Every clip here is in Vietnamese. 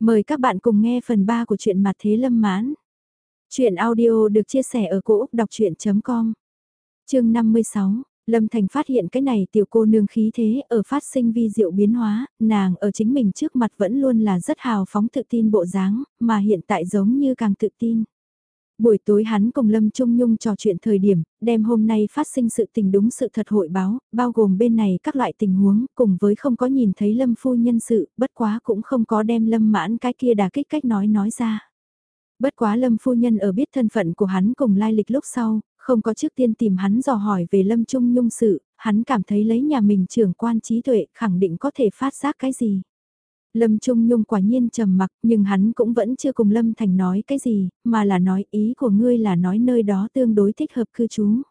Mời các bạn cùng nghe phần 3 của truyện mặt thế lâm mãn. Chuyện audio được chia sẻ ở cỗ đọc chuyện.com Chương 56 Lâm Thành phát hiện cái này tiểu cô nương khí thế ở phát sinh vi diệu biến hóa, nàng ở chính mình trước mặt vẫn luôn là rất hào phóng tự tin bộ dáng, mà hiện tại giống như càng tự tin. Buổi tối hắn cùng Lâm Trung Nhung trò chuyện thời điểm, đem hôm nay phát sinh sự tình đúng sự thật hội báo, bao gồm bên này các loại tình huống, cùng với không có nhìn thấy Lâm phu nhân sự, bất quá cũng không có đem Lâm mãn cái kia đà kích cách nói nói ra. Bất quá Lâm phu nhân ở biết thân phận của hắn cùng lai lịch lúc sau, không có trước tiên tìm hắn dò hỏi về Lâm Trung Nhung sự, hắn cảm thấy lấy nhà mình trưởng quan trí tuệ khẳng định có thể phát giác cái gì. Lâm Trung Nhung quả nhiên trầm mặc nhưng hắn cũng vẫn chưa cùng Lâm Thành nói cái gì, mà là nói ý của ngươi là nói nơi đó tương đối thích hợp cư trú.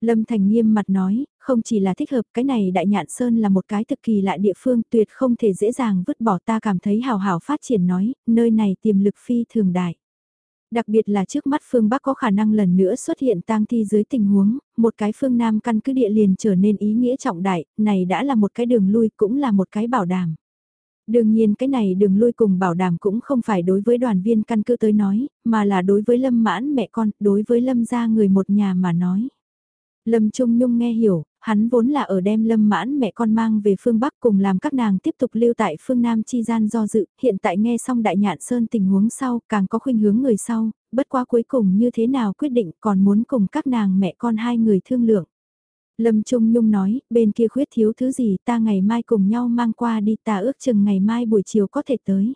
Lâm Thành nghiêm mặt nói, không chỉ là thích hợp cái này Đại Nhạn Sơn là một cái thực kỳ lạ địa phương tuyệt không thể dễ dàng vứt bỏ ta cảm thấy hào hào phát triển nói, nơi này tiềm lực phi thường đại. Đặc biệt là trước mắt phương Bắc có khả năng lần nữa xuất hiện tang thi dưới tình huống, một cái phương Nam căn cứ địa liền trở nên ý nghĩa trọng đại, này đã là một cái đường lui cũng là một cái bảo đảm. Đương nhiên cái này đường lui cùng bảo đảm cũng không phải đối với đoàn viên căn cứ tới nói, mà là đối với Lâm mãn mẹ con, đối với Lâm gia người một nhà mà nói. Lâm Trung Nhung nghe hiểu, hắn vốn là ở đem Lâm mãn mẹ con mang về phương Bắc cùng làm các nàng tiếp tục lưu tại phương Nam chi gian do dự, hiện tại nghe xong đại nhạn sơn tình huống sau, càng có khuynh hướng người sau, bất quá cuối cùng như thế nào quyết định còn muốn cùng các nàng mẹ con hai người thương lượng. Lâm Trung Nhung nói, bên kia khuyết thiếu thứ gì ta ngày mai cùng nhau mang qua đi ta ước chừng ngày mai buổi chiều có thể tới.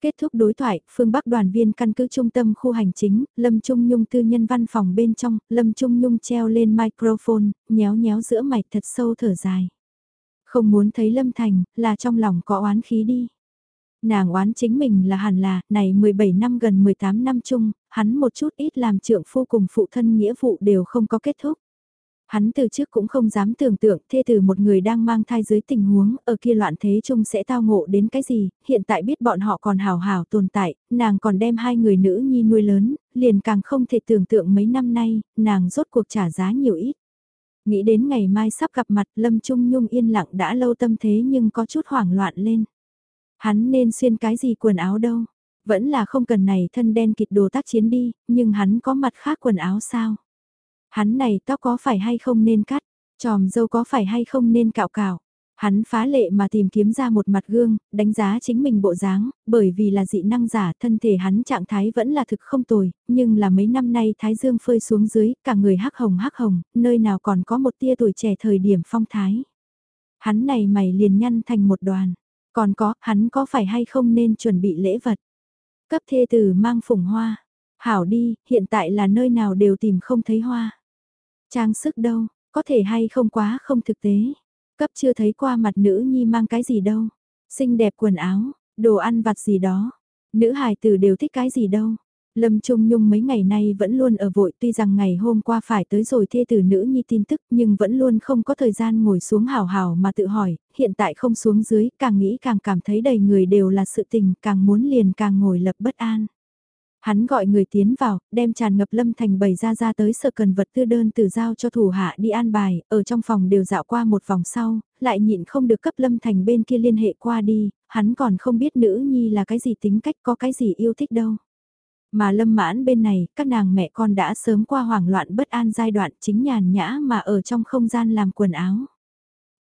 Kết thúc đối thoại, phương Bắc đoàn viên căn cứ trung tâm khu hành chính, Lâm Trung Nhung tư nhân văn phòng bên trong, Lâm Trung Nhung treo lên microphone, nhéo nhéo giữa mạch thật sâu thở dài. Không muốn thấy Lâm Thành, là trong lòng có oán khí đi. Nàng oán chính mình là hẳn là, này 17 năm gần 18 năm chung, hắn một chút ít làm trượng phu cùng phụ thân nghĩa vụ đều không có kết thúc. Hắn từ trước cũng không dám tưởng tượng thê từ một người đang mang thai dưới tình huống ở kia loạn thế chung sẽ tao ngộ đến cái gì, hiện tại biết bọn họ còn hào hào tồn tại, nàng còn đem hai người nữ nhi nuôi lớn, liền càng không thể tưởng tượng mấy năm nay, nàng rốt cuộc trả giá nhiều ít. Nghĩ đến ngày mai sắp gặp mặt Lâm Trung Nhung yên lặng đã lâu tâm thế nhưng có chút hoảng loạn lên. Hắn nên xuyên cái gì quần áo đâu, vẫn là không cần này thân đen kịt đồ tác chiến đi, nhưng hắn có mặt khác quần áo sao? Hắn này tóc có phải hay không nên cắt, tròm dâu có phải hay không nên cạo cạo. Hắn phá lệ mà tìm kiếm ra một mặt gương, đánh giá chính mình bộ dáng, bởi vì là dị năng giả thân thể hắn trạng thái vẫn là thực không tồi, nhưng là mấy năm nay thái dương phơi xuống dưới, cả người hắc hồng hắc hồng, nơi nào còn có một tia tuổi trẻ thời điểm phong thái. Hắn này mày liền nhăn thành một đoàn, còn có, hắn có phải hay không nên chuẩn bị lễ vật. Cấp thê tử mang phủng hoa, hảo đi, hiện tại là nơi nào đều tìm không thấy hoa. Trang sức đâu, có thể hay không quá không thực tế. Cấp chưa thấy qua mặt nữ nhi mang cái gì đâu. Xinh đẹp quần áo, đồ ăn vặt gì đó. Nữ hài tử đều thích cái gì đâu. Lâm Trung Nhung mấy ngày nay vẫn luôn ở vội tuy rằng ngày hôm qua phải tới rồi thê tử nữ nhi tin tức nhưng vẫn luôn không có thời gian ngồi xuống hào hào mà tự hỏi, hiện tại không xuống dưới càng nghĩ càng cảm thấy đầy người đều là sự tình càng muốn liền càng ngồi lập bất an. Hắn gọi người tiến vào, đem tràn ngập lâm thành bày ra ra tới sợ cần vật tư đơn từ giao cho thủ hạ đi an bài, ở trong phòng đều dạo qua một vòng sau, lại nhịn không được cấp lâm thành bên kia liên hệ qua đi, hắn còn không biết nữ nhi là cái gì tính cách có cái gì yêu thích đâu. Mà lâm mãn bên này, các nàng mẹ con đã sớm qua hoảng loạn bất an giai đoạn chính nhàn nhã mà ở trong không gian làm quần áo.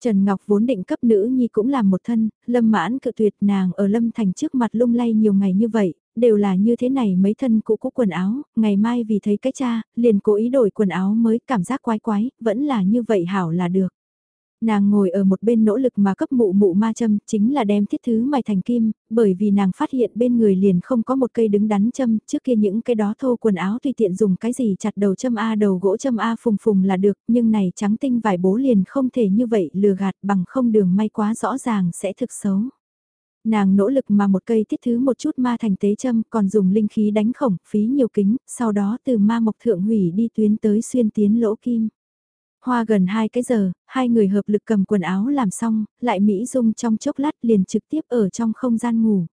Trần Ngọc vốn định cấp nữ nhi cũng làm một thân, lâm mãn cự tuyệt nàng ở lâm thành trước mặt lung lay nhiều ngày như vậy, đều là như thế này mấy thân cũ cũ quần áo, ngày mai vì thấy cái cha, liền cố ý đổi quần áo mới cảm giác quái quái, vẫn là như vậy hảo là được. Nàng ngồi ở một bên nỗ lực mà cấp mụ mụ ma châm, chính là đem thiết thứ mài thành kim, bởi vì nàng phát hiện bên người liền không có một cây đứng đắn châm, trước kia những cái đó thô quần áo tùy tiện dùng cái gì chặt đầu châm A đầu gỗ châm A phùng phùng là được, nhưng này trắng tinh vải bố liền không thể như vậy lừa gạt bằng không đường may quá rõ ràng sẽ thực xấu. Nàng nỗ lực mà một cây tiết thứ một chút ma thành tế châm còn dùng linh khí đánh khổng phí nhiều kính, sau đó từ ma mộc thượng hủy đi tuyến tới xuyên tiến lỗ kim. Hoa gần hai cái giờ, hai người hợp lực cầm quần áo làm xong, lại Mỹ Dung trong chốc lát liền trực tiếp ở trong không gian ngủ.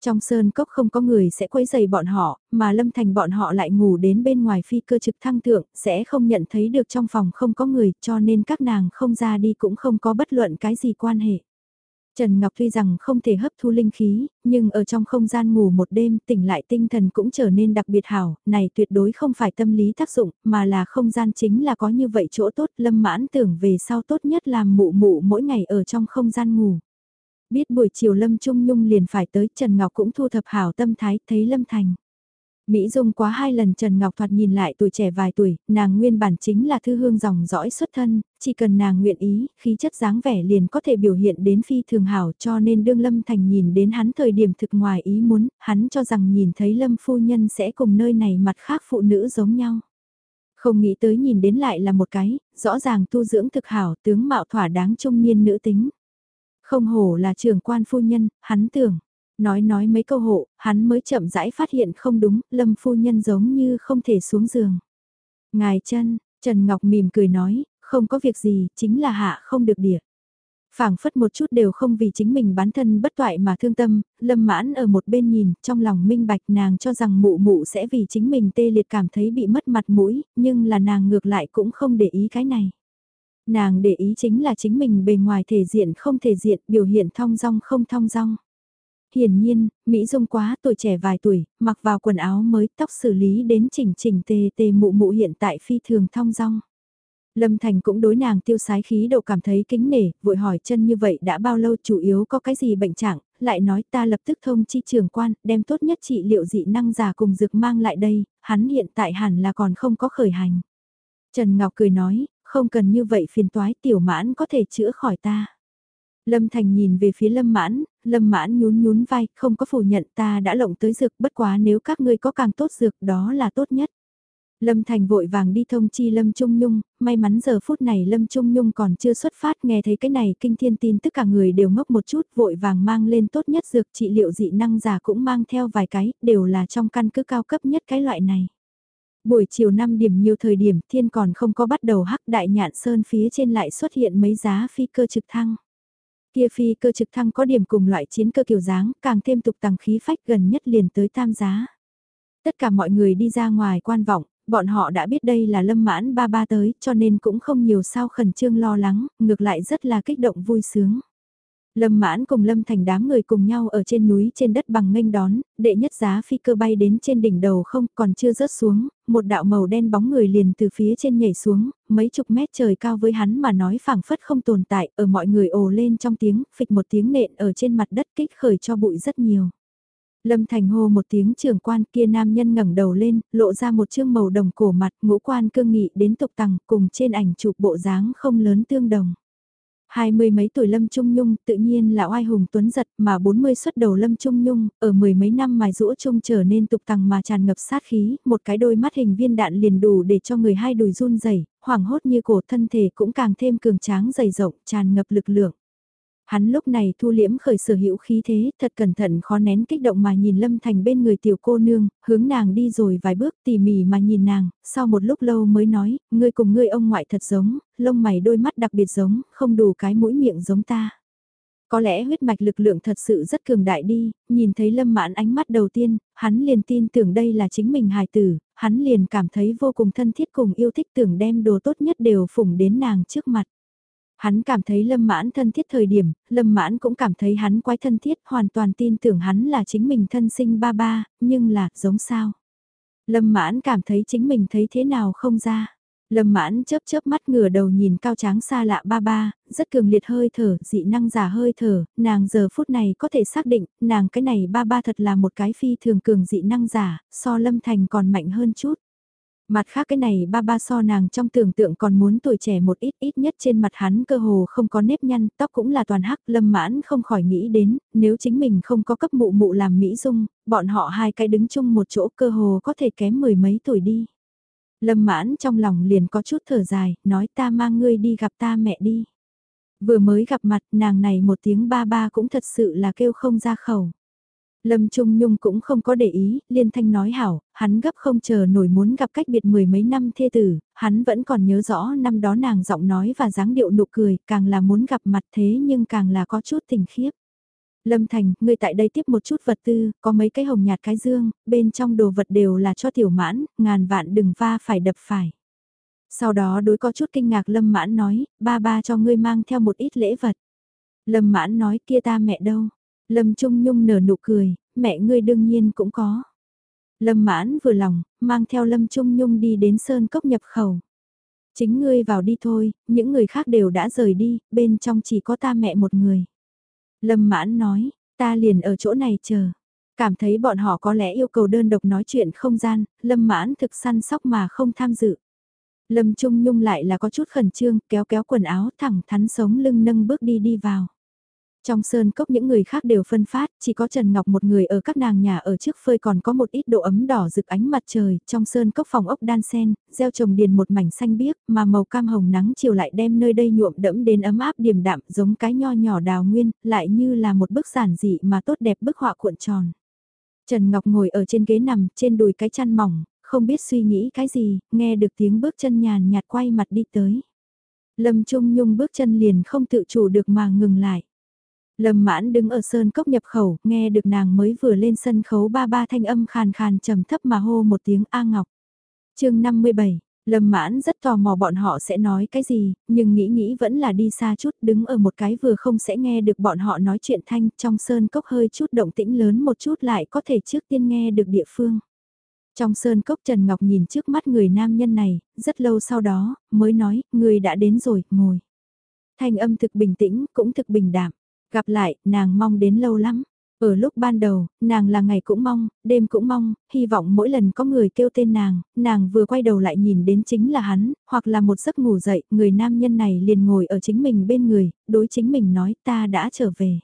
Trong sơn cốc không có người sẽ quấy giày bọn họ, mà lâm thành bọn họ lại ngủ đến bên ngoài phi cơ trực thăng thượng, sẽ không nhận thấy được trong phòng không có người cho nên các nàng không ra đi cũng không có bất luận cái gì quan hệ. Trần Ngọc tuy rằng không thể hấp thu linh khí, nhưng ở trong không gian ngủ một đêm tỉnh lại tinh thần cũng trở nên đặc biệt hảo, này tuyệt đối không phải tâm lý tác dụng, mà là không gian chính là có như vậy chỗ tốt lâm mãn tưởng về sau tốt nhất làm mụ mụ mỗi ngày ở trong không gian ngủ. Biết buổi chiều Lâm Trung Nhung liền phải tới Trần Ngọc cũng thu thập hảo tâm thái thấy Lâm Thành. Mỹ Dung quá hai lần Trần Ngọc Thoạt nhìn lại tuổi trẻ vài tuổi, nàng nguyên bản chính là thư hương dòng dõi xuất thân, chỉ cần nàng nguyện ý, khí chất dáng vẻ liền có thể biểu hiện đến phi thường hảo cho nên đương Lâm Thành nhìn đến hắn thời điểm thực ngoài ý muốn, hắn cho rằng nhìn thấy Lâm Phu Nhân sẽ cùng nơi này mặt khác phụ nữ giống nhau. Không nghĩ tới nhìn đến lại là một cái, rõ ràng tu dưỡng thực hảo tướng mạo thỏa đáng trung niên nữ tính. Không hổ là trưởng quan phu nhân, hắn tưởng. Nói nói mấy câu hộ, hắn mới chậm rãi phát hiện không đúng, lâm phu nhân giống như không thể xuống giường. Ngài chân, Trần Ngọc mỉm cười nói, không có việc gì, chính là hạ không được địa. phảng phất một chút đều không vì chính mình bản thân bất toại mà thương tâm, lâm mãn ở một bên nhìn, trong lòng minh bạch nàng cho rằng mụ mụ sẽ vì chính mình tê liệt cảm thấy bị mất mặt mũi, nhưng là nàng ngược lại cũng không để ý cái này. Nàng để ý chính là chính mình bề ngoài thể diện không thể diện, biểu hiện thong dong không thong dong. Hiển nhiên, Mỹ Dung quá tuổi trẻ vài tuổi, mặc vào quần áo mới tóc xử lý đến chỉnh chỉnh tề tề mụ mụ hiện tại phi thường thong dong. Lâm Thành cũng đối nàng tiêu sái khí độ cảm thấy kính nể, vội hỏi chân như vậy đã bao lâu chủ yếu có cái gì bệnh trạng, lại nói ta lập tức thông chi trường quan, đem tốt nhất trị liệu dị năng giả cùng dược mang lại đây, hắn hiện tại hẳn là còn không có khởi hành. Trần Ngọc cười nói, không cần như vậy phiền toái tiểu mãn có thể chữa khỏi ta. Lâm Thành nhìn về phía Lâm Mãn, Lâm Mãn nhún nhún vai, không có phủ nhận ta đã lộng tới dược bất quá nếu các ngươi có càng tốt dược đó là tốt nhất. Lâm Thành vội vàng đi thông chi Lâm Trung Nhung, may mắn giờ phút này Lâm Trung Nhung còn chưa xuất phát nghe thấy cái này kinh thiên tin tất cả người đều ngốc một chút vội vàng mang lên tốt nhất dược trị liệu dị năng giả cũng mang theo vài cái, đều là trong căn cứ cao cấp nhất cái loại này. Buổi chiều 5 điểm nhiều thời điểm thiên còn không có bắt đầu hắc đại nhạn sơn phía trên lại xuất hiện mấy giá phi cơ trực thăng. Kia phi cơ trực thăng có điểm cùng loại chiến cơ kiểu dáng, càng thêm tục tăng khí phách gần nhất liền tới tam giá. Tất cả mọi người đi ra ngoài quan vọng, bọn họ đã biết đây là lâm mãn ba ba tới cho nên cũng không nhiều sao khẩn trương lo lắng, ngược lại rất là kích động vui sướng. Lâm mãn cùng Lâm thành đám người cùng nhau ở trên núi trên đất bằng nghênh đón, đệ nhất giá phi cơ bay đến trên đỉnh đầu không còn chưa rớt xuống, một đạo màu đen bóng người liền từ phía trên nhảy xuống, mấy chục mét trời cao với hắn mà nói phảng phất không tồn tại, ở mọi người ồ lên trong tiếng, phịch một tiếng nện ở trên mặt đất kích khởi cho bụi rất nhiều. Lâm Thành hô một tiếng trường quan kia nam nhân ngẩng đầu lên, lộ ra một chương màu đồng cổ mặt, ngũ quan cương nghị đến tục tầng cùng trên ảnh chụp bộ dáng không lớn tương đồng. Hai mươi mấy tuổi Lâm Trung Nhung tự nhiên là oai hùng tuấn giật mà bốn mươi xuất đầu Lâm Trung Nhung ở mười mấy năm mài rũa trung trở nên tục tằng mà tràn ngập sát khí, một cái đôi mắt hình viên đạn liền đủ để cho người hai đùi run rẩy hoảng hốt như cổ thân thể cũng càng thêm cường tráng dày rộng, tràn ngập lực lượng. Hắn lúc này thu liễm khởi sở hữu khí thế, thật cẩn thận khó nén kích động mà nhìn Lâm Thành bên người tiểu cô nương, hướng nàng đi rồi vài bước tỉ mỉ mà nhìn nàng, sau một lúc lâu mới nói, ngươi cùng ngươi ông ngoại thật giống, lông mày đôi mắt đặc biệt giống, không đủ cái mũi miệng giống ta. Có lẽ huyết mạch lực lượng thật sự rất cường đại đi, nhìn thấy lâm mãn ánh mắt đầu tiên, hắn liền tin tưởng đây là chính mình hài tử, hắn liền cảm thấy vô cùng thân thiết cùng yêu thích tưởng đem đồ tốt nhất đều phủng đến nàng trước mặt. Hắn cảm thấy lâm mãn thân thiết thời điểm, lâm mãn cũng cảm thấy hắn quái thân thiết, hoàn toàn tin tưởng hắn là chính mình thân sinh ba ba, nhưng là, giống sao. Lâm mãn cảm thấy chính mình thấy thế nào không ra. Lâm mãn chớp chớp mắt ngửa đầu nhìn cao tráng xa lạ ba ba, rất cường liệt hơi thở, dị năng giả hơi thở, nàng giờ phút này có thể xác định, nàng cái này ba ba thật là một cái phi thường cường dị năng giả, so lâm thành còn mạnh hơn chút. Mặt khác cái này ba ba so nàng trong tưởng tượng còn muốn tuổi trẻ một ít ít nhất trên mặt hắn cơ hồ không có nếp nhăn, tóc cũng là toàn hắc, lâm mãn không khỏi nghĩ đến, nếu chính mình không có cấp mụ mụ làm mỹ dung, bọn họ hai cái đứng chung một chỗ cơ hồ có thể kém mười mấy tuổi đi. Lâm mãn trong lòng liền có chút thở dài, nói ta mang ngươi đi gặp ta mẹ đi. Vừa mới gặp mặt nàng này một tiếng ba ba cũng thật sự là kêu không ra khẩu. Lâm Trung Nhung cũng không có để ý, liên thanh nói hảo, hắn gấp không chờ nổi muốn gặp cách biệt mười mấy năm thê tử, hắn vẫn còn nhớ rõ năm đó nàng giọng nói và dáng điệu nụ cười, càng là muốn gặp mặt thế nhưng càng là có chút tình khiếp. Lâm Thành, ngươi tại đây tiếp một chút vật tư, có mấy cái hồng nhạt cái dương, bên trong đồ vật đều là cho tiểu mãn, ngàn vạn đừng va phải đập phải. Sau đó đối có chút kinh ngạc Lâm Mãn nói, ba ba cho ngươi mang theo một ít lễ vật. Lâm mãn nói kia ta mẹ đâu. Lâm Trung Nhung nở nụ cười, mẹ ngươi đương nhiên cũng có. Lâm mãn vừa lòng, mang theo Lâm Trung Nhung đi đến Sơn Cốc nhập khẩu. Chính ngươi vào đi thôi, những người khác đều đã rời đi, bên trong chỉ có ta mẹ một người. Lâm mãn nói, ta liền ở chỗ này chờ. Cảm thấy bọn họ có lẽ yêu cầu đơn độc nói chuyện không gian, Lâm mãn thực săn sóc mà không tham dự. Lâm Trung Nhung lại là có chút khẩn trương, kéo kéo quần áo thẳng thắn sống lưng nâng bước đi đi vào. Trong sơn cốc những người khác đều phân phát, chỉ có Trần Ngọc một người ở các nàng nhà ở trước phơi còn có một ít độ ấm đỏ rực ánh mặt trời, trong sơn cốc phòng ốc đan sen, gieo trồng điền một mảnh xanh biếc, mà màu cam hồng nắng chiều lại đem nơi đây nhuộm đẫm đến ấm áp điềm đạm giống cái nho nhỏ đào nguyên, lại như là một bức giản dị mà tốt đẹp bức họa cuộn tròn. Trần Ngọc ngồi ở trên ghế nằm, trên đùi cái chăn mỏng, không biết suy nghĩ cái gì, nghe được tiếng bước chân nhàn nhạt quay mặt đi tới. Lâm Trung Nhung bước chân liền không tự chủ được mà ngừng lại. Lâm mãn đứng ở sơn cốc nhập khẩu, nghe được nàng mới vừa lên sân khấu ba ba thanh âm khàn khàn trầm thấp mà hô một tiếng A Ngọc. chương 57, Lâm mãn rất tò mò bọn họ sẽ nói cái gì, nhưng nghĩ nghĩ vẫn là đi xa chút đứng ở một cái vừa không sẽ nghe được bọn họ nói chuyện thanh trong sơn cốc hơi chút động tĩnh lớn một chút lại có thể trước tiên nghe được địa phương. Trong sơn cốc Trần Ngọc nhìn trước mắt người nam nhân này, rất lâu sau đó, mới nói, người đã đến rồi, ngồi. Thanh âm thực bình tĩnh, cũng thực bình đạm. Gặp lại, nàng mong đến lâu lắm. Ở lúc ban đầu, nàng là ngày cũng mong, đêm cũng mong, hy vọng mỗi lần có người kêu tên nàng, nàng vừa quay đầu lại nhìn đến chính là hắn, hoặc là một giấc ngủ dậy, người nam nhân này liền ngồi ở chính mình bên người, đối chính mình nói ta đã trở về.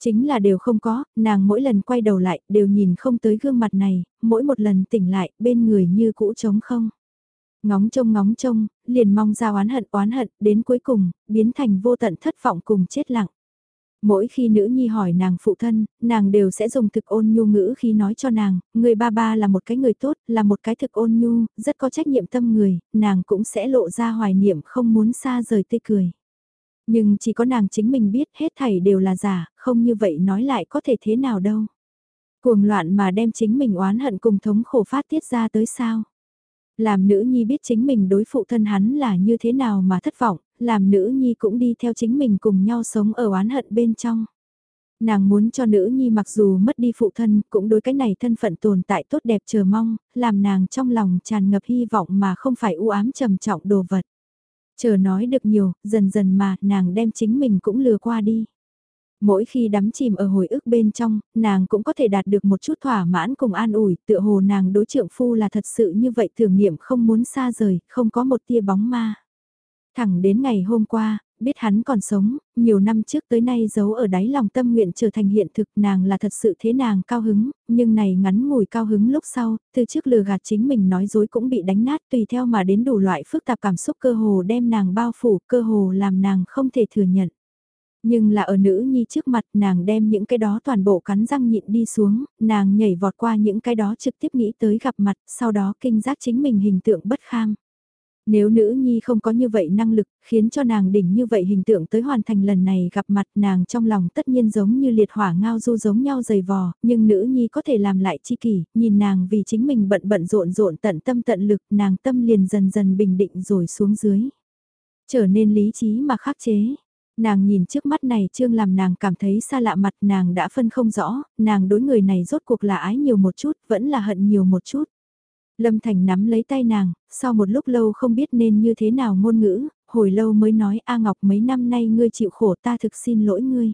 Chính là đều không có, nàng mỗi lần quay đầu lại, đều nhìn không tới gương mặt này, mỗi một lần tỉnh lại, bên người như cũ trống không. Ngóng trông ngóng trông, liền mong ra oán hận oán hận, đến cuối cùng, biến thành vô tận thất vọng cùng chết lặng. Mỗi khi nữ nhi hỏi nàng phụ thân, nàng đều sẽ dùng thực ôn nhu ngữ khi nói cho nàng, người ba ba là một cái người tốt, là một cái thực ôn nhu, rất có trách nhiệm tâm người, nàng cũng sẽ lộ ra hoài niệm không muốn xa rời tươi cười. Nhưng chỉ có nàng chính mình biết hết thảy đều là giả, không như vậy nói lại có thể thế nào đâu. Cuồng loạn mà đem chính mình oán hận cùng thống khổ phát tiết ra tới sao. Làm nữ nhi biết chính mình đối phụ thân hắn là như thế nào mà thất vọng, làm nữ nhi cũng đi theo chính mình cùng nhau sống ở oán hận bên trong. Nàng muốn cho nữ nhi mặc dù mất đi phụ thân cũng đối cái này thân phận tồn tại tốt đẹp chờ mong, làm nàng trong lòng tràn ngập hy vọng mà không phải u ám trầm trọng đồ vật. Chờ nói được nhiều, dần dần mà nàng đem chính mình cũng lừa qua đi. Mỗi khi đắm chìm ở hồi ức bên trong, nàng cũng có thể đạt được một chút thỏa mãn cùng an ủi, tựa hồ nàng đối trượng phu là thật sự như vậy thường nghiệm không muốn xa rời, không có một tia bóng ma. Thẳng đến ngày hôm qua, biết hắn còn sống, nhiều năm trước tới nay giấu ở đáy lòng tâm nguyện trở thành hiện thực nàng là thật sự thế nàng cao hứng, nhưng này ngắn ngủi cao hứng lúc sau, từ trước lừa gạt chính mình nói dối cũng bị đánh nát tùy theo mà đến đủ loại phức tạp cảm xúc cơ hồ đem nàng bao phủ, cơ hồ làm nàng không thể thừa nhận. Nhưng là ở nữ nhi trước mặt nàng đem những cái đó toàn bộ cắn răng nhịn đi xuống, nàng nhảy vọt qua những cái đó trực tiếp nghĩ tới gặp mặt, sau đó kinh giác chính mình hình tượng bất kham. Nếu nữ nhi không có như vậy năng lực, khiến cho nàng đỉnh như vậy hình tượng tới hoàn thành lần này gặp mặt nàng trong lòng tất nhiên giống như liệt hỏa ngao du giống nhau dày vò, nhưng nữ nhi có thể làm lại chi kỷ, nhìn nàng vì chính mình bận bận rộn rộn tận tâm tận lực, nàng tâm liền dần dần bình định rồi xuống dưới. Trở nên lý trí mà khắc chế. Nàng nhìn trước mắt này trương làm nàng cảm thấy xa lạ mặt nàng đã phân không rõ, nàng đối người này rốt cuộc là ái nhiều một chút, vẫn là hận nhiều một chút. Lâm Thành nắm lấy tay nàng, sau một lúc lâu không biết nên như thế nào ngôn ngữ, hồi lâu mới nói A Ngọc mấy năm nay ngươi chịu khổ ta thực xin lỗi ngươi.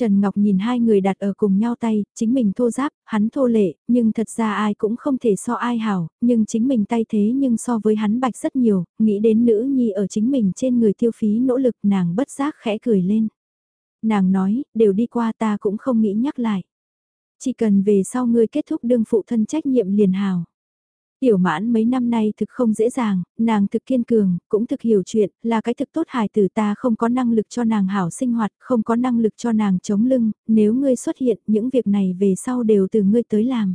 Trần Ngọc nhìn hai người đặt ở cùng nhau tay, chính mình thô giáp, hắn thô lệ, nhưng thật ra ai cũng không thể so ai hảo, nhưng chính mình tay thế nhưng so với hắn bạch rất nhiều, nghĩ đến nữ nhi ở chính mình trên người tiêu phí nỗ lực nàng bất giác khẽ cười lên. Nàng nói, đều đi qua ta cũng không nghĩ nhắc lại. Chỉ cần về sau ngươi kết thúc đương phụ thân trách nhiệm liền hào. Tiểu mãn mấy năm nay thực không dễ dàng, nàng thực kiên cường, cũng thực hiểu chuyện, là cái thực tốt hài tử ta không có năng lực cho nàng hảo sinh hoạt, không có năng lực cho nàng chống lưng, nếu ngươi xuất hiện, những việc này về sau đều từ ngươi tới làm.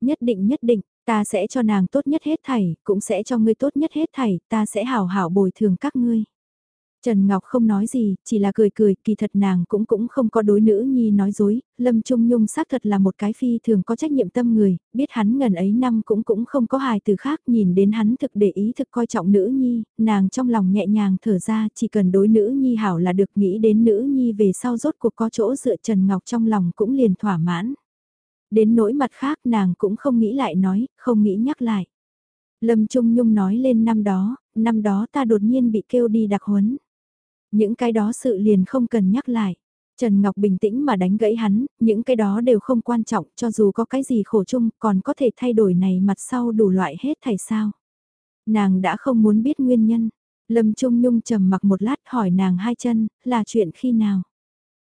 Nhất định nhất định, ta sẽ cho nàng tốt nhất hết thảy, cũng sẽ cho ngươi tốt nhất hết thảy, ta sẽ hảo hảo bồi thường các ngươi. Trần Ngọc không nói gì, chỉ là cười cười, kỳ thật nàng cũng cũng không có đối nữ nhi nói dối, Lâm Trung Nhung xác thật là một cái phi thường có trách nhiệm tâm người, biết hắn ngần ấy năm cũng cũng không có hài từ khác, nhìn đến hắn thực để ý thực coi trọng nữ nhi, nàng trong lòng nhẹ nhàng thở ra, chỉ cần đối nữ nhi hảo là được nghĩ đến nữ nhi về sau rốt cuộc có chỗ dựa Trần Ngọc trong lòng cũng liền thỏa mãn. Đến nỗi mặt khác nàng cũng không nghĩ lại nói, không nghĩ nhắc lại. Lâm Trung Nhung nói lên năm đó, năm đó ta đột nhiên bị kêu đi đặc huấn. Những cái đó sự liền không cần nhắc lại. Trần Ngọc bình tĩnh mà đánh gãy hắn, những cái đó đều không quan trọng cho dù có cái gì khổ chung còn có thể thay đổi này mặt sau đủ loại hết thảy sao. Nàng đã không muốn biết nguyên nhân. Lâm Trung Nhung trầm mặc một lát hỏi nàng hai chân, là chuyện khi nào?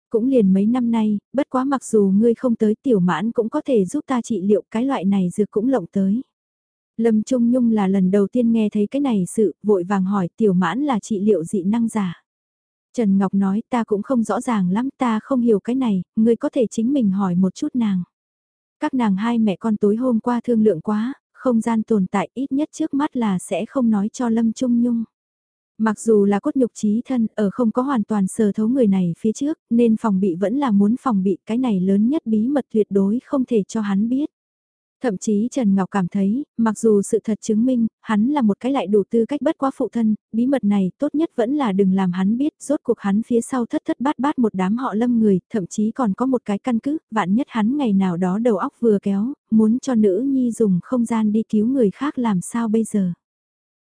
Cũng liền mấy năm nay, bất quá mặc dù ngươi không tới tiểu mãn cũng có thể giúp ta trị liệu cái loại này dược cũng lộng tới. Lâm Trung Nhung là lần đầu tiên nghe thấy cái này sự, vội vàng hỏi tiểu mãn là trị liệu dị năng giả. Trần Ngọc nói ta cũng không rõ ràng lắm ta không hiểu cái này, ngươi có thể chính mình hỏi một chút nàng. Các nàng hai mẹ con tối hôm qua thương lượng quá, không gian tồn tại ít nhất trước mắt là sẽ không nói cho Lâm Trung Nhung. Mặc dù là cốt nhục trí thân ở không có hoàn toàn sờ thấu người này phía trước, nên phòng bị vẫn là muốn phòng bị cái này lớn nhất bí mật tuyệt đối không thể cho hắn biết. Thậm chí Trần Ngọc cảm thấy, mặc dù sự thật chứng minh, hắn là một cái lại đủ tư cách bất quá phụ thân, bí mật này tốt nhất vẫn là đừng làm hắn biết, rốt cuộc hắn phía sau thất thất bát bát một đám họ lâm người, thậm chí còn có một cái căn cứ, vạn nhất hắn ngày nào đó đầu óc vừa kéo, muốn cho nữ nhi dùng không gian đi cứu người khác làm sao bây giờ.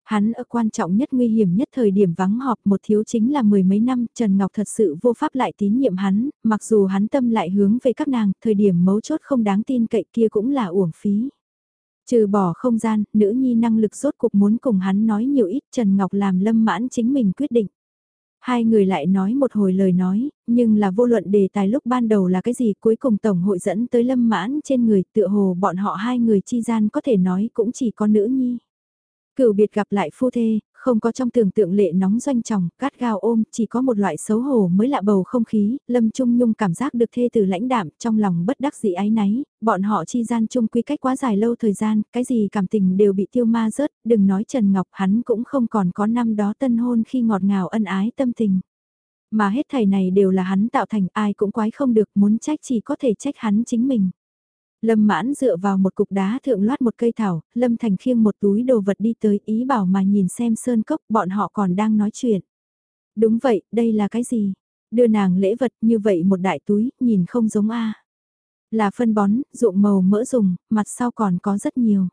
Hắn ở quan trọng nhất nguy hiểm nhất thời điểm vắng họp một thiếu chính là mười mấy năm, Trần Ngọc thật sự vô pháp lại tín nhiệm hắn, mặc dù hắn tâm lại hướng về các nàng, thời điểm mấu chốt không đáng tin cậy kia cũng là uổng phí. Trừ bỏ không gian, nữ nhi năng lực rốt cuộc muốn cùng hắn nói nhiều ít Trần Ngọc làm lâm mãn chính mình quyết định. Hai người lại nói một hồi lời nói, nhưng là vô luận đề tài lúc ban đầu là cái gì cuối cùng Tổng hội dẫn tới lâm mãn trên người tựa hồ bọn họ hai người chi gian có thể nói cũng chỉ có nữ nhi cựu biệt gặp lại phu thê, không có trong tưởng tượng lệ nóng doanh chồng, cát gao ôm, chỉ có một loại xấu hổ mới lạ bầu không khí, Lâm Trung Nhung cảm giác được thê từ lãnh đạm, trong lòng bất đắc dĩ ái náy, bọn họ chi gian chung quy cách quá dài lâu thời gian, cái gì cảm tình đều bị tiêu ma rớt, đừng nói Trần Ngọc hắn cũng không còn có năm đó tân hôn khi ngọt ngào ân ái tâm tình. Mà hết thầy này đều là hắn tạo thành ai cũng quái không được muốn trách chỉ có thể trách hắn chính mình. Lâm mãn dựa vào một cục đá thượng loát một cây thảo, Lâm Thành khiêng một túi đồ vật đi tới ý bảo mà nhìn xem sơn cốc bọn họ còn đang nói chuyện. Đúng vậy, đây là cái gì? Đưa nàng lễ vật như vậy một đại túi, nhìn không giống A. Là phân bón, ruộng màu mỡ dùng, mặt sau còn có rất nhiều.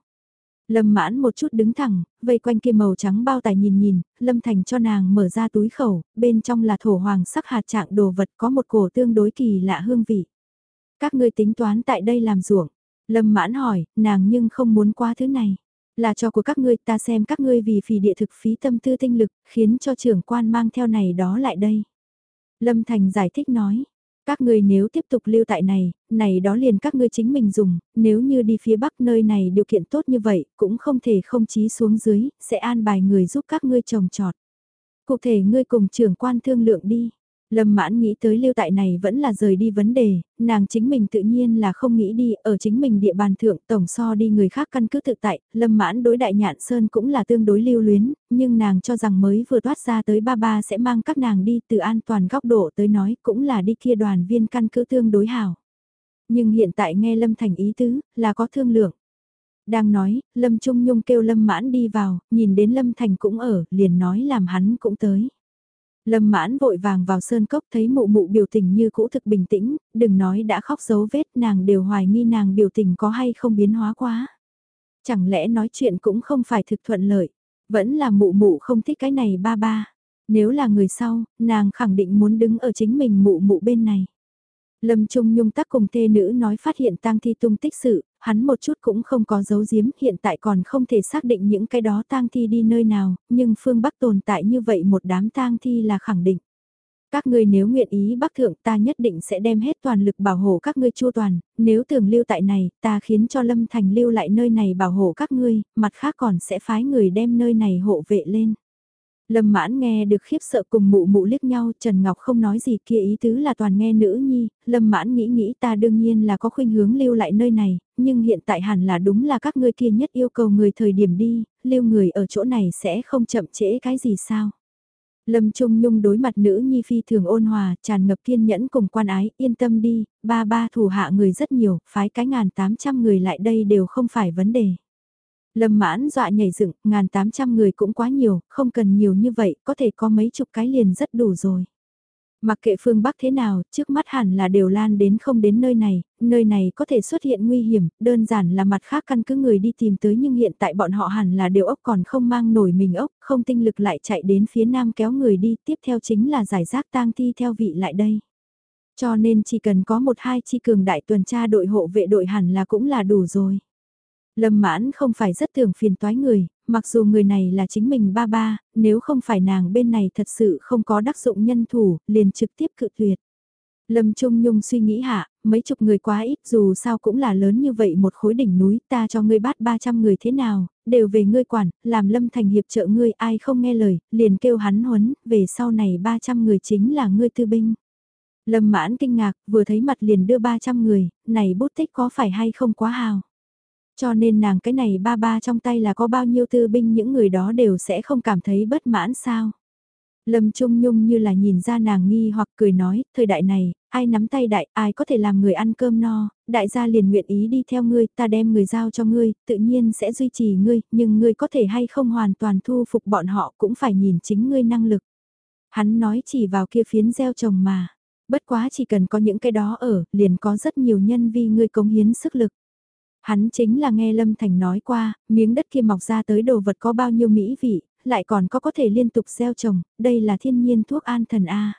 Lâm mãn một chút đứng thẳng, vây quanh kia màu trắng bao tài nhìn nhìn, Lâm Thành cho nàng mở ra túi khẩu, bên trong là thổ hoàng sắc hạt trạng đồ vật có một cổ tương đối kỳ lạ hương vị. Các ngươi tính toán tại đây làm ruộng. Lâm mãn hỏi, nàng nhưng không muốn qua thứ này. Là cho của các ngươi ta xem các ngươi vì phì địa thực phí tâm tư tinh lực, khiến cho trưởng quan mang theo này đó lại đây. Lâm Thành giải thích nói, các ngươi nếu tiếp tục lưu tại này, này đó liền các ngươi chính mình dùng, nếu như đi phía bắc nơi này điều kiện tốt như vậy, cũng không thể không chí xuống dưới, sẽ an bài người giúp các ngươi trồng trọt. Cụ thể ngươi cùng trưởng quan thương lượng đi. Lâm mãn nghĩ tới lưu tại này vẫn là rời đi vấn đề, nàng chính mình tự nhiên là không nghĩ đi, ở chính mình địa bàn thượng tổng so đi người khác căn cứ tự tại, lâm mãn đối đại nhạn sơn cũng là tương đối lưu luyến, nhưng nàng cho rằng mới vừa thoát ra tới ba ba sẽ mang các nàng đi từ an toàn góc độ tới nói cũng là đi kia đoàn viên căn cứ tương đối hảo. Nhưng hiện tại nghe Lâm Thành ý tứ, là có thương lượng. Đang nói, Lâm Trung Nhung kêu Lâm mãn đi vào, nhìn đến Lâm Thành cũng ở, liền nói làm hắn cũng tới. Lâm mãn vội vàng vào sơn cốc thấy mụ mụ biểu tình như cũ thực bình tĩnh, đừng nói đã khóc dấu vết nàng đều hoài nghi nàng biểu tình có hay không biến hóa quá. Chẳng lẽ nói chuyện cũng không phải thực thuận lợi, vẫn là mụ mụ không thích cái này ba ba. Nếu là người sau, nàng khẳng định muốn đứng ở chính mình mụ mụ bên này. Lâm Trung Nhung tắc cùng thê nữ nói phát hiện tang thi tung tích sự, hắn một chút cũng không có dấu giếm, hiện tại còn không thể xác định những cái đó tang thi đi nơi nào, nhưng phương Bắc tồn tại như vậy một đám tang thi là khẳng định. Các ngươi nếu nguyện ý Bắc Thượng ta nhất định sẽ đem hết toàn lực bảo hộ các ngươi chu toàn, nếu tưởng lưu tại này, ta khiến cho Lâm Thành lưu lại nơi này bảo hộ các ngươi, mặt khác còn sẽ phái người đem nơi này hộ vệ lên. Lâm mãn nghe được khiếp sợ cùng mụ mụ liếc nhau, Trần Ngọc không nói gì kia ý tứ là toàn nghe nữ nhi, Lâm mãn nghĩ nghĩ ta đương nhiên là có khuynh hướng lưu lại nơi này, nhưng hiện tại hẳn là đúng là các ngươi kia nhất yêu cầu người thời điểm đi, lưu người ở chỗ này sẽ không chậm trễ cái gì sao. Lâm Trung Nhung đối mặt nữ nhi phi thường ôn hòa, tràn ngập kiên nhẫn cùng quan ái, yên tâm đi, ba ba thủ hạ người rất nhiều, phái cái ngàn tám trăm người lại đây đều không phải vấn đề. Lâm mãn dọa nhảy dựng, ngàn tám trăm người cũng quá nhiều, không cần nhiều như vậy, có thể có mấy chục cái liền rất đủ rồi. Mặc kệ phương Bắc thế nào, trước mắt hẳn là đều lan đến không đến nơi này, nơi này có thể xuất hiện nguy hiểm, đơn giản là mặt khác căn cứ người đi tìm tới nhưng hiện tại bọn họ hẳn là đều ốc còn không mang nổi mình ốc, không tinh lực lại chạy đến phía nam kéo người đi, tiếp theo chính là giải rác tang thi theo vị lại đây. Cho nên chỉ cần có một hai chi cường đại tuần tra đội hộ vệ đội hẳn là cũng là đủ rồi. Lâm mãn không phải rất thường phiền toái người, mặc dù người này là chính mình ba ba, nếu không phải nàng bên này thật sự không có đắc dụng nhân thủ, liền trực tiếp cự tuyệt. Lâm Trung Nhung suy nghĩ hạ, mấy chục người quá ít dù sao cũng là lớn như vậy một khối đỉnh núi ta cho ngươi bát 300 người thế nào, đều về ngươi quản, làm Lâm Thành hiệp trợ ngươi ai không nghe lời, liền kêu hắn huấn, về sau này 300 người chính là ngươi tư binh. Lâm mãn kinh ngạc, vừa thấy mặt liền đưa 300 người, này bút tích có phải hay không quá hào. Cho nên nàng cái này ba ba trong tay là có bao nhiêu tư binh những người đó đều sẽ không cảm thấy bất mãn sao. Lâm Trung Nhung như là nhìn ra nàng nghi hoặc cười nói, thời đại này, ai nắm tay đại, ai có thể làm người ăn cơm no, đại gia liền nguyện ý đi theo ngươi, ta đem người giao cho ngươi, tự nhiên sẽ duy trì ngươi, nhưng ngươi có thể hay không hoàn toàn thu phục bọn họ cũng phải nhìn chính ngươi năng lực. Hắn nói chỉ vào kia phiến gieo trồng mà, bất quá chỉ cần có những cái đó ở, liền có rất nhiều nhân vi ngươi cống hiến sức lực. Hắn chính là nghe Lâm Thành nói qua, miếng đất kia mọc ra tới đồ vật có bao nhiêu mỹ vị, lại còn có có thể liên tục gieo trồng, đây là thiên nhiên thuốc an thần A.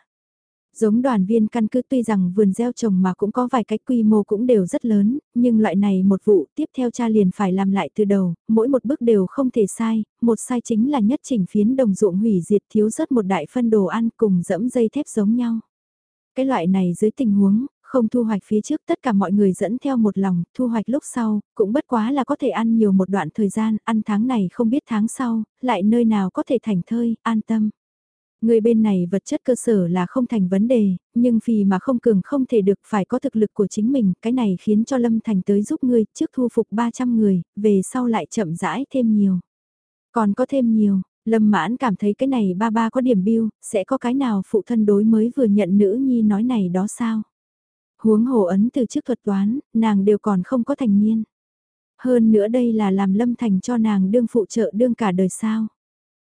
Giống đoàn viên căn cứ tuy rằng vườn gieo trồng mà cũng có vài cái quy mô cũng đều rất lớn, nhưng loại này một vụ tiếp theo cha liền phải làm lại từ đầu, mỗi một bước đều không thể sai, một sai chính là nhất chỉnh phiến đồng ruộng hủy diệt thiếu rất một đại phân đồ ăn cùng dẫm dây thép giống nhau. Cái loại này dưới tình huống, không thu hoạch phía trước tất cả mọi người dẫn theo một lòng, thu hoạch lúc sau, cũng bất quá là có thể ăn nhiều một đoạn thời gian, ăn tháng này không biết tháng sau, lại nơi nào có thể thành thơi, an tâm. Người bên này vật chất cơ sở là không thành vấn đề, nhưng vì mà không cường không thể được phải có thực lực của chính mình, cái này khiến cho Lâm Thành tới giúp ngươi trước thu phục 300 người, về sau lại chậm rãi thêm nhiều. Còn có thêm nhiều, Lâm mãn cảm thấy cái này ba ba có điểm biêu, sẽ có cái nào phụ thân đối mới vừa nhận nữ nhi nói này đó sao? Huống hồ ấn từ trước thuật toán, nàng đều còn không có thành niên. Hơn nữa đây là làm Lâm Thành cho nàng đương phụ trợ đương cả đời sao.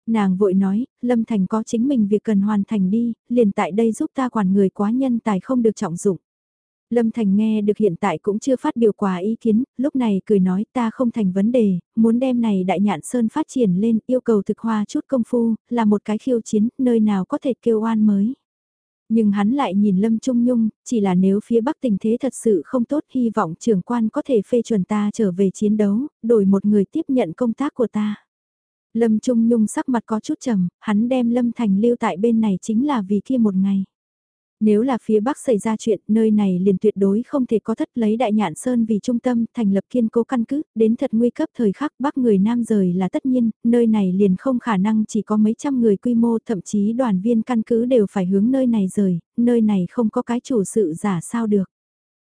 Nàng vội nói, Lâm Thành có chính mình việc cần hoàn thành đi, liền tại đây giúp ta quản người quá nhân tài không được trọng dụng. Lâm Thành nghe được hiện tại cũng chưa phát biểu quá ý kiến, lúc này cười nói ta không thành vấn đề, muốn đem này đại nhạn sơn phát triển lên yêu cầu thực hoa chút công phu, là một cái khiêu chiến, nơi nào có thể kêu oan mới. Nhưng hắn lại nhìn Lâm Trung Nhung, chỉ là nếu phía Bắc tình thế thật sự không tốt hy vọng trưởng quan có thể phê chuẩn ta trở về chiến đấu, đổi một người tiếp nhận công tác của ta. Lâm Trung Nhung sắc mặt có chút trầm, hắn đem Lâm Thành lưu tại bên này chính là vì kia một ngày. Nếu là phía Bắc xảy ra chuyện, nơi này liền tuyệt đối không thể có thất lấy đại nhạn sơn vì trung tâm, thành lập kiên cố căn cứ, đến thật nguy cấp thời khắc Bắc người Nam rời là tất nhiên, nơi này liền không khả năng chỉ có mấy trăm người quy mô, thậm chí đoàn viên căn cứ đều phải hướng nơi này rời, nơi này không có cái chủ sự giả sao được.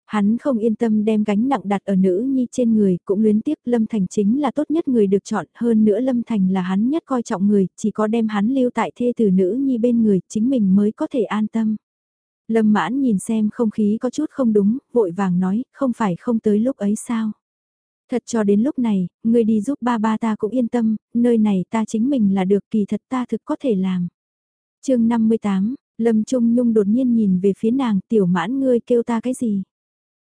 Hắn không yên tâm đem gánh nặng đặt ở nữ nhi trên người, cũng luyến tiếc Lâm Thành chính là tốt nhất người được chọn, hơn nữa Lâm Thành là hắn nhất coi trọng người, chỉ có đem hắn lưu tại thê từ nữ nhi bên người, chính mình mới có thể an tâm. Lâm mãn nhìn xem không khí có chút không đúng, vội vàng nói, không phải không tới lúc ấy sao. Thật cho đến lúc này, người đi giúp ba ba ta cũng yên tâm, nơi này ta chính mình là được kỳ thật ta thực có thể làm. chương 58, Lâm Trung Nhung đột nhiên nhìn về phía nàng tiểu mãn ngươi kêu ta cái gì.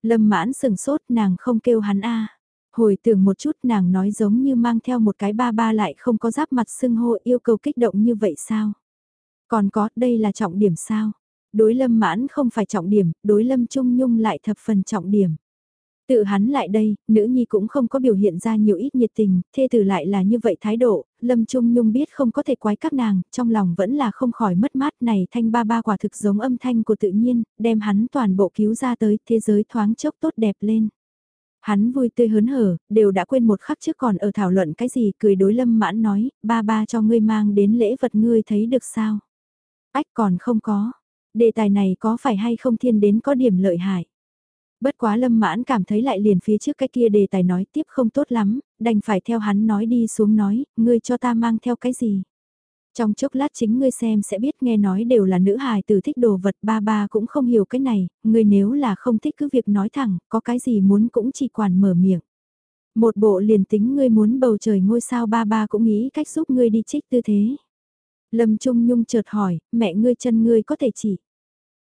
Lâm mãn sừng sốt nàng không kêu hắn a Hồi tưởng một chút nàng nói giống như mang theo một cái ba ba lại không có giáp mặt sưng hô yêu cầu kích động như vậy sao? Còn có, đây là trọng điểm sao? Đối lâm mãn không phải trọng điểm, đối lâm trung nhung lại thập phần trọng điểm. Tự hắn lại đây, nữ nhi cũng không có biểu hiện ra nhiều ít nhiệt tình, thê tử lại là như vậy thái độ, Lâm Trung Nhung biết không có thể quái các nàng, trong lòng vẫn là không khỏi mất mát này thanh ba ba quả thực giống âm thanh của tự nhiên, đem hắn toàn bộ cứu ra tới thế giới thoáng chốc tốt đẹp lên. Hắn vui tươi hớn hở, đều đã quên một khắc trước còn ở thảo luận cái gì cười đối Lâm mãn nói, ba ba cho ngươi mang đến lễ vật ngươi thấy được sao? Ách còn không có, Đề tài này có phải hay không thiên đến có điểm lợi hại. Bất quá lâm mãn cảm thấy lại liền phía trước cái kia đề tài nói tiếp không tốt lắm, đành phải theo hắn nói đi xuống nói, ngươi cho ta mang theo cái gì. Trong chốc lát chính ngươi xem sẽ biết nghe nói đều là nữ hài từ thích đồ vật ba ba cũng không hiểu cái này, ngươi nếu là không thích cứ việc nói thẳng, có cái gì muốn cũng chỉ quản mở miệng. Một bộ liền tính ngươi muốn bầu trời ngôi sao ba ba cũng nghĩ cách giúp ngươi đi trích tư thế. Lâm Trung Nhung chợt hỏi, mẹ ngươi chân ngươi có thể chỉ.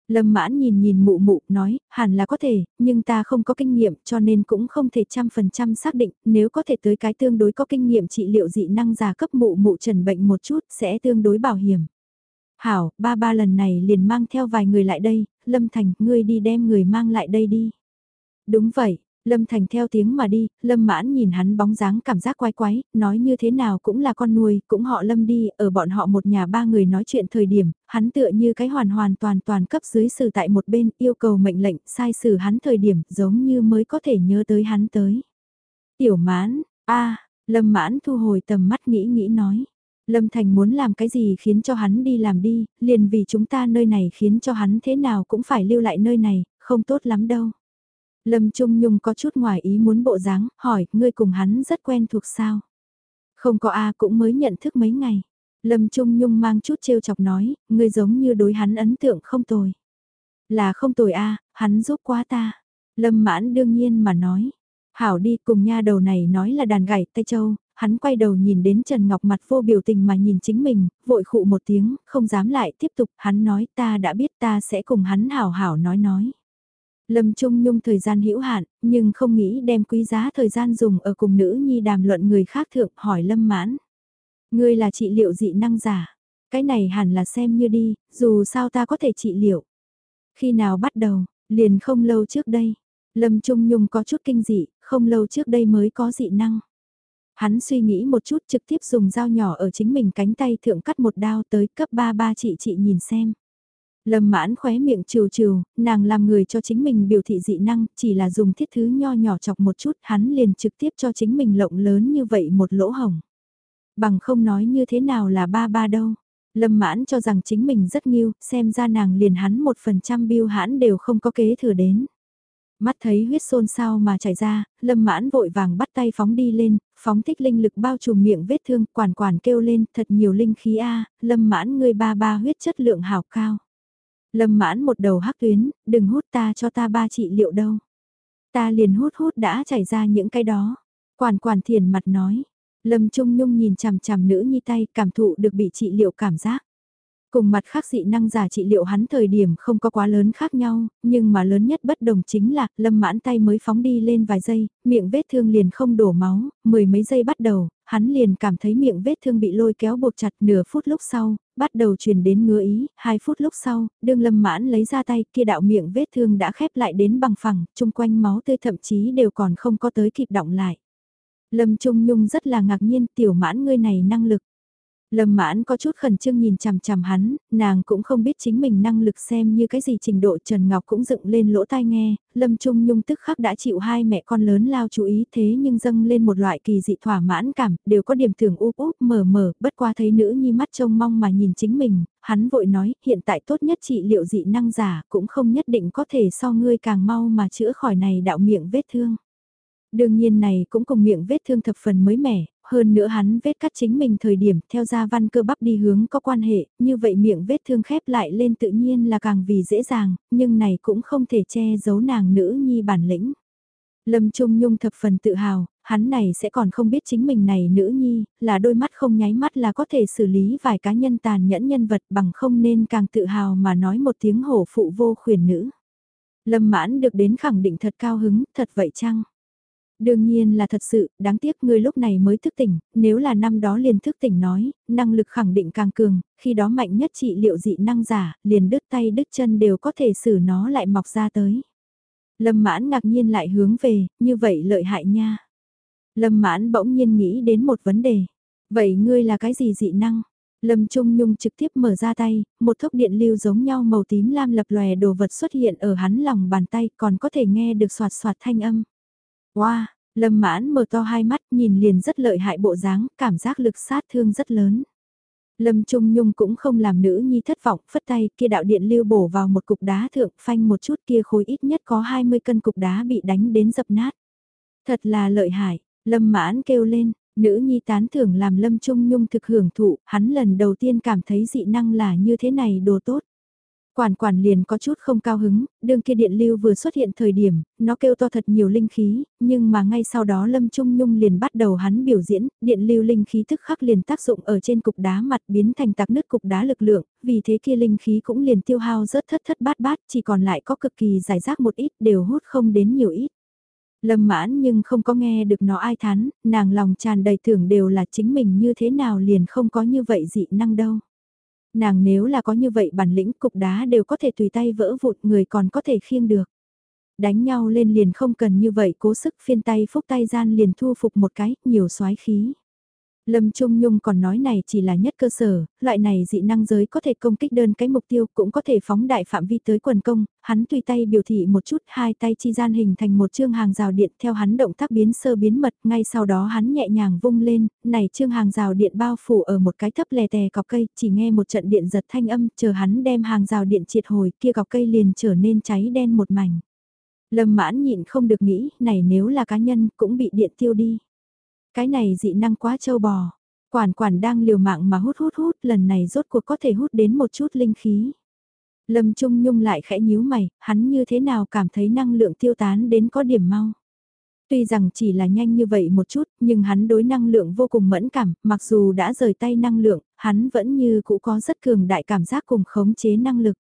Lâm mãn nhìn nhìn mụ mụ nói, hẳn là có thể, nhưng ta không có kinh nghiệm cho nên cũng không thể trăm phần trăm xác định, nếu có thể tới cái tương đối có kinh nghiệm trị liệu dị năng già cấp mụ mụ trần bệnh một chút sẽ tương đối bảo hiểm. Hảo, ba ba lần này liền mang theo vài người lại đây, Lâm Thành, ngươi đi đem người mang lại đây đi. Đúng vậy, Lâm Thành theo tiếng mà đi, Lâm mãn nhìn hắn bóng dáng cảm giác quái quái, nói như thế nào cũng là con nuôi, cũng họ Lâm đi, ở bọn họ một nhà ba người nói chuyện thời điểm, hắn tựa như cái hoàn hoàn toàn toàn cấp dưới xử tại một bên, yêu cầu mệnh lệnh, sai xử hắn thời điểm, giống như mới có thể nhớ tới hắn tới. Tiểu mãn, a Lâm mãn thu hồi tầm mắt nghĩ nghĩ nói. Lâm Thành muốn làm cái gì khiến cho hắn đi làm đi, liền vì chúng ta nơi này khiến cho hắn thế nào cũng phải lưu lại nơi này, không tốt lắm đâu. Lâm Trung Nhung có chút ngoài ý muốn bộ dáng, hỏi, ngươi cùng hắn rất quen thuộc sao? Không có A cũng mới nhận thức mấy ngày. Lâm Trung Nhung mang chút trêu chọc nói, ngươi giống như đối hắn ấn tượng không tồi. Là không tồi A, hắn giúp quá ta. Lâm mãn đương nhiên mà nói. Hảo đi cùng nha đầu này nói là đàn gảy tay châu, hắn quay đầu nhìn đến Trần Ngọc mặt vô biểu tình mà nhìn chính mình, vội khụ một tiếng, không dám lại tiếp tục, hắn nói ta đã biết ta sẽ cùng hắn hảo hảo nói nói. Lâm Trung Nhung thời gian hữu hạn, nhưng không nghĩ đem quý giá thời gian dùng ở cùng nữ nhi đàm luận người khác thượng hỏi Lâm Mãn. Ngươi là trị liệu dị năng giả. Cái này hẳn là xem như đi, dù sao ta có thể trị liệu. Khi nào bắt đầu, liền không lâu trước đây. Lâm Trung Nhung có chút kinh dị, không lâu trước đây mới có dị năng. Hắn suy nghĩ một chút trực tiếp dùng dao nhỏ ở chính mình cánh tay thượng cắt một đao tới cấp 3 ba chị chị nhìn xem. Lâm mãn khóe miệng trừ trừ, nàng làm người cho chính mình biểu thị dị năng, chỉ là dùng thiết thứ nho nhỏ chọc một chút, hắn liền trực tiếp cho chính mình lộng lớn như vậy một lỗ hồng. Bằng không nói như thế nào là ba ba đâu. Lâm mãn cho rằng chính mình rất nghiêu, xem ra nàng liền hắn một phần trăm biêu hãn đều không có kế thừa đến. Mắt thấy huyết xôn sao mà chảy ra, lâm mãn vội vàng bắt tay phóng đi lên, phóng thích linh lực bao trùm miệng vết thương, quản quản kêu lên, thật nhiều linh khí a lâm mãn ngươi ba ba huyết chất lượng hào cao. Lâm mãn một đầu hắc tuyến, đừng hút ta cho ta ba trị liệu đâu. Ta liền hút hút đã chảy ra những cái đó. Quản quản thiền mặt nói. Lâm Trung Nhung nhìn chằm chằm nữ nhi tay cảm thụ được bị trị liệu cảm giác. Cùng mặt khác dị năng giả trị liệu hắn thời điểm không có quá lớn khác nhau, nhưng mà lớn nhất bất đồng chính là lâm mãn tay mới phóng đi lên vài giây, miệng vết thương liền không đổ máu, mười mấy giây bắt đầu, hắn liền cảm thấy miệng vết thương bị lôi kéo buộc chặt nửa phút lúc sau, bắt đầu truyền đến ngứa ý, hai phút lúc sau, đương lâm mãn lấy ra tay kia đạo miệng vết thương đã khép lại đến bằng phẳng, chung quanh máu tươi thậm chí đều còn không có tới kịp động lại. Lâm Trung Nhung rất là ngạc nhiên tiểu mãn ngươi này năng lực. Lâm mãn có chút khẩn trương nhìn chằm chằm hắn, nàng cũng không biết chính mình năng lực xem như cái gì trình độ Trần Ngọc cũng dựng lên lỗ tai nghe, Lâm Trung Nhung tức khắc đã chịu hai mẹ con lớn lao chú ý thế nhưng dâng lên một loại kỳ dị thỏa mãn cảm, đều có điểm thường úp úp mờ mờ bất qua thấy nữ nhi mắt trông mong mà nhìn chính mình, hắn vội nói hiện tại tốt nhất trị liệu dị năng giả cũng không nhất định có thể so ngươi càng mau mà chữa khỏi này đạo miệng vết thương. Đương nhiên này cũng cùng miệng vết thương thập phần mới mẻ, hơn nữa hắn vết cắt chính mình thời điểm theo ra văn cơ bắp đi hướng có quan hệ, như vậy miệng vết thương khép lại lên tự nhiên là càng vì dễ dàng, nhưng này cũng không thể che giấu nàng nữ nhi bản lĩnh. Lâm Trung Nhung thập phần tự hào, hắn này sẽ còn không biết chính mình này nữ nhi, là đôi mắt không nháy mắt là có thể xử lý vài cá nhân tàn nhẫn nhân vật bằng không nên càng tự hào mà nói một tiếng hổ phụ vô khuyển nữ. Lâm mãn được đến khẳng định thật cao hứng, thật vậy chăng? Đương nhiên là thật sự, đáng tiếc ngươi lúc này mới thức tỉnh, nếu là năm đó liền thức tỉnh nói, năng lực khẳng định càng cường, khi đó mạnh nhất trị liệu dị năng giả, liền đứt tay đứt chân đều có thể xử nó lại mọc ra tới. Lâm mãn ngạc nhiên lại hướng về, như vậy lợi hại nha. Lâm mãn bỗng nhiên nghĩ đến một vấn đề. Vậy ngươi là cái gì dị năng? Lâm Trung Nhung trực tiếp mở ra tay, một thốc điện lưu giống nhau màu tím lam lập lòe đồ vật xuất hiện ở hắn lòng bàn tay còn có thể nghe được soạt soạt thanh âm. Wow, lâm mãn mở to hai mắt nhìn liền rất lợi hại bộ dáng, cảm giác lực sát thương rất lớn. Lâm Trung Nhung cũng không làm nữ nhi thất vọng, phất tay kia đạo điện lưu bổ vào một cục đá thượng phanh một chút kia khối ít nhất có 20 cân cục đá bị đánh đến dập nát. Thật là lợi hại, Lâm mãn kêu lên, Nữ nhi tán thưởng làm Lâm Trung Nhung thực hưởng thụ, hắn lần đầu tiên cảm thấy dị năng là như thế này đồ tốt. Quản quản liền có chút không cao hứng, đường kia điện lưu vừa xuất hiện thời điểm, nó kêu to thật nhiều linh khí, nhưng mà ngay sau đó Lâm Trung Nhung liền bắt đầu hắn biểu diễn, điện lưu linh khí thức khắc liền tác dụng ở trên cục đá mặt biến thành tạc nứt cục đá lực lượng, vì thế kia linh khí cũng liền tiêu hao rớt thất thất bát bát, chỉ còn lại có cực kỳ giải rác một ít đều hút không đến nhiều ít. Lâm mãn nhưng không có nghe được nó ai thán, nàng lòng tràn đầy tưởng đều là chính mình như thế nào liền không có như vậy dị năng đâu. Nàng nếu là có như vậy bản lĩnh cục đá đều có thể tùy tay vỡ vụn người còn có thể khiêng được. Đánh nhau lên liền không cần như vậy cố sức phiên tay phúc tay gian liền thu phục một cái, nhiều soái khí. Lâm Trung Nhung còn nói này chỉ là nhất cơ sở, loại này dị năng giới có thể công kích đơn cái mục tiêu cũng có thể phóng đại phạm vi tới quần công, hắn tùy tay biểu thị một chút hai tay chi gian hình thành một chương hàng rào điện theo hắn động tác biến sơ biến mật, ngay sau đó hắn nhẹ nhàng vung lên, này chương hàng rào điện bao phủ ở một cái thấp lè tè cọc cây, chỉ nghe một trận điện giật thanh âm, chờ hắn đem hàng rào điện triệt hồi, kia cọc cây liền trở nên cháy đen một mảnh. Lâm mãn nhịn không được nghĩ, này nếu là cá nhân cũng bị điện tiêu đi. Cái này dị năng quá trâu bò. Quản quản đang liều mạng mà hút hút hút lần này rốt cuộc có thể hút đến một chút linh khí. Lâm Trung Nhung lại khẽ nhíu mày, hắn như thế nào cảm thấy năng lượng tiêu tán đến có điểm mau. Tuy rằng chỉ là nhanh như vậy một chút, nhưng hắn đối năng lượng vô cùng mẫn cảm, mặc dù đã rời tay năng lượng, hắn vẫn như cũ có rất cường đại cảm giác cùng khống chế năng lực.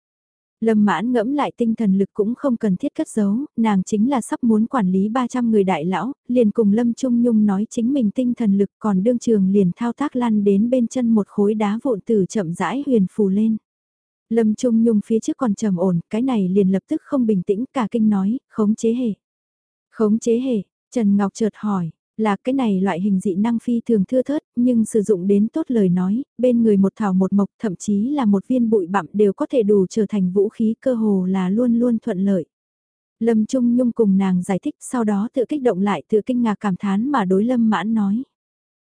Lâm mãn ngẫm lại tinh thần lực cũng không cần thiết cất giấu, nàng chính là sắp muốn quản lý 300 người đại lão, liền cùng Lâm Trung Nhung nói chính mình tinh thần lực còn đương trường liền thao tác lăn đến bên chân một khối đá vụn từ chậm rãi huyền phù lên. Lâm Trung Nhung phía trước còn trầm ổn, cái này liền lập tức không bình tĩnh cả kinh nói, khống chế hệ, Khống chế hệ. Trần Ngọc chợt hỏi, là cái này loại hình dị năng phi thường thưa thớt, nhưng sử dụng đến tốt lời nói, bên người một thảo một mộc thậm chí là một viên bụi bặm đều có thể đủ trở thành vũ khí cơ hồ là luôn luôn thuận lợi. Lâm Trung Nhung cùng nàng giải thích sau đó tự kích động lại tự kinh ngạc cảm thán mà đối Lâm Mãn nói.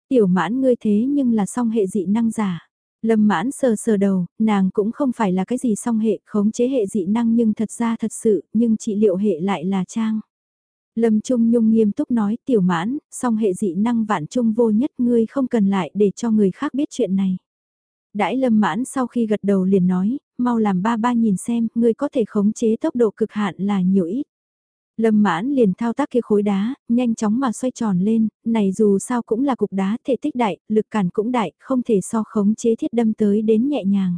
Tiểu mãn ngươi thế nhưng là song hệ dị năng giả. Lâm mãn sờ sờ đầu, nàng cũng không phải là cái gì song hệ khống chế hệ dị năng nhưng thật ra thật sự, nhưng trị liệu hệ lại là trang. Lâm Trung Nhung nghiêm túc nói tiểu mãn, song hệ dị năng vạn trung vô nhất ngươi không cần lại để cho người khác biết chuyện này. Đãi lâm mãn sau khi gật đầu liền nói, mau làm ba ba nhìn xem, ngươi có thể khống chế tốc độ cực hạn là nhiều ít. Lâm mãn liền thao tác kia khối đá, nhanh chóng mà xoay tròn lên, này dù sao cũng là cục đá thể tích đại, lực cản cũng đại, không thể so khống chế thiết đâm tới đến nhẹ nhàng.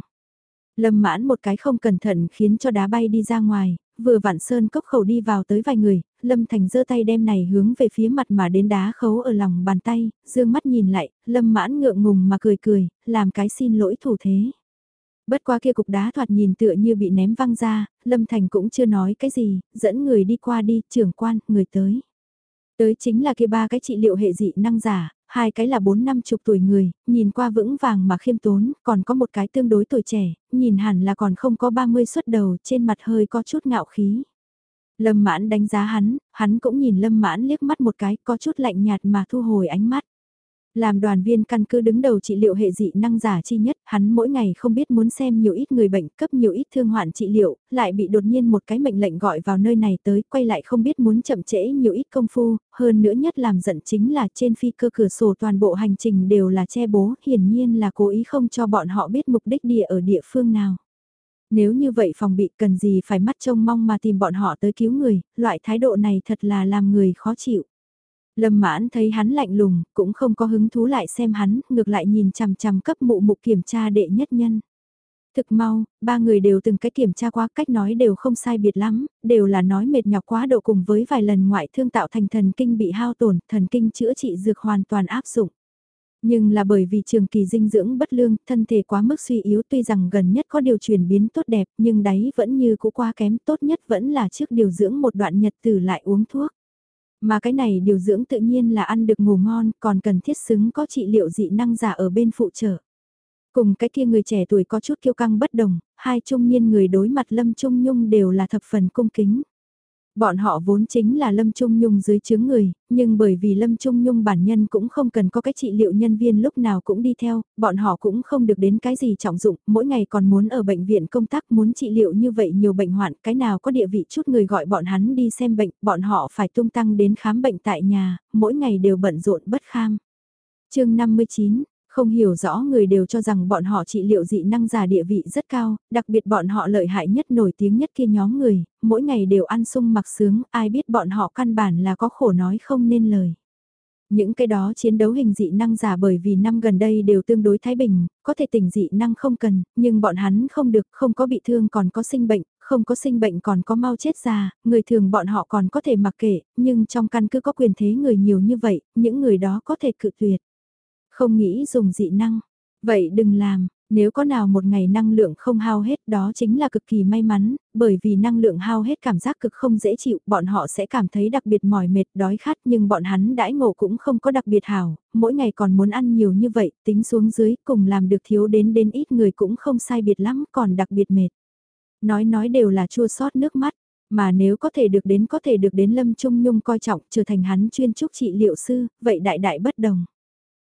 Lâm mãn một cái không cẩn thận khiến cho đá bay đi ra ngoài, vừa vặn sơn cốc khẩu đi vào tới vài người, Lâm Thành giơ tay đem này hướng về phía mặt mà đến đá khấu ở lòng bàn tay, dương mắt nhìn lại, Lâm mãn ngượng ngùng mà cười cười, làm cái xin lỗi thủ thế. Bất qua kia cục đá thoạt nhìn tựa như bị ném văng ra, Lâm Thành cũng chưa nói cái gì, dẫn người đi qua đi, trưởng quan, người tới. Tới chính là kia ba cái trị liệu hệ dị năng giả, hai cái là bốn năm chục tuổi người, nhìn qua vững vàng mà khiêm tốn, còn có một cái tương đối tuổi trẻ, nhìn hẳn là còn không có 30 xuất đầu, trên mặt hơi có chút ngạo khí. Lâm mãn đánh giá hắn, hắn cũng nhìn lâm mãn liếc mắt một cái, có chút lạnh nhạt mà thu hồi ánh mắt. Làm đoàn viên căn cứ đứng đầu trị liệu hệ dị năng giả chi nhất, hắn mỗi ngày không biết muốn xem nhiều ít người bệnh, cấp nhiều ít thương hoạn trị liệu, lại bị đột nhiên một cái mệnh lệnh gọi vào nơi này tới, quay lại không biết muốn chậm trễ nhiều ít công phu, hơn nữa nhất làm giận chính là trên phi cơ cửa sổ toàn bộ hành trình đều là che bố, hiển nhiên là cố ý không cho bọn họ biết mục đích địa ở địa phương nào. Nếu như vậy phòng bị cần gì phải mắt trông mong mà tìm bọn họ tới cứu người, loại thái độ này thật là làm người khó chịu. Lâm mãn thấy hắn lạnh lùng, cũng không có hứng thú lại xem hắn, ngược lại nhìn chằm chằm cấp mụ mục kiểm tra đệ nhất nhân. Thực mau, ba người đều từng cái kiểm tra qua cách nói đều không sai biệt lắm, đều là nói mệt nhọc quá độ cùng với vài lần ngoại thương tạo thành thần kinh bị hao tổn, thần kinh chữa trị dược hoàn toàn áp dụng. Nhưng là bởi vì trường kỳ dinh dưỡng bất lương, thân thể quá mức suy yếu tuy rằng gần nhất có điều chuyển biến tốt đẹp nhưng đáy vẫn như cũ quá kém tốt nhất vẫn là trước điều dưỡng một đoạn nhật từ lại uống thuốc. Mà cái này điều dưỡng tự nhiên là ăn được ngủ ngon còn cần thiết xứng có trị liệu dị năng giả ở bên phụ trợ. Cùng cái kia người trẻ tuổi có chút kiêu căng bất đồng, hai trung niên người đối mặt Lâm Trung Nhung đều là thập phần cung kính. Bọn họ vốn chính là Lâm Trung Nhung dưới chướng người, nhưng bởi vì Lâm Trung Nhung bản nhân cũng không cần có cái trị liệu nhân viên lúc nào cũng đi theo, bọn họ cũng không được đến cái gì trọng dụng, mỗi ngày còn muốn ở bệnh viện công tác muốn trị liệu như vậy nhiều bệnh hoạn, cái nào có địa vị chút người gọi bọn hắn đi xem bệnh, bọn họ phải tung tăng đến khám bệnh tại nhà, mỗi ngày đều bận rộn bất kham. chương 59, không hiểu rõ người đều cho rằng bọn họ trị liệu dị năng giả địa vị rất cao, đặc biệt bọn họ lợi hại nhất nổi tiếng nhất kia nhóm người, mỗi ngày đều ăn sung mặc sướng, ai biết bọn họ căn bản là có khổ nói không nên lời. Những cái đó chiến đấu hình dị năng giả bởi vì năm gần đây đều tương đối thái bình, có thể tỉnh dị năng không cần, nhưng bọn hắn không được, không có bị thương còn có sinh bệnh, không có sinh bệnh còn có mau chết già, người thường bọn họ còn có thể mặc kệ, nhưng trong căn cứ có quyền thế người nhiều như vậy, những người đó có thể cự tuyệt. Không nghĩ dùng dị năng, vậy đừng làm, nếu có nào một ngày năng lượng không hao hết đó chính là cực kỳ may mắn, bởi vì năng lượng hao hết cảm giác cực không dễ chịu, bọn họ sẽ cảm thấy đặc biệt mỏi mệt đói khát nhưng bọn hắn đãi ngộ cũng không có đặc biệt hảo, mỗi ngày còn muốn ăn nhiều như vậy, tính xuống dưới cùng làm được thiếu đến đến ít người cũng không sai biệt lắm còn đặc biệt mệt. Nói nói đều là chua sót nước mắt, mà nếu có thể được đến có thể được đến Lâm Trung Nhung coi trọng trở thành hắn chuyên trúc trị liệu sư, vậy đại đại bất đồng.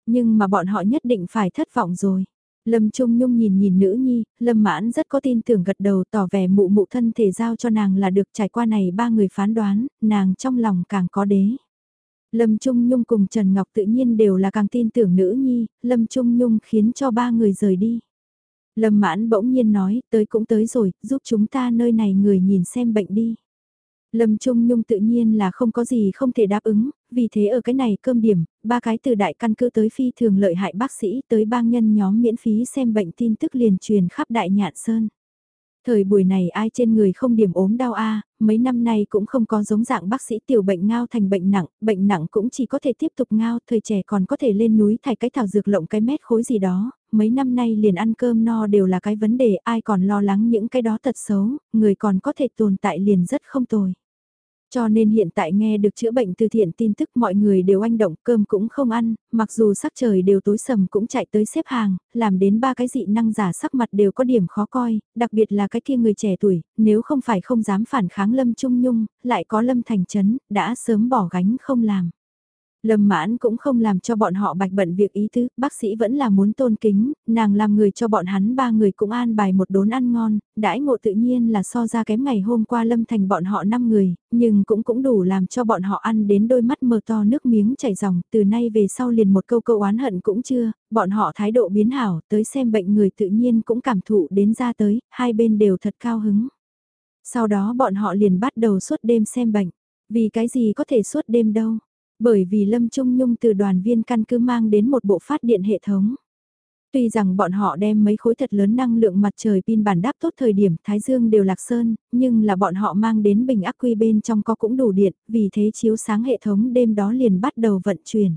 Nhưng mà bọn họ nhất định phải thất vọng rồi. Lâm Trung Nhung nhìn nhìn nữ nhi, Lâm Mãn rất có tin tưởng gật đầu tỏ vẻ mụ mụ thân thể giao cho nàng là được trải qua này ba người phán đoán, nàng trong lòng càng có đế. Lâm Trung Nhung cùng Trần Ngọc tự nhiên đều là càng tin tưởng nữ nhi, Lâm Trung Nhung khiến cho ba người rời đi. Lâm Mãn bỗng nhiên nói, tới cũng tới rồi, giúp chúng ta nơi này người nhìn xem bệnh đi. Lâm Trung Nhung tự nhiên là không có gì không thể đáp ứng, vì thế ở cái này cơm điểm, ba cái từ đại căn cứ tới phi thường lợi hại bác sĩ tới bang nhân nhóm miễn phí xem bệnh tin tức liền truyền khắp đại nhạn sơn. Thời buổi này ai trên người không điểm ốm đau a mấy năm nay cũng không có giống dạng bác sĩ tiểu bệnh ngao thành bệnh nặng, bệnh nặng cũng chỉ có thể tiếp tục ngao, thời trẻ còn có thể lên núi thải cái thảo dược lộng cái mét khối gì đó, mấy năm nay liền ăn cơm no đều là cái vấn đề ai còn lo lắng những cái đó thật xấu, người còn có thể tồn tại liền rất không tồi. Cho nên hiện tại nghe được chữa bệnh từ thiện tin tức mọi người đều anh động cơm cũng không ăn, mặc dù sắc trời đều tối sầm cũng chạy tới xếp hàng, làm đến ba cái dị năng giả sắc mặt đều có điểm khó coi, đặc biệt là cái kia người trẻ tuổi, nếu không phải không dám phản kháng Lâm Trung Nhung, lại có Lâm Thành Trấn, đã sớm bỏ gánh không làm. Lâm mãn cũng không làm cho bọn họ bạch bận việc ý tứ, bác sĩ vẫn là muốn tôn kính, nàng làm người cho bọn hắn ba người cũng an bài một đốn ăn ngon, đãi ngộ tự nhiên là so ra kém ngày hôm qua lâm thành bọn họ năm người, nhưng cũng cũng đủ làm cho bọn họ ăn đến đôi mắt mờ to nước miếng chảy ròng, từ nay về sau liền một câu câu oán hận cũng chưa, bọn họ thái độ biến hảo, tới xem bệnh người tự nhiên cũng cảm thụ đến ra tới, hai bên đều thật cao hứng. Sau đó bọn họ liền bắt đầu suốt đêm xem bệnh, vì cái gì có thể suốt đêm đâu bởi vì Lâm Trung Nhung từ đoàn viên căn cứ mang đến một bộ phát điện hệ thống. Tuy rằng bọn họ đem mấy khối thật lớn năng lượng mặt trời pin bản đáp tốt thời điểm Thái Dương đều lạc sơn, nhưng là bọn họ mang đến bình ắc quy bên trong có cũng đủ điện, vì thế chiếu sáng hệ thống đêm đó liền bắt đầu vận chuyển.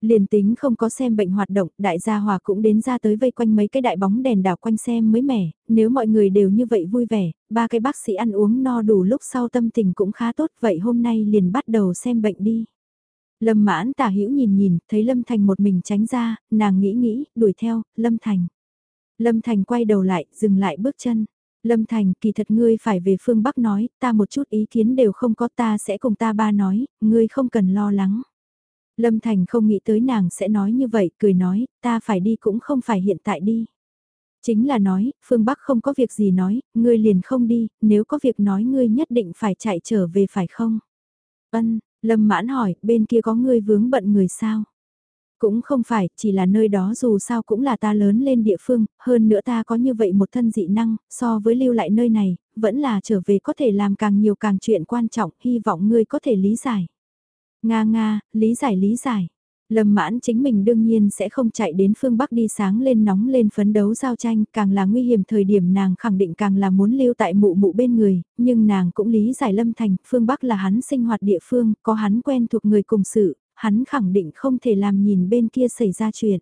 Liền tính không có xem bệnh hoạt động, đại gia hòa cũng đến ra tới vây quanh mấy cái đại bóng đèn đảo quanh xem mới mẻ, nếu mọi người đều như vậy vui vẻ, ba cái bác sĩ ăn uống no đủ lúc sau tâm tình cũng khá tốt, vậy hôm nay liền bắt đầu xem bệnh đi. Lâm mãn tả hữu nhìn nhìn, thấy Lâm Thành một mình tránh ra, nàng nghĩ nghĩ, đuổi theo, Lâm Thành. Lâm Thành quay đầu lại, dừng lại bước chân. Lâm Thành, kỳ thật ngươi phải về phương Bắc nói, ta một chút ý kiến đều không có ta sẽ cùng ta ba nói, ngươi không cần lo lắng. Lâm Thành không nghĩ tới nàng sẽ nói như vậy, cười nói, ta phải đi cũng không phải hiện tại đi. Chính là nói, phương Bắc không có việc gì nói, ngươi liền không đi, nếu có việc nói ngươi nhất định phải chạy trở về phải không? Ân, Lâm mãn hỏi, bên kia có người vướng bận người sao? Cũng không phải, chỉ là nơi đó dù sao cũng là ta lớn lên địa phương, hơn nữa ta có như vậy một thân dị năng, so với lưu lại nơi này, vẫn là trở về có thể làm càng nhiều càng chuyện quan trọng, hy vọng ngươi có thể lý giải. Nga nga, lý giải lý giải. Lâm mãn chính mình đương nhiên sẽ không chạy đến phương Bắc đi sáng lên nóng lên phấn đấu giao tranh, càng là nguy hiểm thời điểm nàng khẳng định càng là muốn lưu tại mụ mụ bên người, nhưng nàng cũng lý giải Lâm Thành, phương Bắc là hắn sinh hoạt địa phương, có hắn quen thuộc người cùng sự, hắn khẳng định không thể làm nhìn bên kia xảy ra chuyện.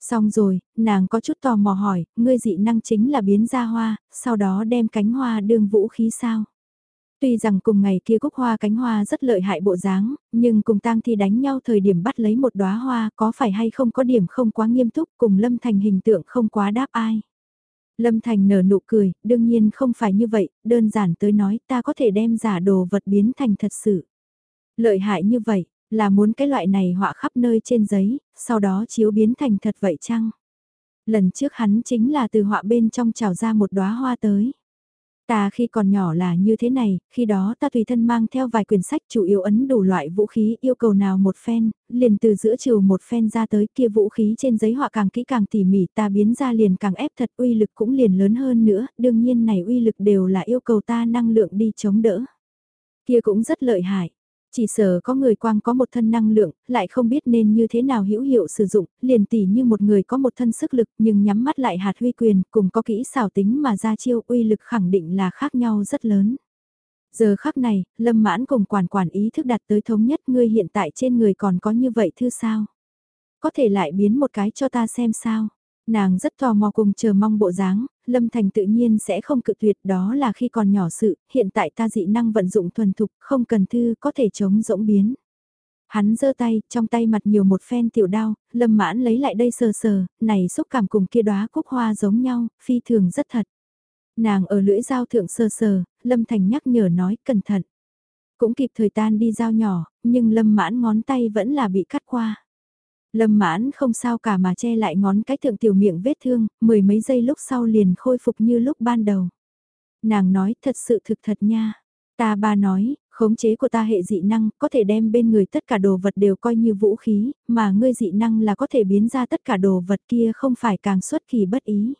Xong rồi, nàng có chút tò mò hỏi, ngươi dị năng chính là biến ra hoa, sau đó đem cánh hoa đương vũ khí sao? Tuy rằng cùng ngày kia cúc hoa cánh hoa rất lợi hại bộ dáng, nhưng cùng tang thi đánh nhau thời điểm bắt lấy một đóa hoa có phải hay không có điểm không quá nghiêm túc cùng Lâm Thành hình tượng không quá đáp ai. Lâm Thành nở nụ cười, đương nhiên không phải như vậy, đơn giản tới nói ta có thể đem giả đồ vật biến thành thật sự. Lợi hại như vậy, là muốn cái loại này họa khắp nơi trên giấy, sau đó chiếu biến thành thật vậy chăng? Lần trước hắn chính là từ họa bên trong trào ra một đóa hoa tới. Ta khi còn nhỏ là như thế này, khi đó ta tùy thân mang theo vài quyển sách chủ yếu ấn đủ loại vũ khí yêu cầu nào một phen, liền từ giữa chiều một phen ra tới kia vũ khí trên giấy họa càng kỹ càng tỉ mỉ ta biến ra liền càng ép thật uy lực cũng liền lớn hơn nữa, đương nhiên này uy lực đều là yêu cầu ta năng lượng đi chống đỡ. Kia cũng rất lợi hại. Chỉ sợ có người quang có một thân năng lượng, lại không biết nên như thế nào hữu hiệu sử dụng, liền tỉ như một người có một thân sức lực nhưng nhắm mắt lại hạt huy quyền, cùng có kỹ xảo tính mà ra chiêu uy lực khẳng định là khác nhau rất lớn. Giờ khắc này, lâm mãn cùng quản quản ý thức đặt tới thống nhất ngươi hiện tại trên người còn có như vậy thư sao? Có thể lại biến một cái cho ta xem sao? Nàng rất tò mò cùng chờ mong bộ dáng, Lâm Thành tự nhiên sẽ không cự tuyệt đó là khi còn nhỏ sự, hiện tại ta dị năng vận dụng thuần thục, không cần thư có thể chống rỗng biến. Hắn giơ tay, trong tay mặt nhiều một phen tiểu đao, Lâm Mãn lấy lại đây sờ sờ, này xúc cảm cùng kia đóa cúc hoa giống nhau, phi thường rất thật. Nàng ở lưỡi dao thượng sờ sờ, Lâm Thành nhắc nhở nói cẩn thận. Cũng kịp thời tan đi dao nhỏ, nhưng Lâm Mãn ngón tay vẫn là bị cắt qua. Lâm mãn không sao cả mà che lại ngón cái thượng tiểu miệng vết thương, mười mấy giây lúc sau liền khôi phục như lúc ban đầu. Nàng nói thật sự thực thật nha. Ta ba nói, khống chế của ta hệ dị năng có thể đem bên người tất cả đồ vật đều coi như vũ khí, mà ngươi dị năng là có thể biến ra tất cả đồ vật kia không phải càng xuất kỳ bất ý.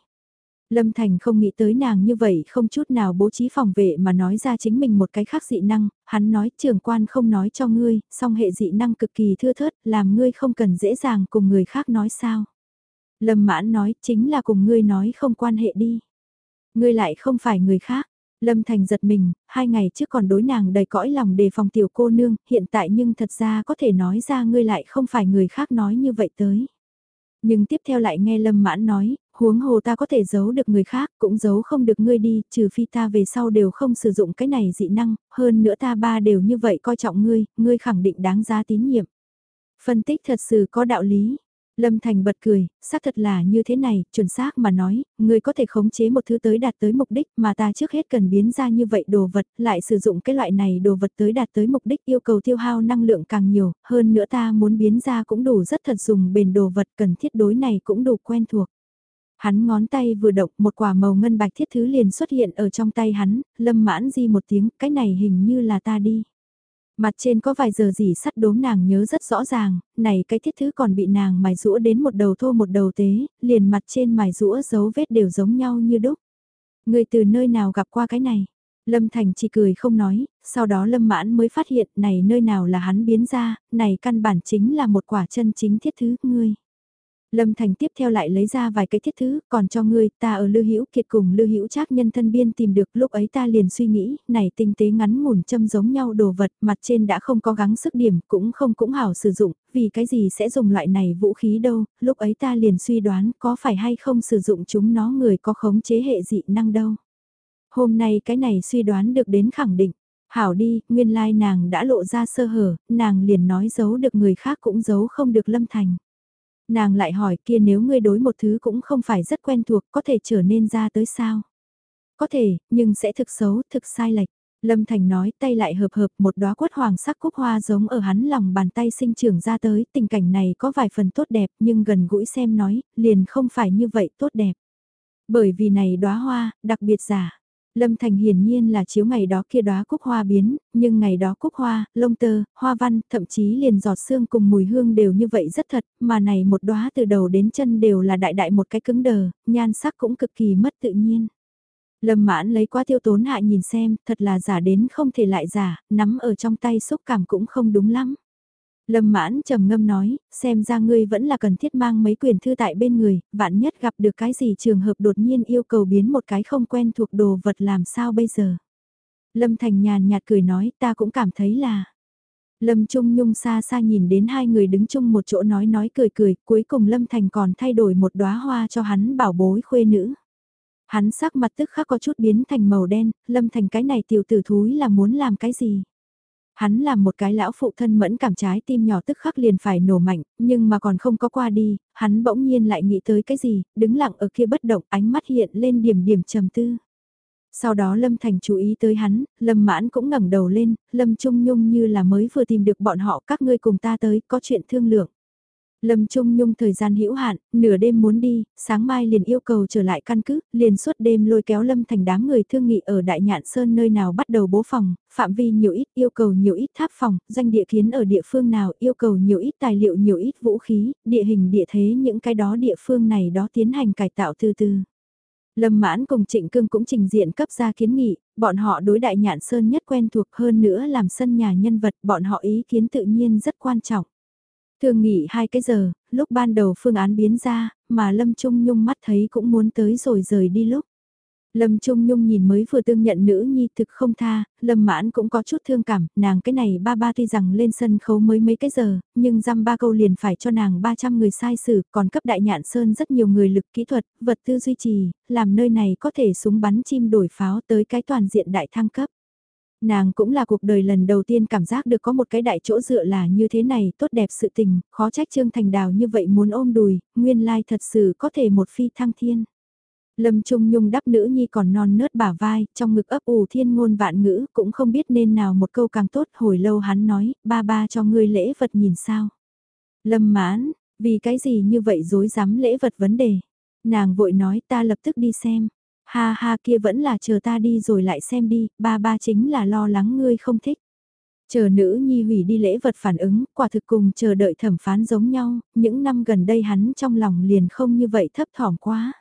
Lâm Thành không nghĩ tới nàng như vậy không chút nào bố trí phòng vệ mà nói ra chính mình một cái khác dị năng, hắn nói trưởng quan không nói cho ngươi, song hệ dị năng cực kỳ thưa thớt, làm ngươi không cần dễ dàng cùng người khác nói sao. Lâm Mãn nói chính là cùng ngươi nói không quan hệ đi. Ngươi lại không phải người khác. Lâm Thành giật mình, hai ngày trước còn đối nàng đầy cõi lòng đề phòng tiểu cô nương, hiện tại nhưng thật ra có thể nói ra ngươi lại không phải người khác nói như vậy tới. Nhưng tiếp theo lại nghe Lâm Mãn nói, huống hồ ta có thể giấu được người khác, cũng giấu không được ngươi đi, trừ phi ta về sau đều không sử dụng cái này dị năng, hơn nữa ta ba đều như vậy coi trọng ngươi, ngươi khẳng định đáng giá tín nhiệm. Phân tích thật sự có đạo lý, Lâm Thành bật cười, xác thật là như thế này, chuẩn xác mà nói, ngươi có thể khống chế một thứ tới đạt tới mục đích mà ta trước hết cần biến ra như vậy đồ vật, lại sử dụng cái loại này đồ vật tới đạt tới mục đích yêu cầu tiêu hao năng lượng càng nhiều, hơn nữa ta muốn biến ra cũng đủ rất thật dùng bền đồ vật cần thiết đối này cũng đủ quen thuộc. Hắn ngón tay vừa động một quả màu ngân bạch thiết thứ liền xuất hiện ở trong tay hắn, lâm mãn di một tiếng, cái này hình như là ta đi. Mặt trên có vài giờ gì sắt đốm nàng nhớ rất rõ ràng, này cái thiết thứ còn bị nàng mài rũa đến một đầu thô một đầu tế, liền mặt trên mài rũa dấu vết đều giống nhau như đúc. Người từ nơi nào gặp qua cái này? Lâm Thành chỉ cười không nói, sau đó Lâm Mãn mới phát hiện này nơi nào là hắn biến ra, này căn bản chính là một quả chân chính thiết thứ, ngươi. Lâm Thành tiếp theo lại lấy ra vài cái thiết thứ, còn cho ngươi, ta ở Lưu Hữu Kiệt cùng Lưu Hữu Trác nhân thân biên tìm được, lúc ấy ta liền suy nghĩ, này tinh tế ngắn ngủn châm giống nhau đồ vật, mặt trên đã không có gắng sức điểm, cũng không cũng hảo sử dụng, vì cái gì sẽ dùng loại này vũ khí đâu, lúc ấy ta liền suy đoán có phải hay không sử dụng chúng nó người có khống chế hệ dị năng đâu. Hôm nay cái này suy đoán được đến khẳng định. Hảo đi, nguyên lai nàng đã lộ ra sơ hở, nàng liền nói giấu được người khác cũng giấu không được lâm thành. Nàng lại hỏi kia nếu ngươi đối một thứ cũng không phải rất quen thuộc có thể trở nên ra tới sao? Có thể, nhưng sẽ thực xấu, thực sai lệch. Lâm Thành nói tay lại hợp hợp một đóa quất hoàng sắc cúc hoa giống ở hắn lòng bàn tay sinh trưởng ra tới, tình cảnh này có vài phần tốt đẹp nhưng gần gũi xem nói, liền không phải như vậy tốt đẹp. Bởi vì này đóa hoa, đặc biệt giả. Lâm Thành hiển nhiên là chiếu ngày đó kia đóa cúc hoa biến, nhưng ngày đó cúc hoa, lông tơ, hoa văn, thậm chí liền giọt xương cùng mùi hương đều như vậy rất thật, mà này một đóa từ đầu đến chân đều là đại đại một cái cứng đờ, nhan sắc cũng cực kỳ mất tự nhiên. Lâm mãn lấy qua tiêu tốn hạ nhìn xem, thật là giả đến không thể lại giả, nắm ở trong tay xúc cảm cũng không đúng lắm. Lâm mãn trầm ngâm nói, xem ra ngươi vẫn là cần thiết mang mấy quyển thư tại bên người, vạn nhất gặp được cái gì trường hợp đột nhiên yêu cầu biến một cái không quen thuộc đồ vật làm sao bây giờ. Lâm Thành nhàn nhạt cười nói ta cũng cảm thấy là. Lâm Trung Nhung xa xa nhìn đến hai người đứng chung một chỗ nói nói cười cười, cuối cùng Lâm Thành còn thay đổi một đóa hoa cho hắn bảo bối khuê nữ. Hắn sắc mặt tức khắc có chút biến thành màu đen, Lâm Thành cái này tiểu tử thúi là muốn làm cái gì? Hắn làm một cái lão phụ thân mẫn cảm trái tim nhỏ tức khắc liền phải nổ mạnh, nhưng mà còn không có qua đi, hắn bỗng nhiên lại nghĩ tới cái gì, đứng lặng ở kia bất động, ánh mắt hiện lên điểm điểm trầm tư. Sau đó Lâm Thành chú ý tới hắn, Lâm Mãn cũng ngẩng đầu lên, Lâm Trung Nhung như là mới vừa tìm được bọn họ các ngươi cùng ta tới, có chuyện thương lượng. Lâm Trung Nhung thời gian hữu hạn, nửa đêm muốn đi, sáng mai liền yêu cầu trở lại căn cứ, liền suốt đêm lôi kéo Lâm thành đám người thương nghị ở Đại Nhạn Sơn nơi nào bắt đầu bố phòng, phạm vi nhiều ít, yêu cầu nhiều ít tháp phòng, danh địa kiến ở địa phương nào, yêu cầu nhiều ít tài liệu nhiều ít vũ khí, địa hình địa thế những cái đó địa phương này đó tiến hành cải tạo từ từ. Lâm Mãn cùng Trịnh Cương cũng trình diện cấp ra kiến nghị, bọn họ đối đại nhạn sơn nhất quen thuộc hơn nữa làm sân nhà nhân vật, bọn họ ý kiến tự nhiên rất quan trọng. Thường nghỉ hai cái giờ, lúc ban đầu phương án biến ra, mà Lâm Trung Nhung mắt thấy cũng muốn tới rồi rời đi lúc. Lâm Trung Nhung nhìn mới vừa tương nhận nữ nhi thực không tha, Lâm Mãn cũng có chút thương cảm, nàng cái này ba ba tuy rằng lên sân khấu mới mấy cái giờ, nhưng dăm ba câu liền phải cho nàng 300 người sai xử, còn cấp đại nhạn sơn rất nhiều người lực kỹ thuật, vật tư duy trì, làm nơi này có thể súng bắn chim đổi pháo tới cái toàn diện đại thăng cấp. Nàng cũng là cuộc đời lần đầu tiên cảm giác được có một cái đại chỗ dựa là như thế này, tốt đẹp sự tình, khó trách Trương Thành Đào như vậy muốn ôm đùi, nguyên lai thật sự có thể một phi thăng thiên. Lâm Trung Nhung đắp nữ nhi còn non nớt bả vai, trong ngực ấp ủ thiên ngôn vạn ngữ, cũng không biết nên nào một câu càng tốt, hồi lâu hắn nói, ba ba cho ngươi lễ vật nhìn sao. Lâm mãn, vì cái gì như vậy dối dám lễ vật vấn đề. Nàng vội nói ta lập tức đi xem. Ha ha kia vẫn là chờ ta đi rồi lại xem đi, ba ba chính là lo lắng ngươi không thích. Chờ nữ nhi hủy đi lễ vật phản ứng, quả thực cùng chờ đợi thẩm phán giống nhau, những năm gần đây hắn trong lòng liền không như vậy thấp thỏm quá.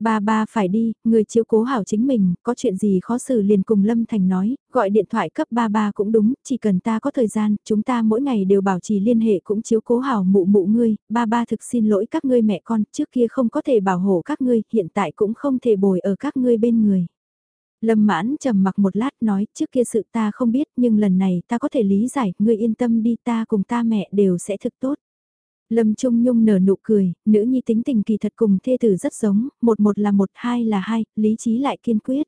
Ba ba phải đi, người chiếu cố hảo chính mình, có chuyện gì khó xử liền cùng Lâm Thành nói, gọi điện thoại cấp ba ba cũng đúng, chỉ cần ta có thời gian, chúng ta mỗi ngày đều bảo trì liên hệ cũng chiếu cố hảo mụ mụ ngươi, ba ba thực xin lỗi các ngươi mẹ con, trước kia không có thể bảo hộ các ngươi, hiện tại cũng không thể bồi ở các ngươi bên người. Lâm mãn trầm mặc một lát nói, trước kia sự ta không biết nhưng lần này ta có thể lý giải, ngươi yên tâm đi ta cùng ta mẹ đều sẽ thực tốt. Lâm Trung Nhung nở nụ cười, nữ nhi tính tình kỳ thật cùng thê tử rất giống, một một là một hai là hai, lý trí lại kiên quyết.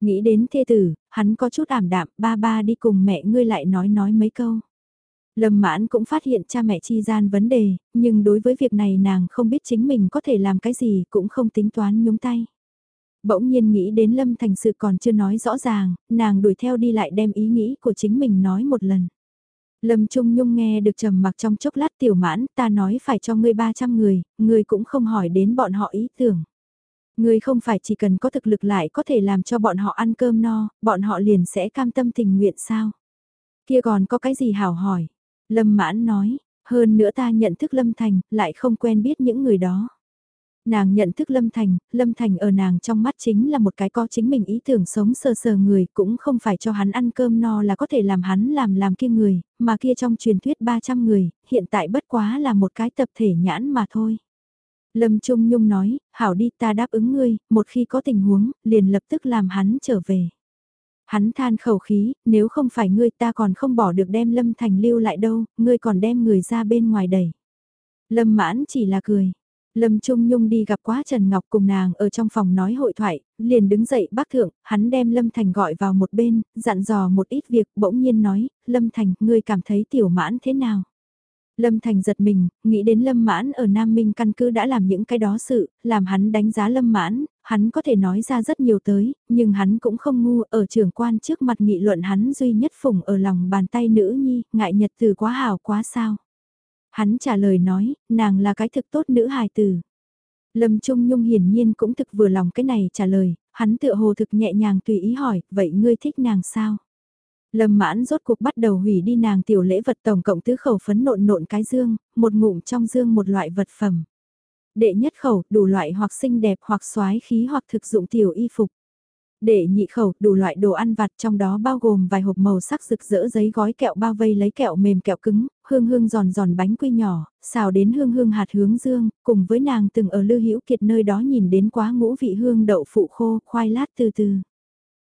Nghĩ đến thê tử, hắn có chút ảm đạm, ba ba đi cùng mẹ ngươi lại nói nói mấy câu. Lâm mãn cũng phát hiện cha mẹ chi gian vấn đề, nhưng đối với việc này nàng không biết chính mình có thể làm cái gì cũng không tính toán nhúng tay. Bỗng nhiên nghĩ đến Lâm thành sự còn chưa nói rõ ràng, nàng đuổi theo đi lại đem ý nghĩ của chính mình nói một lần. Lâm Trung Nhung nghe được trầm mặc trong chốc lát tiểu mãn, ta nói phải cho ngươi 300 người, ngươi cũng không hỏi đến bọn họ ý tưởng. Ngươi không phải chỉ cần có thực lực lại có thể làm cho bọn họ ăn cơm no, bọn họ liền sẽ cam tâm tình nguyện sao? Kia còn có cái gì hảo hỏi? Lâm mãn nói, hơn nữa ta nhận thức Lâm Thành, lại không quen biết những người đó. Nàng nhận thức Lâm Thành, Lâm Thành ở nàng trong mắt chính là một cái có chính mình ý tưởng sống sờ sờ người, cũng không phải cho hắn ăn cơm no là có thể làm hắn làm làm kia người, mà kia trong truyền thuyết 300 người, hiện tại bất quá là một cái tập thể nhãn mà thôi. Lâm Trung Nhung nói, hảo đi ta đáp ứng ngươi, một khi có tình huống, liền lập tức làm hắn trở về. Hắn than khẩu khí, nếu không phải ngươi ta còn không bỏ được đem Lâm Thành lưu lại đâu, ngươi còn đem người ra bên ngoài đẩy. Lâm mãn chỉ là cười, Lâm Trung Nhung đi gặp quá Trần Ngọc cùng nàng ở trong phòng nói hội thoại, liền đứng dậy bác thượng, hắn đem Lâm Thành gọi vào một bên, dặn dò một ít việc, bỗng nhiên nói, Lâm Thành, ngươi cảm thấy tiểu mãn thế nào? Lâm Thành giật mình, nghĩ đến Lâm Mãn ở Nam Minh căn cứ đã làm những cái đó sự, làm hắn đánh giá Lâm Mãn, hắn có thể nói ra rất nhiều tới, nhưng hắn cũng không ngu, ở trưởng quan trước mặt nghị luận hắn duy nhất phủng ở lòng bàn tay nữ nhi, ngại nhật từ quá hảo quá sao. Hắn trả lời nói, nàng là cái thực tốt nữ hài tử. Lâm Trung Nhung hiển nhiên cũng thực vừa lòng cái này trả lời, hắn tựa hồ thực nhẹ nhàng tùy ý hỏi, vậy ngươi thích nàng sao? Lâm mãn rốt cuộc bắt đầu hủy đi nàng tiểu lễ vật tổng cộng tứ khẩu phấn nộn nộn cái dương, một ngụm trong dương một loại vật phẩm. Đệ nhất khẩu, đủ loại hoặc xinh đẹp hoặc xoái khí hoặc thực dụng tiểu y phục. Để nhị khẩu, đủ loại đồ ăn vặt trong đó bao gồm vài hộp màu sắc rực rỡ giấy gói kẹo bao vây lấy kẹo mềm kẹo cứng, hương hương giòn giòn bánh quy nhỏ, xào đến hương hương hạt hướng dương, cùng với nàng từng ở Lư Hữu Kiệt nơi đó nhìn đến quá ngũ vị hương đậu phụ khô, khoai lát từ từ.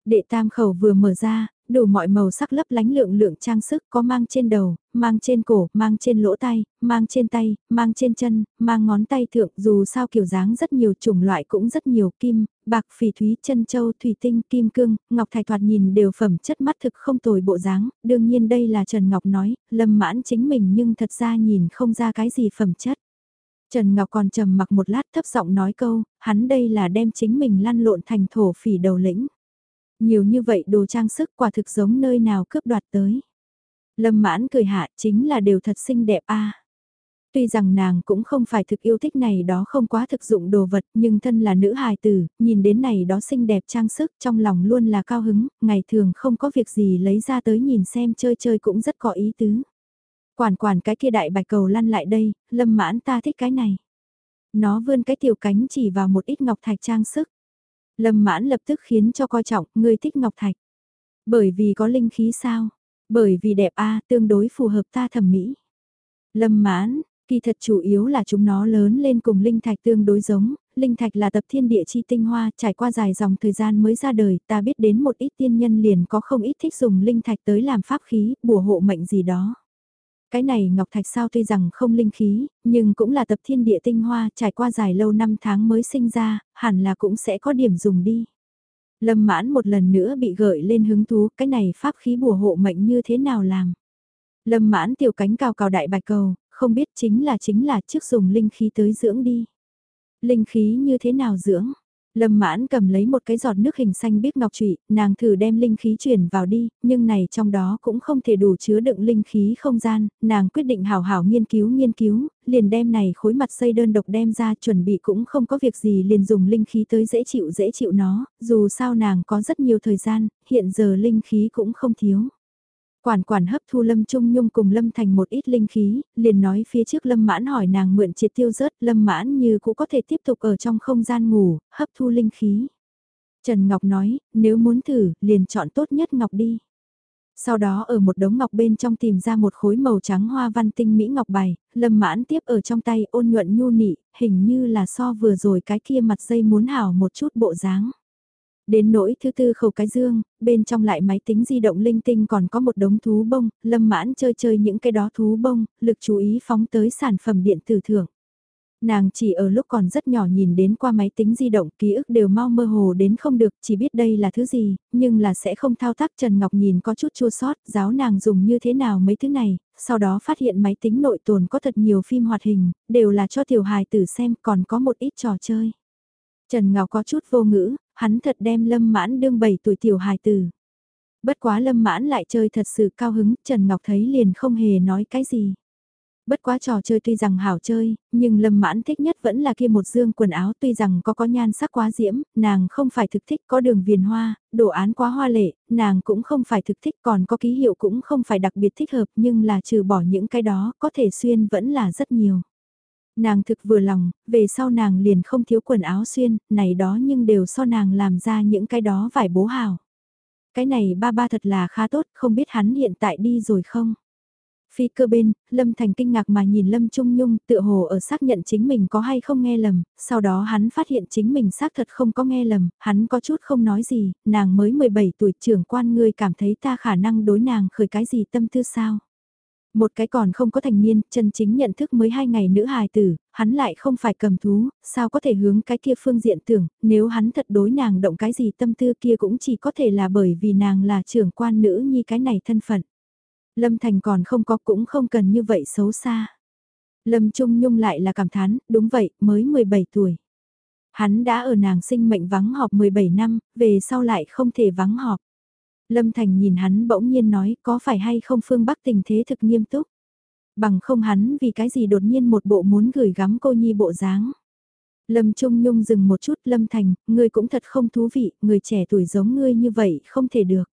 Đệ tam khẩu vừa mở ra, đủ mọi màu sắc lấp lánh lượng lượng trang sức có mang trên đầu, mang trên cổ, mang trên lỗ tay, mang trên tay, mang trên chân, mang ngón tay thượng dù sao kiểu dáng rất nhiều chủng loại cũng rất nhiều kim, bạc phỉ thúy, chân châu, thủy tinh, kim cương, ngọc thải thoạt nhìn đều phẩm chất mắt thực không tồi bộ dáng, đương nhiên đây là Trần Ngọc nói, lâm mãn chính mình nhưng thật ra nhìn không ra cái gì phẩm chất. Trần Ngọc còn trầm mặc một lát thấp giọng nói câu, hắn đây là đem chính mình lăn lộn thành thổ phỉ đầu lĩnh. Nhiều như vậy đồ trang sức quả thực giống nơi nào cướp đoạt tới. Lâm mãn cười hạ chính là đều thật xinh đẹp a Tuy rằng nàng cũng không phải thực yêu thích này đó không quá thực dụng đồ vật nhưng thân là nữ hài tử, nhìn đến này đó xinh đẹp trang sức trong lòng luôn là cao hứng, ngày thường không có việc gì lấy ra tới nhìn xem chơi chơi cũng rất có ý tứ. Quản quản cái kia đại bạch cầu lăn lại đây, lâm mãn ta thích cái này. Nó vươn cái tiểu cánh chỉ vào một ít ngọc thạch trang sức. Lâm mãn lập tức khiến cho coi trọng, ngươi thích ngọc thạch. Bởi vì có linh khí sao? Bởi vì đẹp a tương đối phù hợp ta thẩm mỹ. Lâm mãn, kỳ thật chủ yếu là chúng nó lớn lên cùng linh thạch tương đối giống, linh thạch là tập thiên địa chi tinh hoa, trải qua dài dòng thời gian mới ra đời, ta biết đến một ít tiên nhân liền có không ít thích dùng linh thạch tới làm pháp khí, bùa hộ mệnh gì đó. Cái này ngọc thạch sao tuy rằng không linh khí, nhưng cũng là tập thiên địa tinh hoa, trải qua dài lâu năm tháng mới sinh ra, hẳn là cũng sẽ có điểm dùng đi. Lâm mãn một lần nữa bị gợi lên hứng thú, cái này pháp khí bùa hộ mệnh như thế nào làm. Lâm mãn tiểu cánh cao cao đại bạch cầu, không biết chính là chính là trước dùng linh khí tới dưỡng đi. Linh khí như thế nào dưỡng? Lâm mãn cầm lấy một cái giọt nước hình xanh biếc ngọc trụy, nàng thử đem linh khí chuyển vào đi, nhưng này trong đó cũng không thể đủ chứa đựng linh khí không gian, nàng quyết định hào hào nghiên cứu nghiên cứu, liền đem này khối mặt xây đơn độc đem ra chuẩn bị cũng không có việc gì liền dùng linh khí tới dễ chịu dễ chịu nó, dù sao nàng có rất nhiều thời gian, hiện giờ linh khí cũng không thiếu. Quản quản hấp thu Lâm Trung Nhung cùng Lâm Thành một ít linh khí, liền nói phía trước Lâm Mãn hỏi nàng mượn triệt tiêu rớt, Lâm Mãn như cũng có thể tiếp tục ở trong không gian ngủ, hấp thu linh khí. Trần Ngọc nói, nếu muốn thử, liền chọn tốt nhất Ngọc đi. Sau đó ở một đống ngọc bên trong tìm ra một khối màu trắng hoa văn tinh mỹ ngọc bài, Lâm Mãn tiếp ở trong tay ôn nhuận nhu nị, hình như là so vừa rồi cái kia mặt dây muốn hảo một chút bộ dáng. Đến nỗi thứ tư khẩu cái dương, bên trong lại máy tính di động linh tinh còn có một đống thú bông, lâm mãn chơi chơi những cái đó thú bông, lực chú ý phóng tới sản phẩm điện tử thưởng. Nàng chỉ ở lúc còn rất nhỏ nhìn đến qua máy tính di động ký ức đều mau mơ hồ đến không được, chỉ biết đây là thứ gì, nhưng là sẽ không thao tác Trần Ngọc nhìn có chút chua sót, giáo nàng dùng như thế nào mấy thứ này, sau đó phát hiện máy tính nội tồn có thật nhiều phim hoạt hình, đều là cho tiểu hài tử xem còn có một ít trò chơi. Trần Ngào có chút vô ngữ, hắn thật đem Lâm Mãn đương 7 tuổi tiểu hài tử. Bất quá Lâm Mãn lại chơi thật sự cao hứng, Trần Ngọc thấy liền không hề nói cái gì. Bất quá trò chơi tuy rằng hảo chơi, nhưng Lâm Mãn thích nhất vẫn là kia một dương quần áo tuy rằng có có nhan sắc quá diễm, nàng không phải thực thích có đường viền hoa, đồ án quá hoa lệ, nàng cũng không phải thực thích còn có ký hiệu cũng không phải đặc biệt thích hợp nhưng là trừ bỏ những cái đó có thể xuyên vẫn là rất nhiều. Nàng thực vừa lòng, về sau nàng liền không thiếu quần áo xuyên, này đó nhưng đều so nàng làm ra những cái đó vải bố hào. Cái này ba ba thật là khá tốt, không biết hắn hiện tại đi rồi không? Phi cơ bên, Lâm Thành kinh ngạc mà nhìn Lâm Trung Nhung tựa hồ ở xác nhận chính mình có hay không nghe lầm, sau đó hắn phát hiện chính mình xác thật không có nghe lầm, hắn có chút không nói gì, nàng mới 17 tuổi trưởng quan ngươi cảm thấy ta khả năng đối nàng khởi cái gì tâm tư sao? Một cái còn không có thành niên, chân chính nhận thức mới hai ngày nữ hài tử, hắn lại không phải cầm thú, sao có thể hướng cái kia phương diện tưởng, nếu hắn thật đối nàng động cái gì tâm tư kia cũng chỉ có thể là bởi vì nàng là trưởng quan nữ như cái này thân phận. Lâm Thành còn không có cũng không cần như vậy xấu xa. Lâm Trung Nhung lại là cảm thán, đúng vậy, mới 17 tuổi. Hắn đã ở nàng sinh mệnh vắng họp 17 năm, về sau lại không thể vắng họp. Lâm Thành nhìn hắn bỗng nhiên nói có phải hay không phương Bắc tình thế thực nghiêm túc. Bằng không hắn vì cái gì đột nhiên một bộ muốn gửi gắm cô nhi bộ dáng. Lâm Trung Nhung dừng một chút Lâm Thành, ngươi cũng thật không thú vị, người trẻ tuổi giống ngươi như vậy không thể được.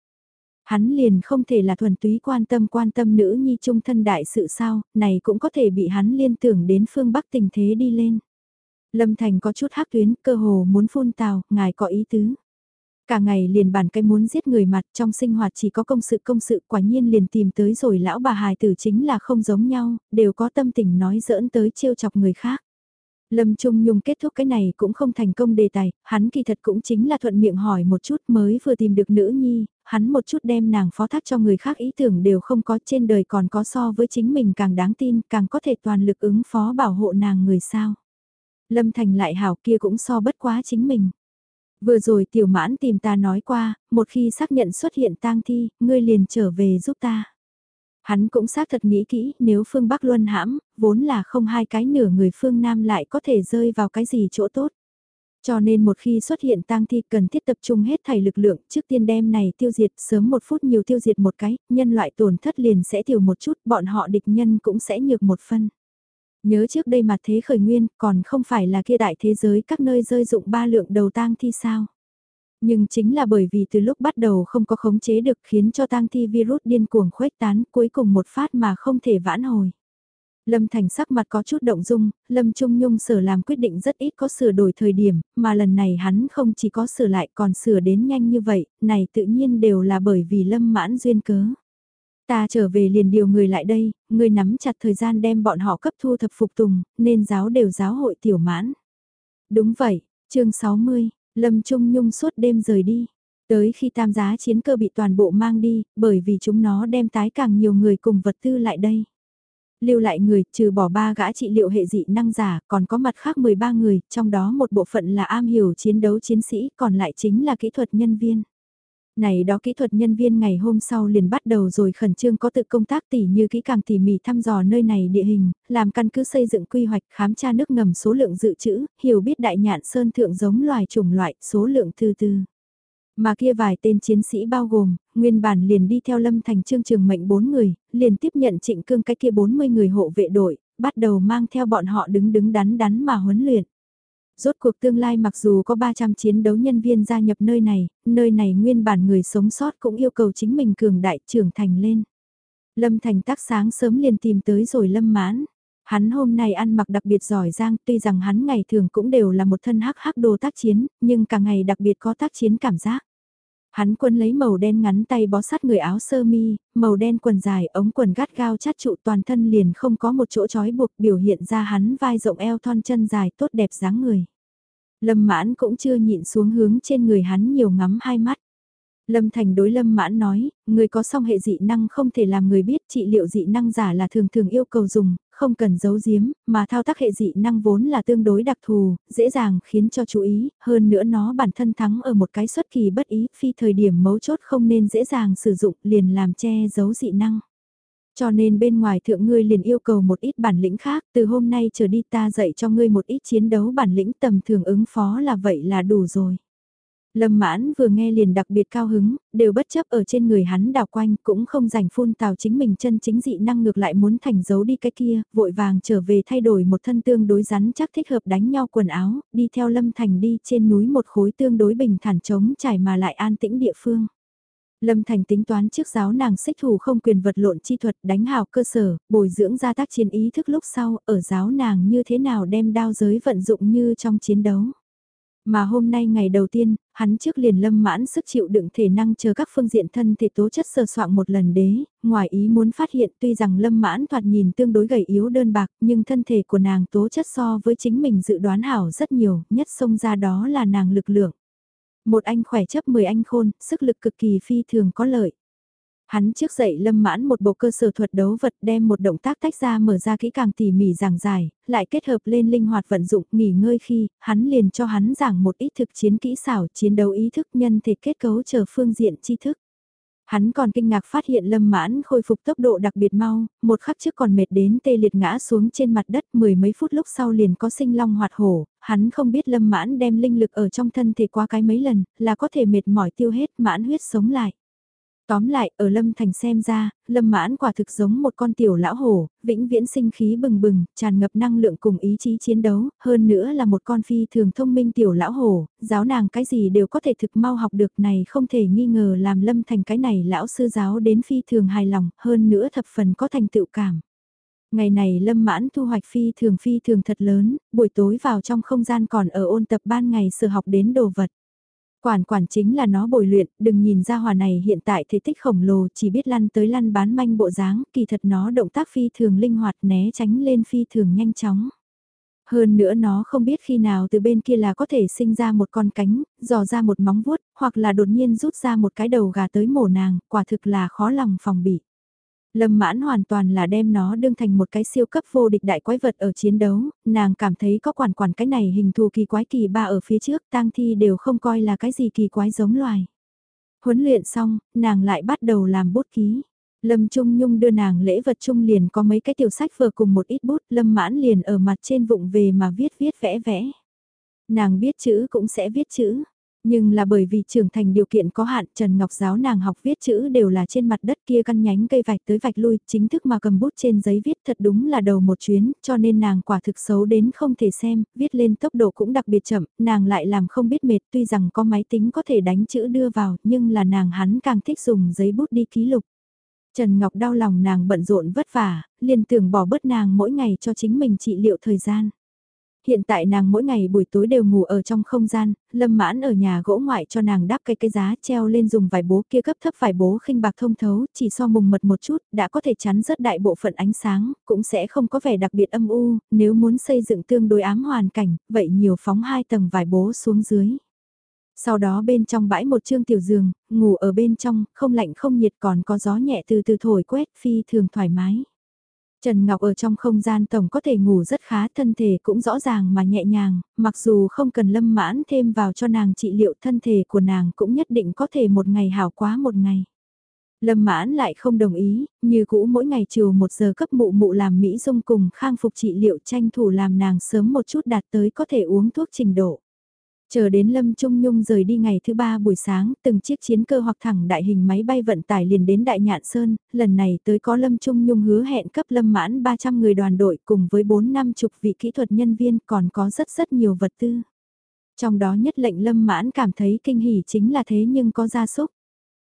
Hắn liền không thể là thuần túy quan tâm quan tâm nữ nhi trung thân đại sự sao, này cũng có thể bị hắn liên tưởng đến phương Bắc tình thế đi lên. Lâm Thành có chút hắc tuyến, cơ hồ muốn phun tào, ngài có ý tứ. Cả ngày liền bàn cái muốn giết người mặt trong sinh hoạt chỉ có công sự công sự quả nhiên liền tìm tới rồi lão bà hài tử chính là không giống nhau, đều có tâm tình nói giỡn tới trêu chọc người khác. Lâm Trung Nhung kết thúc cái này cũng không thành công đề tài, hắn kỳ thật cũng chính là thuận miệng hỏi một chút mới vừa tìm được nữ nhi, hắn một chút đem nàng phó thác cho người khác ý tưởng đều không có trên đời còn có so với chính mình càng đáng tin, càng có thể toàn lực ứng phó bảo hộ nàng người sao. Lâm Thành lại hảo kia cũng so bất quá chính mình. Vừa rồi tiểu mãn tìm ta nói qua, một khi xác nhận xuất hiện tang thi, ngươi liền trở về giúp ta. Hắn cũng xác thật nghĩ kỹ, nếu phương Bắc luân hãm, vốn là không hai cái nửa người phương Nam lại có thể rơi vào cái gì chỗ tốt. Cho nên một khi xuất hiện tang thi cần thiết tập trung hết thảy lực lượng trước tiên đem này tiêu diệt sớm một phút nhiều tiêu diệt một cái, nhân loại tổn thất liền sẽ tiểu một chút, bọn họ địch nhân cũng sẽ nhược một phân. Nhớ trước đây mặt thế khởi nguyên còn không phải là kia đại thế giới các nơi rơi dụng ba lượng đầu tang thi sao. Nhưng chính là bởi vì từ lúc bắt đầu không có khống chế được khiến cho tang thi virus điên cuồng khuếch tán cuối cùng một phát mà không thể vãn hồi. Lâm Thành sắc mặt có chút động dung, Lâm Trung Nhung sở làm quyết định rất ít có sửa đổi thời điểm, mà lần này hắn không chỉ có sửa lại còn sửa đến nhanh như vậy, này tự nhiên đều là bởi vì Lâm mãn duyên cớ. Ta trở về liền điều người lại đây, người nắm chặt thời gian đem bọn họ cấp thu thập phục tùng, nên giáo đều giáo hội tiểu mãn. Đúng vậy, chương 60, Lâm Trung Nhung suốt đêm rời đi. Tới khi tam giá chiến cơ bị toàn bộ mang đi, bởi vì chúng nó đem tái càng nhiều người cùng vật tư lại đây. Lưu lại người, trừ bỏ ba gã trị liệu hệ dị năng giả, còn có mặt khác 13 người, trong đó một bộ phận là am hiểu chiến đấu chiến sĩ, còn lại chính là kỹ thuật nhân viên. Này đó kỹ thuật nhân viên ngày hôm sau liền bắt đầu rồi khẩn trương có tự công tác tỉ như kỹ càng tỉ mỉ thăm dò nơi này địa hình, làm căn cứ xây dựng quy hoạch khám tra nước ngầm số lượng dự trữ, hiểu biết đại nhạn sơn thượng giống loài chủng loại, số lượng từ từ. Mà kia vài tên chiến sĩ bao gồm, nguyên bản liền đi theo Lâm Thành Trương Trường mệnh 4 người, liền tiếp nhận trịnh cương cái kia 40 người hộ vệ đội, bắt đầu mang theo bọn họ đứng đứng đắn đắn mà huấn luyện. Rốt cuộc tương lai mặc dù có 300 chiến đấu nhân viên gia nhập nơi này, nơi này nguyên bản người sống sót cũng yêu cầu chính mình cường đại trưởng thành lên. Lâm Thành tác sáng sớm liền tìm tới rồi Lâm mãn. Hắn hôm nay ăn mặc đặc biệt giỏi giang tuy rằng hắn ngày thường cũng đều là một thân hắc hắc đồ tác chiến, nhưng cả ngày đặc biệt có tác chiến cảm giác. Hắn quân lấy màu đen ngắn tay bó sát người áo sơ mi, màu đen quần dài ống quần gắt gao chát trụ toàn thân liền không có một chỗ trói buộc biểu hiện ra hắn vai rộng eo thon chân dài tốt đẹp dáng người. Lâm mãn cũng chưa nhịn xuống hướng trên người hắn nhiều ngắm hai mắt. Lâm Thành đối Lâm Mãn nói, người có song hệ dị năng không thể làm người biết trị liệu dị năng giả là thường thường yêu cầu dùng, không cần giấu giếm, mà thao tác hệ dị năng vốn là tương đối đặc thù, dễ dàng khiến cho chú ý, hơn nữa nó bản thân thắng ở một cái xuất kỳ bất ý, phi thời điểm mấu chốt không nên dễ dàng sử dụng liền làm che giấu dị năng. Cho nên bên ngoài thượng ngươi liền yêu cầu một ít bản lĩnh khác, từ hôm nay trở đi ta dạy cho ngươi một ít chiến đấu bản lĩnh tầm thường ứng phó là vậy là đủ rồi. Lâm mãn vừa nghe liền đặc biệt cao hứng, đều bất chấp ở trên người hắn đào quanh cũng không rảnh phun tào chính mình chân chính dị năng ngược lại muốn thành giấu đi cái kia, vội vàng trở về thay đổi một thân tương đối rắn chắc thích hợp đánh nhau quần áo, đi theo Lâm Thành đi trên núi một khối tương đối bình thản trống trải mà lại an tĩnh địa phương. Lâm Thành tính toán trước giáo nàng xích thủ không quyền vật lộn chi thuật đánh hào cơ sở, bồi dưỡng ra tác chiến ý thức lúc sau, ở giáo nàng như thế nào đem đao giới vận dụng như trong chiến đấu. Mà hôm nay ngày đầu tiên, hắn trước liền lâm mãn sức chịu đựng thể năng chờ các phương diện thân thể tố chất sơ soạn một lần đế, ngoài ý muốn phát hiện tuy rằng lâm mãn thoạt nhìn tương đối gầy yếu đơn bạc nhưng thân thể của nàng tố chất so với chính mình dự đoán hảo rất nhiều, nhất xông ra đó là nàng lực lượng. Một anh khỏe chấp 10 anh khôn, sức lực cực kỳ phi thường có lợi. Hắn trước dậy lâm mãn một bộ cơ sở thuật đấu vật đem một động tác tách ra mở ra kỹ càng tỉ mỉ giảng giải, lại kết hợp lên linh hoạt vận dụng nghỉ ngơi khi, hắn liền cho hắn giảng một ít thực chiến kỹ xảo chiến đấu ý thức nhân thể kết cấu chờ phương diện tri thức. Hắn còn kinh ngạc phát hiện lâm mãn khôi phục tốc độ đặc biệt mau, một khắc trước còn mệt đến tê liệt ngã xuống trên mặt đất mười mấy phút lúc sau liền có sinh long hoạt hổ, hắn không biết lâm mãn đem linh lực ở trong thân thể qua cái mấy lần, là có thể mệt mỏi tiêu hết mãn huyết sống lại. Tóm lại, ở Lâm Thành xem ra, Lâm Mãn quả thực giống một con tiểu lão hổ, vĩnh viễn sinh khí bừng bừng, tràn ngập năng lượng cùng ý chí chiến đấu, hơn nữa là một con phi thường thông minh tiểu lão hổ, giáo nàng cái gì đều có thể thực mau học được này không thể nghi ngờ làm Lâm Thành cái này lão sư giáo đến phi thường hài lòng, hơn nữa thập phần có thành tựu cảm. Ngày này Lâm Mãn thu hoạch phi thường phi thường thật lớn, buổi tối vào trong không gian còn ở ôn tập ban ngày sửa học đến đồ vật. Quản quản chính là nó bồi luyện, đừng nhìn ra hòa này hiện tại thể tích khổng lồ chỉ biết lăn tới lăn bán manh bộ dáng, kỳ thật nó động tác phi thường linh hoạt né tránh lên phi thường nhanh chóng. Hơn nữa nó không biết khi nào từ bên kia là có thể sinh ra một con cánh, dò ra một móng vuốt, hoặc là đột nhiên rút ra một cái đầu gà tới mổ nàng, quả thực là khó lòng phòng bị. Lâm mãn hoàn toàn là đem nó đương thành một cái siêu cấp vô địch đại quái vật ở chiến đấu, nàng cảm thấy có quản quản cái này hình thù kỳ quái kỳ ba ở phía trước tang thi đều không coi là cái gì kỳ quái giống loài. Huấn luyện xong, nàng lại bắt đầu làm bút ký. Lâm Trung Nhung đưa nàng lễ vật chung liền có mấy cái tiểu sách vừa cùng một ít bút, Lâm mãn liền ở mặt trên vụng về mà viết viết vẽ vẽ. Nàng biết chữ cũng sẽ viết chữ, nhưng là bởi vì trưởng thành điều kiện có hạn Trần Ngọc giáo nàng học viết chữ đều là trên mặt đất kia căn nhánh cây vạch tới vạch lui, chính thức mà cầm bút trên giấy viết thật đúng là đầu một chuyến, cho nên nàng quả thực xấu đến không thể xem, viết lên tốc độ cũng đặc biệt chậm, nàng lại làm không biết mệt tuy rằng có máy tính có thể đánh chữ đưa vào, nhưng là nàng hắn càng thích dùng giấy bút đi ký lục. Trần Ngọc đau lòng nàng bận rộn vất vả, liền tưởng bỏ bớt nàng mỗi ngày cho chính mình trị liệu thời gian hiện tại nàng mỗi ngày buổi tối đều ngủ ở trong không gian, lâm mãn ở nhà gỗ ngoại cho nàng đắp cái cái giá treo lên dùng vải bố kia cấp thấp vải bố khinh bạc thông thấu, chỉ so mùng mật một chút, đã có thể chắn rất đại bộ phận ánh sáng, cũng sẽ không có vẻ đặc biệt âm u, nếu muốn xây dựng tương đối ám hoàn cảnh, vậy nhiều phóng hai tầng vải bố xuống dưới. Sau đó bên trong bãi một chương tiểu giường, ngủ ở bên trong, không lạnh không nhiệt còn có gió nhẹ từ từ thổi quét phi thường thoải mái. Trần Ngọc ở trong không gian tổng có thể ngủ rất khá thân thể cũng rõ ràng mà nhẹ nhàng, mặc dù không cần lâm mãn thêm vào cho nàng trị liệu thân thể của nàng cũng nhất định có thể một ngày hảo quá một ngày. Lâm mãn lại không đồng ý, như cũ mỗi ngày chiều một giờ cấp mụ mụ làm Mỹ dung cùng khang phục trị liệu tranh thủ làm nàng sớm một chút đạt tới có thể uống thuốc trình độ. Chờ đến Lâm Trung Nhung rời đi ngày thứ ba buổi sáng, từng chiếc chiến cơ hoặc thẳng đại hình máy bay vận tải liền đến Đại Nhạn Sơn, lần này tới có Lâm Trung Nhung hứa hẹn cấp Lâm mãn 300 người đoàn đội cùng với 4 năm chục vị kỹ thuật nhân viên còn có rất rất nhiều vật tư. Trong đó nhất lệnh Lâm mãn cảm thấy kinh hỉ chính là thế nhưng có gia súc.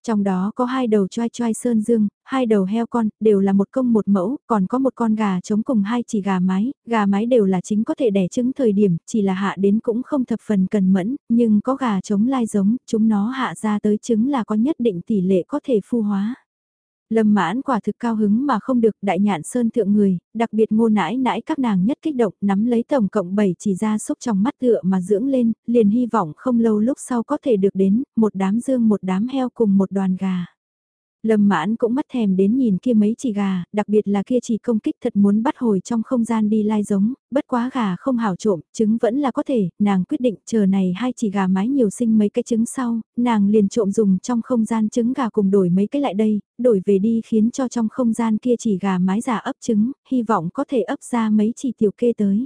Trong đó có hai đầu choai choai sơn dương, hai đầu heo con, đều là một công một mẫu, còn có một con gà trống cùng hai chỉ gà mái, gà mái đều là chính có thể đẻ trứng thời điểm, chỉ là hạ đến cũng không thập phần cần mẫn, nhưng có gà trống lai giống, chúng nó hạ ra tới trứng là có nhất định tỷ lệ có thể phu hóa. Lâm mãn quả thực cao hứng mà không được đại nhạn sơn thượng người, đặc biệt ngô nãi nãi các nàng nhất kích động nắm lấy tổng cộng 7 chỉ ra xúc trong mắt tựa mà dưỡng lên, liền hy vọng không lâu lúc sau có thể được đến, một đám dương một đám heo cùng một đoàn gà. Lâm mãn cũng mất thèm đến nhìn kia mấy chỉ gà, đặc biệt là kia chỉ công kích thật muốn bắt hồi trong không gian đi lai giống, bất quá gà không hảo trộm, trứng vẫn là có thể, nàng quyết định chờ này hai chỉ gà mái nhiều sinh mấy cái trứng sau, nàng liền trộm dùng trong không gian trứng gà cùng đổi mấy cái lại đây, đổi về đi khiến cho trong không gian kia chỉ gà mái già ấp trứng, hy vọng có thể ấp ra mấy chỉ tiểu kê tới.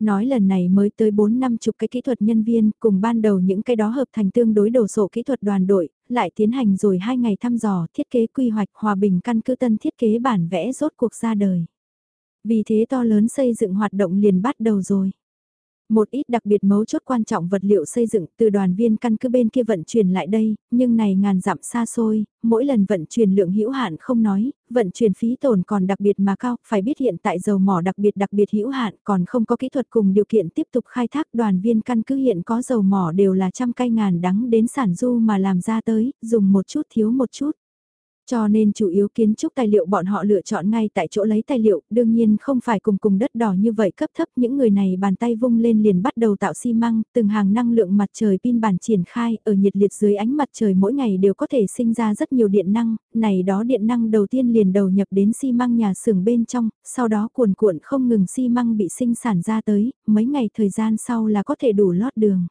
Nói lần này mới tới 4 năm chục cái kỹ thuật nhân viên, cùng ban đầu những cái đó hợp thành tương đối đồ sộ kỹ thuật đoàn đội, lại tiến hành rồi 2 ngày thăm dò, thiết kế quy hoạch hòa bình căn cứ tân thiết kế bản vẽ rốt cuộc ra đời. Vì thế to lớn xây dựng hoạt động liền bắt đầu rồi. Một ít đặc biệt mấu chốt quan trọng vật liệu xây dựng từ đoàn viên căn cứ bên kia vận chuyển lại đây, nhưng này ngàn dặm xa xôi, mỗi lần vận chuyển lượng hữu hạn không nói, vận chuyển phí tổn còn đặc biệt mà cao, phải biết hiện tại dầu mỏ đặc biệt đặc biệt hữu hạn còn không có kỹ thuật cùng điều kiện tiếp tục khai thác đoàn viên căn cứ hiện có dầu mỏ đều là trăm cây ngàn đắng đến sản du mà làm ra tới, dùng một chút thiếu một chút. Cho nên chủ yếu kiến trúc tài liệu bọn họ lựa chọn ngay tại chỗ lấy tài liệu, đương nhiên không phải cùng cùng đất đỏ như vậy cấp thấp. Những người này bàn tay vung lên liền bắt đầu tạo xi măng, từng hàng năng lượng mặt trời pin bản triển khai, ở nhiệt liệt dưới ánh mặt trời mỗi ngày đều có thể sinh ra rất nhiều điện năng, này đó điện năng đầu tiên liền đầu nhập đến xi măng nhà xưởng bên trong, sau đó cuồn cuộn không ngừng xi măng bị sinh sản ra tới, mấy ngày thời gian sau là có thể đủ lót đường.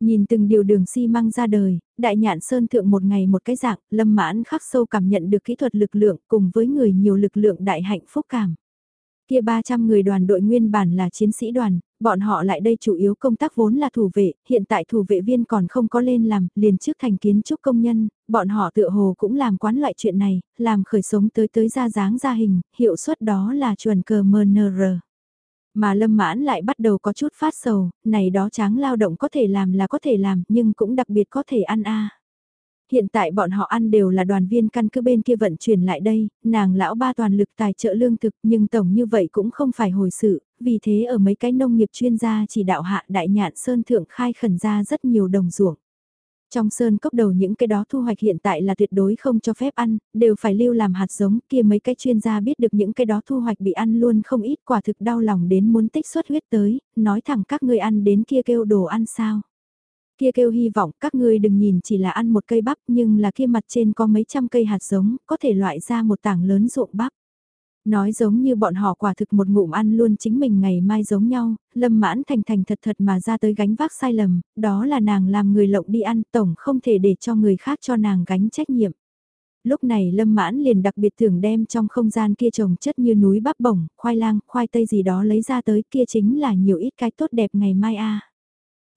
Nhìn từng điều đường xi măng ra đời, đại nhạn sơn thượng một ngày một cái dạng, lâm mãn khắc sâu cảm nhận được kỹ thuật lực lượng cùng với người nhiều lực lượng đại hạnh phúc cảm. Kia 300 người đoàn đội nguyên bản là chiến sĩ đoàn, bọn họ lại đây chủ yếu công tác vốn là thủ vệ, hiện tại thủ vệ viên còn không có lên làm, liền trước thành kiến trúc công nhân, bọn họ tựa hồ cũng làm quán loại chuyện này, làm khởi sống tới tới ra dáng ra hình, hiệu suất đó là chuẩn cờ MNR. Mà lâm mãn lại bắt đầu có chút phát sầu, này đó tráng lao động có thể làm là có thể làm nhưng cũng đặc biệt có thể ăn a Hiện tại bọn họ ăn đều là đoàn viên căn cứ bên kia vận chuyển lại đây, nàng lão ba toàn lực tài trợ lương thực nhưng tổng như vậy cũng không phải hồi sự, vì thế ở mấy cái nông nghiệp chuyên gia chỉ đạo hạ đại nhạn sơn thượng khai khẩn ra rất nhiều đồng ruộng. Trong sơn cốc đầu những cái đó thu hoạch hiện tại là tuyệt đối không cho phép ăn, đều phải lưu làm hạt giống kia mấy cái chuyên gia biết được những cái đó thu hoạch bị ăn luôn không ít quả thực đau lòng đến muốn tích xuất huyết tới, nói thẳng các ngươi ăn đến kia kêu đồ ăn sao. Kia kêu hy vọng các ngươi đừng nhìn chỉ là ăn một cây bắp nhưng là kia mặt trên có mấy trăm cây hạt giống, có thể loại ra một tảng lớn ruộng bắp. Nói giống như bọn họ quả thực một ngụm ăn luôn chính mình ngày mai giống nhau, lâm mãn thành thành thật thật mà ra tới gánh vác sai lầm, đó là nàng làm người lộng đi ăn tổng không thể để cho người khác cho nàng gánh trách nhiệm. Lúc này lâm mãn liền đặc biệt thường đem trong không gian kia trồng chất như núi bắp bổng, khoai lang, khoai tây gì đó lấy ra tới kia chính là nhiều ít cái tốt đẹp ngày mai a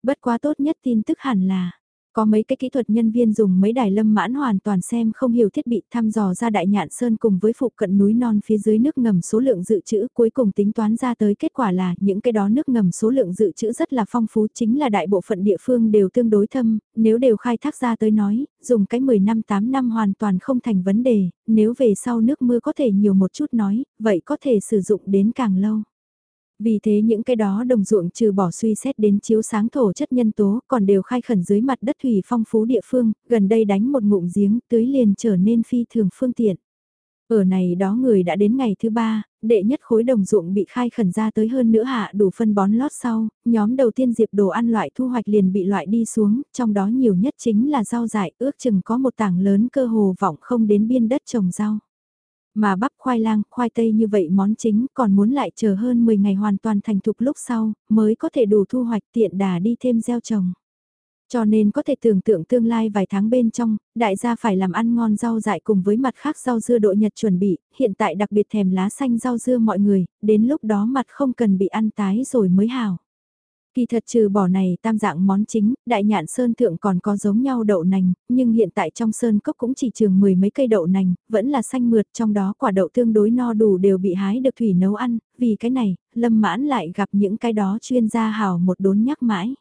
Bất quá tốt nhất tin tức hẳn là, có mấy cái kỹ thuật nhân viên dùng mấy đài lâm mãn hoàn toàn xem không hiểu thiết bị thăm dò ra đại nhạn sơn cùng với phụ cận núi non phía dưới nước ngầm số lượng dự trữ cuối cùng tính toán ra tới kết quả là những cái đó nước ngầm số lượng dự trữ rất là phong phú chính là đại bộ phận địa phương đều tương đối thâm, nếu đều khai thác ra tới nói, dùng cái 10 năm 8 năm hoàn toàn không thành vấn đề, nếu về sau nước mưa có thể nhiều một chút nói, vậy có thể sử dụng đến càng lâu. Vì thế những cái đó đồng ruộng trừ bỏ suy xét đến chiếu sáng thổ chất nhân tố còn đều khai khẩn dưới mặt đất thủy phong phú địa phương, gần đây đánh một ngụm giếng tưới liền trở nên phi thường phương tiện. Ở này đó người đã đến ngày thứ ba, đệ nhất khối đồng ruộng bị khai khẩn ra tới hơn nữa hạ đủ phân bón lót sau, nhóm đầu tiên diệp đồ ăn loại thu hoạch liền bị loại đi xuống, trong đó nhiều nhất chính là rau dại ước chừng có một tảng lớn cơ hồ vọng không đến biên đất trồng rau. Mà bắp khoai lang, khoai tây như vậy món chính còn muốn lại chờ hơn 10 ngày hoàn toàn thành thục lúc sau, mới có thể đủ thu hoạch tiện đà đi thêm gieo trồng. Cho nên có thể tưởng tượng tương lai vài tháng bên trong, đại gia phải làm ăn ngon rau dại cùng với mặt khác rau dưa độ nhật chuẩn bị, hiện tại đặc biệt thèm lá xanh rau dưa mọi người, đến lúc đó mặt không cần bị ăn tái rồi mới hào. Kỳ thật trừ bỏ này tam dạng món chính, đại nhạn sơn thượng còn có giống nhau đậu nành, nhưng hiện tại trong sơn cốc cũng chỉ trường mười mấy cây đậu nành, vẫn là xanh mượt trong đó quả đậu tương đối no đủ đều bị hái được thủy nấu ăn, vì cái này, lâm mãn lại gặp những cái đó chuyên gia hào một đốn nhắc mãi.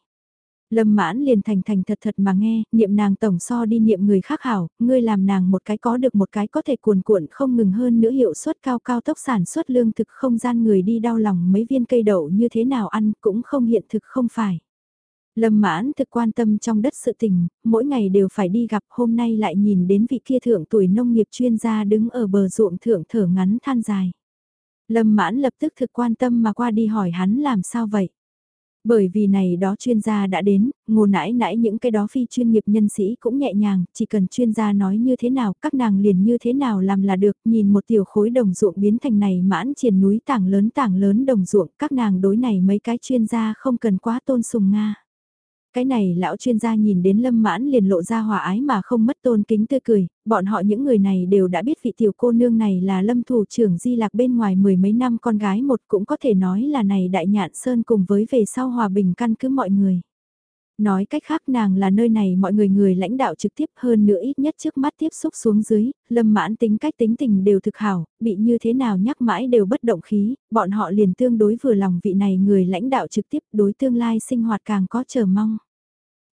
Lâm mãn liền thành thành thật thật mà nghe, niệm nàng tổng so đi niệm người khác hảo, ngươi làm nàng một cái có được một cái có thể cuồn cuộn không ngừng hơn nữa hiệu suất cao cao tốc sản xuất lương thực không gian người đi đau lòng mấy viên cây đậu như thế nào ăn cũng không hiện thực không phải. Lâm mãn thực quan tâm trong đất sự tình, mỗi ngày đều phải đi gặp hôm nay lại nhìn đến vị kia thượng tuổi nông nghiệp chuyên gia đứng ở bờ ruộng thượng thở ngắn than dài. Lâm mãn lập tức thực quan tâm mà qua đi hỏi hắn làm sao vậy. Bởi vì này đó chuyên gia đã đến, ngô nãi nãi những cái đó phi chuyên nghiệp nhân sĩ cũng nhẹ nhàng, chỉ cần chuyên gia nói như thế nào, các nàng liền như thế nào làm là được, nhìn một tiểu khối đồng ruộng biến thành này mãn triển núi tảng lớn tảng lớn đồng ruộng, các nàng đối này mấy cái chuyên gia không cần quá tôn sùng Nga. Cái này lão chuyên gia nhìn đến lâm mãn liền lộ ra hòa ái mà không mất tôn kính tươi cười, bọn họ những người này đều đã biết vị tiểu cô nương này là lâm thủ trưởng di lạc bên ngoài mười mấy năm con gái một cũng có thể nói là này đại nhạn sơn cùng với về sau hòa bình căn cứ mọi người. Nói cách khác nàng là nơi này mọi người người lãnh đạo trực tiếp hơn nữa ít nhất trước mắt tiếp xúc xuống dưới, lâm mãn tính cách tính tình đều thực hảo, bị như thế nào nhắc mãi đều bất động khí, bọn họ liền tương đối vừa lòng vị này người lãnh đạo trực tiếp đối tương lai sinh hoạt càng có chờ mong.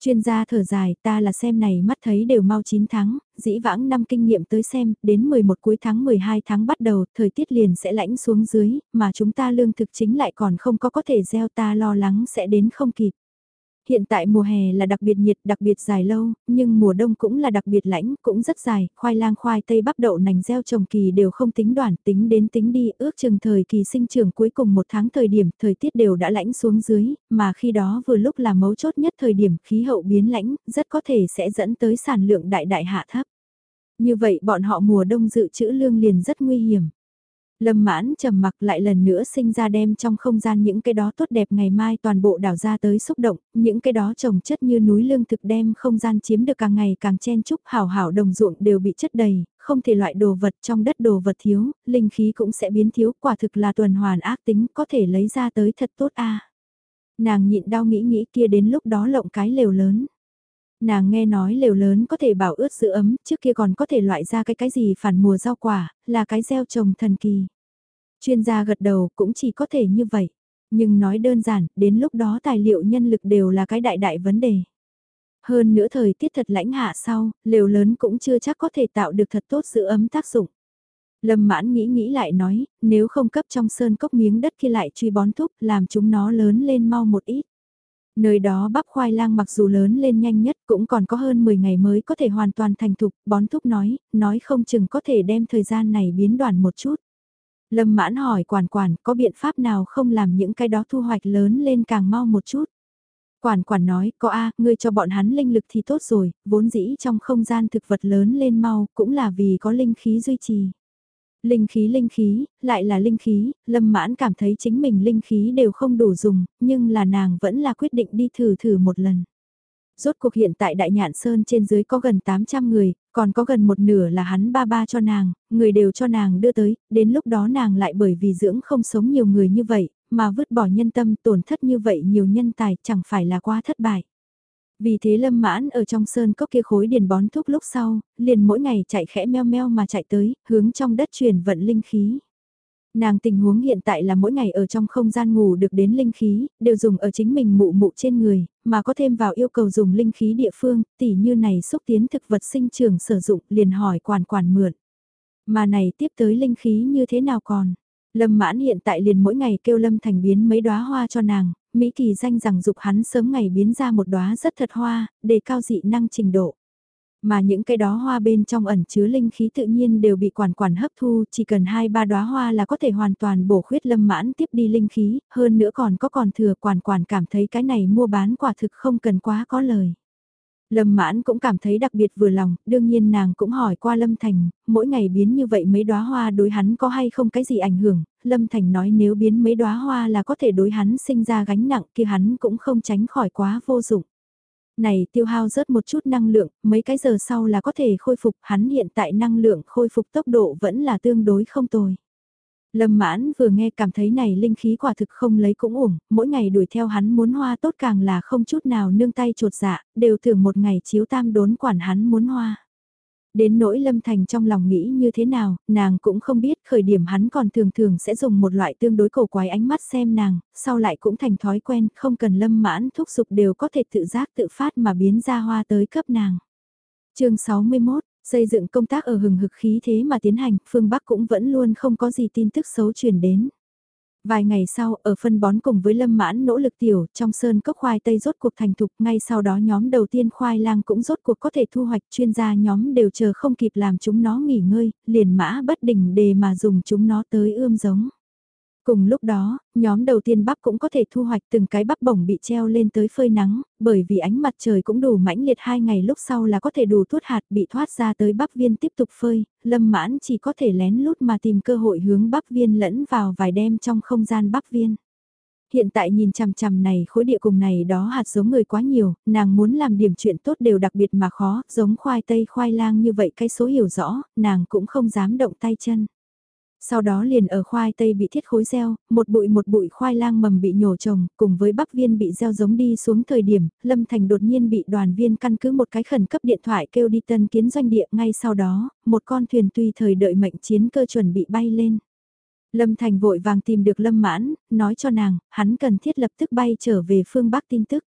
Chuyên gia thở dài ta là xem này mắt thấy đều mau 9 tháng, dĩ vãng năm kinh nghiệm tới xem, đến 11 cuối tháng 12 tháng bắt đầu, thời tiết liền sẽ lãnh xuống dưới, mà chúng ta lương thực chính lại còn không có có thể gieo ta lo lắng sẽ đến không kịp. Hiện tại mùa hè là đặc biệt nhiệt, đặc biệt dài lâu, nhưng mùa đông cũng là đặc biệt lãnh, cũng rất dài, khoai lang khoai tây bắp đậu nành gieo trồng kỳ đều không tính đoạn, tính đến tính đi, ước chừng thời kỳ sinh trưởng cuối cùng một tháng thời điểm, thời tiết đều đã lãnh xuống dưới, mà khi đó vừa lúc là mấu chốt nhất thời điểm khí hậu biến lãnh, rất có thể sẽ dẫn tới sản lượng đại đại hạ thấp. Như vậy bọn họ mùa đông dự trữ lương liền rất nguy hiểm. Lâm mãn trầm mặc lại lần nữa sinh ra đem trong không gian những cái đó tốt đẹp ngày mai toàn bộ đảo ra tới xúc động, những cái đó trồng chất như núi lương thực đem không gian chiếm được càng ngày càng chen chúc hảo hảo đồng ruộng đều bị chất đầy, không thể loại đồ vật trong đất đồ vật thiếu, linh khí cũng sẽ biến thiếu, quả thực là tuần hoàn ác tính có thể lấy ra tới thật tốt a Nàng nhịn đau nghĩ nghĩ kia đến lúc đó lộng cái lều lớn. Nàng nghe nói lều lớn có thể bảo ướt giữ ấm, trước kia còn có thể loại ra cái cái gì phản mùa rau quả, là cái gieo trồng thần kỳ. Chuyên gia gật đầu cũng chỉ có thể như vậy. Nhưng nói đơn giản, đến lúc đó tài liệu nhân lực đều là cái đại đại vấn đề. Hơn nữa thời tiết thật lãnh hạ sau, lều lớn cũng chưa chắc có thể tạo được thật tốt giữ ấm tác dụng. Lâm mãn nghĩ nghĩ lại nói, nếu không cấp trong sơn cốc miếng đất kia lại truy bón thúc làm chúng nó lớn lên mau một ít. Nơi đó bắp khoai lang mặc dù lớn lên nhanh nhất cũng còn có hơn 10 ngày mới có thể hoàn toàn thành thục, bón thúc nói, nói không chừng có thể đem thời gian này biến đoạn một chút. Lâm mãn hỏi quản quản có biện pháp nào không làm những cái đó thu hoạch lớn lên càng mau một chút. Quản quản nói, có A, ngươi cho bọn hắn linh lực thì tốt rồi, vốn dĩ trong không gian thực vật lớn lên mau cũng là vì có linh khí duy trì. Linh khí linh khí, lại là linh khí, lâm mãn cảm thấy chính mình linh khí đều không đủ dùng, nhưng là nàng vẫn là quyết định đi thử thử một lần. Rốt cuộc hiện tại Đại Nhạn Sơn trên dưới có gần 800 người, Còn có gần một nửa là hắn ba ba cho nàng, người đều cho nàng đưa tới, đến lúc đó nàng lại bởi vì dưỡng không sống nhiều người như vậy, mà vứt bỏ nhân tâm tổn thất như vậy nhiều nhân tài chẳng phải là quá thất bại. Vì thế lâm mãn ở trong sơn cốc kia khối điền bón thuốc lúc sau, liền mỗi ngày chạy khẽ meo meo mà chạy tới, hướng trong đất truyền vận linh khí. Nàng tình huống hiện tại là mỗi ngày ở trong không gian ngủ được đến linh khí, đều dùng ở chính mình mụ mụ trên người, mà có thêm vào yêu cầu dùng linh khí địa phương, tỉ như này xúc tiến thực vật sinh trưởng sử dụng liền hỏi quản quản mượn. Mà này tiếp tới linh khí như thế nào còn? Lâm mãn hiện tại liền mỗi ngày kêu Lâm Thành biến mấy đóa hoa cho nàng, Mỹ Kỳ danh rằng dục hắn sớm ngày biến ra một đóa rất thật hoa, để cao dị năng trình độ. Mà những cái đó hoa bên trong ẩn chứa linh khí tự nhiên đều bị quản quản hấp thu, chỉ cần hai ba đóa hoa là có thể hoàn toàn bổ khuyết lâm mãn tiếp đi linh khí, hơn nữa còn có còn thừa quản quản cảm thấy cái này mua bán quả thực không cần quá có lời. Lâm mãn cũng cảm thấy đặc biệt vừa lòng, đương nhiên nàng cũng hỏi qua Lâm Thành, mỗi ngày biến như vậy mấy đóa hoa đối hắn có hay không cái gì ảnh hưởng, Lâm Thành nói nếu biến mấy đóa hoa là có thể đối hắn sinh ra gánh nặng kia hắn cũng không tránh khỏi quá vô dụng. Này tiêu hao rớt một chút năng lượng, mấy cái giờ sau là có thể khôi phục, hắn hiện tại năng lượng khôi phục tốc độ vẫn là tương đối không tồi. Lâm mãn vừa nghe cảm thấy này linh khí quả thực không lấy cũng uổng, mỗi ngày đuổi theo hắn muốn hoa tốt càng là không chút nào nương tay trột dạ, đều tưởng một ngày chiếu tam đốn quản hắn muốn hoa. Đến nỗi Lâm Thành trong lòng nghĩ như thế nào, nàng cũng không biết khởi điểm hắn còn thường thường sẽ dùng một loại tương đối cổ quái ánh mắt xem nàng, sau lại cũng thành thói quen, không cần Lâm mãn thúc giục đều có thể tự giác tự phát mà biến ra hoa tới cấp nàng. chương 61 Xây dựng công tác ở hừng hực khí thế mà tiến hành, phương Bắc cũng vẫn luôn không có gì tin tức xấu truyền đến. Vài ngày sau, ở phân bón cùng với lâm mãn nỗ lực tiểu, trong sơn cốc khoai tây rốt cuộc thành thục, ngay sau đó nhóm đầu tiên khoai lang cũng rốt cuộc có thể thu hoạch, chuyên gia nhóm đều chờ không kịp làm chúng nó nghỉ ngơi, liền mã bất đỉnh đề mà dùng chúng nó tới ươm giống. Cùng lúc đó, nhóm đầu tiên bắp cũng có thể thu hoạch từng cái bắp bổng bị treo lên tới phơi nắng, bởi vì ánh mặt trời cũng đủ mãnh liệt hai ngày lúc sau là có thể đủ thuốc hạt bị thoát ra tới bắp viên tiếp tục phơi, lâm mãn chỉ có thể lén lút mà tìm cơ hội hướng bắp viên lẫn vào vài đêm trong không gian bắp viên. Hiện tại nhìn chằm chằm này khối địa cùng này đó hạt giống người quá nhiều, nàng muốn làm điểm chuyện tốt đều đặc biệt mà khó, giống khoai tây khoai lang như vậy cái số hiểu rõ, nàng cũng không dám động tay chân. Sau đó liền ở khoai tây bị thiết khối gieo, một bụi một bụi khoai lang mầm bị nhổ trồng, cùng với bắp viên bị gieo giống đi xuống thời điểm, Lâm Thành đột nhiên bị đoàn viên căn cứ một cái khẩn cấp điện thoại kêu đi tân kiến doanh địa ngay sau đó, một con thuyền tùy thời đợi mệnh chiến cơ chuẩn bị bay lên. Lâm Thành vội vàng tìm được Lâm Mãn, nói cho nàng, hắn cần thiết lập tức bay trở về phương Bắc tin tức.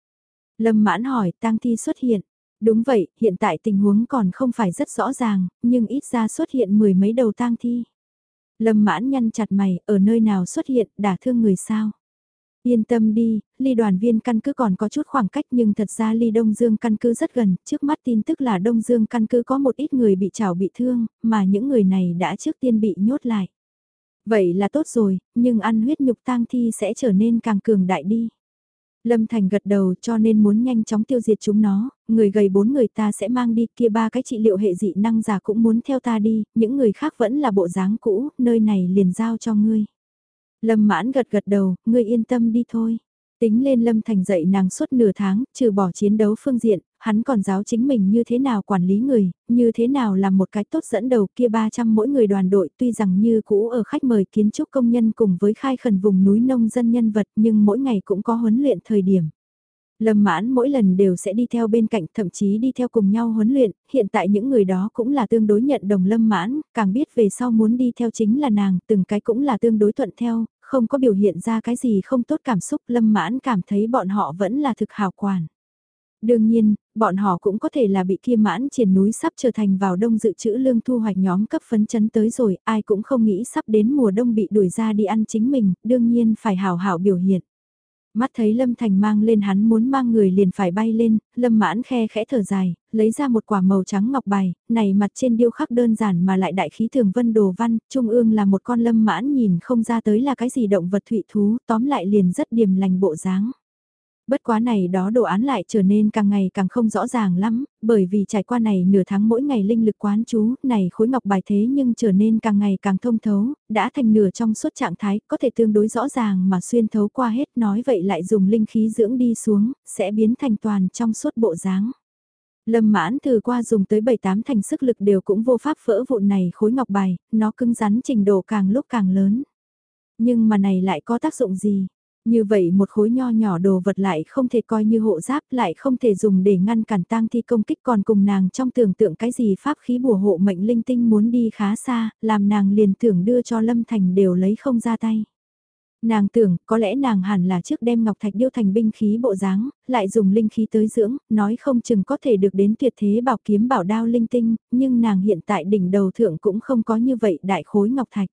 Lâm Mãn hỏi, tang thi xuất hiện. Đúng vậy, hiện tại tình huống còn không phải rất rõ ràng, nhưng ít ra xuất hiện mười mấy đầu tang thi. Lâm mãn nhăn chặt mày, ở nơi nào xuất hiện, đả thương người sao? Yên tâm đi, ly đoàn viên căn cứ còn có chút khoảng cách nhưng thật ra ly Đông Dương căn cứ rất gần, trước mắt tin tức là Đông Dương căn cứ có một ít người bị chảo bị thương, mà những người này đã trước tiên bị nhốt lại. Vậy là tốt rồi, nhưng ăn huyết nhục tang thi sẽ trở nên càng cường đại đi. Lâm Thành gật đầu cho nên muốn nhanh chóng tiêu diệt chúng nó, người gầy bốn người ta sẽ mang đi, kia ba cái trị liệu hệ dị năng giả cũng muốn theo ta đi, những người khác vẫn là bộ dáng cũ, nơi này liền giao cho ngươi. Lâm mãn gật gật đầu, ngươi yên tâm đi thôi. Tính lên Lâm Thành dạy nàng suốt nửa tháng, trừ bỏ chiến đấu phương diện, hắn còn giáo chính mình như thế nào quản lý người, như thế nào làm một cái tốt dẫn đầu kia 300 mỗi người đoàn đội tuy rằng như cũ ở khách mời kiến trúc công nhân cùng với khai khẩn vùng núi nông dân nhân vật nhưng mỗi ngày cũng có huấn luyện thời điểm. Lâm mãn mỗi lần đều sẽ đi theo bên cạnh thậm chí đi theo cùng nhau huấn luyện, hiện tại những người đó cũng là tương đối nhận đồng lâm mãn, càng biết về sau muốn đi theo chính là nàng, từng cái cũng là tương đối thuận theo, không có biểu hiện ra cái gì không tốt cảm xúc lâm mãn cảm thấy bọn họ vẫn là thực hào quản. Đương nhiên, bọn họ cũng có thể là bị kia mãn triển núi sắp trở thành vào đông dự trữ lương thu hoạch nhóm cấp phấn chấn tới rồi, ai cũng không nghĩ sắp đến mùa đông bị đuổi ra đi ăn chính mình, đương nhiên phải hào hảo biểu hiện. Mắt thấy Lâm Thành mang lên hắn muốn mang người liền phải bay lên, Lâm mãn khe khẽ thở dài, lấy ra một quả màu trắng ngọc bài, này mặt trên điêu khắc đơn giản mà lại đại khí thường vân đồ văn, trung ương là một con lâm mãn nhìn không ra tới là cái gì động vật thụy thú, tóm lại liền rất điềm lành bộ dáng. Bất quá này đó đồ án lại trở nên càng ngày càng không rõ ràng lắm, bởi vì trải qua này nửa tháng mỗi ngày linh lực quán chú, này khối ngọc bài thế nhưng trở nên càng ngày càng thông thấu, đã thành nửa trong suốt trạng thái, có thể tương đối rõ ràng mà xuyên thấu qua hết nói vậy lại dùng linh khí dưỡng đi xuống, sẽ biến thành toàn trong suốt bộ dáng. Lâm mãn từ qua dùng tới 7-8 thành sức lực đều cũng vô pháp vỡ vụn này khối ngọc bài, nó cứng rắn trình độ càng lúc càng lớn. Nhưng mà này lại có tác dụng gì? Như vậy một khối nho nhỏ đồ vật lại không thể coi như hộ giáp lại không thể dùng để ngăn cản tang thi công kích còn cùng nàng trong tưởng tượng cái gì pháp khí bùa hộ mệnh linh tinh muốn đi khá xa, làm nàng liền tưởng đưa cho Lâm Thành đều lấy không ra tay. Nàng tưởng có lẽ nàng hẳn là trước đem ngọc thạch điêu thành binh khí bộ dáng, lại dùng linh khí tới dưỡng, nói không chừng có thể được đến tuyệt thế bảo kiếm bảo đao linh tinh, nhưng nàng hiện tại đỉnh đầu thượng cũng không có như vậy đại khối ngọc thạch.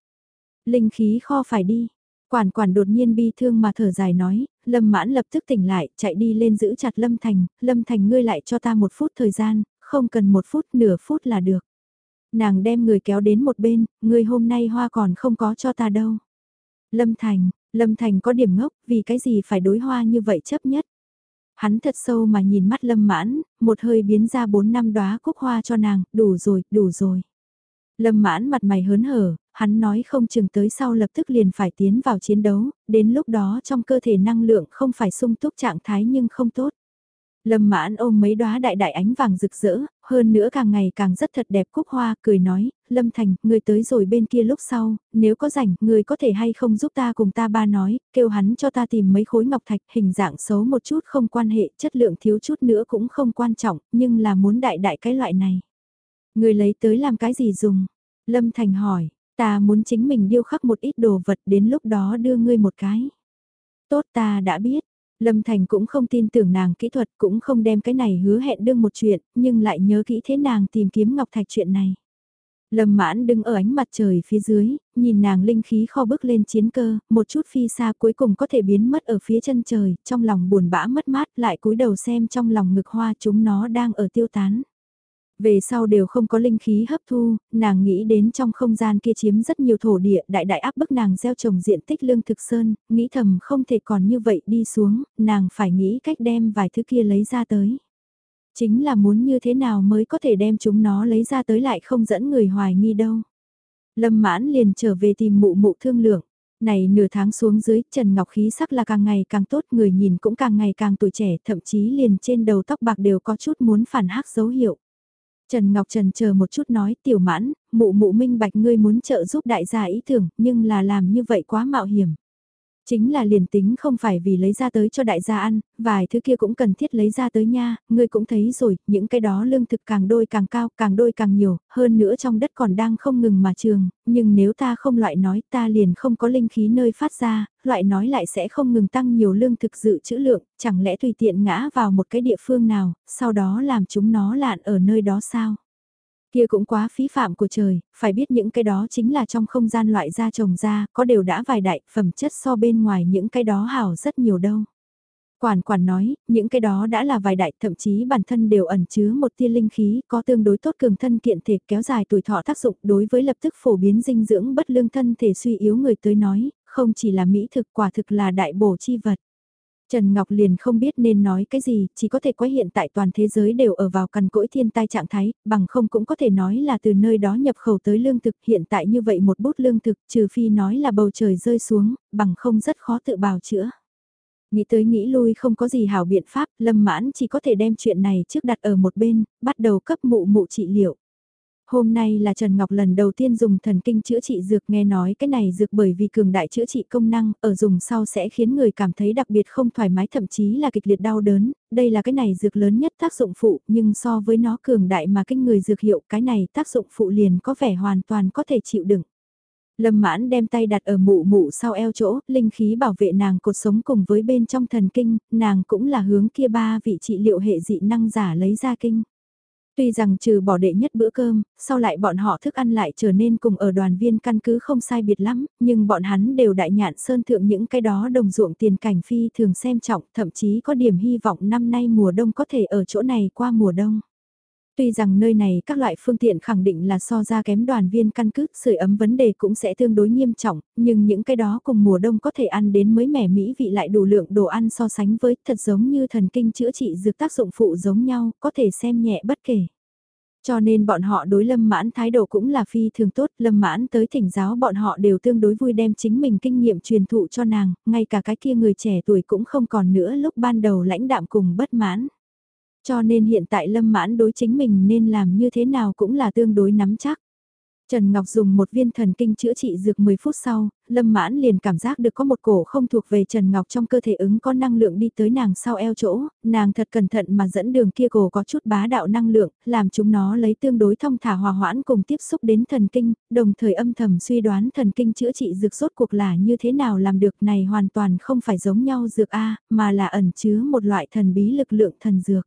Linh khí kho phải đi, Quản quản đột nhiên bi thương mà thở dài nói, Lâm mãn lập tức tỉnh lại, chạy đi lên giữ chặt Lâm Thành, Lâm Thành ngươi lại cho ta một phút thời gian, không cần một phút, nửa phút là được. Nàng đem người kéo đến một bên, ngươi hôm nay hoa còn không có cho ta đâu. Lâm Thành, Lâm Thành có điểm ngốc, vì cái gì phải đối hoa như vậy chấp nhất. Hắn thật sâu mà nhìn mắt Lâm mãn, một hơi biến ra bốn năm đóa cúc hoa cho nàng, đủ rồi, đủ rồi. Lâm mãn mặt mày hớn hở, hắn nói không chừng tới sau lập tức liền phải tiến vào chiến đấu, đến lúc đó trong cơ thể năng lượng không phải sung túc trạng thái nhưng không tốt. Lâm mãn ôm mấy đóa đại đại ánh vàng rực rỡ, hơn nữa càng ngày càng rất thật đẹp cúc hoa, cười nói, Lâm Thành, người tới rồi bên kia lúc sau, nếu có rảnh, người có thể hay không giúp ta cùng ta ba nói, kêu hắn cho ta tìm mấy khối ngọc thạch, hình dạng xấu một chút không quan hệ, chất lượng thiếu chút nữa cũng không quan trọng, nhưng là muốn đại đại cái loại này. Người lấy tới làm cái gì dùng? Lâm Thành hỏi, ta muốn chính mình điêu khắc một ít đồ vật đến lúc đó đưa ngươi một cái. Tốt ta đã biết. Lâm Thành cũng không tin tưởng nàng kỹ thuật cũng không đem cái này hứa hẹn đương một chuyện, nhưng lại nhớ kỹ thế nàng tìm kiếm Ngọc Thạch chuyện này. Lâm mãn đứng ở ánh mặt trời phía dưới, nhìn nàng linh khí kho bước lên chiến cơ, một chút phi xa cuối cùng có thể biến mất ở phía chân trời, trong lòng buồn bã mất mát lại cúi đầu xem trong lòng ngực hoa chúng nó đang ở tiêu tán. Về sau đều không có linh khí hấp thu, nàng nghĩ đến trong không gian kia chiếm rất nhiều thổ địa đại đại áp bức nàng gieo trồng diện tích lương thực sơn, nghĩ thầm không thể còn như vậy đi xuống, nàng phải nghĩ cách đem vài thứ kia lấy ra tới. Chính là muốn như thế nào mới có thể đem chúng nó lấy ra tới lại không dẫn người hoài nghi đâu. Lâm mãn liền trở về tìm mụ mụ thương lượng. Này nửa tháng xuống dưới, Trần Ngọc khí sắc là càng ngày càng tốt, người nhìn cũng càng ngày càng tuổi trẻ, thậm chí liền trên đầu tóc bạc đều có chút muốn phản hắc dấu hiệu. Trần Ngọc Trần chờ một chút nói tiểu mãn, mụ mụ minh bạch ngươi muốn trợ giúp đại gia ý tưởng, nhưng là làm như vậy quá mạo hiểm. Chính là liền tính không phải vì lấy ra tới cho đại gia ăn, vài thứ kia cũng cần thiết lấy ra tới nha, ngươi cũng thấy rồi, những cái đó lương thực càng đôi càng cao, càng đôi càng nhiều, hơn nữa trong đất còn đang không ngừng mà trường, nhưng nếu ta không loại nói ta liền không có linh khí nơi phát ra, loại nói lại sẽ không ngừng tăng nhiều lương thực dự trữ lượng, chẳng lẽ tùy tiện ngã vào một cái địa phương nào, sau đó làm chúng nó lạn ở nơi đó sao? Kia cũng quá phí phạm của trời, phải biết những cái đó chính là trong không gian loại ra trồng ra, có đều đã vài đại, phẩm chất so bên ngoài những cái đó hảo rất nhiều đâu. Quản quản nói, những cái đó đã là vài đại, thậm chí bản thân đều ẩn chứa một tia linh khí, có tương đối tốt cường thân kiện thể kéo dài tuổi thọ tác dụng đối với lập tức phổ biến dinh dưỡng bất lương thân thể suy yếu người tới nói, không chỉ là mỹ thực quả thực là đại bổ chi vật. Trần Ngọc liền không biết nên nói cái gì, chỉ có thể quay hiện tại toàn thế giới đều ở vào cằn cỗi thiên tai trạng thái, bằng không cũng có thể nói là từ nơi đó nhập khẩu tới lương thực hiện tại như vậy một bút lương thực trừ phi nói là bầu trời rơi xuống, bằng không rất khó tự bào chữa. Nghĩ tới nghĩ lui không có gì hảo biện pháp, lâm mãn chỉ có thể đem chuyện này trước đặt ở một bên, bắt đầu cấp mụ mụ trị liệu. Hôm nay là Trần Ngọc lần đầu tiên dùng thần kinh chữa trị dược nghe nói cái này dược bởi vì cường đại chữa trị công năng, ở dùng sau sẽ khiến người cảm thấy đặc biệt không thoải mái thậm chí là kịch liệt đau đớn, đây là cái này dược lớn nhất tác dụng phụ, nhưng so với nó cường đại mà kinh người dược hiệu cái này tác dụng phụ liền có vẻ hoàn toàn có thể chịu đựng. Lâm mãn đem tay đặt ở mụ mụ sau eo chỗ, linh khí bảo vệ nàng cột sống cùng với bên trong thần kinh, nàng cũng là hướng kia ba vị trị liệu hệ dị năng giả lấy ra kinh. Tuy rằng trừ bỏ đệ nhất bữa cơm, sau lại bọn họ thức ăn lại trở nên cùng ở đoàn viên căn cứ không sai biệt lắm, nhưng bọn hắn đều đại nhạn sơn thượng những cái đó đồng ruộng tiền cảnh phi thường xem trọng, thậm chí có điểm hy vọng năm nay mùa đông có thể ở chỗ này qua mùa đông. Tuy rằng nơi này các loại phương tiện khẳng định là so ra kém đoàn viên căn cứ, sưởi ấm vấn đề cũng sẽ tương đối nghiêm trọng, nhưng những cái đó cùng mùa đông có thể ăn đến mới mẻ mỹ vị lại đủ lượng đồ ăn so sánh với thật giống như thần kinh chữa trị dược tác dụng phụ giống nhau, có thể xem nhẹ bất kể. Cho nên bọn họ đối lâm mãn thái độ cũng là phi thường tốt, lâm mãn tới thỉnh giáo bọn họ đều tương đối vui đem chính mình kinh nghiệm truyền thụ cho nàng, ngay cả cái kia người trẻ tuổi cũng không còn nữa lúc ban đầu lãnh đạm cùng bất mãn. Cho nên hiện tại Lâm Mãn đối chính mình nên làm như thế nào cũng là tương đối nắm chắc. Trần Ngọc dùng một viên thần kinh chữa trị dược 10 phút sau, Lâm Mãn liền cảm giác được có một cổ không thuộc về Trần Ngọc trong cơ thể ứng có năng lượng đi tới nàng sau eo chỗ, nàng thật cẩn thận mà dẫn đường kia cổ có chút bá đạo năng lượng, làm chúng nó lấy tương đối thông thả hòa hoãn cùng tiếp xúc đến thần kinh, đồng thời âm thầm suy đoán thần kinh chữa trị dược rốt cuộc là như thế nào làm được này hoàn toàn không phải giống nhau dược A, mà là ẩn chứa một loại thần bí lực lượng thần dược.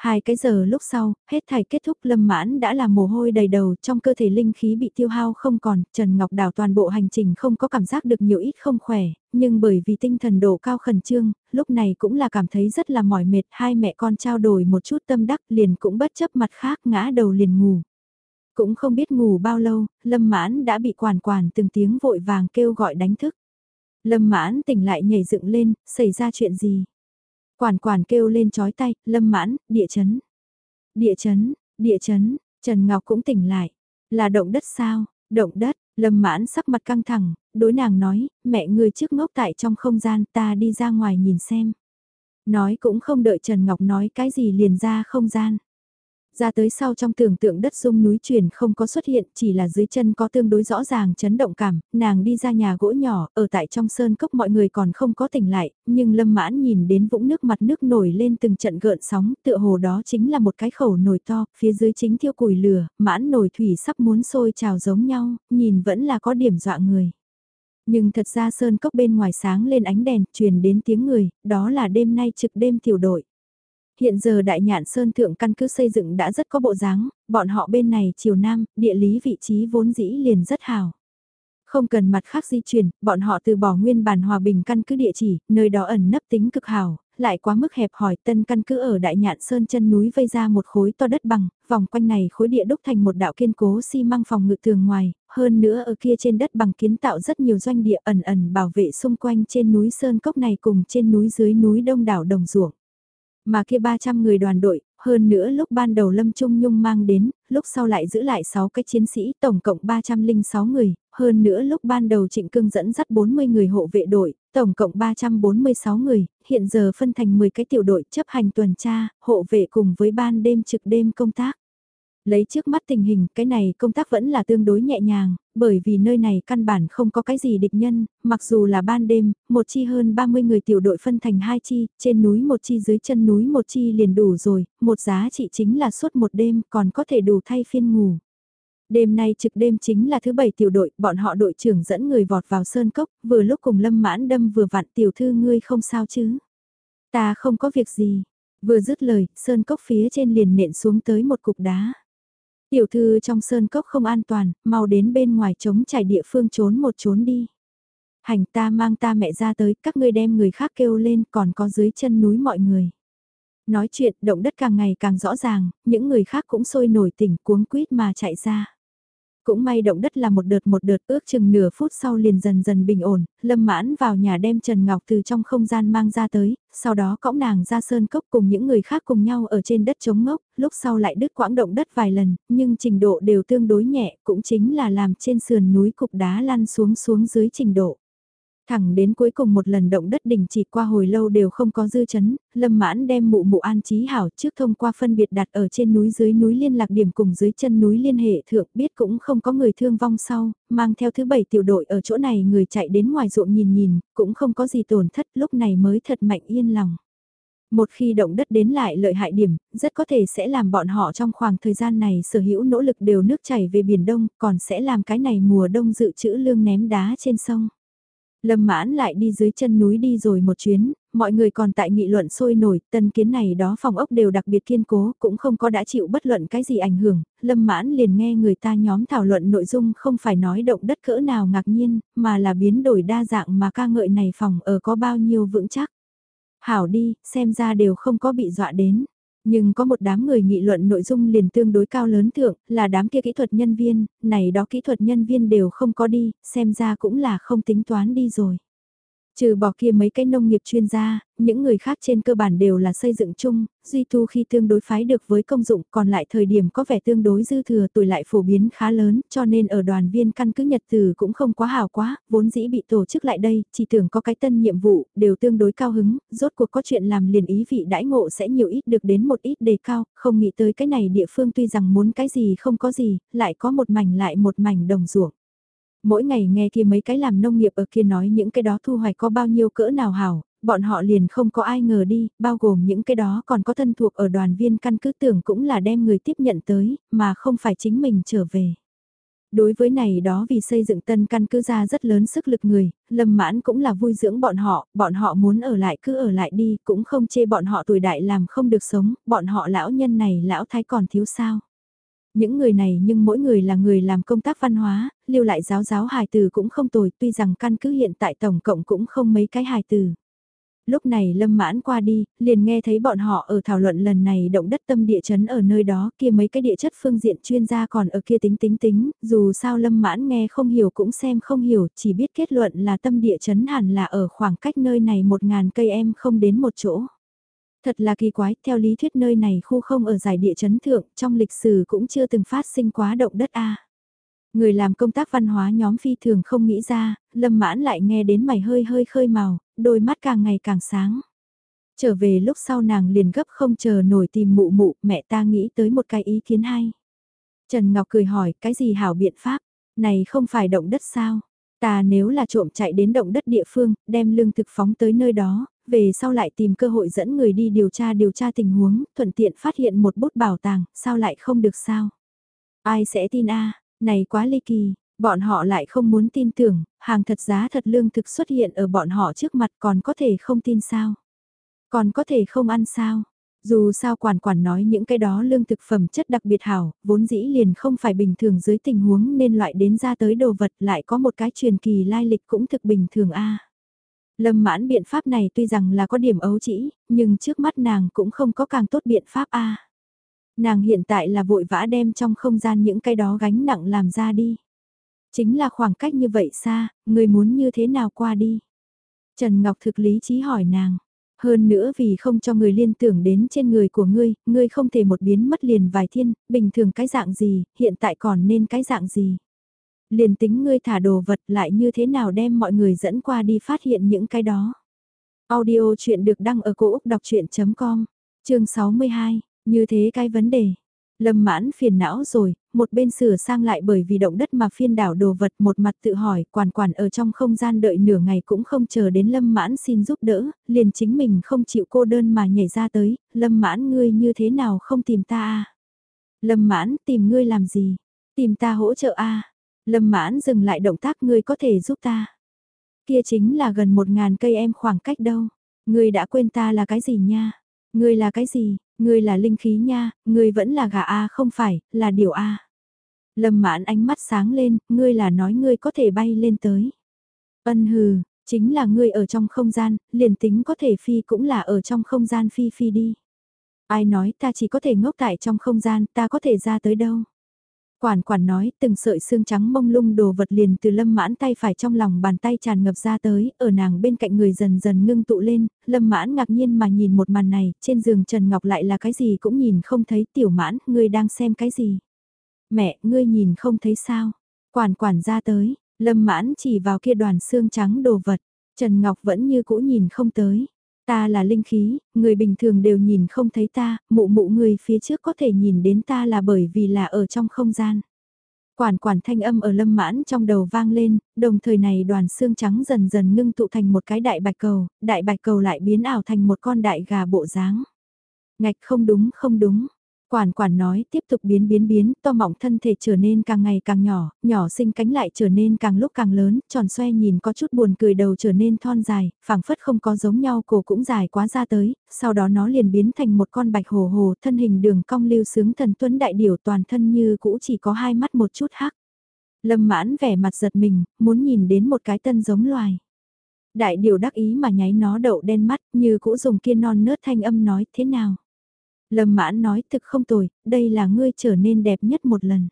Hai cái giờ lúc sau, hết thảy kết thúc lâm mãn đã là mồ hôi đầy đầu trong cơ thể linh khí bị tiêu hao không còn, Trần Ngọc Đào toàn bộ hành trình không có cảm giác được nhiều ít không khỏe, nhưng bởi vì tinh thần độ cao khẩn trương, lúc này cũng là cảm thấy rất là mỏi mệt, hai mẹ con trao đổi một chút tâm đắc liền cũng bất chấp mặt khác ngã đầu liền ngủ. Cũng không biết ngủ bao lâu, lâm mãn đã bị quản quản từng tiếng vội vàng kêu gọi đánh thức. Lâm mãn tỉnh lại nhảy dựng lên, xảy ra chuyện gì? Quản quản kêu lên chói tay, lâm mãn, địa chấn. Địa chấn, địa chấn, Trần Ngọc cũng tỉnh lại. Là động đất sao? Động đất, lâm mãn sắc mặt căng thẳng, đối nàng nói, mẹ người trước ngốc tại trong không gian ta đi ra ngoài nhìn xem. Nói cũng không đợi Trần Ngọc nói cái gì liền ra không gian. Ra tới sau trong tưởng tượng đất dung núi chuyển không có xuất hiện, chỉ là dưới chân có tương đối rõ ràng chấn động cảm, nàng đi ra nhà gỗ nhỏ, ở tại trong sơn cốc mọi người còn không có tỉnh lại, nhưng lâm mãn nhìn đến vũng nước mặt nước nổi lên từng trận gợn sóng, tựa hồ đó chính là một cái khẩu nồi to, phía dưới chính thiêu củi lửa, mãn nồi thủy sắp muốn sôi trào giống nhau, nhìn vẫn là có điểm dọa người. Nhưng thật ra sơn cốc bên ngoài sáng lên ánh đèn, truyền đến tiếng người, đó là đêm nay trực đêm tiểu đội. Hiện giờ Đại Nhạn Sơn Thượng căn cứ xây dựng đã rất có bộ dáng, bọn họ bên này chiều Nam, địa lý vị trí vốn dĩ liền rất hào. Không cần mặt khác di chuyển, bọn họ từ bỏ nguyên bản hòa bình căn cứ địa chỉ, nơi đó ẩn nấp tính cực hào, lại quá mức hẹp hỏi tân căn cứ ở Đại Nhạn Sơn chân núi vây ra một khối to đất bằng, vòng quanh này khối địa đúc thành một đạo kiên cố xi măng phòng ngự tường ngoài, hơn nữa ở kia trên đất bằng kiến tạo rất nhiều doanh địa ẩn ẩn bảo vệ xung quanh trên núi Sơn Cốc này cùng trên núi dưới núi đông đảo đồng ruộng. Mà kia 300 người đoàn đội, hơn nữa lúc ban đầu Lâm Trung Nhung mang đến, lúc sau lại giữ lại 6 cái chiến sĩ, tổng cộng 306 người, hơn nữa lúc ban đầu Trịnh Cương dẫn dắt 40 người hộ vệ đội, tổng cộng 346 người, hiện giờ phân thành 10 cái tiểu đội chấp hành tuần tra, hộ vệ cùng với ban đêm trực đêm công tác. Lấy trước mắt tình hình, cái này công tác vẫn là tương đối nhẹ nhàng, bởi vì nơi này căn bản không có cái gì địch nhân, mặc dù là ban đêm, một chi hơn 30 người tiểu đội phân thành hai chi, trên núi một chi dưới chân núi một chi liền đủ rồi, một giá trị chính là suốt một đêm còn có thể đủ thay phiên ngủ. Đêm nay trực đêm chính là thứ bảy tiểu đội, bọn họ đội trưởng dẫn người vọt vào sơn cốc, vừa lúc cùng lâm mãn đâm vừa vặn tiểu thư ngươi không sao chứ. Ta không có việc gì. Vừa dứt lời, sơn cốc phía trên liền nện xuống tới một cục đá. Tiểu thư trong sơn cốc không an toàn, mau đến bên ngoài trống trải địa phương trốn một trốn đi. Hành ta mang ta mẹ ra tới, các ngươi đem người khác kêu lên, còn có dưới chân núi mọi người. Nói chuyện, động đất càng ngày càng rõ ràng, những người khác cũng sôi nổi tỉnh cuống quýt mà chạy ra. Cũng may động đất là một đợt một đợt ước chừng nửa phút sau liền dần dần bình ổn, lâm mãn vào nhà đem Trần Ngọc từ trong không gian mang ra tới, sau đó cõng nàng ra sơn cốc cùng những người khác cùng nhau ở trên đất chống ngốc, lúc sau lại đứt quãng động đất vài lần, nhưng trình độ đều tương đối nhẹ, cũng chính là làm trên sườn núi cục đá lăn xuống xuống dưới trình độ. Thẳng đến cuối cùng một lần động đất đỉnh chỉ qua hồi lâu đều không có dư chấn, lâm mãn đem mụ mụ an trí hảo trước thông qua phân biệt đặt ở trên núi dưới núi liên lạc điểm cùng dưới chân núi liên hệ thượng biết cũng không có người thương vong sau, mang theo thứ bảy tiểu đội ở chỗ này người chạy đến ngoài ruộng nhìn nhìn, cũng không có gì tổn thất lúc này mới thật mạnh yên lòng. Một khi động đất đến lại lợi hại điểm, rất có thể sẽ làm bọn họ trong khoảng thời gian này sở hữu nỗ lực đều nước chảy về Biển Đông, còn sẽ làm cái này mùa đông dự trữ lương ném đá trên sông. Lâm mãn lại đi dưới chân núi đi rồi một chuyến, mọi người còn tại nghị luận sôi nổi, tân kiến này đó phòng ốc đều đặc biệt kiên cố, cũng không có đã chịu bất luận cái gì ảnh hưởng, lâm mãn liền nghe người ta nhóm thảo luận nội dung không phải nói động đất cỡ nào ngạc nhiên, mà là biến đổi đa dạng mà ca ngợi này phòng ở có bao nhiêu vững chắc. Hảo đi, xem ra đều không có bị dọa đến. Nhưng có một đám người nghị luận nội dung liền tương đối cao lớn thượng, là đám kia kỹ thuật nhân viên, này đó kỹ thuật nhân viên đều không có đi, xem ra cũng là không tính toán đi rồi. Trừ bỏ kia mấy cái nông nghiệp chuyên gia, những người khác trên cơ bản đều là xây dựng chung, duy tu khi tương đối phái được với công dụng còn lại thời điểm có vẻ tương đối dư thừa tuổi lại phổ biến khá lớn cho nên ở đoàn viên căn cứ nhật từ cũng không quá hào quá, vốn dĩ bị tổ chức lại đây, chỉ tưởng có cái tân nhiệm vụ, đều tương đối cao hứng, rốt cuộc có chuyện làm liền ý vị đãi ngộ sẽ nhiều ít được đến một ít đề cao, không nghĩ tới cái này địa phương tuy rằng muốn cái gì không có gì, lại có một mảnh lại một mảnh đồng ruộng mỗi ngày nghe kia mấy cái làm nông nghiệp ở kia nói những cái đó thu hoạch có bao nhiêu cỡ nào hảo, bọn họ liền không có ai ngờ đi, bao gồm những cái đó còn có thân thuộc ở đoàn viên căn cứ tưởng cũng là đem người tiếp nhận tới, mà không phải chính mình trở về. Đối với này đó vì xây dựng tân căn cứ ra rất lớn sức lực người, lâm mãn cũng là vui dưỡng bọn họ, bọn họ muốn ở lại cứ ở lại đi, cũng không chê bọn họ tuổi đại làm không được sống, bọn họ lão nhân này lão thái còn thiếu sao. Những người này nhưng mỗi người là người làm công tác văn hóa, lưu lại giáo giáo hài từ cũng không tồi tuy rằng căn cứ hiện tại tổng cộng cũng không mấy cái hài từ. Lúc này lâm mãn qua đi, liền nghe thấy bọn họ ở thảo luận lần này động đất tâm địa chấn ở nơi đó kia mấy cái địa chất phương diện chuyên gia còn ở kia tính tính tính, dù sao lâm mãn nghe không hiểu cũng xem không hiểu, chỉ biết kết luận là tâm địa chấn hẳn là ở khoảng cách nơi này một ngàn cây em không đến một chỗ. Thật là kỳ quái, theo lý thuyết nơi này khu không ở giải địa chấn thượng, trong lịch sử cũng chưa từng phát sinh quá động đất A. Người làm công tác văn hóa nhóm phi thường không nghĩ ra, lâm mãn lại nghe đến mày hơi hơi khơi màu, đôi mắt càng ngày càng sáng. Trở về lúc sau nàng liền gấp không chờ nổi tìm mụ mụ, mẹ ta nghĩ tới một cái ý kiến hay. Trần Ngọc cười hỏi, cái gì hảo biện pháp, này không phải động đất sao? Ta nếu là trộm chạy đến động đất địa phương, đem lương thực phóng tới nơi đó, về sau lại tìm cơ hội dẫn người đi điều tra điều tra tình huống, thuận tiện phát hiện một bút bảo tàng, sao lại không được sao? Ai sẽ tin a này quá ly kỳ, bọn họ lại không muốn tin tưởng, hàng thật giá thật lương thực xuất hiện ở bọn họ trước mặt còn có thể không tin sao? Còn có thể không ăn sao? Dù sao quản quản nói những cái đó lương thực phẩm chất đặc biệt hảo, vốn dĩ liền không phải bình thường dưới tình huống nên loại đến ra tới đồ vật lại có một cái truyền kỳ lai lịch cũng thực bình thường a. Lâm mãn biện pháp này tuy rằng là có điểm ấu chỉ, nhưng trước mắt nàng cũng không có càng tốt biện pháp a. Nàng hiện tại là vội vã đem trong không gian những cái đó gánh nặng làm ra đi. Chính là khoảng cách như vậy xa, người muốn như thế nào qua đi. Trần Ngọc thực lý trí hỏi nàng. Hơn nữa vì không cho người liên tưởng đến trên người của ngươi, ngươi không thể một biến mất liền vài thiên, bình thường cái dạng gì, hiện tại còn nên cái dạng gì. Liền tính ngươi thả đồ vật lại như thế nào đem mọi người dẫn qua đi phát hiện những cái đó. Audio chuyện được đăng ở cổ Úc đọc chuyện.com, chương 62, như thế cái vấn đề. Lâm mãn phiền não rồi, một bên sửa sang lại bởi vì động đất mà phiên đảo đồ vật một mặt tự hỏi quản quản ở trong không gian đợi nửa ngày cũng không chờ đến lâm mãn xin giúp đỡ, liền chính mình không chịu cô đơn mà nhảy ra tới, lâm mãn ngươi như thế nào không tìm ta a Lâm mãn tìm ngươi làm gì? Tìm ta hỗ trợ a Lâm mãn dừng lại động tác ngươi có thể giúp ta. Kia chính là gần một ngàn cây em khoảng cách đâu. Ngươi đã quên ta là cái gì nha? Ngươi là cái gì? Ngươi là linh khí nha, ngươi vẫn là gà A không phải, là điều A. Lâm mãn ánh mắt sáng lên, ngươi là nói ngươi có thể bay lên tới. Ân hừ, chính là ngươi ở trong không gian, liền tính có thể phi cũng là ở trong không gian phi phi đi. Ai nói ta chỉ có thể ngốc tại trong không gian, ta có thể ra tới đâu. Quản quản nói, từng sợi xương trắng mông lung đồ vật liền từ lâm mãn tay phải trong lòng bàn tay tràn ngập ra tới, ở nàng bên cạnh người dần dần ngưng tụ lên, lâm mãn ngạc nhiên mà nhìn một màn này, trên giường Trần Ngọc lại là cái gì cũng nhìn không thấy, tiểu mãn, ngươi đang xem cái gì? Mẹ, ngươi nhìn không thấy sao? Quản quản ra tới, lâm mãn chỉ vào kia đoàn xương trắng đồ vật, Trần Ngọc vẫn như cũ nhìn không tới. Ta là linh khí, người bình thường đều nhìn không thấy ta, mụ mụ người phía trước có thể nhìn đến ta là bởi vì là ở trong không gian. Quản quản thanh âm ở lâm mãn trong đầu vang lên, đồng thời này đoàn xương trắng dần dần ngưng tụ thành một cái đại bạch cầu, đại bạch cầu lại biến ảo thành một con đại gà bộ dáng. Ngạch không đúng không đúng, Quản quản nói tiếp tục biến biến biến, to mỏng thân thể trở nên càng ngày càng nhỏ, nhỏ sinh cánh lại trở nên càng lúc càng lớn, tròn xoe nhìn có chút buồn cười đầu trở nên thon dài, phảng phất không có giống nhau cổ cũng dài quá ra tới, sau đó nó liền biến thành một con bạch hồ hồ, thân hình đường cong lưu sướng thần tuấn đại điểu toàn thân như cũ chỉ có hai mắt một chút hắc. Lâm mãn vẻ mặt giật mình, muốn nhìn đến một cái tân giống loài. Đại điều đắc ý mà nháy nó đậu đen mắt như cũ dùng kia non nớt thanh âm nói thế nào. Lâm mãn nói thực không tồi, đây là ngươi trở nên đẹp nhất một lần.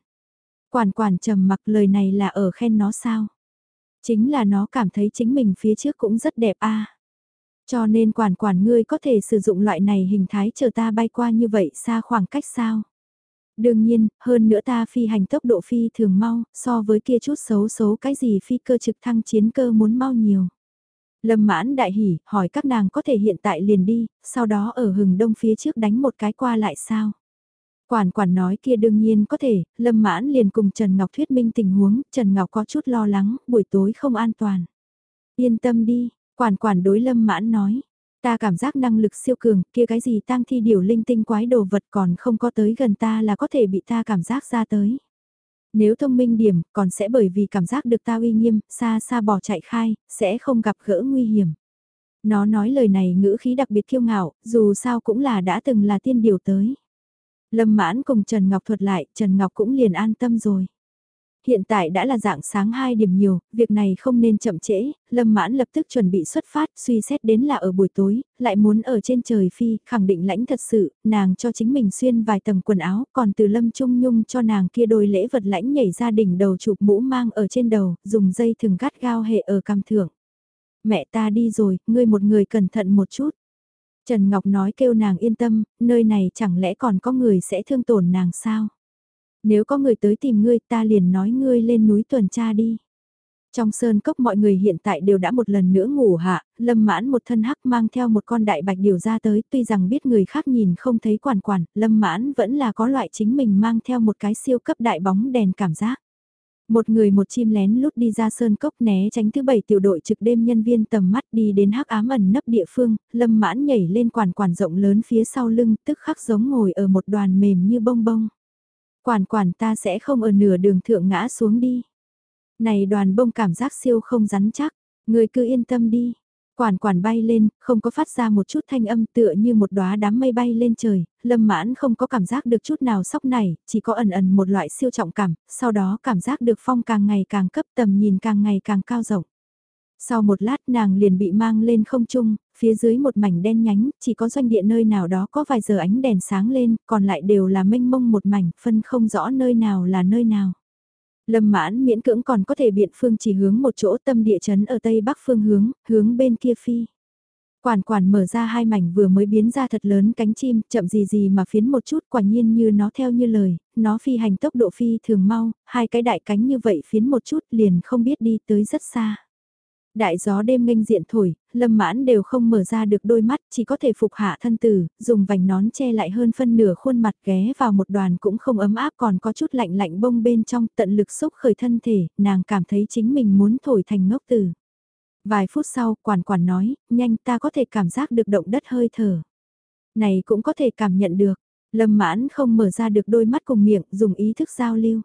Quản quản trầm mặc lời này là ở khen nó sao? Chính là nó cảm thấy chính mình phía trước cũng rất đẹp a. Cho nên quản quản ngươi có thể sử dụng loại này hình thái chờ ta bay qua như vậy xa khoảng cách sao. Đương nhiên, hơn nữa ta phi hành tốc độ phi thường mau, so với kia chút xấu xấu cái gì phi cơ trực thăng chiến cơ muốn mau nhiều. Lâm mãn đại hỉ, hỏi các nàng có thể hiện tại liền đi, sau đó ở hừng đông phía trước đánh một cái qua lại sao. Quản quản nói kia đương nhiên có thể, Lâm mãn liền cùng Trần Ngọc thuyết minh tình huống, Trần Ngọc có chút lo lắng, buổi tối không an toàn. Yên tâm đi, quản quản đối Lâm mãn nói, ta cảm giác năng lực siêu cường, kia cái gì tăng thi điều linh tinh quái đồ vật còn không có tới gần ta là có thể bị ta cảm giác ra tới. Nếu thông minh điểm, còn sẽ bởi vì cảm giác được ta uy nghiêm, xa xa bỏ chạy khai, sẽ không gặp gỡ nguy hiểm. Nó nói lời này ngữ khí đặc biệt kiêu ngạo, dù sao cũng là đã từng là tiên điều tới. Lâm mãn cùng Trần Ngọc thuật lại, Trần Ngọc cũng liền an tâm rồi. Hiện tại đã là dạng sáng 2 điểm nhiều, việc này không nên chậm trễ, Lâm Mãn lập tức chuẩn bị xuất phát, suy xét đến là ở buổi tối, lại muốn ở trên trời phi, khẳng định lãnh thật sự, nàng cho chính mình xuyên vài tầng quần áo, còn từ Lâm Trung Nhung cho nàng kia đôi lễ vật lãnh nhảy ra đỉnh đầu chụp mũ mang ở trên đầu, dùng dây thừng gắt gao hệ ở cam thưởng. Mẹ ta đi rồi, ngươi một người cẩn thận một chút. Trần Ngọc nói kêu nàng yên tâm, nơi này chẳng lẽ còn có người sẽ thương tổn nàng sao? Nếu có người tới tìm ngươi ta liền nói ngươi lên núi tuần tra đi. Trong sơn cốc mọi người hiện tại đều đã một lần nữa ngủ hạ, lâm mãn một thân hắc mang theo một con đại bạch điều ra tới tuy rằng biết người khác nhìn không thấy quản quản, lâm mãn vẫn là có loại chính mình mang theo một cái siêu cấp đại bóng đèn cảm giác. Một người một chim lén lút đi ra sơn cốc né tránh thứ bảy tiểu đội trực đêm nhân viên tầm mắt đi đến hắc ám ẩn nấp địa phương, lâm mãn nhảy lên quản quản rộng lớn phía sau lưng tức khắc giống ngồi ở một đoàn mềm như bông bông. Quản quản ta sẽ không ở nửa đường thượng ngã xuống đi. Này đoàn bông cảm giác siêu không rắn chắc, người cứ yên tâm đi. Quản quản bay lên, không có phát ra một chút thanh âm tựa như một đóa đám mây bay lên trời, lâm mãn không có cảm giác được chút nào sóc này, chỉ có ẩn ẩn một loại siêu trọng cảm, sau đó cảm giác được phong càng ngày càng cấp tầm nhìn càng ngày càng cao rộng. Sau một lát nàng liền bị mang lên không trung, phía dưới một mảnh đen nhánh, chỉ có doanh địa nơi nào đó có vài giờ ánh đèn sáng lên, còn lại đều là mênh mông một mảnh, phân không rõ nơi nào là nơi nào. Lâm mãn miễn cưỡng còn có thể biện phương chỉ hướng một chỗ tâm địa chấn ở tây bắc phương hướng, hướng bên kia phi. Quản quản mở ra hai mảnh vừa mới biến ra thật lớn cánh chim, chậm gì gì mà phiến một chút quả nhiên như nó theo như lời, nó phi hành tốc độ phi thường mau, hai cái đại cánh như vậy phiến một chút liền không biết đi tới rất xa. Đại gió đêm nghênh diện thổi, lâm mãn đều không mở ra được đôi mắt, chỉ có thể phục hạ thân tử, dùng vành nón che lại hơn phân nửa khuôn mặt ghé vào một đoàn cũng không ấm áp còn có chút lạnh lạnh bông bên trong tận lực xúc khởi thân thể, nàng cảm thấy chính mình muốn thổi thành ngốc tử. Vài phút sau, quản quản nói, nhanh ta có thể cảm giác được động đất hơi thở. Này cũng có thể cảm nhận được, lâm mãn không mở ra được đôi mắt cùng miệng, dùng ý thức giao lưu.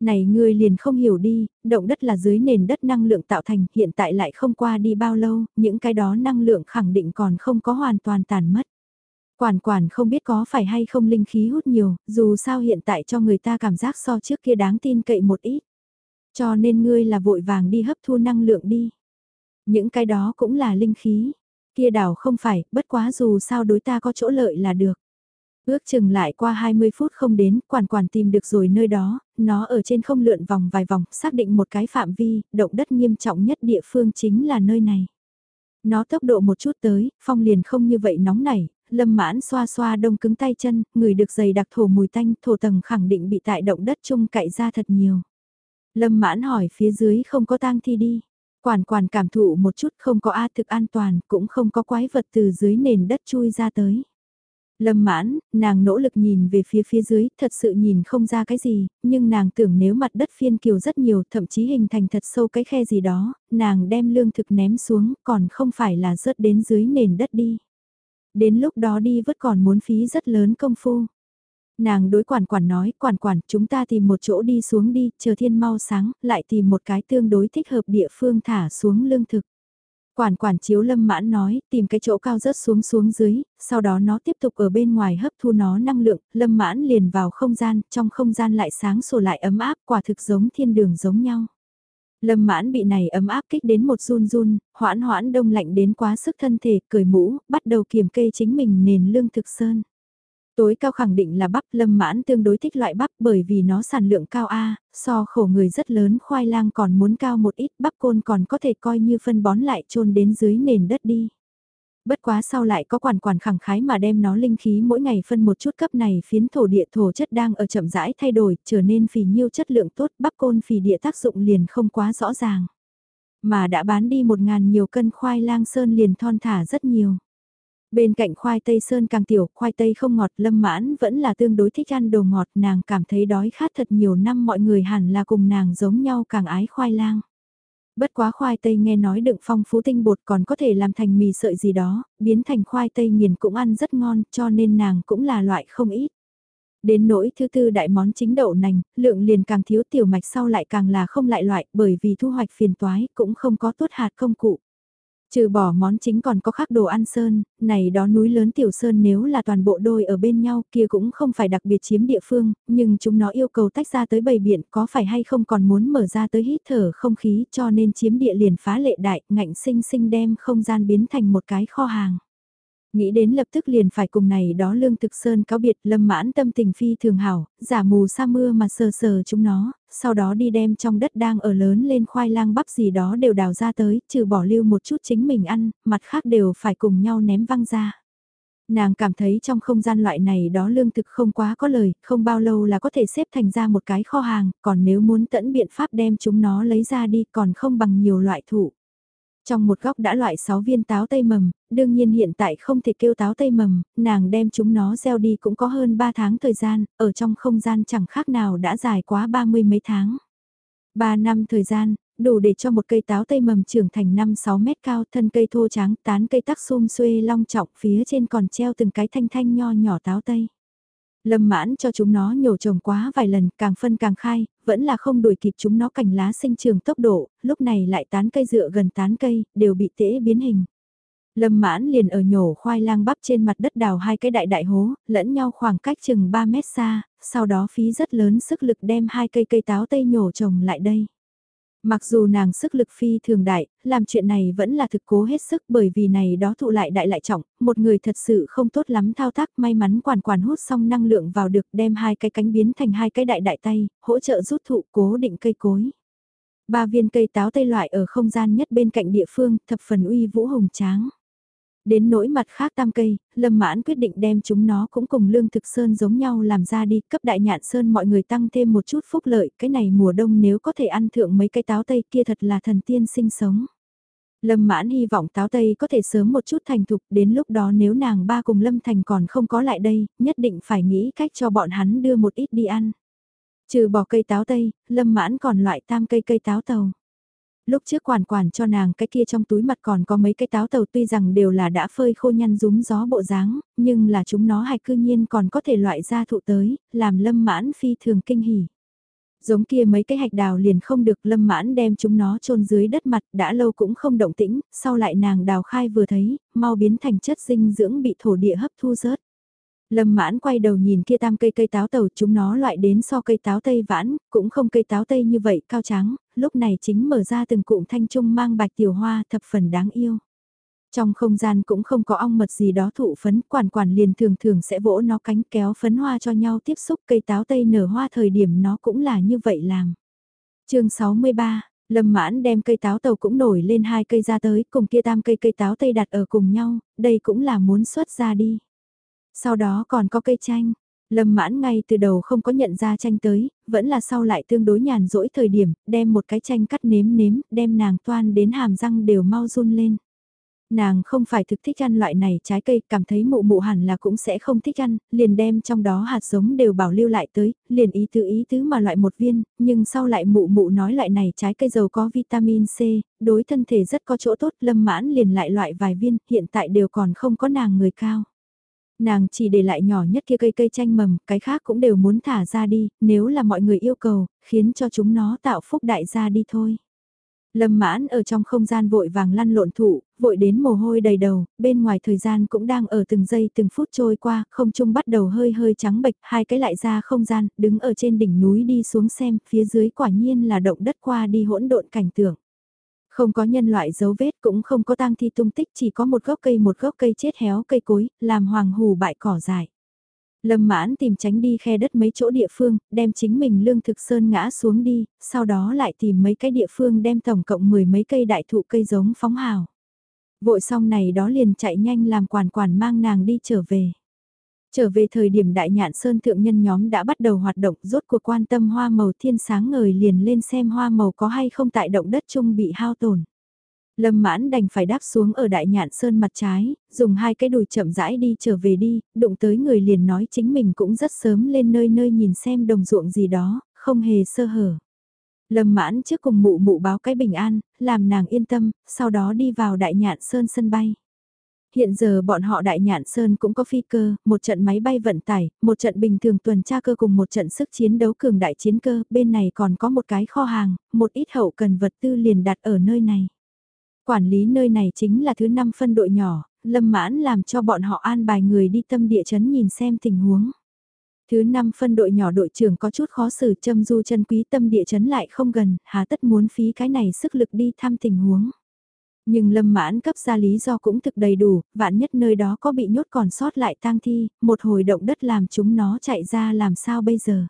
Này ngươi liền không hiểu đi, động đất là dưới nền đất năng lượng tạo thành, hiện tại lại không qua đi bao lâu, những cái đó năng lượng khẳng định còn không có hoàn toàn tàn mất. Quản quản không biết có phải hay không linh khí hút nhiều, dù sao hiện tại cho người ta cảm giác so trước kia đáng tin cậy một ít. Cho nên ngươi là vội vàng đi hấp thu năng lượng đi. Những cái đó cũng là linh khí. Kia đảo không phải, bất quá dù sao đối ta có chỗ lợi là được. Ước chừng lại qua 20 phút không đến, quản quản tìm được rồi nơi đó, nó ở trên không lượn vòng vài vòng, xác định một cái phạm vi, động đất nghiêm trọng nhất địa phương chính là nơi này. Nó tốc độ một chút tới, phong liền không như vậy nóng nảy, lâm mãn xoa xoa đông cứng tay chân, người được giày đặc thổ mùi tanh, thổ tầng khẳng định bị tại động đất chung cậy ra thật nhiều. Lâm mãn hỏi phía dưới không có tang thi đi. Quản quản cảm thụ một chút không có a thực an toàn, cũng không có quái vật từ dưới nền đất chui ra tới. Lâm mãn, nàng nỗ lực nhìn về phía phía dưới, thật sự nhìn không ra cái gì, nhưng nàng tưởng nếu mặt đất phiên kiều rất nhiều, thậm chí hình thành thật sâu cái khe gì đó, nàng đem lương thực ném xuống, còn không phải là rớt đến dưới nền đất đi. Đến lúc đó đi vứt còn muốn phí rất lớn công phu. Nàng đối quản quản nói, quản quản, chúng ta tìm một chỗ đi xuống đi, chờ thiên mau sáng, lại tìm một cái tương đối thích hợp địa phương thả xuống lương thực. Quản quản chiếu lâm mãn nói, tìm cái chỗ cao rớt xuống xuống dưới, sau đó nó tiếp tục ở bên ngoài hấp thu nó năng lượng, lâm mãn liền vào không gian, trong không gian lại sáng sổ lại ấm áp, quả thực giống thiên đường giống nhau. Lâm mãn bị này ấm áp kích đến một run run, hoãn hoãn đông lạnh đến quá sức thân thể, cười mũ, bắt đầu kiểm kê chính mình nền lương thực sơn. Tối cao khẳng định là bắp lâm mãn tương đối thích loại bắp bởi vì nó sản lượng cao A, so khổ người rất lớn khoai lang còn muốn cao một ít bắp côn còn có thể coi như phân bón lại trôn đến dưới nền đất đi. Bất quá sau lại có quản quản khẳng khái mà đem nó linh khí mỗi ngày phân một chút cấp này phiến thổ địa thổ chất đang ở chậm rãi thay đổi trở nên phì nhiêu chất lượng tốt bắp côn phì địa tác dụng liền không quá rõ ràng. Mà đã bán đi một ngàn nhiều cân khoai lang sơn liền thon thả rất nhiều. Bên cạnh khoai tây sơn càng tiểu, khoai tây không ngọt lâm mãn vẫn là tương đối thích ăn đồ ngọt, nàng cảm thấy đói khát thật nhiều năm mọi người hẳn là cùng nàng giống nhau càng ái khoai lang. Bất quá khoai tây nghe nói đựng phong phú tinh bột còn có thể làm thành mì sợi gì đó, biến thành khoai tây nghiền cũng ăn rất ngon cho nên nàng cũng là loại không ít. Đến nỗi thứ tư đại món chính đậu nành, lượng liền càng thiếu tiểu mạch sau lại càng là không lại loại bởi vì thu hoạch phiền toái cũng không có tốt hạt công cụ. Trừ bỏ món chính còn có khác đồ ăn sơn, này đó núi lớn tiểu sơn nếu là toàn bộ đôi ở bên nhau kia cũng không phải đặc biệt chiếm địa phương, nhưng chúng nó yêu cầu tách ra tới bầy biển có phải hay không còn muốn mở ra tới hít thở không khí cho nên chiếm địa liền phá lệ đại, ngạnh sinh sinh đem không gian biến thành một cái kho hàng. Nghĩ đến lập tức liền phải cùng này đó lương thực sơn cáo biệt lâm mãn tâm tình phi thường hảo, giả mù sa mưa mà sờ sờ chúng nó, sau đó đi đem trong đất đang ở lớn lên khoai lang bắp gì đó đều đào ra tới, trừ bỏ lưu một chút chính mình ăn, mặt khác đều phải cùng nhau ném văng ra. Nàng cảm thấy trong không gian loại này đó lương thực không quá có lời, không bao lâu là có thể xếp thành ra một cái kho hàng, còn nếu muốn tận biện pháp đem chúng nó lấy ra đi còn không bằng nhiều loại thủ. Trong một góc đã loại 6 viên táo tây mầm, đương nhiên hiện tại không thể kêu táo tây mầm, nàng đem chúng nó gieo đi cũng có hơn 3 tháng thời gian, ở trong không gian chẳng khác nào đã dài quá 30 mấy tháng. 3 năm thời gian, đủ để cho một cây táo tây mầm trưởng thành 5-6 mét cao, thân cây thô trắng, tán cây tắc xum xuê long trọng, phía trên còn treo từng cái thanh thanh nho nhỏ táo tây. Lâm mãn cho chúng nó nhổ trồng quá vài lần, càng phân càng khai, vẫn là không đuổi kịp chúng nó cành lá sinh trường tốc độ, lúc này lại tán cây dựa gần tán cây, đều bị tễ biến hình. Lâm mãn liền ở nhổ khoai lang bắp trên mặt đất đào hai cái đại đại hố, lẫn nhau khoảng cách chừng 3 mét xa, sau đó phí rất lớn sức lực đem hai cây cây táo tây nhổ trồng lại đây. Mặc dù nàng sức lực phi thường đại, làm chuyện này vẫn là thực cố hết sức bởi vì này đó thụ lại đại lại trọng, một người thật sự không tốt lắm thao tác may mắn quản quản hút xong năng lượng vào được đem hai cái cánh biến thành hai cái đại đại tay, hỗ trợ rút thụ cố định cây cối. Ba viên cây táo tây loại ở không gian nhất bên cạnh địa phương, thập phần uy vũ hùng tráng. Đến nỗi mặt khác tam cây, Lâm Mãn quyết định đem chúng nó cũng cùng lương thực sơn giống nhau làm ra đi, cấp đại nhạn sơn mọi người tăng thêm một chút phúc lợi, cái này mùa đông nếu có thể ăn thượng mấy cây táo tây kia thật là thần tiên sinh sống. Lâm mãn hy vọng táo tây có thể sớm một chút thành thục, đến lúc đó nếu nàng ba cùng Lâm Thành còn không có lại đây, nhất định phải nghĩ cách cho bọn hắn đưa một ít đi ăn. Trừ bỏ cây táo tây, Lâm mãn còn loại tam cây cây táo tàu lúc trước quản quản cho nàng cái kia trong túi mặt còn có mấy cái táo tàu tuy rằng đều là đã phơi khô nhăn rúm gió bộ dáng, nhưng là chúng nó hay cư nhiên còn có thể loại ra thụ tới, làm lâm mãn phi thường kinh hỉ. Giống kia mấy cái hạch đào liền không được lâm mãn đem chúng nó chôn dưới đất mặt đã lâu cũng không động tĩnh, sau lại nàng đào khai vừa thấy, mau biến thành chất dinh dưỡng bị thổ địa hấp thu rớt. Lâm mãn quay đầu nhìn kia tam cây cây táo tàu chúng nó loại đến so cây táo tây vãn, cũng không cây táo tây như vậy cao trắng, lúc này chính mở ra từng cụm thanh trung mang bạch tiểu hoa thập phần đáng yêu. Trong không gian cũng không có ong mật gì đó thụ phấn, quản quản liền thường thường sẽ vỗ nó cánh kéo phấn hoa cho nhau tiếp xúc cây táo tây nở hoa thời điểm nó cũng là như vậy làm. chương 63 Lâm mãn đem cây táo tàu cũng nổi lên hai cây ra tới, cùng kia tam cây cây táo tây đặt ở cùng nhau, đây cũng là muốn xuất ra đi. Sau đó còn có cây chanh. Lâm mãn ngay từ đầu không có nhận ra chanh tới, vẫn là sau lại tương đối nhàn rỗi thời điểm, đem một cái chanh cắt nếm nếm, đem nàng toan đến hàm răng đều mau run lên. Nàng không phải thực thích ăn loại này trái cây, cảm thấy mụ mụ hẳn là cũng sẽ không thích ăn, liền đem trong đó hạt giống đều bảo lưu lại tới, liền ý tứ ý tứ mà loại một viên, nhưng sau lại mụ mụ nói loại này trái cây giàu có vitamin C, đối thân thể rất có chỗ tốt, lâm mãn liền lại loại vài viên, hiện tại đều còn không có nàng người cao. Nàng chỉ để lại nhỏ nhất kia cây cây chanh mầm, cái khác cũng đều muốn thả ra đi, nếu là mọi người yêu cầu, khiến cho chúng nó tạo phúc đại gia đi thôi. Lâm mãn ở trong không gian vội vàng lăn lộn thụ, vội đến mồ hôi đầy đầu, bên ngoài thời gian cũng đang ở từng giây từng phút trôi qua, không trung bắt đầu hơi hơi trắng bệch, hai cái lại ra không gian, đứng ở trên đỉnh núi đi xuống xem, phía dưới quả nhiên là động đất qua đi hỗn độn cảnh tượng. Không có nhân loại dấu vết cũng không có tang thi tung tích chỉ có một gốc cây một gốc cây chết héo cây cối, làm hoàng hù bại cỏ dài. Lâm mãn tìm tránh đi khe đất mấy chỗ địa phương, đem chính mình lương thực sơn ngã xuống đi, sau đó lại tìm mấy cái địa phương đem tổng cộng mười mấy cây đại thụ cây giống phóng hào. Vội xong này đó liền chạy nhanh làm quản quản mang nàng đi trở về. Trở về thời điểm đại nhạn sơn thượng nhân nhóm đã bắt đầu hoạt động rốt cuộc quan tâm hoa màu thiên sáng ngời liền lên xem hoa màu có hay không tại động đất chung bị hao tổn. Lâm mãn đành phải đáp xuống ở đại nhạn sơn mặt trái, dùng hai cái đùi chậm rãi đi trở về đi, đụng tới người liền nói chính mình cũng rất sớm lên nơi nơi nhìn xem đồng ruộng gì đó, không hề sơ hở. Lâm mãn trước cùng mụ mụ báo cái bình an, làm nàng yên tâm, sau đó đi vào đại nhạn sơn sân bay. Hiện giờ bọn họ Đại Nhạn Sơn cũng có phi cơ, một trận máy bay vận tải, một trận bình thường tuần tra cơ cùng một trận sức chiến đấu cường đại chiến cơ, bên này còn có một cái kho hàng, một ít hậu cần vật tư liền đặt ở nơi này. Quản lý nơi này chính là thứ năm phân đội nhỏ, Lâm Mãn làm cho bọn họ an bài người đi tâm địa chấn nhìn xem tình huống. Thứ năm phân đội nhỏ đội trưởng có chút khó xử châm du chân quý tâm địa chấn lại không gần, hà tất muốn phí cái này sức lực đi thăm tình huống. Nhưng lâm mãn cấp ra lý do cũng thực đầy đủ, vạn nhất nơi đó có bị nhốt còn sót lại tang thi, một hồi động đất làm chúng nó chạy ra làm sao bây giờ.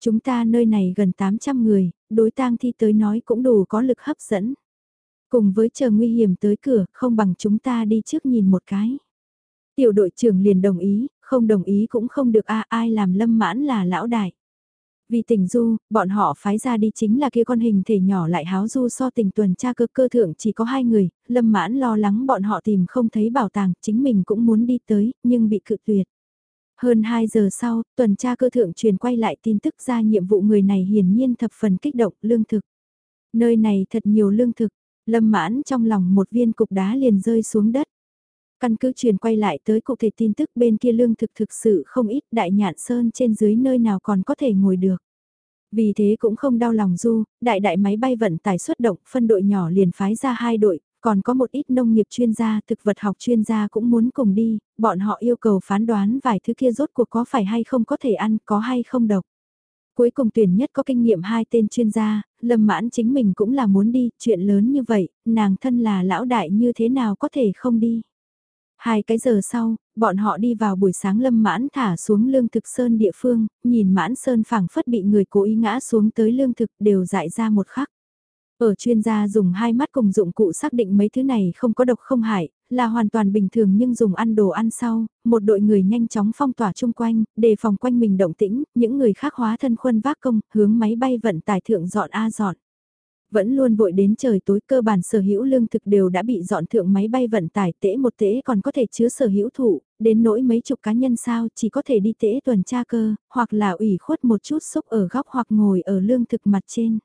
Chúng ta nơi này gần 800 người, đối tang thi tới nói cũng đủ có lực hấp dẫn. Cùng với chờ nguy hiểm tới cửa, không bằng chúng ta đi trước nhìn một cái. Tiểu đội trưởng liền đồng ý, không đồng ý cũng không được a ai làm lâm mãn là lão đại. Vì tình du, bọn họ phái ra đi chính là kia con hình thể nhỏ lại háo du so tình tuần tra cơ cơ thượng chỉ có hai người, lâm mãn lo lắng bọn họ tìm không thấy bảo tàng, chính mình cũng muốn đi tới, nhưng bị cự tuyệt. Hơn 2 giờ sau, tuần tra cơ thượng truyền quay lại tin tức ra nhiệm vụ người này hiển nhiên thập phần kích động lương thực. Nơi này thật nhiều lương thực, lâm mãn trong lòng một viên cục đá liền rơi xuống đất. Căn cứ truyền quay lại tới cụ thể tin tức bên kia lương thực thực sự không ít đại nhạn sơn trên dưới nơi nào còn có thể ngồi được. Vì thế cũng không đau lòng du, đại đại máy bay vận tải xuất động, phân đội nhỏ liền phái ra hai đội, còn có một ít nông nghiệp chuyên gia, thực vật học chuyên gia cũng muốn cùng đi, bọn họ yêu cầu phán đoán vài thứ kia rốt cuộc có phải hay không có thể ăn, có hay không độc. Cuối cùng tuyển nhất có kinh nghiệm hai tên chuyên gia, lâm mãn chính mình cũng là muốn đi, chuyện lớn như vậy, nàng thân là lão đại như thế nào có thể không đi. Hai cái giờ sau, bọn họ đi vào buổi sáng lâm mãn thả xuống lương thực sơn địa phương, nhìn mãn sơn phẳng phất bị người cố ý ngã xuống tới lương thực đều dại ra một khắc. Ở chuyên gia dùng hai mắt cùng dụng cụ xác định mấy thứ này không có độc không hại, là hoàn toàn bình thường nhưng dùng ăn đồ ăn sau, một đội người nhanh chóng phong tỏa chung quanh, đề phòng quanh mình động tĩnh, những người khác hóa thân khuân vác công, hướng máy bay vận tải thượng dọn A dọn vẫn luôn vội đến trời tối cơ bản sở hữu lương thực đều đã bị dọn thượng máy bay vận tải tễ một tễ còn có thể chứa sở hữu thụ, đến nỗi mấy chục cá nhân sao chỉ có thể đi tễ tuần tra cơ, hoặc là ủy khuất một chút xúc ở góc hoặc ngồi ở lương thực mặt trên.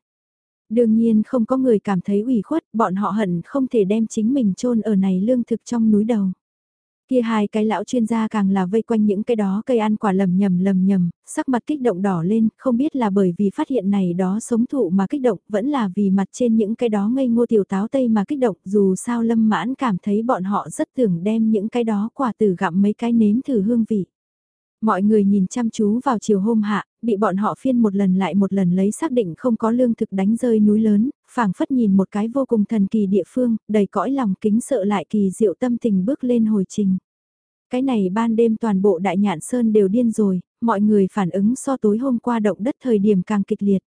Đương nhiên không có người cảm thấy ủy khuất, bọn họ hận không thể đem chính mình chôn ở này lương thực trong núi đầu. Kia hai cái lão chuyên gia càng là vây quanh những cái đó cây ăn quả lầm nhầm lầm nhầm, sắc mặt kích động đỏ lên, không biết là bởi vì phát hiện này đó sống thụ mà kích động, vẫn là vì mặt trên những cái đó ngây ngô tiểu táo tây mà kích động, dù sao lâm mãn cảm thấy bọn họ rất tưởng đem những cái đó quả tử gặm mấy cái nếm thử hương vị. Mọi người nhìn chăm chú vào chiều hôm hạ, bị bọn họ phiên một lần lại một lần lấy xác định không có lương thực đánh rơi núi lớn, phảng phất nhìn một cái vô cùng thần kỳ địa phương, đầy cõi lòng kính sợ lại kỳ diệu tâm tình bước lên hồi trình. Cái này ban đêm toàn bộ đại nhạn sơn đều điên rồi, mọi người phản ứng so tối hôm qua động đất thời điểm càng kịch liệt.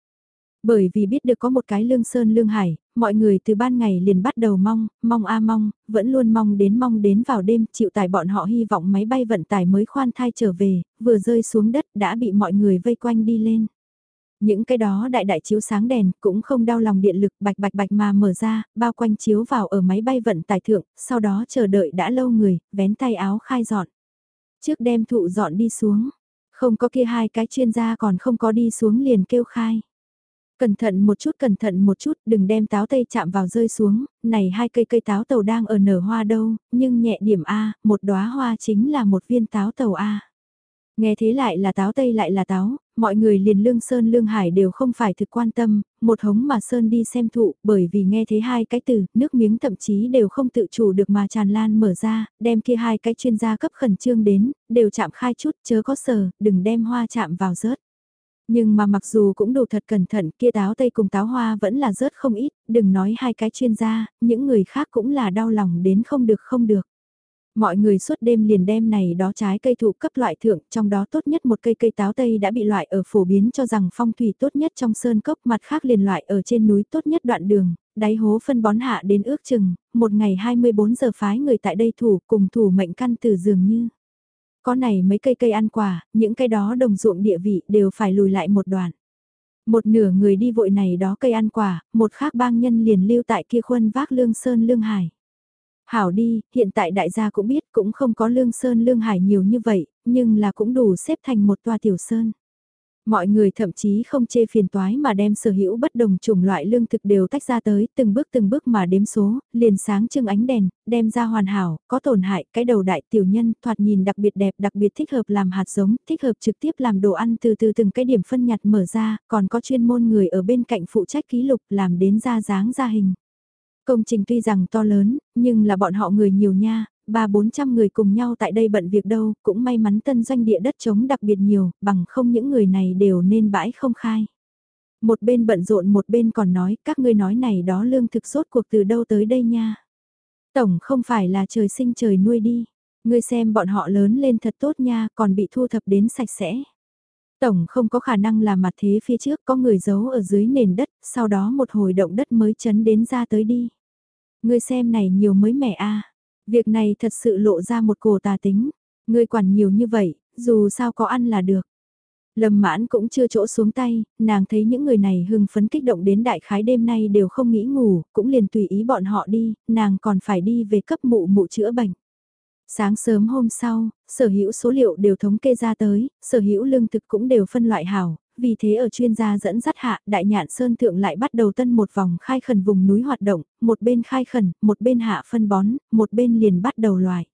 Bởi vì biết được có một cái lương sơn lương hải, mọi người từ ban ngày liền bắt đầu mong, mong a mong, vẫn luôn mong đến mong đến vào đêm, chịu tải bọn họ hy vọng máy bay vận tải mới khoan thai trở về, vừa rơi xuống đất đã bị mọi người vây quanh đi lên. Những cái đó đại đại chiếu sáng đèn cũng không đau lòng điện lực bạch bạch bạch mà mở ra, bao quanh chiếu vào ở máy bay vận tải thượng, sau đó chờ đợi đã lâu người, vén tay áo khai dọn. Trước đem thụ dọn đi xuống, không có kia hai cái chuyên gia còn không có đi xuống liền kêu khai. Cẩn thận một chút cẩn thận một chút đừng đem táo tây chạm vào rơi xuống, này hai cây cây táo tàu đang ở nở hoa đâu, nhưng nhẹ điểm A, một đóa hoa chính là một viên táo tàu A. Nghe thế lại là táo tây lại là táo, mọi người liền lương sơn lương hải đều không phải thực quan tâm, một hống mà sơn đi xem thụ, bởi vì nghe thấy hai cái từ, nước miếng thậm chí đều không tự chủ được mà tràn lan mở ra, đem kia hai cái chuyên gia cấp khẩn trương đến, đều chạm khai chút chớ có sờ, đừng đem hoa chạm vào rớt. Nhưng mà mặc dù cũng đủ thật cẩn thận kia táo tây cùng táo hoa vẫn là rớt không ít, đừng nói hai cái chuyên gia, những người khác cũng là đau lòng đến không được không được. Mọi người suốt đêm liền đem này đó trái cây thụ cấp loại thượng, trong đó tốt nhất một cây cây táo tây đã bị loại ở phổ biến cho rằng phong thủy tốt nhất trong sơn cốc, mặt khác liền loại ở trên núi tốt nhất đoạn đường, đáy hố phân bón hạ đến ước chừng, một ngày 24 giờ phái người tại đây thủ cùng thủ mệnh căn từ dường như. Có này mấy cây cây ăn quả, những cây đó đồng ruộng địa vị đều phải lùi lại một đoạn. Một nửa người đi vội này đó cây ăn quả, một khác bang nhân liền lưu tại kia khuân vác lương sơn lương hải. Hảo đi, hiện tại đại gia cũng biết cũng không có lương sơn lương hải nhiều như vậy, nhưng là cũng đủ xếp thành một tòa tiểu sơn. Mọi người thậm chí không chê phiền toái mà đem sở hữu bất đồng chủng loại lương thực đều tách ra tới, từng bước từng bước mà đếm số, liền sáng trưng ánh đèn, đem ra hoàn hảo, có tổn hại, cái đầu đại tiểu nhân, thoạt nhìn đặc biệt đẹp, đặc biệt thích hợp làm hạt giống, thích hợp trực tiếp làm đồ ăn từ từ từng cái điểm phân nhặt mở ra, còn có chuyên môn người ở bên cạnh phụ trách ký lục làm đến ra dáng ra hình. Công trình tuy rằng to lớn, nhưng là bọn họ người nhiều nha, ba bốn trăm người cùng nhau tại đây bận việc đâu, cũng may mắn tân doanh địa đất trống đặc biệt nhiều, bằng không những người này đều nên bãi không khai. Một bên bận rộn một bên còn nói, các ngươi nói này đó lương thực sốt cuộc từ đâu tới đây nha. Tổng không phải là trời sinh trời nuôi đi, ngươi xem bọn họ lớn lên thật tốt nha, còn bị thu thập đến sạch sẽ. Tổng không có khả năng là mặt thế phía trước có người giấu ở dưới nền đất, sau đó một hồi động đất mới chấn đến ra tới đi. Ngươi xem này nhiều mới mẻ a Việc này thật sự lộ ra một cổ tà tính. Ngươi quản nhiều như vậy, dù sao có ăn là được. Lâm mãn cũng chưa chỗ xuống tay, nàng thấy những người này hưng phấn kích động đến đại khái đêm nay đều không nghĩ ngủ, cũng liền tùy ý bọn họ đi, nàng còn phải đi về cấp mụ mụ chữa bệnh. Sáng sớm hôm sau, sở hữu số liệu đều thống kê ra tới, sở hữu lương thực cũng đều phân loại hảo, vì thế ở chuyên gia dẫn dắt hạ, đại nhạn sơn thượng lại bắt đầu tân một vòng khai khẩn vùng núi hoạt động, một bên khai khẩn, một bên hạ phân bón, một bên liền bắt đầu loại.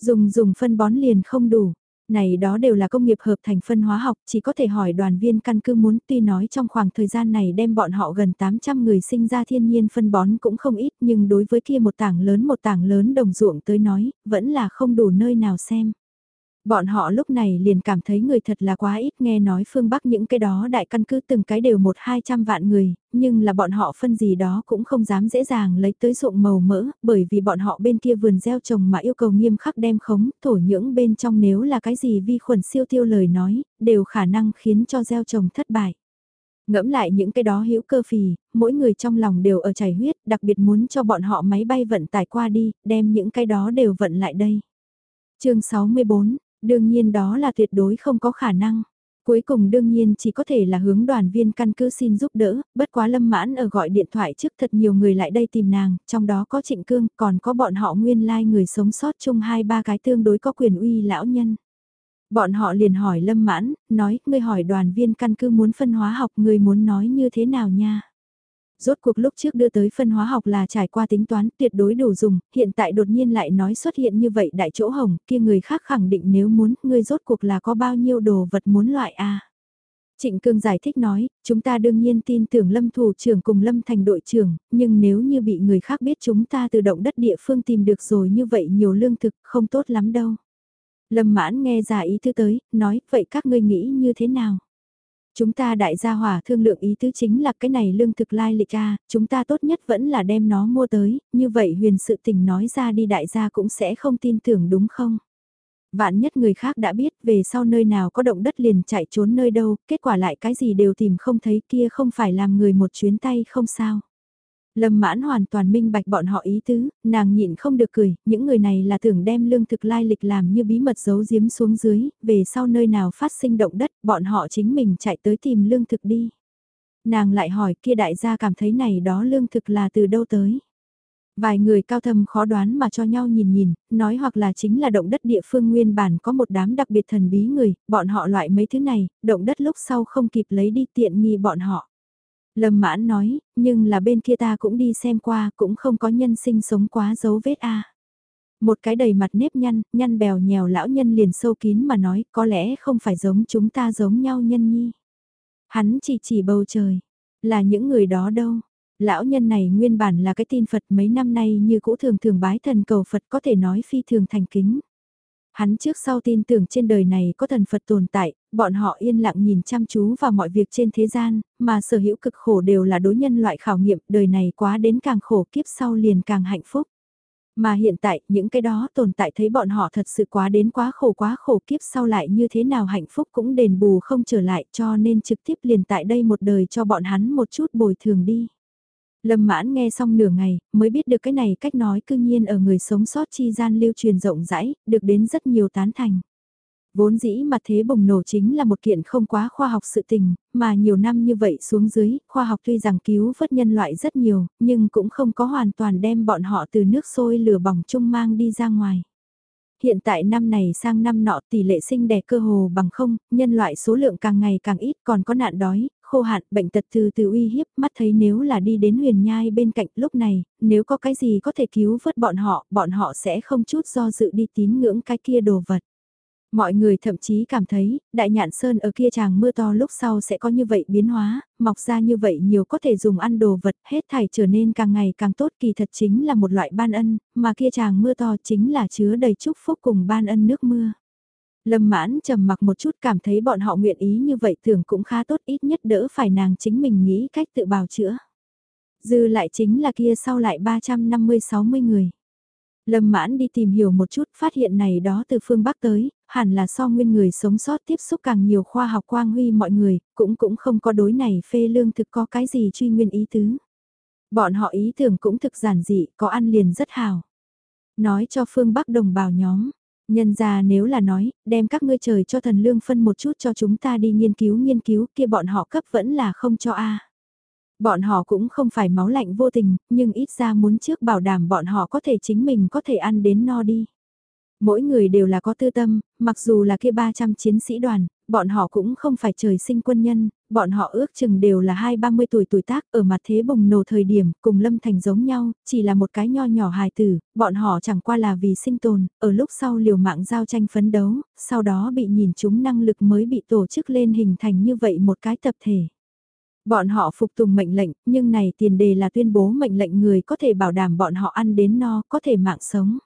Dùng dùng phân bón liền không đủ. Này đó đều là công nghiệp hợp thành phân hóa học, chỉ có thể hỏi đoàn viên căn cứ muốn tuy nói trong khoảng thời gian này đem bọn họ gần 800 người sinh ra thiên nhiên phân bón cũng không ít nhưng đối với kia một tảng lớn một tảng lớn đồng ruộng tới nói, vẫn là không đủ nơi nào xem. Bọn họ lúc này liền cảm thấy người thật là quá ít nghe nói phương Bắc những cái đó đại căn cứ từng cái đều một hai trăm vạn người, nhưng là bọn họ phân gì đó cũng không dám dễ dàng lấy tới ruộng màu mỡ, bởi vì bọn họ bên kia vườn gieo trồng mà yêu cầu nghiêm khắc đem khống, thổ nhưỡng bên trong nếu là cái gì vi khuẩn siêu tiêu lời nói, đều khả năng khiến cho gieo trồng thất bại. Ngẫm lại những cái đó hữu cơ phì, mỗi người trong lòng đều ở chảy huyết, đặc biệt muốn cho bọn họ máy bay vận tải qua đi, đem những cái đó đều vận lại đây. chương 64 Đương nhiên đó là tuyệt đối không có khả năng. Cuối cùng đương nhiên chỉ có thể là hướng đoàn viên căn cứ xin giúp đỡ, bất quá lâm mãn ở gọi điện thoại trước thật nhiều người lại đây tìm nàng, trong đó có trịnh cương, còn có bọn họ nguyên lai like người sống sót chung hai ba cái tương đối có quyền uy lão nhân. Bọn họ liền hỏi lâm mãn, nói, ngươi hỏi đoàn viên căn cứ muốn phân hóa học, người muốn nói như thế nào nha? Rốt cuộc lúc trước đưa tới phân hóa học là trải qua tính toán tuyệt đối đủ dùng, hiện tại đột nhiên lại nói xuất hiện như vậy đại chỗ hồng, kia người khác khẳng định nếu muốn, ngươi rốt cuộc là có bao nhiêu đồ vật muốn loại a Trịnh Cương giải thích nói, chúng ta đương nhiên tin tưởng Lâm thủ trưởng cùng Lâm thành đội trưởng, nhưng nếu như bị người khác biết chúng ta từ động đất địa phương tìm được rồi như vậy nhiều lương thực không tốt lắm đâu. Lâm mãn nghe ra ý thứ tới, nói, vậy các ngươi nghĩ như thế nào? Chúng ta đại gia hỏa thương lượng ý tứ chính là cái này lương thực lai lịch a, chúng ta tốt nhất vẫn là đem nó mua tới, như vậy huyền sự tình nói ra đi đại gia cũng sẽ không tin tưởng đúng không? Vạn nhất người khác đã biết về sau nơi nào có động đất liền chạy trốn nơi đâu, kết quả lại cái gì đều tìm không thấy kia không phải làm người một chuyến tay không sao. Lâm mãn hoàn toàn minh bạch bọn họ ý tứ, nàng nhịn không được cười, những người này là tưởng đem lương thực lai lịch làm như bí mật giấu giếm xuống dưới, về sau nơi nào phát sinh động đất, bọn họ chính mình chạy tới tìm lương thực đi. Nàng lại hỏi kia đại gia cảm thấy này đó lương thực là từ đâu tới. Vài người cao thâm khó đoán mà cho nhau nhìn nhìn, nói hoặc là chính là động đất địa phương nguyên bản có một đám đặc biệt thần bí người, bọn họ loại mấy thứ này, động đất lúc sau không kịp lấy đi tiện nghi bọn họ. Lâm mãn nói, nhưng là bên kia ta cũng đi xem qua, cũng không có nhân sinh sống quá dấu vết a. Một cái đầy mặt nếp nhăn, nhăn bèo nhèo lão nhân liền sâu kín mà nói, có lẽ không phải giống chúng ta giống nhau nhân nhi. Hắn chỉ chỉ bầu trời, là những người đó đâu. Lão nhân này nguyên bản là cái tin Phật mấy năm nay như cũ thường thường bái thần cầu Phật có thể nói phi thường thành kính. Hắn trước sau tin tưởng trên đời này có thần Phật tồn tại, bọn họ yên lặng nhìn chăm chú vào mọi việc trên thế gian, mà sở hữu cực khổ đều là đối nhân loại khảo nghiệm, đời này quá đến càng khổ kiếp sau liền càng hạnh phúc. Mà hiện tại, những cái đó tồn tại thấy bọn họ thật sự quá đến quá khổ quá khổ kiếp sau lại như thế nào hạnh phúc cũng đền bù không trở lại cho nên trực tiếp liền tại đây một đời cho bọn hắn một chút bồi thường đi. Lâm mãn nghe xong nửa ngày, mới biết được cái này cách nói cư nhiên ở người sống sót chi gian lưu truyền rộng rãi, được đến rất nhiều tán thành. Vốn dĩ mà thế bùng nổ chính là một kiện không quá khoa học sự tình, mà nhiều năm như vậy xuống dưới, khoa học tuy rằng cứu vớt nhân loại rất nhiều, nhưng cũng không có hoàn toàn đem bọn họ từ nước sôi lửa bỏng chung mang đi ra ngoài. Hiện tại năm này sang năm nọ tỷ lệ sinh đẻ cơ hồ bằng không, nhân loại số lượng càng ngày càng ít còn có nạn đói, khô hạn, bệnh tật từ từ uy hiếp, mắt thấy nếu là đi đến huyền nhai bên cạnh lúc này, nếu có cái gì có thể cứu vớt bọn họ, bọn họ sẽ không chút do dự đi tín ngưỡng cái kia đồ vật. Mọi người thậm chí cảm thấy, đại nhạn sơn ở kia chàng mưa to lúc sau sẽ có như vậy biến hóa, mọc ra như vậy nhiều có thể dùng ăn đồ vật, hết thảy trở nên càng ngày càng tốt kỳ thật chính là một loại ban ân, mà kia chàng mưa to chính là chứa đầy chúc phúc cùng ban ân nước mưa. Lâm mãn trầm mặc một chút cảm thấy bọn họ nguyện ý như vậy thường cũng khá tốt ít nhất đỡ phải nàng chính mình nghĩ cách tự bào chữa. Dư lại chính là kia sau lại 350-60 người. Lâm mãn đi tìm hiểu một chút phát hiện này đó từ phương Bắc tới, hẳn là so nguyên người sống sót tiếp xúc càng nhiều khoa học quang huy mọi người, cũng cũng không có đối này phê lương thực có cái gì truy nguyên ý tứ. Bọn họ ý tưởng cũng thực giản dị, có ăn liền rất hào. Nói cho phương Bắc đồng bào nhóm, nhân ra nếu là nói, đem các ngươi trời cho thần lương phân một chút cho chúng ta đi nghiên cứu nghiên cứu kia bọn họ cấp vẫn là không cho a Bọn họ cũng không phải máu lạnh vô tình, nhưng ít ra muốn trước bảo đảm bọn họ có thể chính mình có thể ăn đến no đi. Mỗi người đều là có tư tâm, mặc dù là kia 300 chiến sĩ đoàn, bọn họ cũng không phải trời sinh quân nhân, bọn họ ước chừng đều là hai ba mươi tuổi tuổi tác ở mặt thế bùng nổ thời điểm, cùng Lâm Thành giống nhau, chỉ là một cái nho nhỏ hài tử, bọn họ chẳng qua là vì sinh tồn, ở lúc sau liều mạng giao tranh phấn đấu, sau đó bị nhìn chúng năng lực mới bị tổ chức lên hình thành như vậy một cái tập thể. Bọn họ phục tùng mệnh lệnh, nhưng này tiền đề là tuyên bố mệnh lệnh người có thể bảo đảm bọn họ ăn đến no, có thể mạng sống.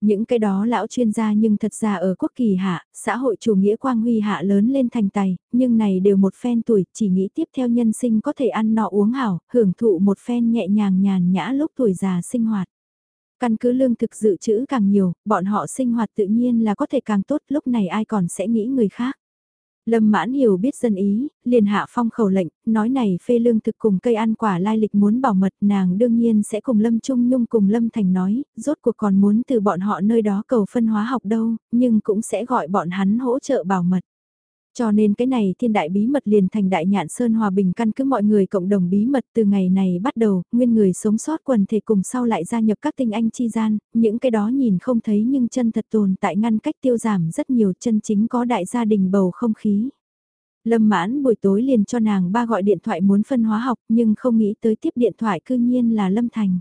Những cái đó lão chuyên gia nhưng thật ra ở quốc kỳ hạ, xã hội chủ nghĩa quang huy hạ lớn lên thành tài, nhưng này đều một phen tuổi, chỉ nghĩ tiếp theo nhân sinh có thể ăn nọ uống hảo, hưởng thụ một phen nhẹ nhàng nhàn nhã lúc tuổi già sinh hoạt. Căn cứ lương thực dự trữ càng nhiều, bọn họ sinh hoạt tự nhiên là có thể càng tốt, lúc này ai còn sẽ nghĩ người khác. Lâm mãn hiểu biết dân ý, liền hạ phong khẩu lệnh, nói này phê lương thực cùng cây ăn quả lai lịch muốn bảo mật nàng đương nhiên sẽ cùng Lâm Trung Nhung cùng Lâm Thành nói, rốt cuộc còn muốn từ bọn họ nơi đó cầu phân hóa học đâu, nhưng cũng sẽ gọi bọn hắn hỗ trợ bảo mật. Cho nên cái này thiên đại bí mật liền thành đại nhạn sơn hòa bình căn cứ mọi người cộng đồng bí mật từ ngày này bắt đầu, nguyên người sống sót quần thể cùng sau lại gia nhập các tinh anh chi gian, những cái đó nhìn không thấy nhưng chân thật tồn tại ngăn cách tiêu giảm rất nhiều chân chính có đại gia đình bầu không khí. Lâm mãn buổi tối liền cho nàng ba gọi điện thoại muốn phân hóa học nhưng không nghĩ tới tiếp điện thoại cư nhiên là Lâm Thành.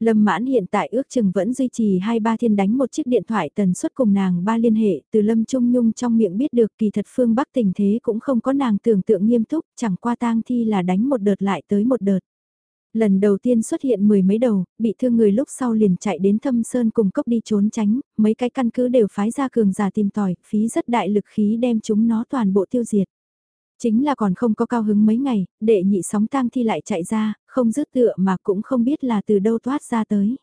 Lâm mãn hiện tại ước chừng vẫn duy trì hai ba thiên đánh một chiếc điện thoại tần suất cùng nàng ba liên hệ từ Lâm Trung Nhung trong miệng biết được kỳ thật phương Bắc tình thế cũng không có nàng tưởng tượng nghiêm túc, chẳng qua tang thi là đánh một đợt lại tới một đợt. Lần đầu tiên xuất hiện mười mấy đầu, bị thương người lúc sau liền chạy đến thâm sơn cùng cốc đi trốn tránh, mấy cái căn cứ đều phái ra cường giả tìm tòi, phí rất đại lực khí đem chúng nó toàn bộ tiêu diệt. Chính là còn không có cao hứng mấy ngày, đệ nhị sóng tang thi lại chạy ra, không dứt tựa mà cũng không biết là từ đâu thoát ra tới.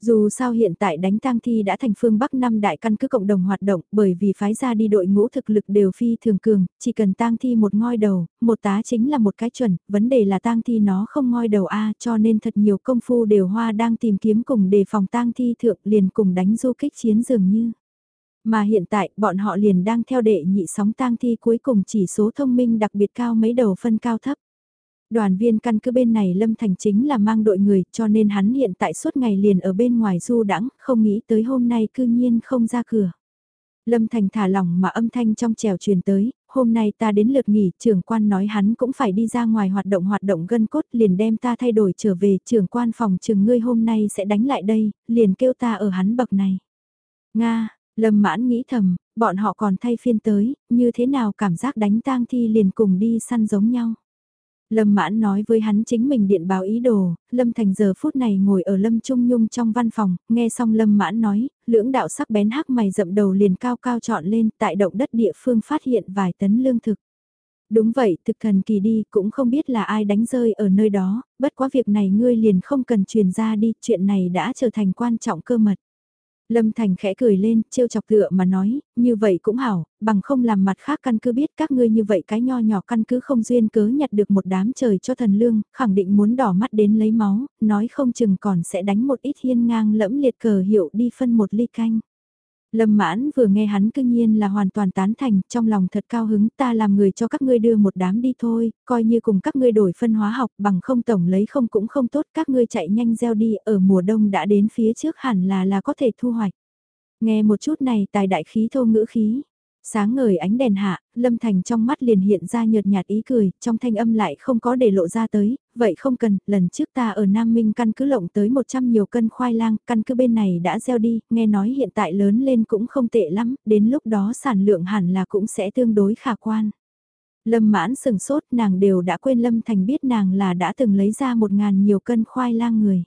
Dù sao hiện tại đánh tang thi đã thành phương Bắc năm đại căn cứ cộng đồng hoạt động bởi vì phái ra đi đội ngũ thực lực đều phi thường cường, chỉ cần tang thi một ngoi đầu, một tá chính là một cái chuẩn, vấn đề là tang thi nó không ngoi đầu A cho nên thật nhiều công phu đều hoa đang tìm kiếm cùng đề phòng tang thi thượng liền cùng đánh du kích chiến dường như. Mà hiện tại, bọn họ liền đang theo đệ nhị sóng tang thi cuối cùng chỉ số thông minh đặc biệt cao mấy đầu phân cao thấp. Đoàn viên căn cứ bên này Lâm Thành chính là mang đội người cho nên hắn hiện tại suốt ngày liền ở bên ngoài du đãng không nghĩ tới hôm nay cư nhiên không ra cửa. Lâm Thành thả lỏng mà âm thanh trong trèo truyền tới, hôm nay ta đến lượt nghỉ, trưởng quan nói hắn cũng phải đi ra ngoài hoạt động hoạt động gân cốt liền đem ta thay đổi trở về, trưởng quan phòng trường ngươi hôm nay sẽ đánh lại đây, liền kêu ta ở hắn bậc này. Nga, Lâm mãn nghĩ thầm, bọn họ còn thay phiên tới, như thế nào cảm giác đánh tang thi liền cùng đi săn giống nhau. Lâm mãn nói với hắn chính mình điện báo ý đồ, Lâm Thành giờ phút này ngồi ở Lâm Trung Nhung trong văn phòng, nghe xong Lâm mãn nói, lưỡng đạo sắc bén hắc mày rậm đầu liền cao cao trọn lên tại động đất địa phương phát hiện vài tấn lương thực. Đúng vậy, thực thần kỳ đi, cũng không biết là ai đánh rơi ở nơi đó, bất quá việc này ngươi liền không cần truyền ra đi, chuyện này đã trở thành quan trọng cơ mật. Lâm Thành khẽ cười lên, trêu chọc tựa mà nói, như vậy cũng hảo, bằng không làm mặt khác căn cứ biết các ngươi như vậy cái nho nhỏ căn cứ không duyên cớ nhặt được một đám trời cho thần lương, khẳng định muốn đỏ mắt đến lấy máu, nói không chừng còn sẽ đánh một ít hiên ngang lẫm liệt cờ hiệu đi phân một ly canh. Lâm mãn vừa nghe hắn cương nhiên là hoàn toàn tán thành, trong lòng thật cao hứng ta làm người cho các ngươi đưa một đám đi thôi, coi như cùng các ngươi đổi phân hóa học bằng không tổng lấy không cũng không tốt các ngươi chạy nhanh gieo đi ở mùa đông đã đến phía trước hẳn là là có thể thu hoạch. Nghe một chút này tài đại khí thô ngữ khí, Sáng ngời ánh đèn hạ, Lâm Thành trong mắt liền hiện ra nhợt nhạt ý cười, trong thanh âm lại không có để lộ ra tới, vậy không cần, lần trước ta ở Nam Minh căn cứ lộng tới 100 nhiều cân khoai lang, căn cứ bên này đã gieo đi, nghe nói hiện tại lớn lên cũng không tệ lắm, đến lúc đó sản lượng hẳn là cũng sẽ tương đối khả quan. Lâm mãn sừng sốt nàng đều đã quên Lâm Thành biết nàng là đã từng lấy ra một ngàn nhiều cân khoai lang người.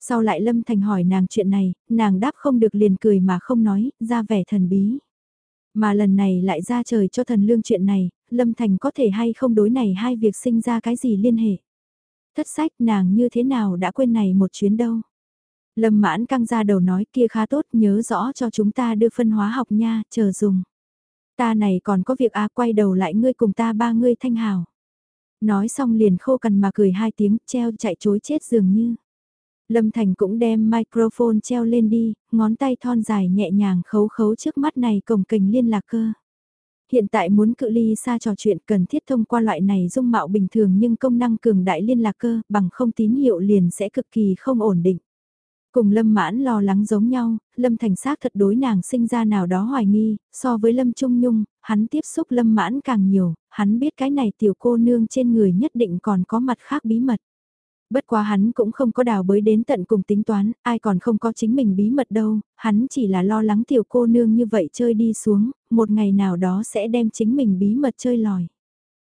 Sau lại Lâm Thành hỏi nàng chuyện này, nàng đáp không được liền cười mà không nói, ra vẻ thần bí. Mà lần này lại ra trời cho thần lương chuyện này, Lâm Thành có thể hay không đối này hai việc sinh ra cái gì liên hệ. Thất sách nàng như thế nào đã quên này một chuyến đâu. Lâm mãn căng ra đầu nói kia khá tốt nhớ rõ cho chúng ta đưa phân hóa học nha, chờ dùng. Ta này còn có việc à quay đầu lại ngươi cùng ta ba ngươi thanh hào. Nói xong liền khô cằn mà cười hai tiếng treo chạy chối chết dường như. Lâm Thành cũng đem microphone treo lên đi, ngón tay thon dài nhẹ nhàng khấu khấu trước mắt này cổng kềnh liên lạc cơ. Hiện tại muốn cự ly xa trò chuyện cần thiết thông qua loại này dung mạo bình thường nhưng công năng cường đại liên lạc cơ bằng không tín hiệu liền sẽ cực kỳ không ổn định. Cùng Lâm Mãn lo lắng giống nhau, Lâm Thành xác thật đối nàng sinh ra nào đó hoài nghi, so với Lâm Trung Nhung, hắn tiếp xúc Lâm Mãn càng nhiều, hắn biết cái này tiểu cô nương trên người nhất định còn có mặt khác bí mật. Bất quá hắn cũng không có đào bới đến tận cùng tính toán, ai còn không có chính mình bí mật đâu, hắn chỉ là lo lắng tiểu cô nương như vậy chơi đi xuống, một ngày nào đó sẽ đem chính mình bí mật chơi lòi.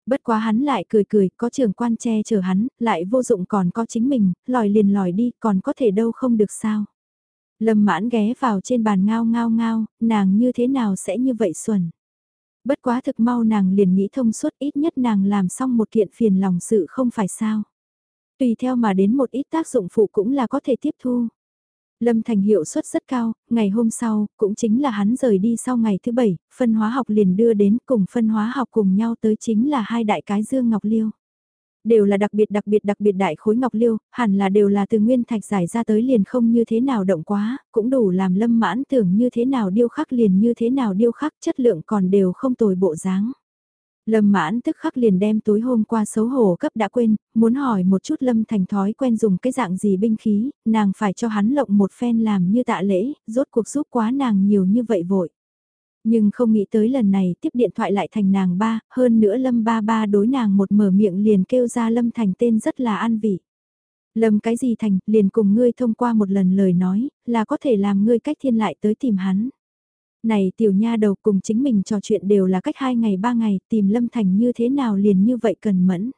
Bất quá hắn lại cười cười, có trường quan che chở hắn, lại vô dụng còn có chính mình, lòi liền lòi đi, còn có thể đâu không được sao. Lâm mãn ghé vào trên bàn ngao ngao ngao, nàng như thế nào sẽ như vậy xuẩn. Bất quá thực mau nàng liền nghĩ thông suốt ít nhất nàng làm xong một kiện phiền lòng sự không phải sao. Tùy theo mà đến một ít tác dụng phụ cũng là có thể tiếp thu. Lâm Thành hiệu suất rất cao, ngày hôm sau, cũng chính là hắn rời đi sau ngày thứ bảy, phân hóa học liền đưa đến cùng phân hóa học cùng nhau tới chính là hai đại cái dương ngọc liêu. Đều là đặc biệt đặc biệt đặc biệt đại khối ngọc liêu, hẳn là đều là từ nguyên thạch giải ra tới liền không như thế nào động quá, cũng đủ làm lâm mãn tưởng như thế nào điêu khắc liền như thế nào điêu khắc chất lượng còn đều không tồi bộ dáng. Lâm mãn tức khắc liền đem tối hôm qua xấu hổ cấp đã quên, muốn hỏi một chút Lâm thành thói quen dùng cái dạng gì binh khí, nàng phải cho hắn lộng một phen làm như tạ lễ, rốt cuộc giúp quá nàng nhiều như vậy vội. Nhưng không nghĩ tới lần này tiếp điện thoại lại thành nàng ba, hơn nữa Lâm ba ba đối nàng một mở miệng liền kêu ra Lâm thành tên rất là an vị. Lâm cái gì thành, liền cùng ngươi thông qua một lần lời nói, là có thể làm ngươi cách thiên lại tới tìm hắn. Này tiểu nha đầu cùng chính mình trò chuyện đều là cách hai ngày ba ngày tìm Lâm Thành như thế nào liền như vậy cần mẫn.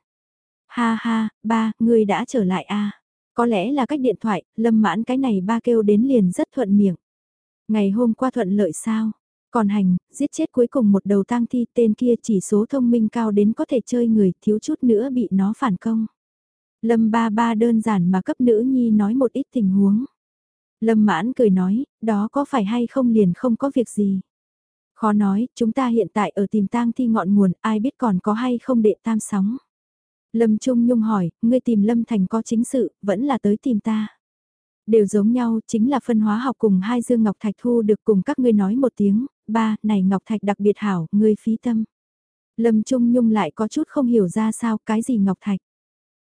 Ha ha, ba, ngươi đã trở lại a à? Có lẽ là cách điện thoại, Lâm mãn cái này ba kêu đến liền rất thuận miệng. Ngày hôm qua thuận lợi sao? Còn hành, giết chết cuối cùng một đầu tang thi tên kia chỉ số thông minh cao đến có thể chơi người thiếu chút nữa bị nó phản công. Lâm ba ba đơn giản mà cấp nữ nhi nói một ít tình huống. Lâm mãn cười nói, đó có phải hay không liền không có việc gì. Khó nói, chúng ta hiện tại ở tìm tang thi ngọn nguồn, ai biết còn có hay không đệ tam sóng. Lâm Trung Nhung hỏi, ngươi tìm Lâm Thành có chính sự, vẫn là tới tìm ta. Đều giống nhau, chính là phân hóa học cùng hai dương Ngọc Thạch thu được cùng các ngươi nói một tiếng, ba, này Ngọc Thạch đặc biệt hảo, ngươi phí tâm. Lâm Trung Nhung lại có chút không hiểu ra sao cái gì Ngọc Thạch.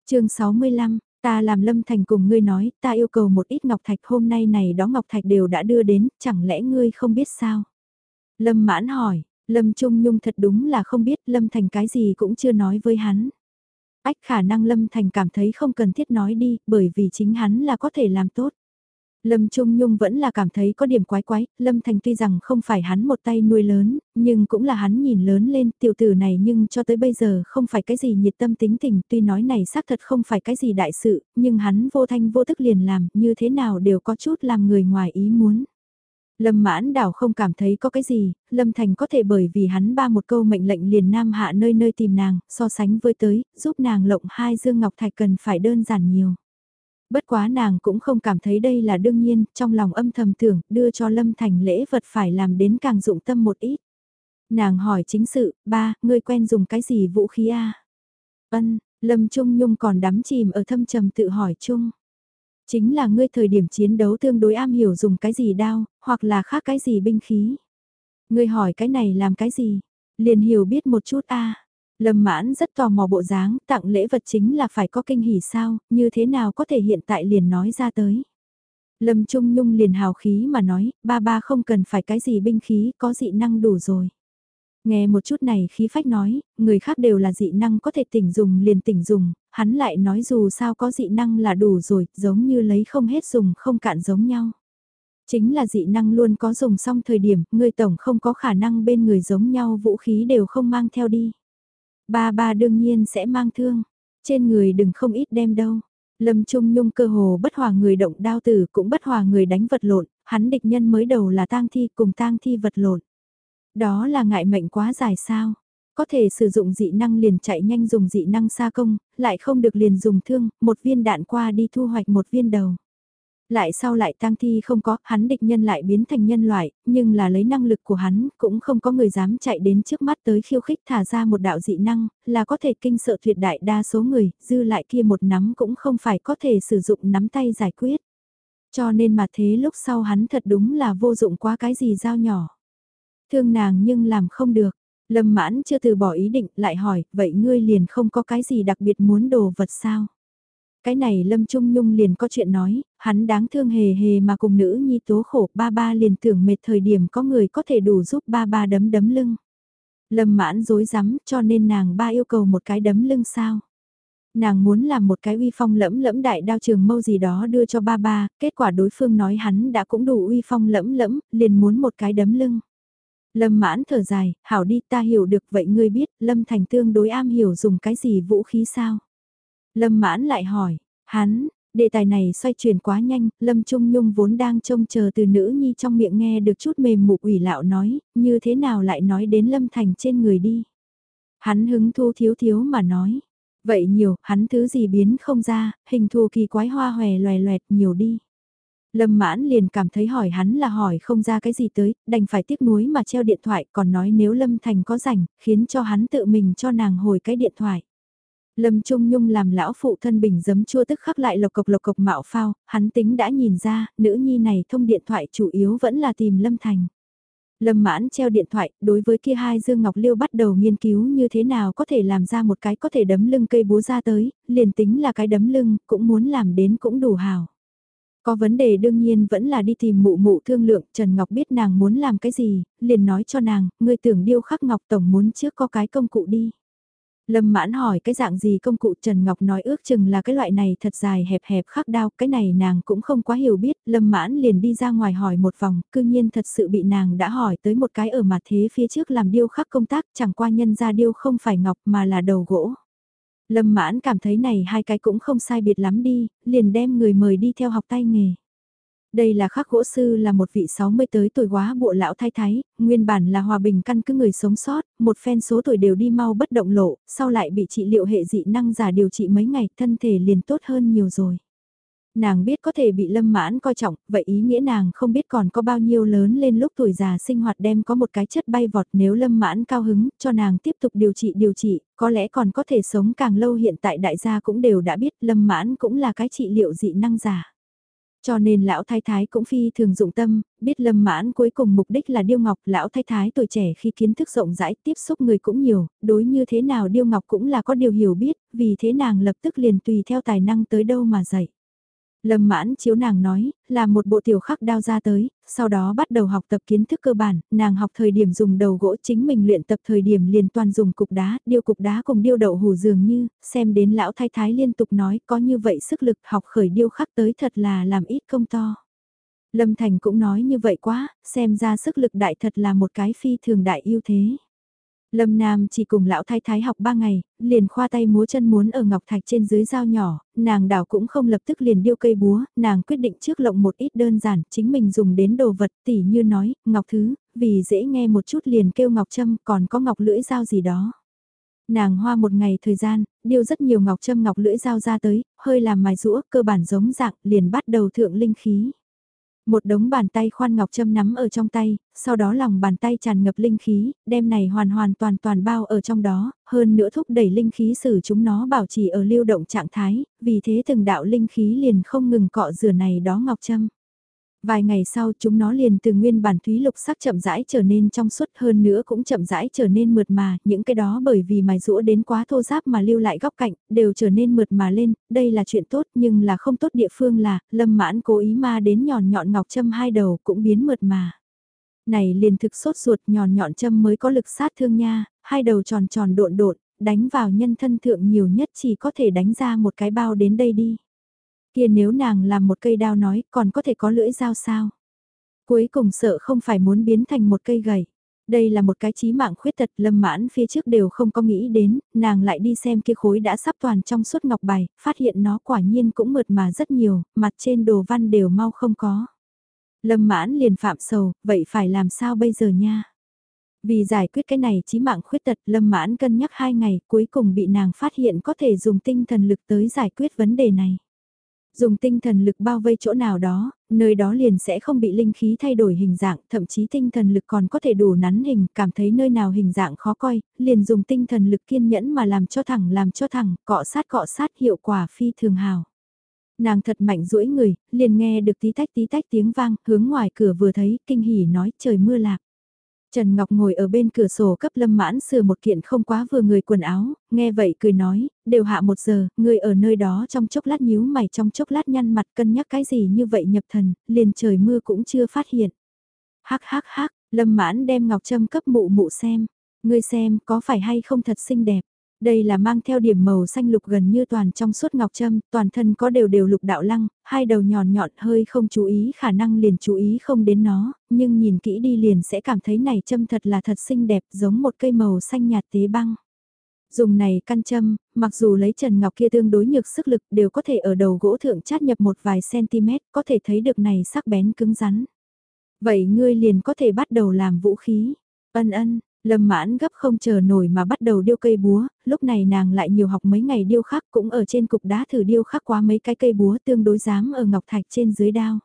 chương 65, Ta làm Lâm Thành cùng ngươi nói, ta yêu cầu một ít ngọc thạch hôm nay này đó ngọc thạch đều đã đưa đến, chẳng lẽ ngươi không biết sao? Lâm mãn hỏi, Lâm Trung Nhung thật đúng là không biết Lâm Thành cái gì cũng chưa nói với hắn. Ách khả năng Lâm Thành cảm thấy không cần thiết nói đi, bởi vì chính hắn là có thể làm tốt. Lâm Trung Nhung vẫn là cảm thấy có điểm quái quái, Lâm Thành tuy rằng không phải hắn một tay nuôi lớn, nhưng cũng là hắn nhìn lớn lên tiểu tử này nhưng cho tới bây giờ không phải cái gì nhiệt tâm tính tình, tuy nói này xác thật không phải cái gì đại sự, nhưng hắn vô thanh vô tức liền làm, như thế nào đều có chút làm người ngoài ý muốn. Lâm mãn đảo không cảm thấy có cái gì, Lâm Thành có thể bởi vì hắn ba một câu mệnh lệnh liền nam hạ nơi nơi tìm nàng, so sánh với tới, giúp nàng lộng hai dương ngọc thạch cần phải đơn giản nhiều. Bất quá nàng cũng không cảm thấy đây là đương nhiên, trong lòng âm thầm tưởng, đưa cho Lâm Thành lễ vật phải làm đến càng dụng tâm một ít. Nàng hỏi chính sự, ba, ngươi quen dùng cái gì vũ khí a? Ân, Lâm Trung Nhung còn đắm chìm ở thâm trầm tự hỏi chung. Chính là ngươi thời điểm chiến đấu tương đối am hiểu dùng cái gì đao, hoặc là khác cái gì binh khí. Ngươi hỏi cái này làm cái gì? Liền hiểu biết một chút a. Lâm mãn rất tò mò bộ dáng, tặng lễ vật chính là phải có kinh hỉ sao, như thế nào có thể hiện tại liền nói ra tới. Lâm Trung Nhung liền hào khí mà nói, ba ba không cần phải cái gì binh khí, có dị năng đủ rồi. Nghe một chút này khí phách nói, người khác đều là dị năng có thể tỉnh dùng liền tỉnh dùng, hắn lại nói dù sao có dị năng là đủ rồi, giống như lấy không hết dùng không cạn giống nhau. Chính là dị năng luôn có dùng xong thời điểm, người tổng không có khả năng bên người giống nhau vũ khí đều không mang theo đi. Ba ba đương nhiên sẽ mang thương, trên người đừng không ít đem đâu. Lâm Trung Nhung cơ hồ bất hòa người động đao tử cũng bất hòa người đánh vật lộn, hắn địch nhân mới đầu là tang thi cùng tang thi vật lộn. Đó là ngại mệnh quá dài sao? Có thể sử dụng dị năng liền chạy nhanh dùng dị năng xa công, lại không được liền dùng thương, một viên đạn qua đi thu hoạch một viên đầu. Lại sau lại tang thi không có, hắn địch nhân lại biến thành nhân loại, nhưng là lấy năng lực của hắn, cũng không có người dám chạy đến trước mắt tới khiêu khích thả ra một đạo dị năng, là có thể kinh sợ tuyệt đại đa số người, dư lại kia một nắm cũng không phải có thể sử dụng nắm tay giải quyết. Cho nên mà thế lúc sau hắn thật đúng là vô dụng quá cái gì dao nhỏ. Thương nàng nhưng làm không được. Lâm mãn chưa từ bỏ ý định lại hỏi, vậy ngươi liền không có cái gì đặc biệt muốn đồ vật sao? Cái này Lâm Trung Nhung liền có chuyện nói, hắn đáng thương hề hề mà cùng nữ nhi tố khổ ba ba liền tưởng mệt thời điểm có người có thể đủ giúp ba ba đấm đấm lưng. Lâm mãn dối rắm cho nên nàng ba yêu cầu một cái đấm lưng sao? Nàng muốn làm một cái uy phong lẫm lẫm đại đao trường mâu gì đó đưa cho ba ba, kết quả đối phương nói hắn đã cũng đủ uy phong lẫm lẫm, liền muốn một cái đấm lưng. Lâm mãn thở dài, hảo đi ta hiểu được vậy ngươi biết Lâm Thành tương đối am hiểu dùng cái gì vũ khí sao? Lâm mãn lại hỏi, hắn, đề tài này xoay chuyển quá nhanh, Lâm Trung Nhung vốn đang trông chờ từ nữ nhi trong miệng nghe được chút mềm mục ủy lạo nói, như thế nào lại nói đến Lâm Thành trên người đi. Hắn hứng thu thiếu thiếu mà nói, vậy nhiều, hắn thứ gì biến không ra, hình thù kỳ quái hoa hòe loè loẹt nhiều đi. Lâm mãn liền cảm thấy hỏi hắn là hỏi không ra cái gì tới, đành phải tiếc nuối mà treo điện thoại còn nói nếu Lâm Thành có rảnh, khiến cho hắn tự mình cho nàng hồi cái điện thoại. Lâm Trung Nhung làm lão phụ thân bình giấm chua tức khắc lại lộc cộc lộc cộc mạo phao, hắn tính đã nhìn ra, nữ nhi này thông điện thoại chủ yếu vẫn là tìm Lâm Thành. Lâm mãn treo điện thoại, đối với kia hai Dương Ngọc Liêu bắt đầu nghiên cứu như thế nào có thể làm ra một cái có thể đấm lưng cây búa ra tới, liền tính là cái đấm lưng, cũng muốn làm đến cũng đủ hào. Có vấn đề đương nhiên vẫn là đi tìm mụ mụ thương lượng, Trần Ngọc biết nàng muốn làm cái gì, liền nói cho nàng, ngươi tưởng điêu khắc Ngọc Tổng muốn trước có cái công cụ đi. Lâm mãn hỏi cái dạng gì công cụ Trần Ngọc nói ước chừng là cái loại này thật dài hẹp hẹp khắc đao, cái này nàng cũng không quá hiểu biết, Lâm mãn liền đi ra ngoài hỏi một vòng, cư nhiên thật sự bị nàng đã hỏi tới một cái ở mặt thế phía trước làm điêu khắc công tác, chẳng qua nhân ra điêu không phải ngọc mà là đầu gỗ. Lâm mãn cảm thấy này hai cái cũng không sai biệt lắm đi, liền đem người mời đi theo học tay nghề. Đây là khắc gỗ sư là một vị 60 tới tuổi quá bộ lão thái thái, nguyên bản là hòa bình căn cứ người sống sót, một phen số tuổi đều đi mau bất động lộ, sau lại bị trị liệu hệ dị năng giả điều trị mấy ngày, thân thể liền tốt hơn nhiều rồi. Nàng biết có thể bị lâm mãn coi trọng, vậy ý nghĩa nàng không biết còn có bao nhiêu lớn lên lúc tuổi già sinh hoạt đem có một cái chất bay vọt nếu lâm mãn cao hứng, cho nàng tiếp tục điều trị điều trị, có lẽ còn có thể sống càng lâu hiện tại đại gia cũng đều đã biết lâm mãn cũng là cái trị liệu dị năng giả. Cho nên lão thái thái cũng phi thường dụng tâm, biết lâm mãn cuối cùng mục đích là điêu ngọc, lão thái thái tuổi trẻ khi kiến thức rộng rãi tiếp xúc người cũng nhiều, đối như thế nào điêu ngọc cũng là có điều hiểu biết, vì thế nàng lập tức liền tùy theo tài năng tới đâu mà dạy. Lâm mãn chiếu nàng nói, là một bộ tiểu khắc đao ra tới, sau đó bắt đầu học tập kiến thức cơ bản, nàng học thời điểm dùng đầu gỗ chính mình luyện tập thời điểm liền toàn dùng cục đá, điêu cục đá cùng điêu đậu hủ dường như, xem đến lão thái thái liên tục nói có như vậy sức lực học khởi điêu khắc tới thật là làm ít công to. Lâm Thành cũng nói như vậy quá, xem ra sức lực đại thật là một cái phi thường đại ưu thế. Lâm Nam chỉ cùng lão thái thái học ba ngày, liền khoa tay múa chân muốn ở ngọc thạch trên dưới dao nhỏ, nàng đảo cũng không lập tức liền điêu cây búa, nàng quyết định trước lộng một ít đơn giản, chính mình dùng đến đồ vật tỉ như nói, ngọc thứ, vì dễ nghe một chút liền kêu ngọc châm, còn có ngọc lưỡi dao gì đó. Nàng hoa một ngày thời gian, điêu rất nhiều ngọc châm ngọc lưỡi dao ra tới, hơi làm mài rũa, cơ bản giống dạng, liền bắt đầu thượng linh khí. Một đống bàn tay khoan ngọc châm nắm ở trong tay, sau đó lòng bàn tay tràn ngập linh khí, đem này hoàn hoàn toàn toàn bao ở trong đó, hơn nữa thúc đẩy linh khí sử chúng nó bảo trì ở lưu động trạng thái, vì thế từng đạo linh khí liền không ngừng cọ rửa này đó ngọc châm. Vài ngày sau chúng nó liền từ nguyên bản thúy lục sắc chậm rãi trở nên trong suốt hơn nữa cũng chậm rãi trở nên mượt mà, những cái đó bởi vì mài rũa đến quá thô giáp mà lưu lại góc cạnh, đều trở nên mượt mà lên, đây là chuyện tốt nhưng là không tốt địa phương là, lâm mãn cố ý ma đến nhọn nhọn ngọc châm hai đầu cũng biến mượt mà. Này liền thực sốt ruột nhọn nhọn châm mới có lực sát thương nha, hai đầu tròn tròn độn độn, đánh vào nhân thân thượng nhiều nhất chỉ có thể đánh ra một cái bao đến đây đi. Kia nếu nàng làm một cây đao nói còn có thể có lưỡi dao sao? Cuối cùng sợ không phải muốn biến thành một cây gầy. Đây là một cái trí mạng khuyết tật lâm mãn phía trước đều không có nghĩ đến, nàng lại đi xem kia khối đã sắp toàn trong suốt ngọc bài, phát hiện nó quả nhiên cũng mượt mà rất nhiều, mặt trên đồ văn đều mau không có. Lâm mãn liền phạm sầu, vậy phải làm sao bây giờ nha? Vì giải quyết cái này trí mạng khuyết tật lâm mãn cân nhắc hai ngày cuối cùng bị nàng phát hiện có thể dùng tinh thần lực tới giải quyết vấn đề này. Dùng tinh thần lực bao vây chỗ nào đó, nơi đó liền sẽ không bị linh khí thay đổi hình dạng, thậm chí tinh thần lực còn có thể đủ nắn hình, cảm thấy nơi nào hình dạng khó coi, liền dùng tinh thần lực kiên nhẫn mà làm cho thẳng làm cho thẳng, cọ sát cọ sát hiệu quả phi thường hào. Nàng thật mạnh duỗi người, liền nghe được tí tách tí tách tiếng vang, hướng ngoài cửa vừa thấy, kinh hỉ nói trời mưa lạc. Trần Ngọc ngồi ở bên cửa sổ cấp lâm mãn sửa một kiện không quá vừa người quần áo, nghe vậy cười nói, đều hạ một giờ, người ở nơi đó trong chốc lát nhíu mày trong chốc lát nhăn mặt cân nhắc cái gì như vậy nhập thần, liền trời mưa cũng chưa phát hiện. Hắc hắc hắc, lâm mãn đem Ngọc Trâm cấp mụ mụ xem, ngươi xem có phải hay không thật xinh đẹp. Đây là mang theo điểm màu xanh lục gần như toàn trong suốt ngọc trâm, toàn thân có đều đều lục đạo lăng, hai đầu nhọn nhọn hơi không chú ý khả năng liền chú ý không đến nó, nhưng nhìn kỹ đi liền sẽ cảm thấy này châm thật là thật xinh đẹp giống một cây màu xanh nhạt tế băng. Dùng này căn châm, mặc dù lấy trần ngọc kia tương đối nhược sức lực đều có thể ở đầu gỗ thượng chát nhập một vài cm, có thể thấy được này sắc bén cứng rắn. Vậy ngươi liền có thể bắt đầu làm vũ khí. Ân ân, Lâm mãn gấp không chờ nổi mà bắt đầu điêu cây búa, lúc này nàng lại nhiều học mấy ngày điêu khắc cũng ở trên cục đá thử điêu khắc qua mấy cái cây búa tương đối dám ở ngọc thạch trên dưới đao.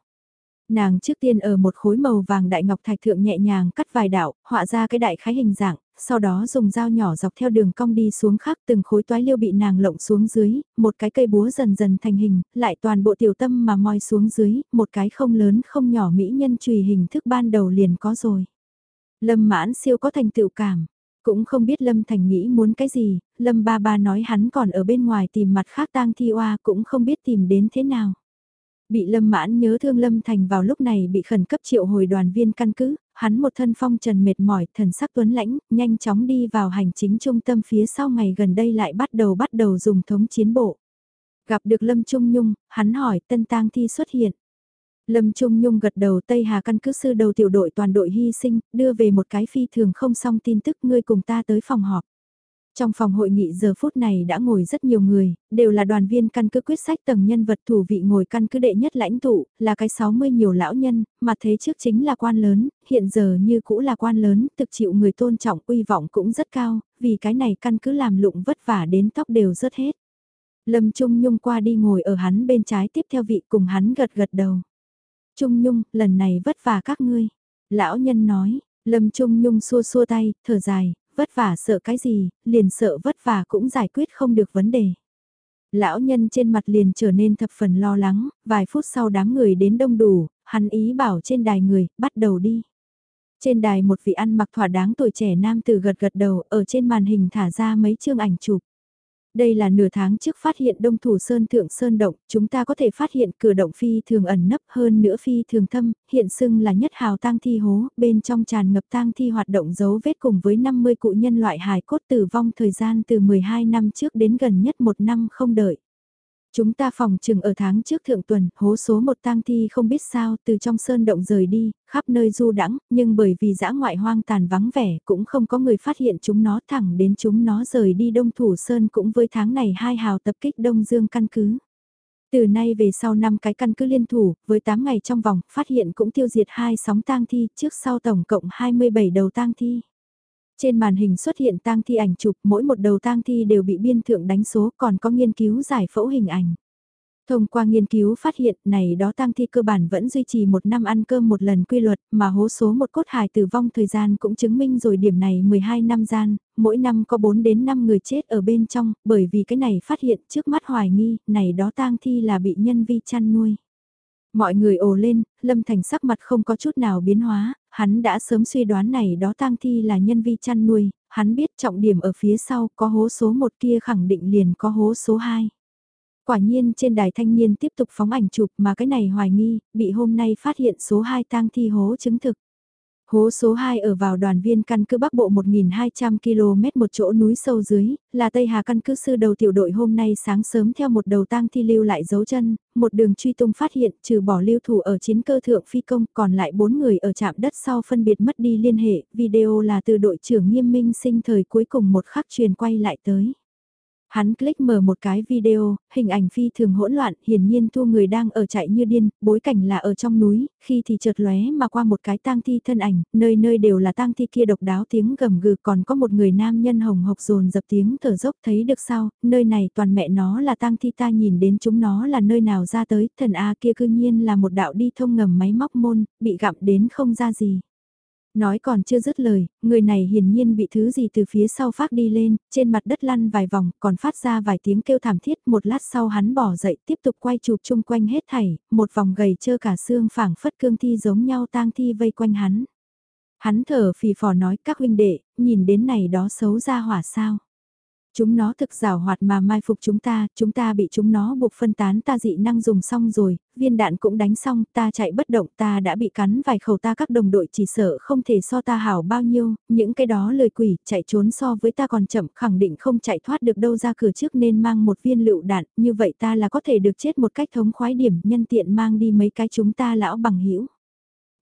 Nàng trước tiên ở một khối màu vàng đại ngọc thạch thượng nhẹ nhàng cắt vài đạo, họa ra cái đại khái hình dạng, sau đó dùng dao nhỏ dọc theo đường cong đi xuống khắc từng khối toái liêu bị nàng lộng xuống dưới, một cái cây búa dần dần thành hình, lại toàn bộ tiểu tâm mà moi xuống dưới, một cái không lớn không nhỏ mỹ nhân trùy hình thức ban đầu liền có rồi. Lâm mãn siêu có thành tựu cảm. Cũng không biết Lâm Thành nghĩ muốn cái gì, Lâm ba ba nói hắn còn ở bên ngoài tìm mặt khác tang thi oa cũng không biết tìm đến thế nào. Bị Lâm mãn nhớ thương Lâm Thành vào lúc này bị khẩn cấp triệu hồi đoàn viên căn cứ, hắn một thân phong trần mệt mỏi, thần sắc tuấn lãnh, nhanh chóng đi vào hành chính trung tâm phía sau ngày gần đây lại bắt đầu bắt đầu dùng thống chiến bộ. Gặp được Lâm Trung Nhung, hắn hỏi tân tang thi xuất hiện. Lâm Trung Nhung gật đầu Tây Hà căn cứ sư đầu tiểu đội toàn đội hy sinh, đưa về một cái phi thường không xong tin tức ngươi cùng ta tới phòng họp. Trong phòng hội nghị giờ phút này đã ngồi rất nhiều người, đều là đoàn viên căn cứ quyết sách tầng nhân vật thủ vị ngồi căn cứ đệ nhất lãnh tụ, là cái 60 nhiều lão nhân, mà thế trước chính là quan lớn, hiện giờ như cũ là quan lớn, thực chịu người tôn trọng uy vọng cũng rất cao, vì cái này căn cứ làm lụng vất vả đến tóc đều rớt hết. Lâm Trung Nhung qua đi ngồi ở hắn bên trái tiếp theo vị cùng hắn gật gật đầu. Trung Nhung, lần này vất vả các ngươi. Lão nhân nói, Lâm Trung Nhung xua xua tay, thở dài, vất vả sợ cái gì, liền sợ vất vả cũng giải quyết không được vấn đề. Lão nhân trên mặt liền trở nên thập phần lo lắng, vài phút sau đám người đến đông đủ, hắn ý bảo trên đài người, bắt đầu đi. Trên đài một vị ăn mặc thỏa đáng tuổi trẻ nam tử gật gật đầu, ở trên màn hình thả ra mấy chương ảnh chụp. Đây là nửa tháng trước phát hiện đông thủ sơn thượng sơn động, chúng ta có thể phát hiện cửa động phi thường ẩn nấp hơn nữa phi thường thâm, hiện xưng là nhất hào tang thi hố, bên trong tràn ngập tang thi hoạt động dấu vết cùng với 50 cụ nhân loại hài cốt tử vong thời gian từ 12 năm trước đến gần nhất một năm không đợi. Chúng ta phòng trừng ở tháng trước thượng tuần, hố số một tang thi không biết sao, từ trong sơn động rời đi, khắp nơi du đãng nhưng bởi vì dã ngoại hoang tàn vắng vẻ, cũng không có người phát hiện chúng nó thẳng đến chúng nó rời đi đông thủ sơn cũng với tháng này hai hào tập kích đông dương căn cứ. Từ nay về sau năm cái căn cứ liên thủ, với 8 ngày trong vòng, phát hiện cũng tiêu diệt hai sóng tang thi, trước sau tổng cộng 27 đầu tang thi. Trên màn hình xuất hiện tang thi ảnh chụp, mỗi một đầu tang thi đều bị biên thượng đánh số, còn có nghiên cứu giải phẫu hình ảnh. Thông qua nghiên cứu phát hiện này đó tang thi cơ bản vẫn duy trì một năm ăn cơm một lần quy luật mà hố số một cốt hài tử vong thời gian cũng chứng minh rồi điểm này 12 năm gian, mỗi năm có 4 đến 5 người chết ở bên trong, bởi vì cái này phát hiện trước mắt hoài nghi, này đó tang thi là bị nhân vi chăn nuôi. Mọi người ồ lên, Lâm Thành sắc mặt không có chút nào biến hóa, hắn đã sớm suy đoán này đó tang thi là nhân vi chăn nuôi, hắn biết trọng điểm ở phía sau có hố số 1 kia khẳng định liền có hố số 2. Quả nhiên trên đài thanh niên tiếp tục phóng ảnh chụp mà cái này hoài nghi, bị hôm nay phát hiện số 2 tang thi hố chứng thực. Hố số 2 ở vào đoàn viên căn cứ Bắc Bộ 1.200 km một chỗ núi sâu dưới, là Tây Hà căn cứ sư đầu tiểu đội hôm nay sáng sớm theo một đầu tang thi lưu lại dấu chân, một đường truy tung phát hiện trừ bỏ lưu thủ ở chiến cơ thượng phi công còn lại bốn người ở trạm đất sau phân biệt mất đi liên hệ, video là từ đội trưởng nghiêm minh sinh thời cuối cùng một khắc truyền quay lại tới. Hắn click mở một cái video, hình ảnh phi thường hỗn loạn, hiển nhiên thu người đang ở chạy như điên, bối cảnh là ở trong núi, khi thì chợt lóe mà qua một cái tang thi thân ảnh, nơi nơi đều là tang thi kia độc đáo tiếng gầm gừ còn có một người nam nhân hồng hộc dồn dập tiếng thở dốc thấy được sao, nơi này toàn mẹ nó là tang thi ta nhìn đến chúng nó là nơi nào ra tới, thần A kia cư nhiên là một đạo đi thông ngầm máy móc môn, bị gặm đến không ra gì. Nói còn chưa dứt lời, người này hiển nhiên bị thứ gì từ phía sau phát đi lên, trên mặt đất lăn vài vòng, còn phát ra vài tiếng kêu thảm thiết, một lát sau hắn bỏ dậy tiếp tục quay chụp chung quanh hết thảy, một vòng gầy trơ cả xương phảng phất cương thi giống nhau tang thi vây quanh hắn. Hắn thở phì phò nói các huynh đệ, nhìn đến này đó xấu ra hỏa sao. Chúng nó thực rào hoạt mà mai phục chúng ta, chúng ta bị chúng nó buộc phân tán ta dị năng dùng xong rồi, viên đạn cũng đánh xong, ta chạy bất động ta đã bị cắn vài khẩu ta các đồng đội chỉ sợ không thể so ta hảo bao nhiêu, những cái đó lời quỷ chạy trốn so với ta còn chậm khẳng định không chạy thoát được đâu ra cửa trước nên mang một viên lựu đạn, như vậy ta là có thể được chết một cách thống khoái điểm nhân tiện mang đi mấy cái chúng ta lão bằng hữu.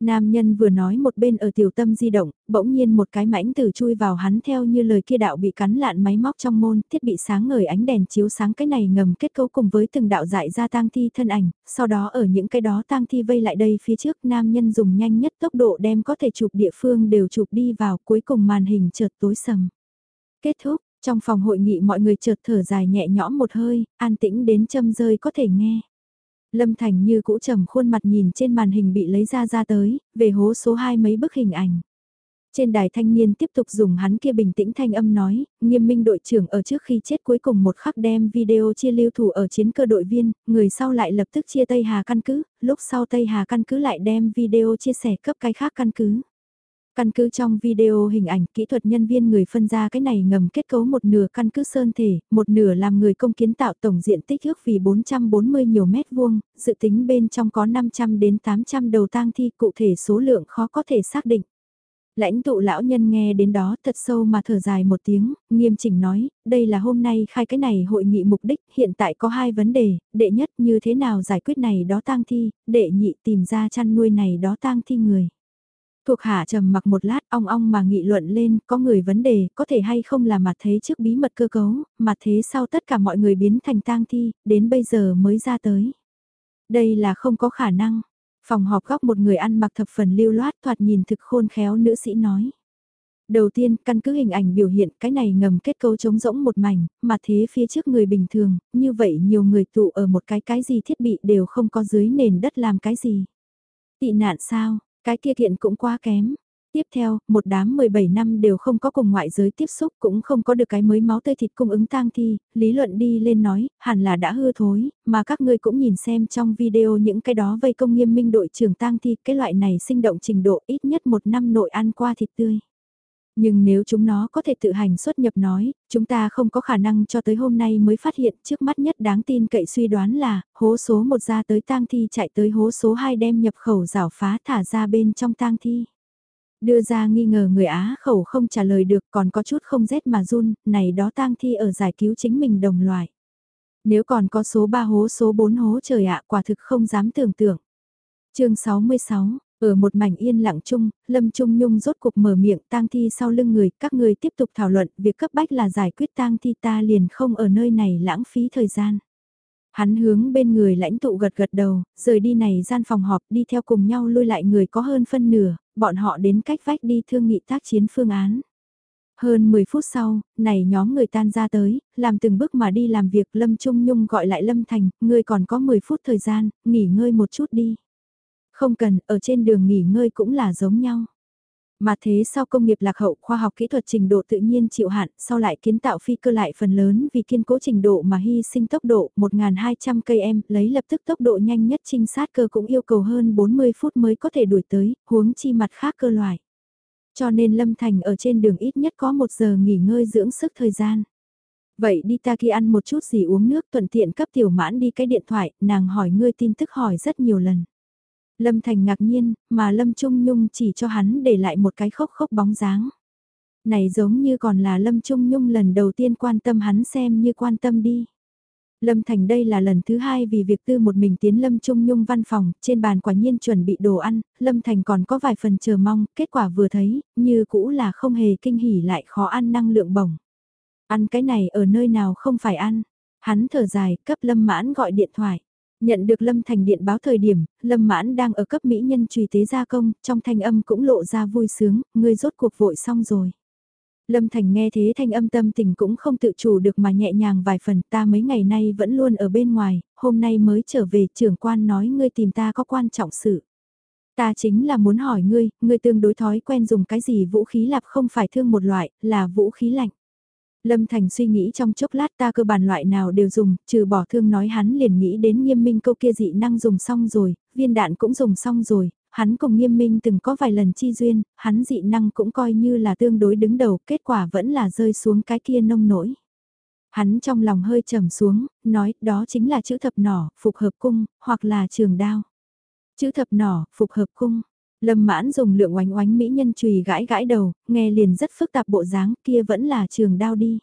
Nam nhân vừa nói một bên ở tiểu tâm di động, bỗng nhiên một cái mãnh tử chui vào hắn theo như lời kia đạo bị cắn lạn máy móc trong môn, thiết bị sáng ngời ánh đèn chiếu sáng cái này ngầm kết cấu cùng với từng đạo dại ra tang thi thân ảnh, sau đó ở những cái đó tang thi vây lại đây phía trước nam nhân dùng nhanh nhất tốc độ đem có thể chụp địa phương đều chụp đi vào cuối cùng màn hình chợt tối sầm. Kết thúc, trong phòng hội nghị mọi người chợt thở dài nhẹ nhõm một hơi, an tĩnh đến châm rơi có thể nghe. Lâm Thành như cũ trầm khuôn mặt nhìn trên màn hình bị lấy ra ra tới, về hố số 2 mấy bức hình ảnh. Trên đài thanh niên tiếp tục dùng hắn kia bình tĩnh thanh âm nói, nghiêm minh đội trưởng ở trước khi chết cuối cùng một khắc đem video chia lưu thủ ở chiến cơ đội viên, người sau lại lập tức chia Tây Hà căn cứ, lúc sau Tây Hà căn cứ lại đem video chia sẻ cấp cái khác căn cứ. Căn cứ trong video hình ảnh kỹ thuật nhân viên người phân ra cái này ngầm kết cấu một nửa căn cứ sơn thể, một nửa làm người công kiến tạo tổng diện tích ước vì 440 nhiều mét vuông, dự tính bên trong có 500 đến 800 đầu tang thi cụ thể số lượng khó có thể xác định. Lãnh tụ lão nhân nghe đến đó thật sâu mà thở dài một tiếng, nghiêm chỉnh nói, đây là hôm nay khai cái này hội nghị mục đích, hiện tại có hai vấn đề, đệ nhất như thế nào giải quyết này đó tang thi, đệ nhị tìm ra chăn nuôi này đó tang thi người. Thuộc hạ trầm mặc một lát ong ong mà nghị luận lên, có người vấn đề, có thể hay không là mặt thế trước bí mật cơ cấu, mặt thế sau tất cả mọi người biến thành tang thi, đến bây giờ mới ra tới. Đây là không có khả năng. Phòng họp góc một người ăn mặc thập phần lưu loát thoạt nhìn thực khôn khéo nữ sĩ nói. Đầu tiên, căn cứ hình ảnh biểu hiện cái này ngầm kết cấu trống rỗng một mảnh, mà thế phía trước người bình thường, như vậy nhiều người tụ ở một cái cái gì thiết bị đều không có dưới nền đất làm cái gì. Tị nạn sao, cái kia thiện cũng quá kém. Tiếp theo, một đám 17 năm đều không có cùng ngoại giới tiếp xúc cũng không có được cái mới máu tươi thịt cung ứng tang thi, lý luận đi lên nói, hẳn là đã hư thối, mà các ngươi cũng nhìn xem trong video những cái đó vây công nghiêm minh đội trưởng tang thi, cái loại này sinh động trình độ ít nhất một năm nội ăn qua thịt tươi. Nhưng nếu chúng nó có thể tự hành xuất nhập nói, chúng ta không có khả năng cho tới hôm nay mới phát hiện trước mắt nhất đáng tin cậy suy đoán là, hố số 1 ra tới tang thi chạy tới hố số 2 đem nhập khẩu rảo phá thả ra bên trong tang thi. Đưa ra nghi ngờ người Á khẩu không trả lời được còn có chút không rét mà run, này đó tang thi ở giải cứu chính mình đồng loại. Nếu còn có số 3 hố số 4 hố trời ạ quả thực không dám tưởng tượng. chương 66, ở một mảnh yên lặng chung, Lâm Trung Nhung rốt cục mở miệng tang thi sau lưng người, các người tiếp tục thảo luận, việc cấp bách là giải quyết tang thi ta liền không ở nơi này lãng phí thời gian. Hắn hướng bên người lãnh tụ gật gật đầu, rời đi này gian phòng họp đi theo cùng nhau lui lại người có hơn phân nửa, bọn họ đến cách vách đi thương nghị tác chiến phương án. Hơn 10 phút sau, này nhóm người tan ra tới, làm từng bước mà đi làm việc Lâm Trung Nhung gọi lại Lâm Thành, ngươi còn có 10 phút thời gian, nghỉ ngơi một chút đi. Không cần, ở trên đường nghỉ ngơi cũng là giống nhau. Mà thế sau công nghiệp lạc hậu khoa học kỹ thuật trình độ tự nhiên chịu hạn, sau lại kiến tạo phi cơ lại phần lớn vì kiên cố trình độ mà hy sinh tốc độ 1.200 cây em, lấy lập tức tốc độ nhanh nhất trinh sát cơ cũng yêu cầu hơn 40 phút mới có thể đuổi tới, huống chi mặt khác cơ loại. Cho nên Lâm Thành ở trên đường ít nhất có một giờ nghỉ ngơi dưỡng sức thời gian. Vậy đi ta kia ăn một chút gì uống nước thuận tiện cấp tiểu mãn đi cái điện thoại, nàng hỏi ngươi tin tức hỏi rất nhiều lần. Lâm Thành ngạc nhiên, mà Lâm Trung Nhung chỉ cho hắn để lại một cái khốc khốc bóng dáng. Này giống như còn là Lâm Trung Nhung lần đầu tiên quan tâm hắn xem như quan tâm đi. Lâm Thành đây là lần thứ hai vì việc tư một mình tiến Lâm Trung Nhung văn phòng, trên bàn quả nhiên chuẩn bị đồ ăn, Lâm Thành còn có vài phần chờ mong, kết quả vừa thấy, như cũ là không hề kinh hỉ lại khó ăn năng lượng bổng. Ăn cái này ở nơi nào không phải ăn. Hắn thở dài, cấp Lâm Mãn gọi điện thoại. Nhận được Lâm Thành điện báo thời điểm, Lâm Mãn đang ở cấp mỹ nhân trùy tế gia công, trong thanh âm cũng lộ ra vui sướng, ngươi rốt cuộc vội xong rồi. Lâm Thành nghe thế thanh âm tâm tình cũng không tự chủ được mà nhẹ nhàng vài phần ta mấy ngày nay vẫn luôn ở bên ngoài, hôm nay mới trở về trưởng quan nói ngươi tìm ta có quan trọng sự. Ta chính là muốn hỏi ngươi, ngươi tương đối thói quen dùng cái gì vũ khí lạp không phải thương một loại, là vũ khí lạnh. Lâm Thành suy nghĩ trong chốc lát ta cơ bản loại nào đều dùng, trừ bỏ thương nói hắn liền nghĩ đến nghiêm minh câu kia dị năng dùng xong rồi, viên đạn cũng dùng xong rồi, hắn cùng nghiêm minh từng có vài lần chi duyên, hắn dị năng cũng coi như là tương đối đứng đầu, kết quả vẫn là rơi xuống cái kia nông nổi. Hắn trong lòng hơi trầm xuống, nói đó chính là chữ thập nỏ, phục hợp cung, hoặc là trường đao. Chữ thập nỏ, phục hợp cung. Lâm mãn dùng lượng oánh oánh mỹ nhân chùy gãi gãi đầu, nghe liền rất phức tạp bộ dáng kia vẫn là trường đao đi.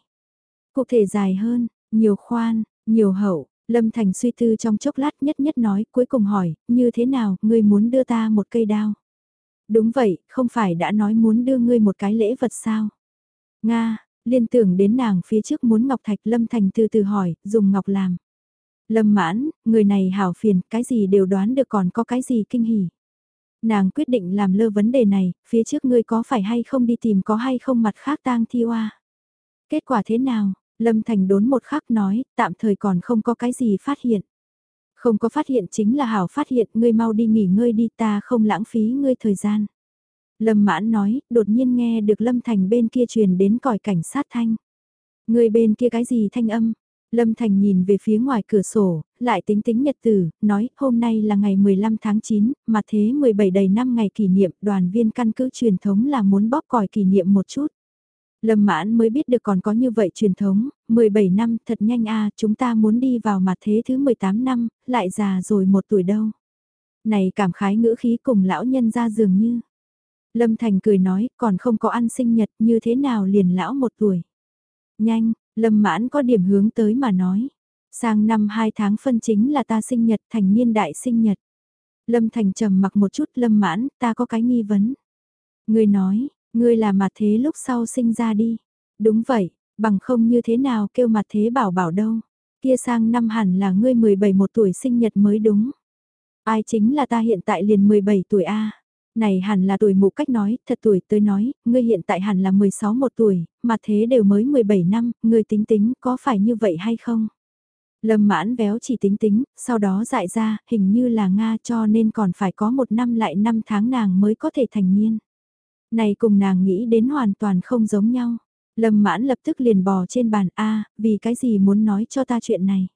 Cụ thể dài hơn, nhiều khoan, nhiều hậu, Lâm Thành suy tư trong chốc lát nhất nhất nói, cuối cùng hỏi, như thế nào, ngươi muốn đưa ta một cây đao? Đúng vậy, không phải đã nói muốn đưa ngươi một cái lễ vật sao? Nga, liên tưởng đến nàng phía trước muốn ngọc thạch Lâm Thành từ từ hỏi, dùng ngọc làm. Lâm mãn, người này hảo phiền, cái gì đều đoán được còn có cái gì kinh hỉ. Nàng quyết định làm lơ vấn đề này, phía trước ngươi có phải hay không đi tìm có hay không mặt khác tang thi oa. Kết quả thế nào, Lâm Thành đốn một khắc nói, tạm thời còn không có cái gì phát hiện. Không có phát hiện chính là hảo phát hiện, ngươi mau đi nghỉ ngơi đi ta không lãng phí ngươi thời gian. Lâm mãn nói, đột nhiên nghe được Lâm Thành bên kia truyền đến còi cảnh sát thanh. Người bên kia cái gì thanh âm? Lâm Thành nhìn về phía ngoài cửa sổ, lại tính tính nhật tử, nói hôm nay là ngày 15 tháng 9, mà thế 17 đầy năm ngày kỷ niệm đoàn viên căn cứ truyền thống là muốn bóp còi kỷ niệm một chút. Lâm mãn mới biết được còn có như vậy truyền thống, 17 năm thật nhanh a chúng ta muốn đi vào mặt thế thứ 18 năm, lại già rồi một tuổi đâu. Này cảm khái ngữ khí cùng lão nhân ra dường như. Lâm Thành cười nói còn không có ăn sinh nhật như thế nào liền lão một tuổi. Nhanh, Lâm mãn có điểm hướng tới mà nói. Sang năm 2 tháng phân chính là ta sinh nhật thành niên đại sinh nhật. Lâm Thành trầm mặc một chút lâm mãn, ta có cái nghi vấn. Người nói, Ngươi là mặt thế lúc sau sinh ra đi. Đúng vậy, bằng không như thế nào kêu mặt thế bảo bảo đâu. Kia sang năm hẳn là ngươi 17 một tuổi sinh nhật mới đúng. Ai chính là ta hiện tại liền 17 tuổi A. Này hẳn là tuổi mụ cách nói, thật tuổi tới nói, ngươi hiện tại hẳn là 16 một tuổi, mà thế đều mới 17 năm, ngươi tính tính có phải như vậy hay không? Lâm mãn véo chỉ tính tính, sau đó dại ra, hình như là Nga cho nên còn phải có một năm lại năm tháng nàng mới có thể thành niên. Này cùng nàng nghĩ đến hoàn toàn không giống nhau. Lâm mãn lập tức liền bò trên bàn A, vì cái gì muốn nói cho ta chuyện này.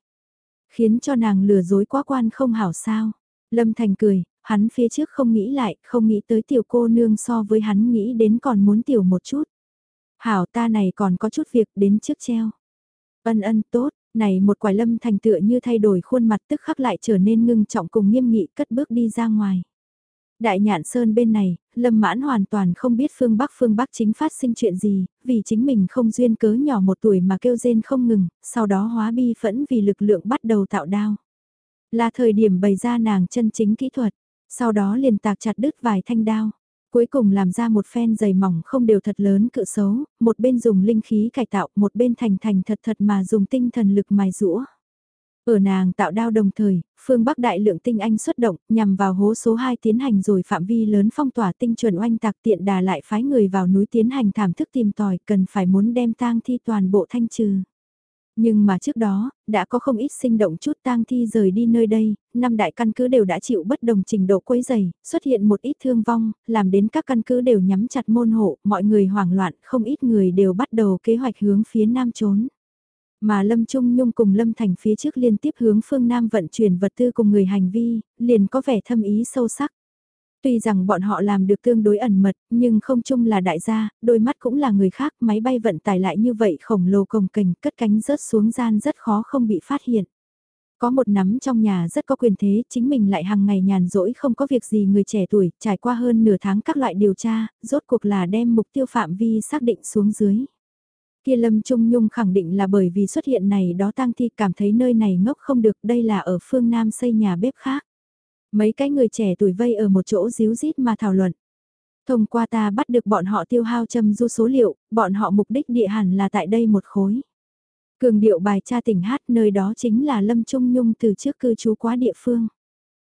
Khiến cho nàng lừa dối quá quan không hảo sao. Lâm Thành cười, hắn phía trước không nghĩ lại, không nghĩ tới tiểu cô nương so với hắn nghĩ đến còn muốn tiểu một chút. Hảo ta này còn có chút việc đến trước treo. Ân ân tốt, này một quải lâm thành tựa như thay đổi khuôn mặt tức khắc lại trở nên ngưng trọng cùng nghiêm nghị cất bước đi ra ngoài. Đại nhạn sơn bên này, Lâm Mãn hoàn toàn không biết phương Bắc phương Bắc chính phát sinh chuyện gì, vì chính mình không duyên cớ nhỏ một tuổi mà kêu rên không ngừng, sau đó hóa bi phẫn vì lực lượng bắt đầu tạo đao. Là thời điểm bày ra nàng chân chính kỹ thuật, sau đó liền tạc chặt đứt vài thanh đao. Cuối cùng làm ra một phen dày mỏng không đều thật lớn cự xấu, một bên dùng linh khí cải tạo, một bên thành thành thật thật mà dùng tinh thần lực mài rũa. Ở nàng tạo đao đồng thời, phương Bắc đại lượng tinh anh xuất động, nhằm vào hố số 2 tiến hành rồi phạm vi lớn phong tỏa tinh chuẩn oanh tạc tiện đà lại phái người vào núi tiến hành thảm thức tìm tòi cần phải muốn đem tang thi toàn bộ thanh trừ. Nhưng mà trước đó, đã có không ít sinh động chút tang thi rời đi nơi đây, năm đại căn cứ đều đã chịu bất đồng trình độ quấy dày, xuất hiện một ít thương vong, làm đến các căn cứ đều nhắm chặt môn hộ, mọi người hoảng loạn, không ít người đều bắt đầu kế hoạch hướng phía nam trốn. Mà Lâm Trung Nhung cùng Lâm Thành phía trước liên tiếp hướng phương Nam vận chuyển vật tư cùng người hành vi, liền có vẻ thâm ý sâu sắc. Tuy rằng bọn họ làm được tương đối ẩn mật, nhưng không chung là đại gia, đôi mắt cũng là người khác, máy bay vận tải lại như vậy khổng lồ cồng kềnh cất cánh rớt xuống gian rất khó không bị phát hiện. Có một nắm trong nhà rất có quyền thế, chính mình lại hàng ngày nhàn rỗi không có việc gì người trẻ tuổi, trải qua hơn nửa tháng các loại điều tra, rốt cuộc là đem mục tiêu phạm vi xác định xuống dưới. Kia Lâm Trung Nhung khẳng định là bởi vì xuất hiện này đó tang thi cảm thấy nơi này ngốc không được đây là ở phương Nam xây nhà bếp khác. Mấy cái người trẻ tuổi vây ở một chỗ díu rít mà thảo luận. Thông qua ta bắt được bọn họ tiêu hao châm du số liệu, bọn họ mục đích địa hẳn là tại đây một khối. Cường điệu bài tra tỉnh hát nơi đó chính là Lâm Trung Nhung từ trước cư trú quá địa phương.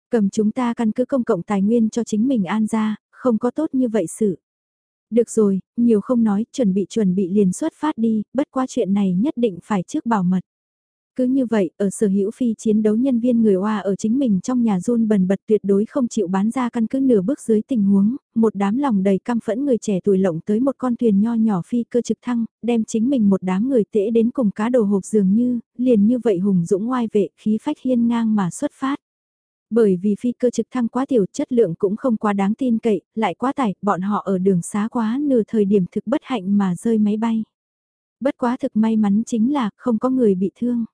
Cầm chúng ta căn cứ công cộng tài nguyên cho chính mình an ra, không có tốt như vậy sự. Được rồi, nhiều không nói, chuẩn bị chuẩn bị liền xuất phát đi, bất qua chuyện này nhất định phải trước bảo mật. Cứ như vậy, ở sở hữu phi chiến đấu nhân viên người Hoa ở chính mình trong nhà run bần bật tuyệt đối không chịu bán ra căn cứ nửa bước dưới tình huống, một đám lòng đầy căm phẫn người trẻ tuổi lộng tới một con thuyền nho nhỏ phi cơ trực thăng, đem chính mình một đám người tễ đến cùng cá đồ hộp dường như, liền như vậy hùng dũng ngoai vệ khí phách hiên ngang mà xuất phát. Bởi vì phi cơ trực thăng quá tiểu chất lượng cũng không quá đáng tin cậy, lại quá tải, bọn họ ở đường xá quá nửa thời điểm thực bất hạnh mà rơi máy bay. Bất quá thực may mắn chính là không có người bị thương.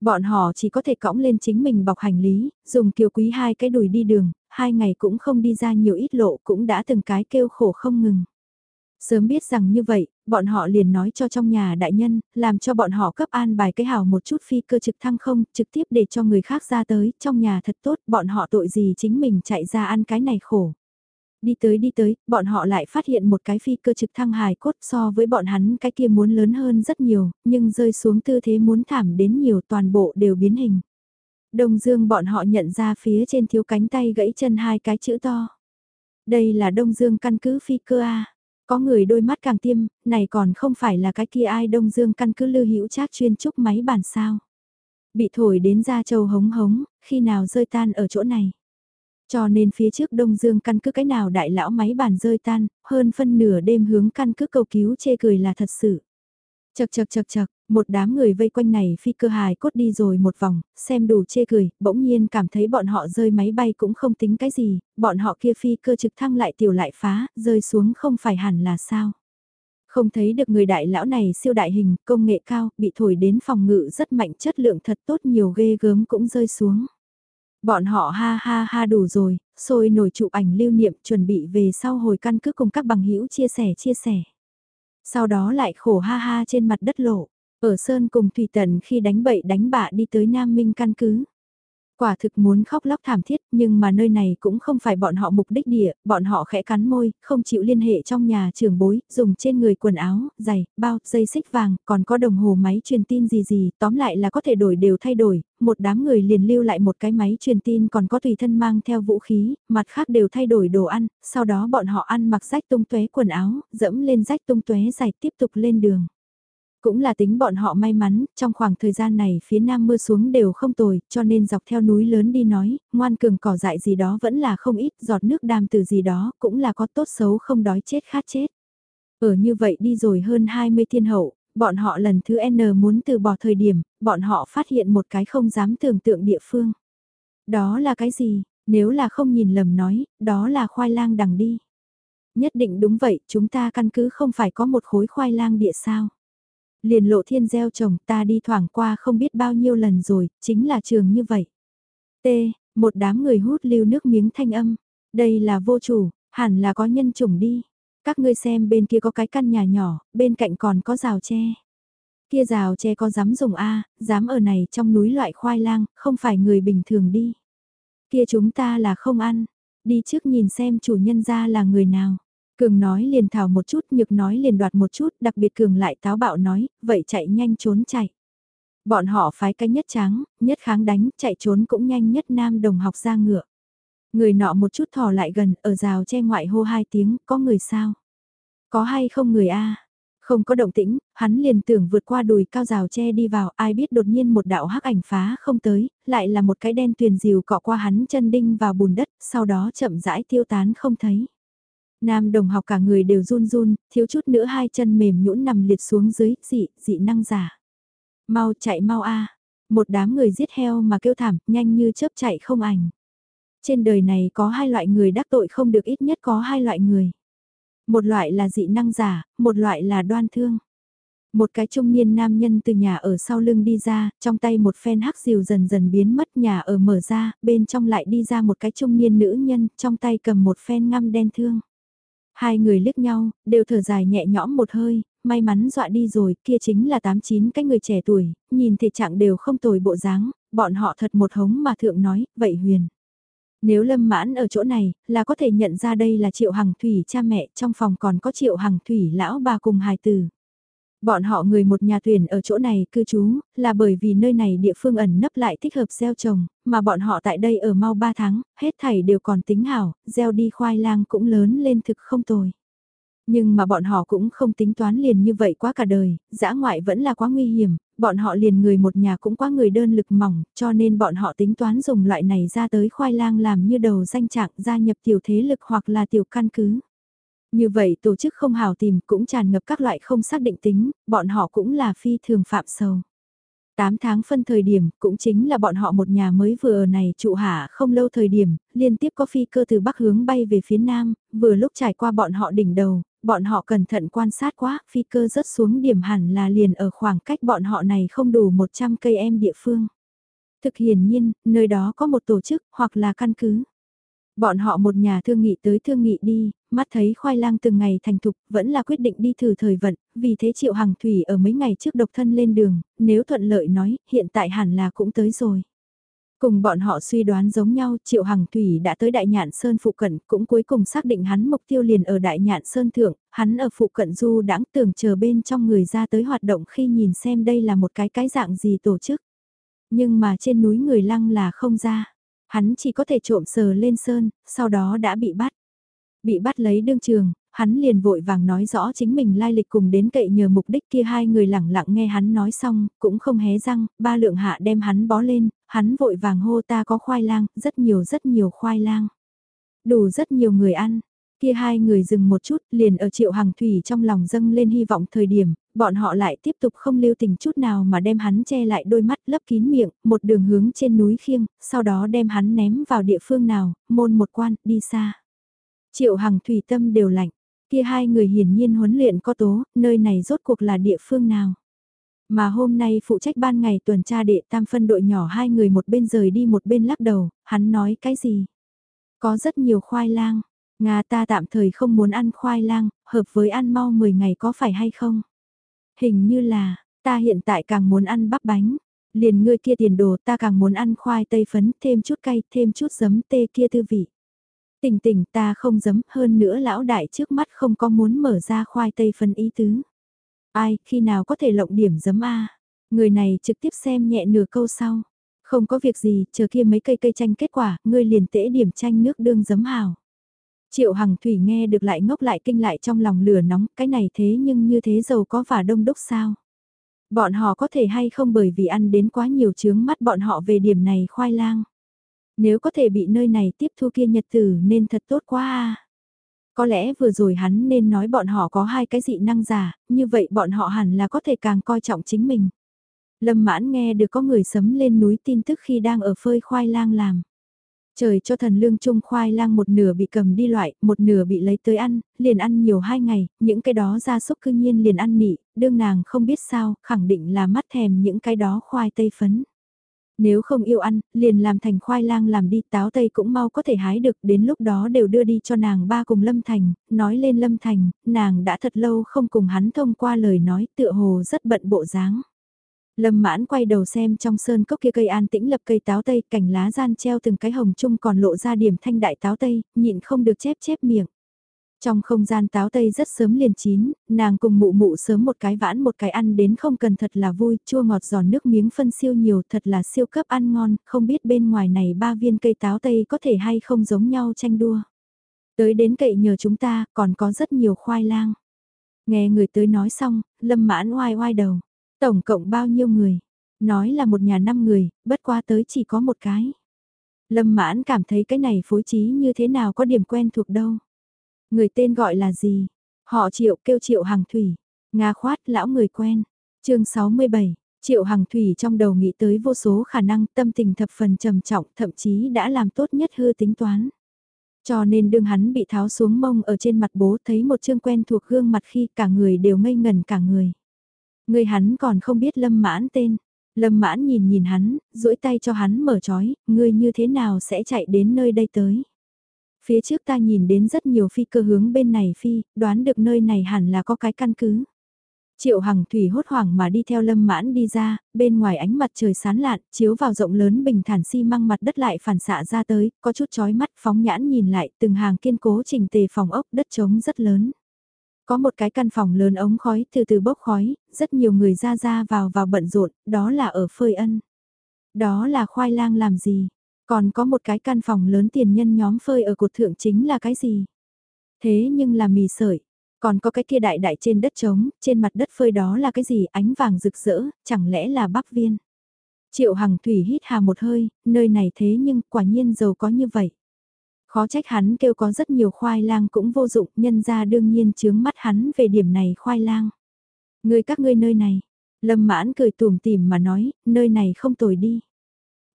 Bọn họ chỉ có thể cõng lên chính mình bọc hành lý, dùng kiều quý hai cái đùi đi đường, hai ngày cũng không đi ra nhiều ít lộ cũng đã từng cái kêu khổ không ngừng. Sớm biết rằng như vậy, bọn họ liền nói cho trong nhà đại nhân, làm cho bọn họ cấp an bài cái hào một chút phi cơ trực thăng không, trực tiếp để cho người khác ra tới, trong nhà thật tốt, bọn họ tội gì chính mình chạy ra ăn cái này khổ. Đi tới đi tới, bọn họ lại phát hiện một cái phi cơ trực thăng hài cốt so với bọn hắn cái kia muốn lớn hơn rất nhiều, nhưng rơi xuống tư thế muốn thảm đến nhiều toàn bộ đều biến hình. Đông Dương bọn họ nhận ra phía trên thiếu cánh tay gãy chân hai cái chữ to. Đây là Đông Dương căn cứ phi cơ A. Có người đôi mắt càng tiêm, này còn không phải là cái kia ai Đông Dương căn cứ lưu hữu trác chuyên trúc máy bản sao. Bị thổi đến ra châu hống hống, khi nào rơi tan ở chỗ này. Cho nên phía trước Đông Dương căn cứ cái nào đại lão máy bàn rơi tan, hơn phân nửa đêm hướng căn cứ cầu cứu chê cười là thật sự. Chật chật chật chật, một đám người vây quanh này phi cơ hài cốt đi rồi một vòng, xem đủ chê cười, bỗng nhiên cảm thấy bọn họ rơi máy bay cũng không tính cái gì, bọn họ kia phi cơ trực thăng lại tiểu lại phá, rơi xuống không phải hẳn là sao. Không thấy được người đại lão này siêu đại hình, công nghệ cao, bị thổi đến phòng ngự rất mạnh chất lượng thật tốt nhiều ghê gớm cũng rơi xuống. Bọn họ ha ha ha đủ rồi, sôi nổi chụp ảnh lưu niệm chuẩn bị về sau hồi căn cứ cùng các bằng hữu chia sẻ chia sẻ. Sau đó lại khổ ha ha trên mặt đất lộ, ở Sơn cùng Thủy Tần khi đánh bậy đánh bạ đi tới Nam Minh căn cứ. Quả thực muốn khóc lóc thảm thiết nhưng mà nơi này cũng không phải bọn họ mục đích địa, bọn họ khẽ cắn môi, không chịu liên hệ trong nhà trưởng bối, dùng trên người quần áo, giày, bao, dây xích vàng, còn có đồng hồ máy truyền tin gì gì, tóm lại là có thể đổi đều thay đổi, một đám người liền lưu lại một cái máy truyền tin còn có tùy thân mang theo vũ khí, mặt khác đều thay đổi đồ ăn, sau đó bọn họ ăn mặc rách tung tuế quần áo, dẫm lên rách tung tuế giày tiếp tục lên đường. Cũng là tính bọn họ may mắn, trong khoảng thời gian này phía nam mưa xuống đều không tồi, cho nên dọc theo núi lớn đi nói, ngoan cường cỏ dại gì đó vẫn là không ít, giọt nước đàm từ gì đó, cũng là có tốt xấu không đói chết khát chết. Ở như vậy đi rồi hơn 20 thiên hậu, bọn họ lần thứ N muốn từ bỏ thời điểm, bọn họ phát hiện một cái không dám tưởng tượng địa phương. Đó là cái gì? Nếu là không nhìn lầm nói, đó là khoai lang đằng đi. Nhất định đúng vậy, chúng ta căn cứ không phải có một khối khoai lang địa sao. Liền lộ thiên gieo trồng ta đi thoảng qua không biết bao nhiêu lần rồi, chính là trường như vậy. T, một đám người hút lưu nước miếng thanh âm. Đây là vô chủ, hẳn là có nhân chủng đi. Các ngươi xem bên kia có cái căn nhà nhỏ, bên cạnh còn có rào tre. Kia rào tre có dám dùng A, dám ở này trong núi loại khoai lang, không phải người bình thường đi. Kia chúng ta là không ăn, đi trước nhìn xem chủ nhân ra là người nào. Cường nói liền thảo một chút, nhược nói liền đoạt một chút, đặc biệt Cường lại táo bạo nói, vậy chạy nhanh trốn chạy. Bọn họ phái cái nhất trắng nhất kháng đánh, chạy trốn cũng nhanh nhất nam đồng học ra ngựa. Người nọ một chút thò lại gần, ở rào che ngoại hô hai tiếng, có người sao? Có hay không người a Không có động tĩnh, hắn liền tưởng vượt qua đùi cao rào che đi vào, ai biết đột nhiên một đạo hắc ảnh phá không tới, lại là một cái đen tuyền diều cọ qua hắn chân đinh vào bùn đất, sau đó chậm rãi tiêu tán không thấy. Nam đồng học cả người đều run run, thiếu chút nữa hai chân mềm nhũn nằm liệt xuống dưới, dị, dị năng giả. Mau chạy mau a Một đám người giết heo mà kêu thảm, nhanh như chớp chạy không ảnh. Trên đời này có hai loại người đắc tội không được ít nhất có hai loại người. Một loại là dị năng giả, một loại là đoan thương. Một cái trung niên nam nhân từ nhà ở sau lưng đi ra, trong tay một phen hắc diều dần dần biến mất nhà ở mở ra, bên trong lại đi ra một cái trung niên nữ nhân, trong tay cầm một phen ngăm đen thương. Hai người liếc nhau, đều thở dài nhẹ nhõm một hơi, may mắn dọa đi rồi, kia chính là tám chín cái người trẻ tuổi, nhìn thể trạng đều không tồi bộ dáng, bọn họ thật một hống mà thượng nói, vậy huyền. Nếu lâm mãn ở chỗ này, là có thể nhận ra đây là triệu hằng thủy cha mẹ, trong phòng còn có triệu hằng thủy lão bà cùng hài tử. Bọn họ người một nhà thuyền ở chỗ này cư trú, là bởi vì nơi này địa phương ẩn nấp lại thích hợp gieo trồng, mà bọn họ tại đây ở mau 3 tháng, hết thảy đều còn tính hảo, gieo đi khoai lang cũng lớn lên thực không tồi. Nhưng mà bọn họ cũng không tính toán liền như vậy quá cả đời, dã ngoại vẫn là quá nguy hiểm, bọn họ liền người một nhà cũng quá người đơn lực mỏng, cho nên bọn họ tính toán dùng loại này ra tới khoai lang làm như đầu danh trạng gia nhập tiểu thế lực hoặc là tiểu căn cứ. Như vậy tổ chức không hào tìm cũng tràn ngập các loại không xác định tính, bọn họ cũng là phi thường phạm sầu. 8 tháng phân thời điểm, cũng chính là bọn họ một nhà mới vừa ở này trụ hạ không lâu thời điểm, liên tiếp có phi cơ từ bắc hướng bay về phía nam, vừa lúc trải qua bọn họ đỉnh đầu, bọn họ cẩn thận quan sát quá, phi cơ rớt xuống điểm hẳn là liền ở khoảng cách bọn họ này không đủ 100 cây em địa phương. Thực hiển nhiên, nơi đó có một tổ chức hoặc là căn cứ. Bọn họ một nhà thương nghị tới thương nghị đi, mắt thấy khoai lang từng ngày thành thục, vẫn là quyết định đi thử thời vận, vì thế Triệu Hằng Thủy ở mấy ngày trước độc thân lên đường, nếu thuận lợi nói, hiện tại hẳn là cũng tới rồi. Cùng bọn họ suy đoán giống nhau, Triệu Hằng Thủy đã tới Đại Nhạn Sơn phụ cận, cũng cuối cùng xác định hắn mục tiêu liền ở Đại Nhạn Sơn thượng, hắn ở phụ cận du đãng tưởng chờ bên trong người ra tới hoạt động khi nhìn xem đây là một cái cái dạng gì tổ chức. Nhưng mà trên núi người lăng là không ra, hắn chỉ có thể trộm sờ lên sơn, sau đó đã bị bắt. Bị bắt lấy đương trường, hắn liền vội vàng nói rõ chính mình lai lịch cùng đến cậy nhờ mục đích kia hai người lẳng lặng nghe hắn nói xong, cũng không hé răng, ba lượng hạ đem hắn bó lên, hắn vội vàng hô ta có khoai lang, rất nhiều rất nhiều khoai lang. Đủ rất nhiều người ăn, kia hai người dừng một chút liền ở triệu hàng thủy trong lòng dâng lên hy vọng thời điểm, bọn họ lại tiếp tục không lưu tình chút nào mà đem hắn che lại đôi mắt lấp kín miệng, một đường hướng trên núi khiêng, sau đó đem hắn ném vào địa phương nào, môn một quan, đi xa. Triệu Hằng thủy tâm đều lạnh, kia hai người hiển nhiên huấn luyện có tố, nơi này rốt cuộc là địa phương nào. Mà hôm nay phụ trách ban ngày tuần tra đệ tam phân đội nhỏ hai người một bên rời đi một bên lắc đầu, hắn nói cái gì? Có rất nhiều khoai lang, Nga ta tạm thời không muốn ăn khoai lang, hợp với ăn mau 10 ngày có phải hay không? Hình như là, ta hiện tại càng muốn ăn bắp bánh. Liền ngươi kia tiền đồ ta càng muốn ăn khoai tây phấn, thêm chút cay, thêm chút giấm tê kia tư vị. Tỉnh tỉnh ta không giấm hơn nữa lão đại trước mắt không có muốn mở ra khoai tây phấn ý tứ. Ai, khi nào có thể lộng điểm giấm A. Người này trực tiếp xem nhẹ nửa câu sau. Không có việc gì, chờ kia mấy cây cây chanh kết quả, ngươi liền tễ điểm chanh nước đương giấm hào. Triệu Hằng Thủy nghe được lại ngốc lại kinh lại trong lòng lửa nóng, cái này thế nhưng như thế giàu có và đông đúc sao? Bọn họ có thể hay không bởi vì ăn đến quá nhiều chướng mắt bọn họ về điểm này khoai lang. Nếu có thể bị nơi này tiếp thu kia nhật tử nên thật tốt quá à. Có lẽ vừa rồi hắn nên nói bọn họ có hai cái dị năng giả, như vậy bọn họ hẳn là có thể càng coi trọng chính mình. Lâm mãn nghe được có người sấm lên núi tin tức khi đang ở phơi khoai lang làm. Trời cho thần lương trung khoai lang một nửa bị cầm đi loại, một nửa bị lấy tới ăn, liền ăn nhiều hai ngày, những cái đó ra súc cư nhiên liền ăn nị, đương nàng không biết sao, khẳng định là mắt thèm những cái đó khoai tây phấn. Nếu không yêu ăn, liền làm thành khoai lang làm đi, táo tây cũng mau có thể hái được, đến lúc đó đều đưa đi cho nàng ba cùng Lâm Thành, nói lên Lâm Thành, nàng đã thật lâu không cùng hắn thông qua lời nói tựa hồ rất bận bộ dáng. Lâm mãn quay đầu xem trong sơn cốc kia cây an tĩnh lập cây táo tây, cành lá gian treo từng cái hồng chung còn lộ ra điểm thanh đại táo tây, nhịn không được chép chép miệng. Trong không gian táo tây rất sớm liền chín, nàng cùng mụ mụ sớm một cái vãn một cái ăn đến không cần thật là vui, chua ngọt giòn nước miếng phân siêu nhiều thật là siêu cấp ăn ngon, không biết bên ngoài này ba viên cây táo tây có thể hay không giống nhau tranh đua. Tới đến cậy nhờ chúng ta, còn có rất nhiều khoai lang. Nghe người tới nói xong, lâm mãn oai oai đầu. Tổng cộng bao nhiêu người? Nói là một nhà năm người, bất qua tới chỉ có một cái. Lâm mãn cảm thấy cái này phối trí như thế nào có điểm quen thuộc đâu. Người tên gọi là gì? Họ triệu kêu triệu hàng thủy. Nga khoát lão người quen. chương 67, triệu hàng thủy trong đầu nghĩ tới vô số khả năng tâm tình thập phần trầm trọng thậm chí đã làm tốt nhất hư tính toán. Cho nên đương hắn bị tháo xuống mông ở trên mặt bố thấy một chương quen thuộc gương mặt khi cả người đều ngây ngần cả người. Người hắn còn không biết lâm mãn tên. Lâm mãn nhìn nhìn hắn, duỗi tay cho hắn mở trói, ngươi như thế nào sẽ chạy đến nơi đây tới. Phía trước ta nhìn đến rất nhiều phi cơ hướng bên này phi, đoán được nơi này hẳn là có cái căn cứ. Triệu Hằng Thủy hốt hoảng mà đi theo Lâm Mãn đi ra, bên ngoài ánh mặt trời sán lạn, chiếu vào rộng lớn bình thản xi măng mặt đất lại phản xạ ra tới, có chút chói mắt phóng nhãn nhìn lại, từng hàng kiên cố chỉnh tề phòng ốc đất trống rất lớn. Có một cái căn phòng lớn ống khói từ từ bốc khói, rất nhiều người ra ra vào vào bận rộn, đó là ở phơi ân. Đó là khoai lang làm gì? Còn có một cái căn phòng lớn tiền nhân nhóm phơi ở cột thượng chính là cái gì? Thế nhưng là mì sợi. Còn có cái kia đại đại trên đất trống, trên mặt đất phơi đó là cái gì ánh vàng rực rỡ, chẳng lẽ là bắp viên? Triệu Hằng Thủy hít hà một hơi, nơi này thế nhưng quả nhiên giàu có như vậy. Khó trách hắn kêu có rất nhiều khoai lang cũng vô dụng, nhân ra đương nhiên chướng mắt hắn về điểm này khoai lang. Người các ngươi nơi này, lâm mãn cười tùm tìm mà nói, nơi này không tồi đi.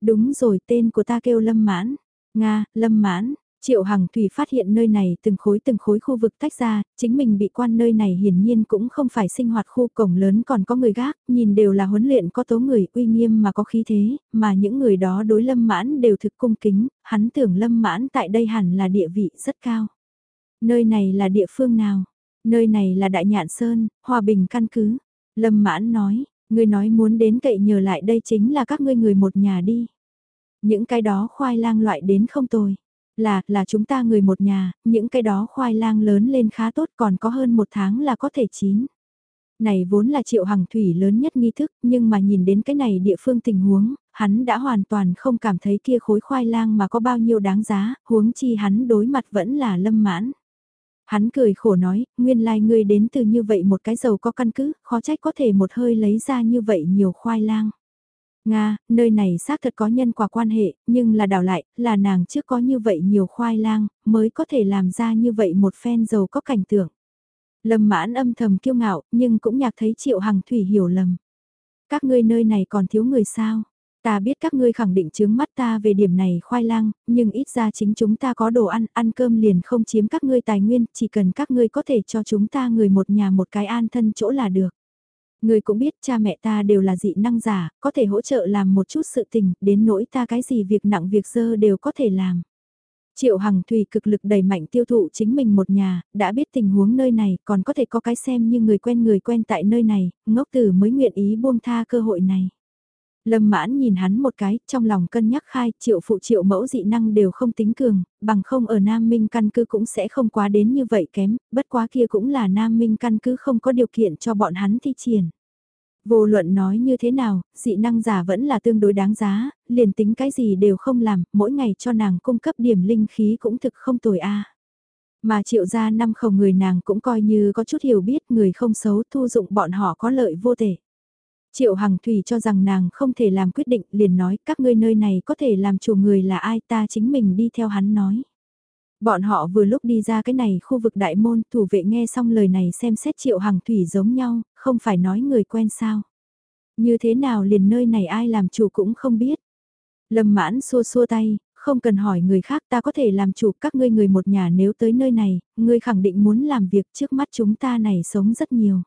Đúng rồi tên của ta kêu lâm mãn. Nga, lâm mãn, Triệu Hằng Thủy phát hiện nơi này từng khối từng khối khu vực tách ra, chính mình bị quan nơi này hiển nhiên cũng không phải sinh hoạt khu cổng lớn còn có người gác, nhìn đều là huấn luyện có tố người uy nghiêm mà có khí thế, mà những người đó đối lâm mãn đều thực cung kính, hắn tưởng lâm mãn tại đây hẳn là địa vị rất cao. Nơi này là địa phương nào? Nơi này là Đại Nhạn Sơn, Hòa Bình căn cứ. Lâm mãn nói, người nói muốn đến cậy nhờ lại đây chính là các ngươi người một nhà đi. Những cái đó khoai lang loại đến không tồi. Là, là chúng ta người một nhà, những cái đó khoai lang lớn lên khá tốt còn có hơn một tháng là có thể chín. Này vốn là triệu hằng thủy lớn nhất nghi thức, nhưng mà nhìn đến cái này địa phương tình huống, hắn đã hoàn toàn không cảm thấy kia khối khoai lang mà có bao nhiêu đáng giá, huống chi hắn đối mặt vẫn là lâm mãn. Hắn cười khổ nói, nguyên lai like ngươi đến từ như vậy một cái dầu có căn cứ, khó trách có thể một hơi lấy ra như vậy nhiều khoai lang. Nga, nơi này xác thật có nhân quả quan hệ, nhưng là đảo lại, là nàng trước có như vậy nhiều khoai lang, mới có thể làm ra như vậy một phen giàu có cảnh tượng. Lâm mãn âm thầm kiêu ngạo, nhưng cũng nhạc thấy triệu hằng thủy hiểu lầm. Các ngươi nơi này còn thiếu người sao? Ta biết các ngươi khẳng định chướng mắt ta về điểm này khoai lang, nhưng ít ra chính chúng ta có đồ ăn, ăn cơm liền không chiếm các ngươi tài nguyên, chỉ cần các ngươi có thể cho chúng ta người một nhà một cái an thân chỗ là được. Người cũng biết cha mẹ ta đều là dị năng giả, có thể hỗ trợ làm một chút sự tình, đến nỗi ta cái gì việc nặng việc dơ đều có thể làm. Triệu Hằng Thùy cực lực đẩy mạnh tiêu thụ chính mình một nhà, đã biết tình huống nơi này, còn có thể có cái xem như người quen người quen tại nơi này, ngốc tử mới nguyện ý buông tha cơ hội này. Lâm mãn nhìn hắn một cái, trong lòng cân nhắc khai, triệu phụ triệu mẫu dị năng đều không tính cường, bằng không ở Nam Minh căn cứ cũng sẽ không quá đến như vậy kém, bất quá kia cũng là Nam Minh căn cứ không có điều kiện cho bọn hắn thi triển. Vô luận nói như thế nào, dị năng giả vẫn là tương đối đáng giá, liền tính cái gì đều không làm, mỗi ngày cho nàng cung cấp điểm linh khí cũng thực không tồi a. Mà triệu gia năm khẩu người nàng cũng coi như có chút hiểu biết người không xấu thu dụng bọn họ có lợi vô thể. Triệu Hằng Thủy cho rằng nàng không thể làm quyết định liền nói các ngươi nơi này có thể làm chủ người là ai ta chính mình đi theo hắn nói. Bọn họ vừa lúc đi ra cái này khu vực đại môn thủ vệ nghe xong lời này xem xét Triệu Hằng Thủy giống nhau, không phải nói người quen sao. Như thế nào liền nơi này ai làm chủ cũng không biết. Lâm mãn xua xua tay, không cần hỏi người khác ta có thể làm chủ các ngươi người một nhà nếu tới nơi này, ngươi khẳng định muốn làm việc trước mắt chúng ta này sống rất nhiều.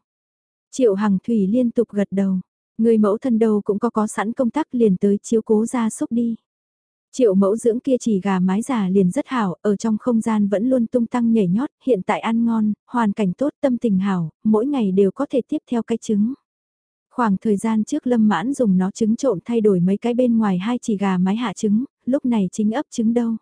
Triệu Hằng Thủy liên tục gật đầu. Người mẫu thân đâu cũng có có sẵn công tác liền tới chiếu cố ra xúc đi. Triệu mẫu dưỡng kia chỉ gà mái già liền rất hảo, ở trong không gian vẫn luôn tung tăng nhảy nhót, hiện tại ăn ngon, hoàn cảnh tốt tâm tình hảo, mỗi ngày đều có thể tiếp theo cái trứng. Khoảng thời gian trước lâm mãn dùng nó trứng trộm thay đổi mấy cái bên ngoài hai chỉ gà mái hạ trứng, lúc này chính ấp trứng đâu.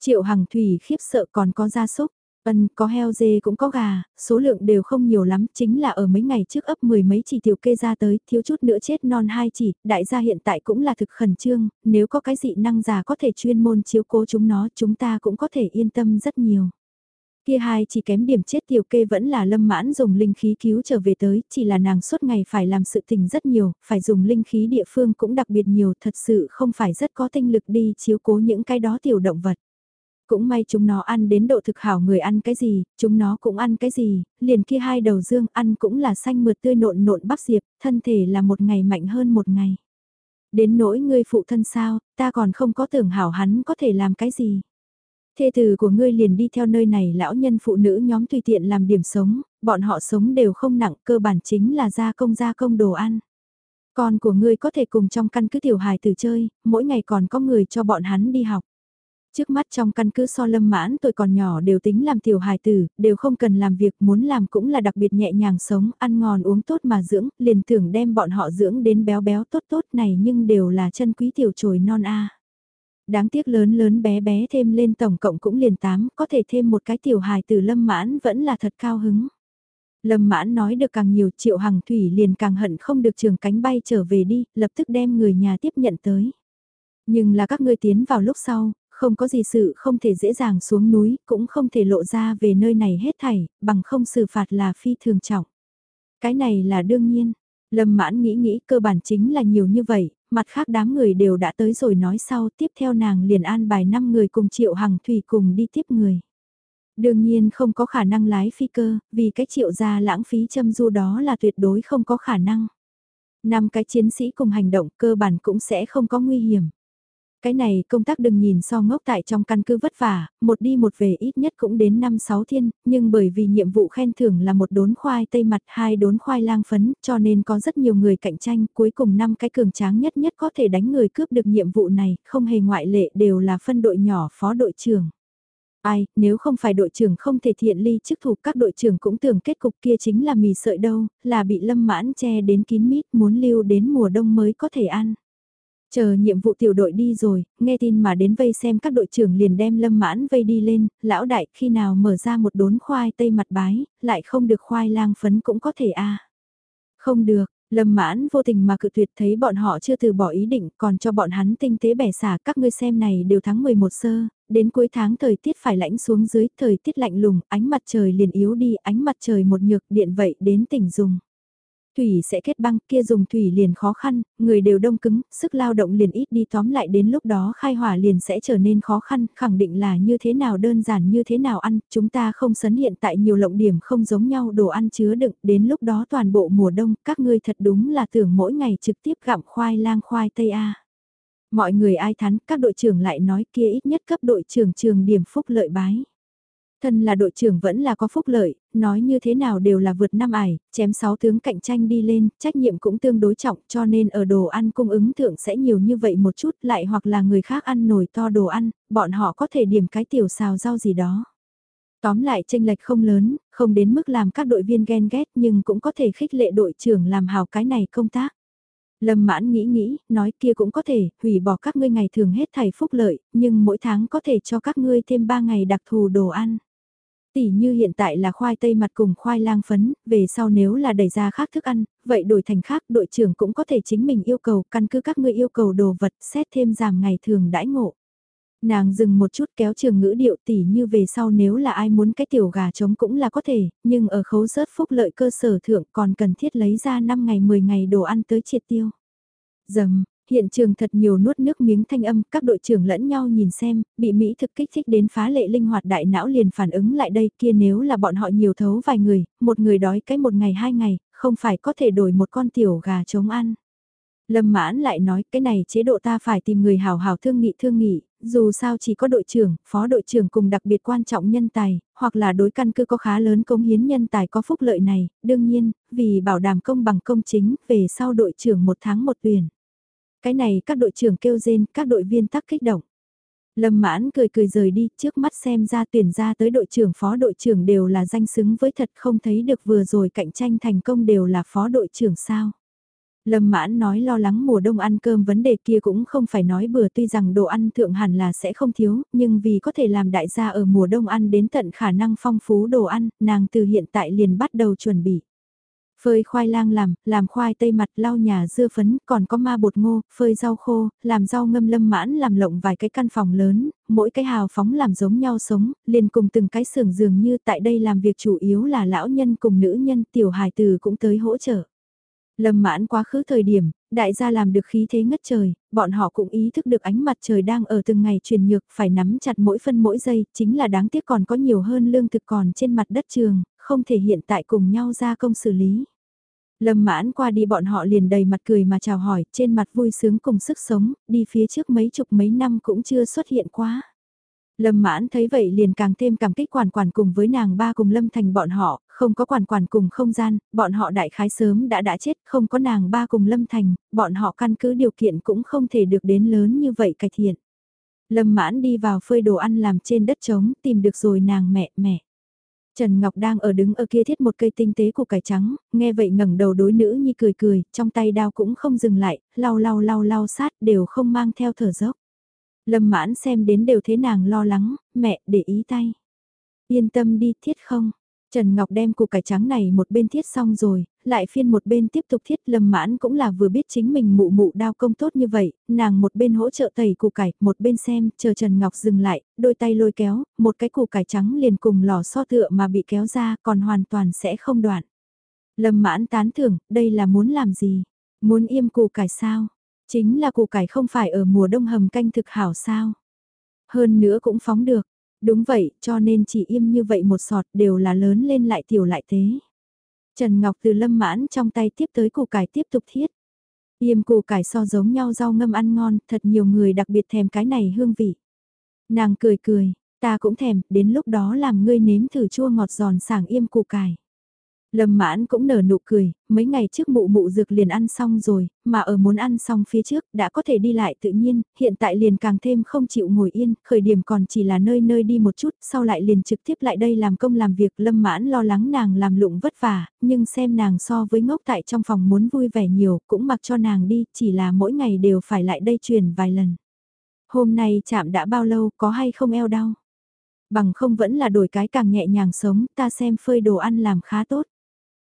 Triệu Hằng Thủy khiếp sợ còn có gia súc, Ân, có heo dê cũng có gà, số lượng đều không nhiều lắm, chính là ở mấy ngày trước ấp mười mấy chỉ tiểu kê ra tới, thiếu chút nữa chết non hai chỉ, đại gia hiện tại cũng là thực khẩn trương, nếu có cái dị năng già có thể chuyên môn chiếu cố chúng nó, chúng ta cũng có thể yên tâm rất nhiều. Kia hai chỉ kém điểm chết tiểu kê vẫn là lâm mãn dùng linh khí cứu trở về tới, chỉ là nàng suốt ngày phải làm sự tình rất nhiều, phải dùng linh khí địa phương cũng đặc biệt nhiều, thật sự không phải rất có tinh lực đi chiếu cố những cái đó tiểu động vật. Cũng may chúng nó ăn đến độ thực hảo người ăn cái gì, chúng nó cũng ăn cái gì, liền kia hai đầu dương ăn cũng là xanh mượt tươi nộn nộn bắp diệp, thân thể là một ngày mạnh hơn một ngày. Đến nỗi ngươi phụ thân sao, ta còn không có tưởng hảo hắn có thể làm cái gì. Thê tử của ngươi liền đi theo nơi này lão nhân phụ nữ nhóm tùy tiện làm điểm sống, bọn họ sống đều không nặng cơ bản chính là gia công gia công đồ ăn. Con của ngươi có thể cùng trong căn cứ tiểu hài tử chơi, mỗi ngày còn có người cho bọn hắn đi học. Trước mắt trong căn cứ so lâm mãn tôi còn nhỏ đều tính làm tiểu hài tử, đều không cần làm việc muốn làm cũng là đặc biệt nhẹ nhàng sống, ăn ngon uống tốt mà dưỡng, liền tưởng đem bọn họ dưỡng đến béo béo tốt tốt này nhưng đều là chân quý tiểu trồi non a. Đáng tiếc lớn lớn bé bé thêm lên tổng cộng cũng liền tám, có thể thêm một cái tiểu hài tử lâm mãn vẫn là thật cao hứng. Lâm mãn nói được càng nhiều triệu hằng thủy liền càng hận không được trường cánh bay trở về đi, lập tức đem người nhà tiếp nhận tới. Nhưng là các ngươi tiến vào lúc sau, không có gì sự không thể dễ dàng xuống núi, cũng không thể lộ ra về nơi này hết thảy, bằng không xử phạt là phi thường trọng. Cái này là đương nhiên. Lâm mãn nghĩ nghĩ cơ bản chính là nhiều như vậy, mặt khác đám người đều đã tới rồi nói sau tiếp theo nàng liền an bài 5 người cùng triệu hằng thủy cùng đi tiếp người. Đương nhiên không có khả năng lái phi cơ, vì cái triệu gia lãng phí châm du đó là tuyệt đối không có khả năng. Năm cái chiến sĩ cùng hành động cơ bản cũng sẽ không có nguy hiểm. Cái này công tác đừng nhìn so ngốc tại trong căn cứ vất vả, một đi một về ít nhất cũng đến 5-6 thiên, nhưng bởi vì nhiệm vụ khen thưởng là một đốn khoai tây mặt hai đốn khoai lang phấn cho nên có rất nhiều người cạnh tranh, cuối cùng năm cái cường tráng nhất nhất có thể đánh người cướp được nhiệm vụ này, không hề ngoại lệ đều là phân đội nhỏ phó đội trưởng. Ai, nếu không phải đội trưởng không thể thiện ly chức thủ các đội trưởng cũng tưởng kết cục kia chính là mì sợi đâu, là bị lâm mãn che đến kín mít muốn lưu đến mùa đông mới có thể ăn. Chờ nhiệm vụ tiểu đội đi rồi, nghe tin mà đến vây xem các đội trưởng liền đem lâm mãn vây đi lên, lão đại khi nào mở ra một đốn khoai tây mặt bái, lại không được khoai lang phấn cũng có thể a à. Không được, lâm mãn vô tình mà cự tuyệt thấy bọn họ chưa từ bỏ ý định còn cho bọn hắn tinh tế bẻ xả các ngươi xem này đều tháng 11 sơ, đến cuối tháng thời tiết phải lạnh xuống dưới, thời tiết lạnh lùng, ánh mặt trời liền yếu đi, ánh mặt trời một nhược điện vậy đến tỉnh dùng. Thủy sẽ kết băng kia dùng thủy liền khó khăn, người đều đông cứng, sức lao động liền ít đi tóm lại đến lúc đó khai hỏa liền sẽ trở nên khó khăn, khẳng định là như thế nào đơn giản như thế nào ăn, chúng ta không sấn hiện tại nhiều lộng điểm không giống nhau đồ ăn chứa đựng, đến lúc đó toàn bộ mùa đông, các ngươi thật đúng là tưởng mỗi ngày trực tiếp gặm khoai lang khoai tây A. Mọi người ai thắn, các đội trưởng lại nói kia ít nhất cấp đội trưởng trường điểm phúc lợi bái. Thân là đội trưởng vẫn là có phúc lợi, nói như thế nào đều là vượt năm ải, chém 6 tướng cạnh tranh đi lên, trách nhiệm cũng tương đối trọng cho nên ở đồ ăn cung ứng thượng sẽ nhiều như vậy một chút lại hoặc là người khác ăn nổi to đồ ăn, bọn họ có thể điểm cái tiểu xào rau gì đó. Tóm lại tranh lệch không lớn, không đến mức làm các đội viên ghen ghét nhưng cũng có thể khích lệ đội trưởng làm hào cái này công tác. Lâm mãn nghĩ nghĩ, nói kia cũng có thể, hủy bỏ các ngươi ngày thường hết thầy phúc lợi, nhưng mỗi tháng có thể cho các ngươi thêm 3 ngày đặc thù đồ ăn tỉ như hiện tại là khoai tây mặt cùng khoai lang phấn, về sau nếu là đẩy ra khác thức ăn, vậy đổi thành khác đội trưởng cũng có thể chính mình yêu cầu căn cứ các ngươi yêu cầu đồ vật xét thêm giảm ngày thường đãi ngộ. Nàng dừng một chút kéo trường ngữ điệu tỉ như về sau nếu là ai muốn cái tiểu gà trống cũng là có thể, nhưng ở khấu rớt phúc lợi cơ sở thượng còn cần thiết lấy ra 5 ngày 10 ngày đồ ăn tới triệt tiêu. Dầm, hiện trường thật nhiều nuốt nước miếng thanh âm, các đội trưởng lẫn nhau nhìn xem, bị Mỹ thực kích thích đến phá lệ linh hoạt đại não liền phản ứng lại đây kia nếu là bọn họ nhiều thấu vài người, một người đói cái một ngày hai ngày, không phải có thể đổi một con tiểu gà chống ăn. Lâm mãn lại nói cái này chế độ ta phải tìm người hào hào thương nghị thương nghị, dù sao chỉ có đội trưởng, phó đội trưởng cùng đặc biệt quan trọng nhân tài, hoặc là đối căn cứ có khá lớn công hiến nhân tài có phúc lợi này, đương nhiên, vì bảo đảm công bằng công chính, về sau đội trưởng một tháng một tuyển. Cái này các đội trưởng kêu rên, các đội viên tắc kích động. Lâm mãn cười cười rời đi, trước mắt xem ra tuyển ra tới đội trưởng phó đội trưởng đều là danh xứng với thật không thấy được vừa rồi cạnh tranh thành công đều là phó đội trưởng sao. Lâm mãn nói lo lắng mùa đông ăn cơm vấn đề kia cũng không phải nói bừa tuy rằng đồ ăn thượng hẳn là sẽ không thiếu, nhưng vì có thể làm đại gia ở mùa đông ăn đến tận khả năng phong phú đồ ăn, nàng từ hiện tại liền bắt đầu chuẩn bị. Phơi khoai lang làm, làm khoai tây mặt lau nhà dưa phấn, còn có ma bột ngô, phơi rau khô, làm rau ngâm lâm mãn làm lộng vài cái căn phòng lớn, mỗi cái hào phóng làm giống nhau sống, liền cùng từng cái xưởng dường như tại đây làm việc chủ yếu là lão nhân cùng nữ nhân tiểu hài từ cũng tới hỗ trợ. Lâm mãn quá khứ thời điểm, đại gia làm được khí thế ngất trời, bọn họ cũng ý thức được ánh mặt trời đang ở từng ngày truyền nhược, phải nắm chặt mỗi phân mỗi giây, chính là đáng tiếc còn có nhiều hơn lương thực còn trên mặt đất trường, không thể hiện tại cùng nhau ra công xử lý. Lâm mãn qua đi bọn họ liền đầy mặt cười mà chào hỏi, trên mặt vui sướng cùng sức sống, đi phía trước mấy chục mấy năm cũng chưa xuất hiện quá. Lâm mãn thấy vậy liền càng thêm cảm kích quản quản cùng với nàng ba cùng Lâm Thành bọn họ, không có quản quản cùng không gian, bọn họ đại khái sớm đã đã chết, không có nàng ba cùng Lâm Thành, bọn họ căn cứ điều kiện cũng không thể được đến lớn như vậy cải thiện. Lâm mãn đi vào phơi đồ ăn làm trên đất trống, tìm được rồi nàng mẹ, mẹ. Trần Ngọc đang ở đứng ở kia thiết một cây tinh tế của cải trắng, nghe vậy ngẩng đầu đối nữ nhi cười cười, trong tay đao cũng không dừng lại, lau lau lau lau sát đều không mang theo thở dốc. Lâm mãn xem đến đều thế nàng lo lắng, mẹ để ý tay. Yên tâm đi thiết không, Trần Ngọc đem củ cải trắng này một bên thiết xong rồi, lại phiên một bên tiếp tục thiết lâm mãn cũng là vừa biết chính mình mụ mụ đao công tốt như vậy, nàng một bên hỗ trợ tẩy củ cải, một bên xem, chờ Trần Ngọc dừng lại, đôi tay lôi kéo, một cái củ cải trắng liền cùng lò so tựa mà bị kéo ra còn hoàn toàn sẽ không đoạn. Lâm mãn tán thưởng, đây là muốn làm gì? Muốn im củ cải sao? Chính là củ cải không phải ở mùa đông hầm canh thực hảo sao? Hơn nữa cũng phóng được, Đúng vậy, cho nên chỉ im như vậy một sọt đều là lớn lên lại tiểu lại thế. Trần Ngọc từ lâm mãn trong tay tiếp tới củ cải tiếp tục thiết. Yêm củ cải so giống nhau rau ngâm ăn ngon, thật nhiều người đặc biệt thèm cái này hương vị. Nàng cười cười, ta cũng thèm, đến lúc đó làm ngươi nếm thử chua ngọt giòn sảng yêm củ cải. Lâm mãn cũng nở nụ cười, mấy ngày trước mụ mụ dược liền ăn xong rồi, mà ở muốn ăn xong phía trước đã có thể đi lại tự nhiên, hiện tại liền càng thêm không chịu ngồi yên, khởi điểm còn chỉ là nơi nơi đi một chút, sau lại liền trực tiếp lại đây làm công làm việc lâm mãn lo lắng nàng làm lụng vất vả, nhưng xem nàng so với ngốc tại trong phòng muốn vui vẻ nhiều, cũng mặc cho nàng đi, chỉ là mỗi ngày đều phải lại đây truyền vài lần. Hôm nay chạm đã bao lâu, có hay không eo đau? Bằng không vẫn là đổi cái càng nhẹ nhàng sống, ta xem phơi đồ ăn làm khá tốt.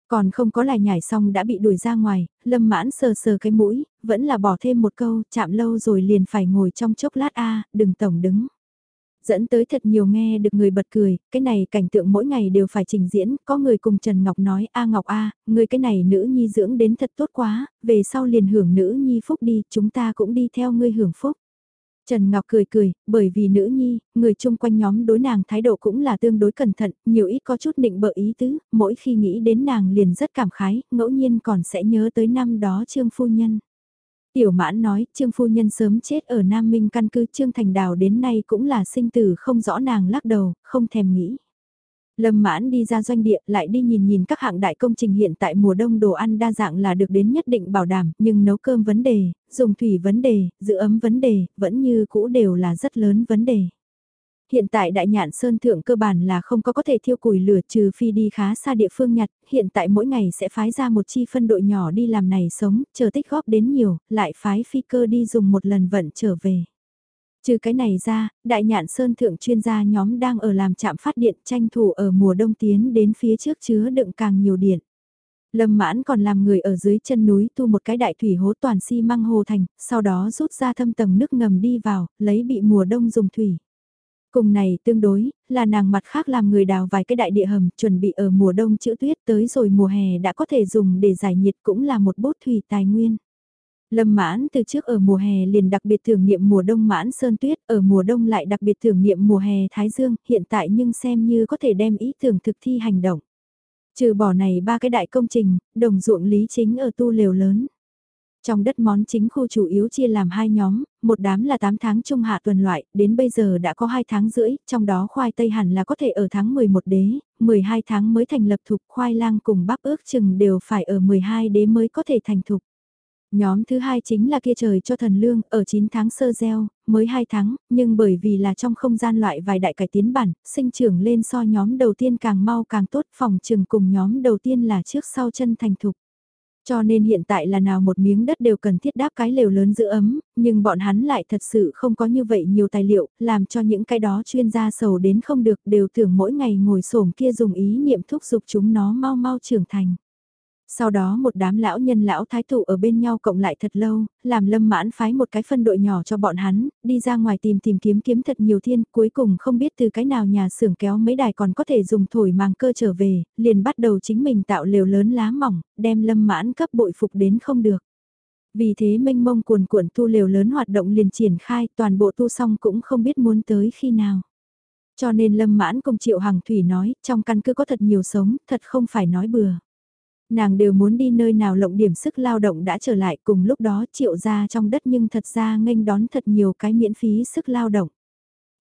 Còn không có lại nhảy xong đã bị đuổi ra ngoài, lâm mãn sờ sờ cái mũi, vẫn là bỏ thêm một câu, chạm lâu rồi liền phải ngồi trong chốc lát a đừng tổng đứng. Dẫn tới thật nhiều nghe được người bật cười, cái này cảnh tượng mỗi ngày đều phải trình diễn, có người cùng Trần Ngọc nói, a Ngọc a người cái này nữ nhi dưỡng đến thật tốt quá, về sau liền hưởng nữ nhi phúc đi, chúng ta cũng đi theo ngươi hưởng phúc. Trần Ngọc cười cười, bởi vì nữ nhi, người chung quanh nhóm đối nàng thái độ cũng là tương đối cẩn thận, nhiều ít có chút định bợ ý tứ, mỗi khi nghĩ đến nàng liền rất cảm khái, ngẫu nhiên còn sẽ nhớ tới năm đó Trương Phu Nhân. Tiểu mãn nói, Trương Phu Nhân sớm chết ở Nam Minh căn cứ Trương Thành Đào đến nay cũng là sinh tử không rõ nàng lắc đầu, không thèm nghĩ. Lâm mãn đi ra doanh địa lại đi nhìn nhìn các hạng đại công trình hiện tại mùa đông đồ ăn đa dạng là được đến nhất định bảo đảm, nhưng nấu cơm vấn đề, dùng thủy vấn đề, giữ ấm vấn đề, vẫn như cũ đều là rất lớn vấn đề. Hiện tại đại nhạn sơn thượng cơ bản là không có có thể thiêu củi lửa trừ phi đi khá xa địa phương nhặt, hiện tại mỗi ngày sẽ phái ra một chi phân đội nhỏ đi làm này sống, chờ tích góp đến nhiều, lại phái phi cơ đi dùng một lần vận trở về. Trừ cái này ra, đại nhạn sơn thượng chuyên gia nhóm đang ở làm trạm phát điện tranh thủ ở mùa đông tiến đến phía trước chứa đựng càng nhiều điện. Lâm mãn còn làm người ở dưới chân núi tu một cái đại thủy hố toàn xi si măng hồ thành, sau đó rút ra thâm tầng nước ngầm đi vào, lấy bị mùa đông dùng thủy. Cùng này tương đối, là nàng mặt khác làm người đào vài cái đại địa hầm, chuẩn bị ở mùa đông chữ tuyết tới rồi mùa hè đã có thể dùng để giải nhiệt cũng là một bốt thủy tài nguyên. Lâm mãn từ trước ở mùa hè liền đặc biệt thưởng niệm mùa đông mãn sơn tuyết, ở mùa đông lại đặc biệt thưởng niệm mùa hè thái dương, hiện tại nhưng xem như có thể đem ý tưởng thực thi hành động. Trừ bỏ này ba cái đại công trình, đồng ruộng lý chính ở tu lều lớn. Trong đất món chính khu chủ yếu chia làm hai nhóm, một đám là 8 tháng trung hạ tuần loại, đến bây giờ đã có 2 tháng rưỡi, trong đó khoai tây hẳn là có thể ở tháng 11 đế, 12 tháng mới thành lập thục khoai lang cùng bắp ước chừng đều phải ở 12 đế mới có thể thành thục. Nhóm thứ hai chính là kia trời cho thần lương, ở 9 tháng sơ gieo, mới 2 tháng, nhưng bởi vì là trong không gian loại vài đại cải tiến bản, sinh trưởng lên so nhóm đầu tiên càng mau càng tốt, phòng trường cùng nhóm đầu tiên là trước sau chân thành thục. Cho nên hiện tại là nào một miếng đất đều cần thiết đáp cái lều lớn giữ ấm, nhưng bọn hắn lại thật sự không có như vậy nhiều tài liệu, làm cho những cái đó chuyên gia sầu đến không được đều tưởng mỗi ngày ngồi xổm kia dùng ý niệm thúc giục chúng nó mau mau trưởng thành. Sau đó một đám lão nhân lão thái thụ ở bên nhau cộng lại thật lâu, làm lâm mãn phái một cái phân đội nhỏ cho bọn hắn, đi ra ngoài tìm tìm kiếm kiếm thật nhiều thiên, cuối cùng không biết từ cái nào nhà xưởng kéo mấy đài còn có thể dùng thổi màng cơ trở về, liền bắt đầu chính mình tạo lều lớn lá mỏng, đem lâm mãn cấp bội phục đến không được. Vì thế mênh mông cuồn cuộn tu lều lớn hoạt động liền triển khai, toàn bộ tu xong cũng không biết muốn tới khi nào. Cho nên lâm mãn cùng triệu hằng thủy nói, trong căn cứ có thật nhiều sống, thật không phải nói bừa. Nàng đều muốn đi nơi nào lộng điểm sức lao động đã trở lại cùng lúc đó triệu ra trong đất nhưng thật ra nghênh đón thật nhiều cái miễn phí sức lao động.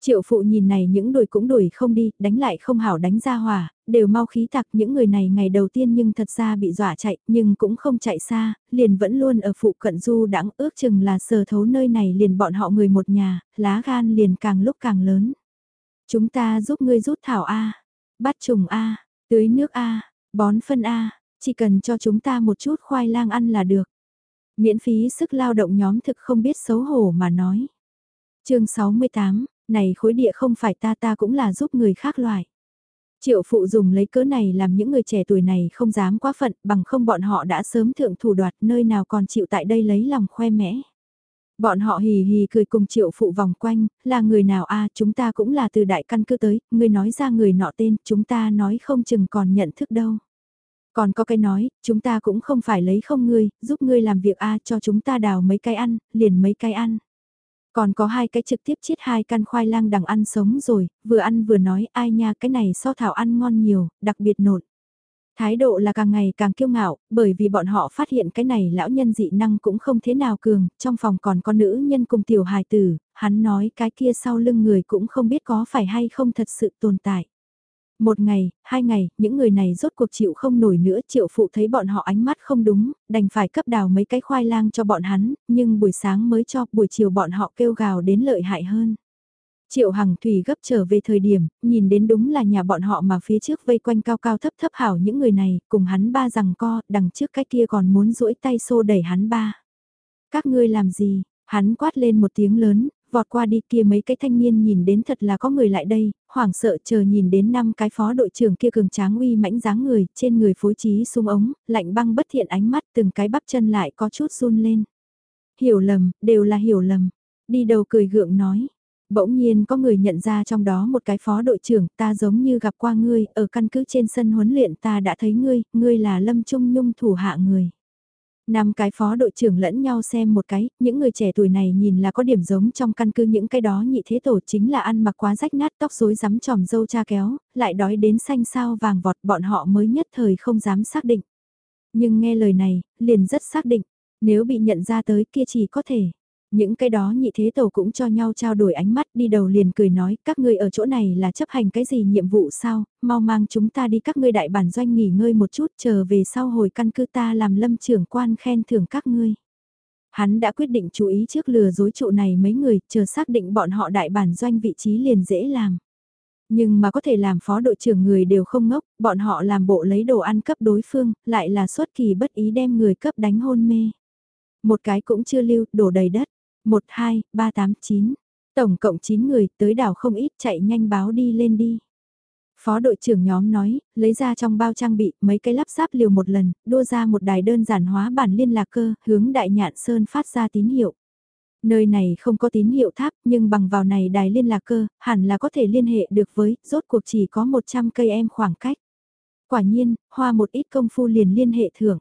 Triệu phụ nhìn này những đuổi cũng đuổi không đi, đánh lại không hảo đánh ra hòa, đều mau khí tặc những người này ngày đầu tiên nhưng thật ra bị dọa chạy, nhưng cũng không chạy xa, liền vẫn luôn ở phụ cận du đãng ước chừng là sờ thấu nơi này liền bọn họ người một nhà, lá gan liền càng lúc càng lớn. Chúng ta giúp ngươi rút thảo A, bắt trùng A, tưới nước A, bón phân A, chỉ cần cho chúng ta một chút khoai lang ăn là được. Miễn phí sức lao động nhóm thực không biết xấu hổ mà nói. chương 68, này khối địa không phải ta ta cũng là giúp người khác loại. Triệu phụ dùng lấy cớ này làm những người trẻ tuổi này không dám quá phận bằng không bọn họ đã sớm thượng thủ đoạt nơi nào còn chịu tại đây lấy lòng khoe mẽ. Bọn họ hì hì cười cùng triệu phụ vòng quanh, là người nào a chúng ta cũng là từ đại căn cứ tới, người nói ra người nọ tên, chúng ta nói không chừng còn nhận thức đâu. Còn có cái nói, chúng ta cũng không phải lấy không ngươi, giúp ngươi làm việc a cho chúng ta đào mấy cái ăn, liền mấy cái ăn. Còn có hai cái trực tiếp chiết hai căn khoai lang đằng ăn sống rồi, vừa ăn vừa nói ai nha cái này so thảo ăn ngon nhiều, đặc biệt nộn. Thái độ là càng ngày càng kiêu ngạo, bởi vì bọn họ phát hiện cái này lão nhân dị năng cũng không thế nào cường, trong phòng còn có nữ nhân cùng tiểu hài tử, hắn nói cái kia sau lưng người cũng không biết có phải hay không thật sự tồn tại. Một ngày, hai ngày, những người này rốt cuộc chịu không nổi nữa, triệu phụ thấy bọn họ ánh mắt không đúng, đành phải cấp đào mấy cái khoai lang cho bọn hắn, nhưng buổi sáng mới cho, buổi chiều bọn họ kêu gào đến lợi hại hơn. Triệu Hằng Thủy gấp trở về thời điểm, nhìn đến đúng là nhà bọn họ mà phía trước vây quanh cao cao thấp thấp hảo những người này, cùng hắn ba rằng co, đằng trước cái kia còn muốn duỗi tay xô đẩy hắn ba. Các ngươi làm gì? Hắn quát lên một tiếng lớn, vọt qua đi kia mấy cái thanh niên nhìn đến thật là có người lại đây, hoảng sợ chờ nhìn đến năm cái phó đội trưởng kia cường tráng uy mãnh dáng người, trên người phối trí sung ống, lạnh băng bất thiện ánh mắt từng cái bắp chân lại có chút run lên. Hiểu lầm, đều là hiểu lầm. Đi đầu cười gượng nói. Bỗng nhiên có người nhận ra trong đó một cái phó đội trưởng ta giống như gặp qua ngươi, ở căn cứ trên sân huấn luyện ta đã thấy ngươi, ngươi là Lâm Trung Nhung thủ hạ người. Năm cái phó đội trưởng lẫn nhau xem một cái, những người trẻ tuổi này nhìn là có điểm giống trong căn cứ những cái đó nhị thế tổ chính là ăn mặc quá rách nát tóc rối rắm tròm dâu cha kéo, lại đói đến xanh sao vàng vọt bọn họ mới nhất thời không dám xác định. Nhưng nghe lời này, liền rất xác định, nếu bị nhận ra tới kia chỉ có thể. Những cái đó nhị thế tổ cũng cho nhau trao đổi ánh mắt đi đầu liền cười nói các ngươi ở chỗ này là chấp hành cái gì nhiệm vụ sao, mau mang chúng ta đi các ngươi đại bản doanh nghỉ ngơi một chút chờ về sau hồi căn cứ ta làm lâm trưởng quan khen thưởng các ngươi. Hắn đã quyết định chú ý trước lừa dối trụ này mấy người chờ xác định bọn họ đại bản doanh vị trí liền dễ làm. Nhưng mà có thể làm phó đội trưởng người đều không ngốc, bọn họ làm bộ lấy đồ ăn cấp đối phương, lại là xuất kỳ bất ý đem người cấp đánh hôn mê. Một cái cũng chưa lưu, đổ đầy đất. 1, 2, 3, 8, 9. Tổng cộng 9 người tới đảo không ít chạy nhanh báo đi lên đi. Phó đội trưởng nhóm nói, lấy ra trong bao trang bị mấy cái lắp ráp liều một lần, đua ra một đài đơn giản hóa bản liên lạc cơ, hướng đại nhạn sơn phát ra tín hiệu. Nơi này không có tín hiệu tháp, nhưng bằng vào này đài liên lạc cơ, hẳn là có thể liên hệ được với, rốt cuộc chỉ có 100 cây em khoảng cách. Quả nhiên, hoa một ít công phu liền liên hệ thưởng.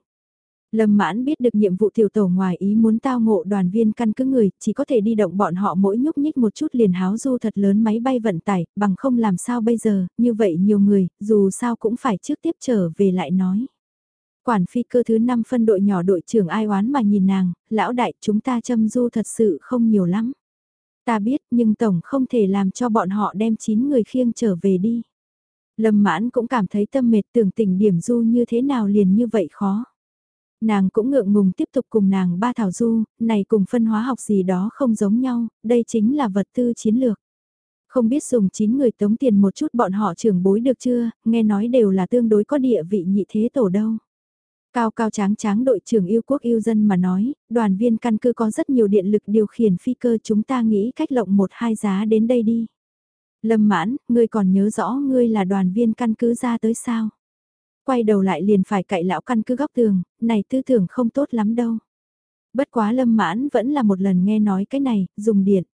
Lâm mãn biết được nhiệm vụ tiểu tổ ngoài ý muốn tao ngộ đoàn viên căn cứ người, chỉ có thể đi động bọn họ mỗi nhúc nhích một chút liền háo du thật lớn máy bay vận tải, bằng không làm sao bây giờ, như vậy nhiều người, dù sao cũng phải trước tiếp trở về lại nói. Quản phi cơ thứ 5 phân đội nhỏ đội trưởng ai oán mà nhìn nàng, lão đại chúng ta châm du thật sự không nhiều lắm. Ta biết nhưng tổng không thể làm cho bọn họ đem 9 người khiêng trở về đi. Lâm mãn cũng cảm thấy tâm mệt tưởng tình điểm du như thế nào liền như vậy khó. Nàng cũng ngượng ngùng tiếp tục cùng nàng ba thảo du, này cùng phân hóa học gì đó không giống nhau, đây chính là vật tư chiến lược. Không biết dùng 9 người tống tiền một chút bọn họ trưởng bối được chưa, nghe nói đều là tương đối có địa vị nhị thế tổ đâu. Cao cao tráng tráng đội trưởng yêu quốc yêu dân mà nói, đoàn viên căn cứ có rất nhiều điện lực điều khiển phi cơ chúng ta nghĩ cách lộng một hai giá đến đây đi. Lâm mãn, ngươi còn nhớ rõ ngươi là đoàn viên căn cứ ra tới sao? Quay đầu lại liền phải cậy lão căn cứ góc tường, này tư tưởng không tốt lắm đâu. Bất quá lâm mãn vẫn là một lần nghe nói cái này, dùng điện.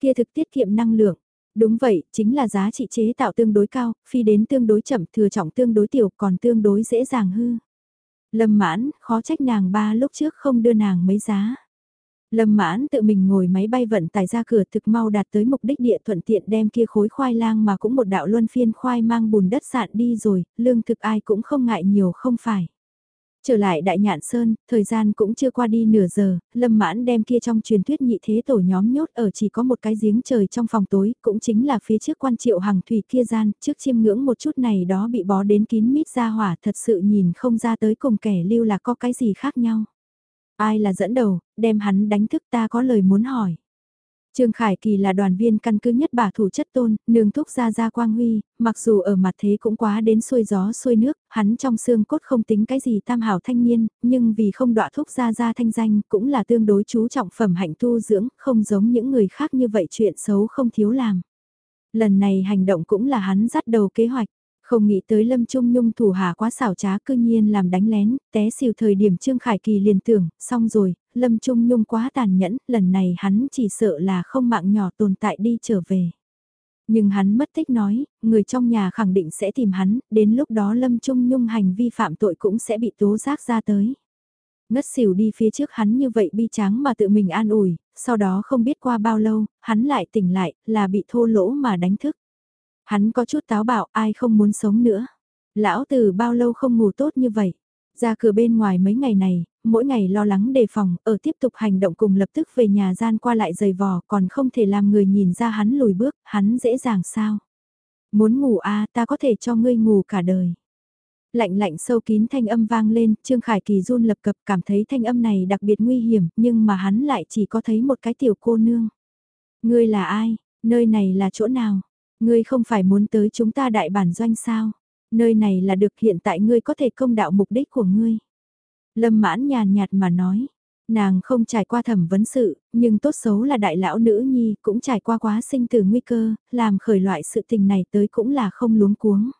Kia thực tiết kiệm năng lượng. Đúng vậy, chính là giá trị chế tạo tương đối cao, phi đến tương đối chậm, thừa trọng tương đối tiểu, còn tương đối dễ dàng hư. Lâm mãn, khó trách nàng ba lúc trước không đưa nàng mấy giá. Lâm mãn tự mình ngồi máy bay vận tải ra cửa thực mau đạt tới mục đích địa thuận tiện đem kia khối khoai lang mà cũng một đạo luân phiên khoai mang bùn đất sạn đi rồi, lương thực ai cũng không ngại nhiều không phải. Trở lại Đại Nhạn Sơn, thời gian cũng chưa qua đi nửa giờ, Lâm Mãn đem kia trong truyền thuyết nhị thế tổ nhóm nhốt ở chỉ có một cái giếng trời trong phòng tối, cũng chính là phía trước quan triệu hàng thủy kia gian, trước chiêm ngưỡng một chút này đó bị bó đến kín mít ra hỏa thật sự nhìn không ra tới cùng kẻ lưu là có cái gì khác nhau. Ai là dẫn đầu, đem hắn đánh thức ta có lời muốn hỏi. Trương Khải Kỳ là đoàn viên căn cứ nhất bà thủ chất tôn, nương thúc ra ra quang huy, mặc dù ở mặt thế cũng quá đến xuôi gió xuôi nước, hắn trong xương cốt không tính cái gì tam hảo thanh niên, nhưng vì không đọa thúc ra ra thanh danh cũng là tương đối chú trọng phẩm hạnh tu dưỡng, không giống những người khác như vậy chuyện xấu không thiếu làm. Lần này hành động cũng là hắn dắt đầu kế hoạch. Không nghĩ tới Lâm Trung Nhung thủ hạ quá xảo trá cư nhiên làm đánh lén, té xìu thời điểm Trương Khải Kỳ liền tưởng, xong rồi, Lâm Trung Nhung quá tàn nhẫn, lần này hắn chỉ sợ là không mạng nhỏ tồn tại đi trở về. Nhưng hắn mất tích nói, người trong nhà khẳng định sẽ tìm hắn, đến lúc đó Lâm Trung Nhung hành vi phạm tội cũng sẽ bị tố giác ra tới. Ngất xỉu đi phía trước hắn như vậy bi tráng mà tự mình an ủi, sau đó không biết qua bao lâu, hắn lại tỉnh lại, là bị thô lỗ mà đánh thức. Hắn có chút táo bạo ai không muốn sống nữa. Lão từ bao lâu không ngủ tốt như vậy. Ra cửa bên ngoài mấy ngày này, mỗi ngày lo lắng đề phòng, ở tiếp tục hành động cùng lập tức về nhà gian qua lại giày vò còn không thể làm người nhìn ra hắn lùi bước, hắn dễ dàng sao. Muốn ngủ à ta có thể cho ngươi ngủ cả đời. Lạnh lạnh sâu kín thanh âm vang lên, Trương Khải Kỳ run lập cập cảm thấy thanh âm này đặc biệt nguy hiểm, nhưng mà hắn lại chỉ có thấy một cái tiểu cô nương. Ngươi là ai? Nơi này là chỗ nào? Ngươi không phải muốn tới chúng ta đại bản doanh sao? Nơi này là được hiện tại ngươi có thể công đạo mục đích của ngươi. Lâm mãn nhàn nhạt mà nói. Nàng không trải qua thẩm vấn sự, nhưng tốt xấu là đại lão nữ nhi cũng trải qua quá sinh tử nguy cơ, làm khởi loại sự tình này tới cũng là không luống cuống.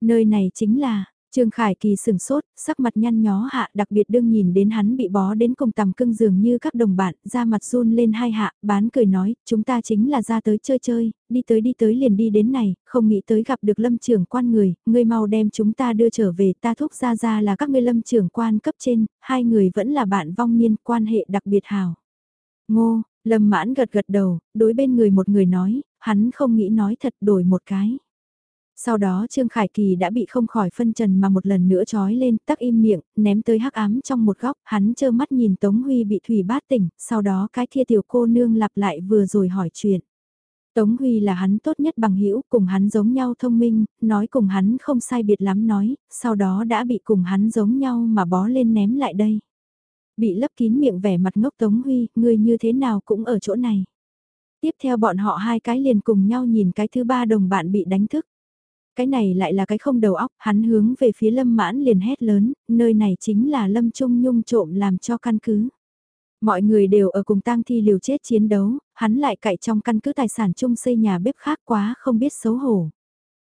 Nơi này chính là, Trương Khải Kỳ sừng sốt, sắc mặt nhăn nhó hạ đặc biệt đương nhìn đến hắn bị bó đến cùng tầm cưng dường như các đồng bạn, ra mặt run lên hai hạ, bán cười nói, chúng ta chính là ra tới chơi chơi, đi tới đi tới liền đi đến này, không nghĩ tới gặp được lâm trưởng quan người, ngươi mau đem chúng ta đưa trở về, ta thúc ra ra là các ngươi lâm trưởng quan cấp trên, hai người vẫn là bạn vong niên, quan hệ đặc biệt hào. Ngô, lâm mãn gật gật đầu, đối bên người một người nói, hắn không nghĩ nói thật đổi một cái. Sau đó Trương Khải Kỳ đã bị không khỏi phân trần mà một lần nữa trói lên, tắc im miệng, ném tới hắc ám trong một góc, hắn trơ mắt nhìn Tống Huy bị thủy bát tỉnh, sau đó cái kia tiểu cô nương lặp lại vừa rồi hỏi chuyện. Tống Huy là hắn tốt nhất bằng hữu cùng hắn giống nhau thông minh, nói cùng hắn không sai biệt lắm nói, sau đó đã bị cùng hắn giống nhau mà bó lên ném lại đây. Bị lấp kín miệng vẻ mặt ngốc Tống Huy, người như thế nào cũng ở chỗ này. Tiếp theo bọn họ hai cái liền cùng nhau nhìn cái thứ ba đồng bạn bị đánh thức cái này lại là cái không đầu óc, hắn hướng về phía Lâm Mãn liền hét lớn, nơi này chính là Lâm Trung Nhung trộm làm cho căn cứ. Mọi người đều ở cùng tang thi liều chết chiến đấu, hắn lại cậy trong căn cứ tài sản chung xây nhà bếp khác quá không biết xấu hổ.